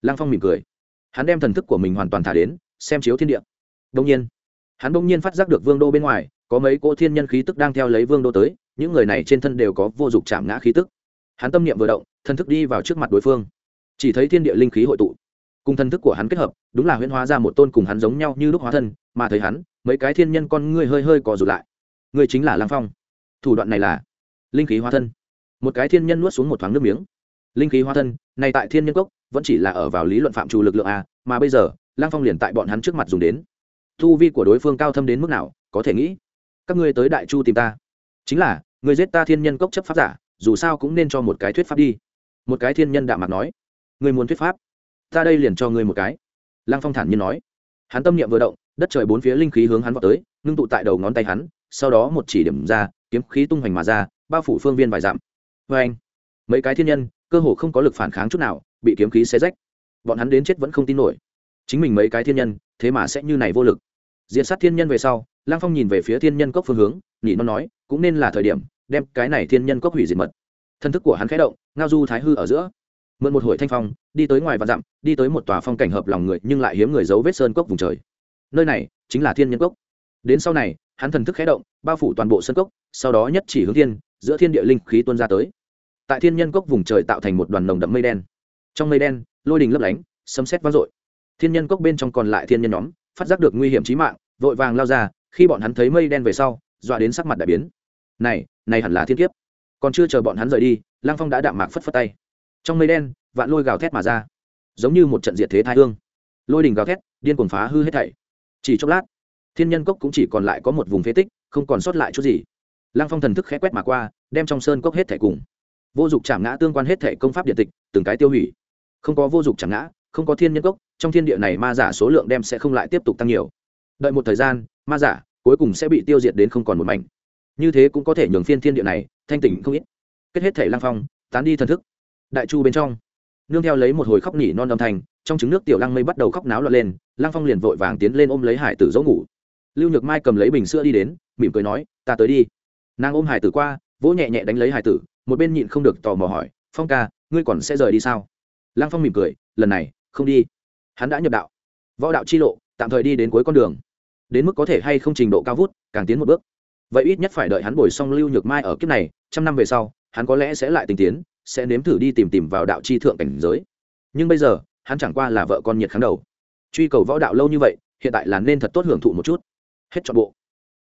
Speaker 1: Lăng phong mỉm cười. Hắn đem thần thức của mình hoàn toàn thả đến, xem chiếu thiên địa. Đông nhiên, hắn đông nhiên phát giác được vương đô bên ngoài, có mấy cỗ thiên nhân khí tức đang theo lấy vương đô tới, những người này trên thân đều có vô dụng chạm ngã khí tức. Hắn tâm niệm vừa động thần thức đi vào trước mặt đối phương chỉ thấy thiên địa linh khí hội tụ. Cùng thân thức của hắn kết hợp, đúng là huyễn hóa ra một tôn cùng hắn giống nhau như lúc hóa thân, mà thấy hắn, mấy cái thiên nhân con ngươi hơi hơi cò rụt lại. Ngươi chính là lang phong. Thủ đoạn này là linh khí hóa thân. Một cái thiên nhân nuốt xuống một thoáng nước miếng. Linh khí hóa thân, này tại thiên nhân cốc, vẫn chỉ là ở vào lý luận phạm trù lực lượng a, mà bây giờ lang phong liền tại bọn hắn trước mặt dùng đến. Thu vi của đối phương cao thâm đến mức nào, có thể nghĩ. Các ngươi tới đại chu tìm ta. Chính là người giết ta thiên nhân cốc chấp pháp giả, dù sao cũng nên cho một cái thuyết pháp đi. Một cái thiên nhân đạm mặt nói người muốn thuyết pháp, ta đây liền cho ngươi một cái. Lăng phong thản nhiên nói. Hắn tâm niệm vừa động, đất trời bốn phía linh khí hướng hắn vào tới, ngưng tụ tại đầu ngón tay hắn, sau đó một chỉ điểm ra, kiếm khí tung hoành mà ra, bao phủ phương viên vài dặm. Vê anh, mấy cái thiên nhân, cơ hồ không có lực phản kháng chút nào, bị kiếm khí xé rách. Bọn hắn đến chết vẫn không tin nổi. Chính mình mấy cái thiên nhân, thế mà sẽ như này vô lực. Diện sát thiên nhân về sau lang phong nhìn về phía thiên nhân cốc phương hướng, nhị nó nói, cũng nên là thời điểm, đem cái này thiên nhân cốc hủy diệt mật. Thân thức của hắn khẽ động, ngao du thái hư ở giữa mượn một hồi thanh phong, đi tới ngoài và dặm, đi tới một tòa phong cảnh hợp lòng người nhưng lại hiếm người giấu vết sơn cốc vùng trời. Nơi này chính là thiên nhân cốc. Đến sau này, hắn thần thức khé động, bao phủ toàn bộ sơn cốc, sau đó nhất chỉ hướng thiên, giữa thiên địa linh khí tuôn ra tới. Tại thiên nhân cốc vùng trời tạo thành một đoàn nồng đậm mây đen. Trong mây đen, lôi đình lấp lánh, sấm sét vang dội. Thiên nhân cốc bên trong còn lại thiên nhân nhóm, phát giác được nguy hiểm chí mạng, vội vàng lao ra, khi bọn hắn thấy mây đen về sau, dọa đến sắc mặt đại biến. Này này hẳn là thiên kiếp. Còn chưa chờ bọn hắn rời đi lang phong đã đạm mạc phất phất tay trong mây đen, vạn lôi gào thét mà ra. Giống như một trận diệt thế thái hương. Lôi đình gào thét, điên cuồng phá hư hết thảy. Chỉ chốc lát, thiên nhân cốc cũng chỉ còn lại có một vùng phế tích, không còn sót lại chút gì. Lăng phong thần thức khẽ quét mà qua, đem trong sơn cốc hết thảy cùng. Vô dụng chạm ngã tương quan hết thảy công pháp điện tịch, từng cái tiêu hủy. Không có vô dụng chạm ngã, không có thiên nhân cốc, trong thiên địa này ma giả số lượng đem sẽ không lại tiếp tục tăng nhiều. Đợi một thời gian, ma giả cuối cùng sẽ bị tiêu diệt đến không còn một mảnh. Như thế cũng có thể nhường phiên thiên địa này thanh tỉnh không ít. Kết hết thể lang phong, tán đi thần thức đại chu bên trong. Nương theo lấy một hồi khóc nỉ non âm thanh, trong trứng nước tiểu lăng mây bắt đầu khóc náo loạn lên, lăng phong liền vội vàng tiến lên ôm lấy hải tử dỗ ngủ. Lưu nhược mai cầm lấy bình sữa đi đến, mỉm cười nói, ta tới đi. Nàng ôm hải tử qua, vỗ nhẹ nhẹ đánh lấy hải tử, một bên nhịn không được tò mò hỏi, phong ca, ngươi còn sẽ rời đi sao? Lăng phong mỉm cười, lần này, không đi. Hắn đã nhập đạo. Võ đạo chi lộ, tạm thời đi đến cuối con đường. Đến mức có thể hay không trình độ cao vút, càng tiến một bước. Vậy ít nhất phải đợi hắn bồi xong lưu nhược mai ở kiếp này, trăm năm về sau, hắn có lẽ sẽ lại tình tiến sẽ nếm thử đi tìm tìm vào đạo chi thượng cảnh giới. Nhưng bây giờ, hắn chẳng qua là vợ con nhiệt kháng đầu. Truy cầu võ đạo lâu như vậy, hiện tại là nên thật tốt hưởng thụ một chút. Hết chọn bộ.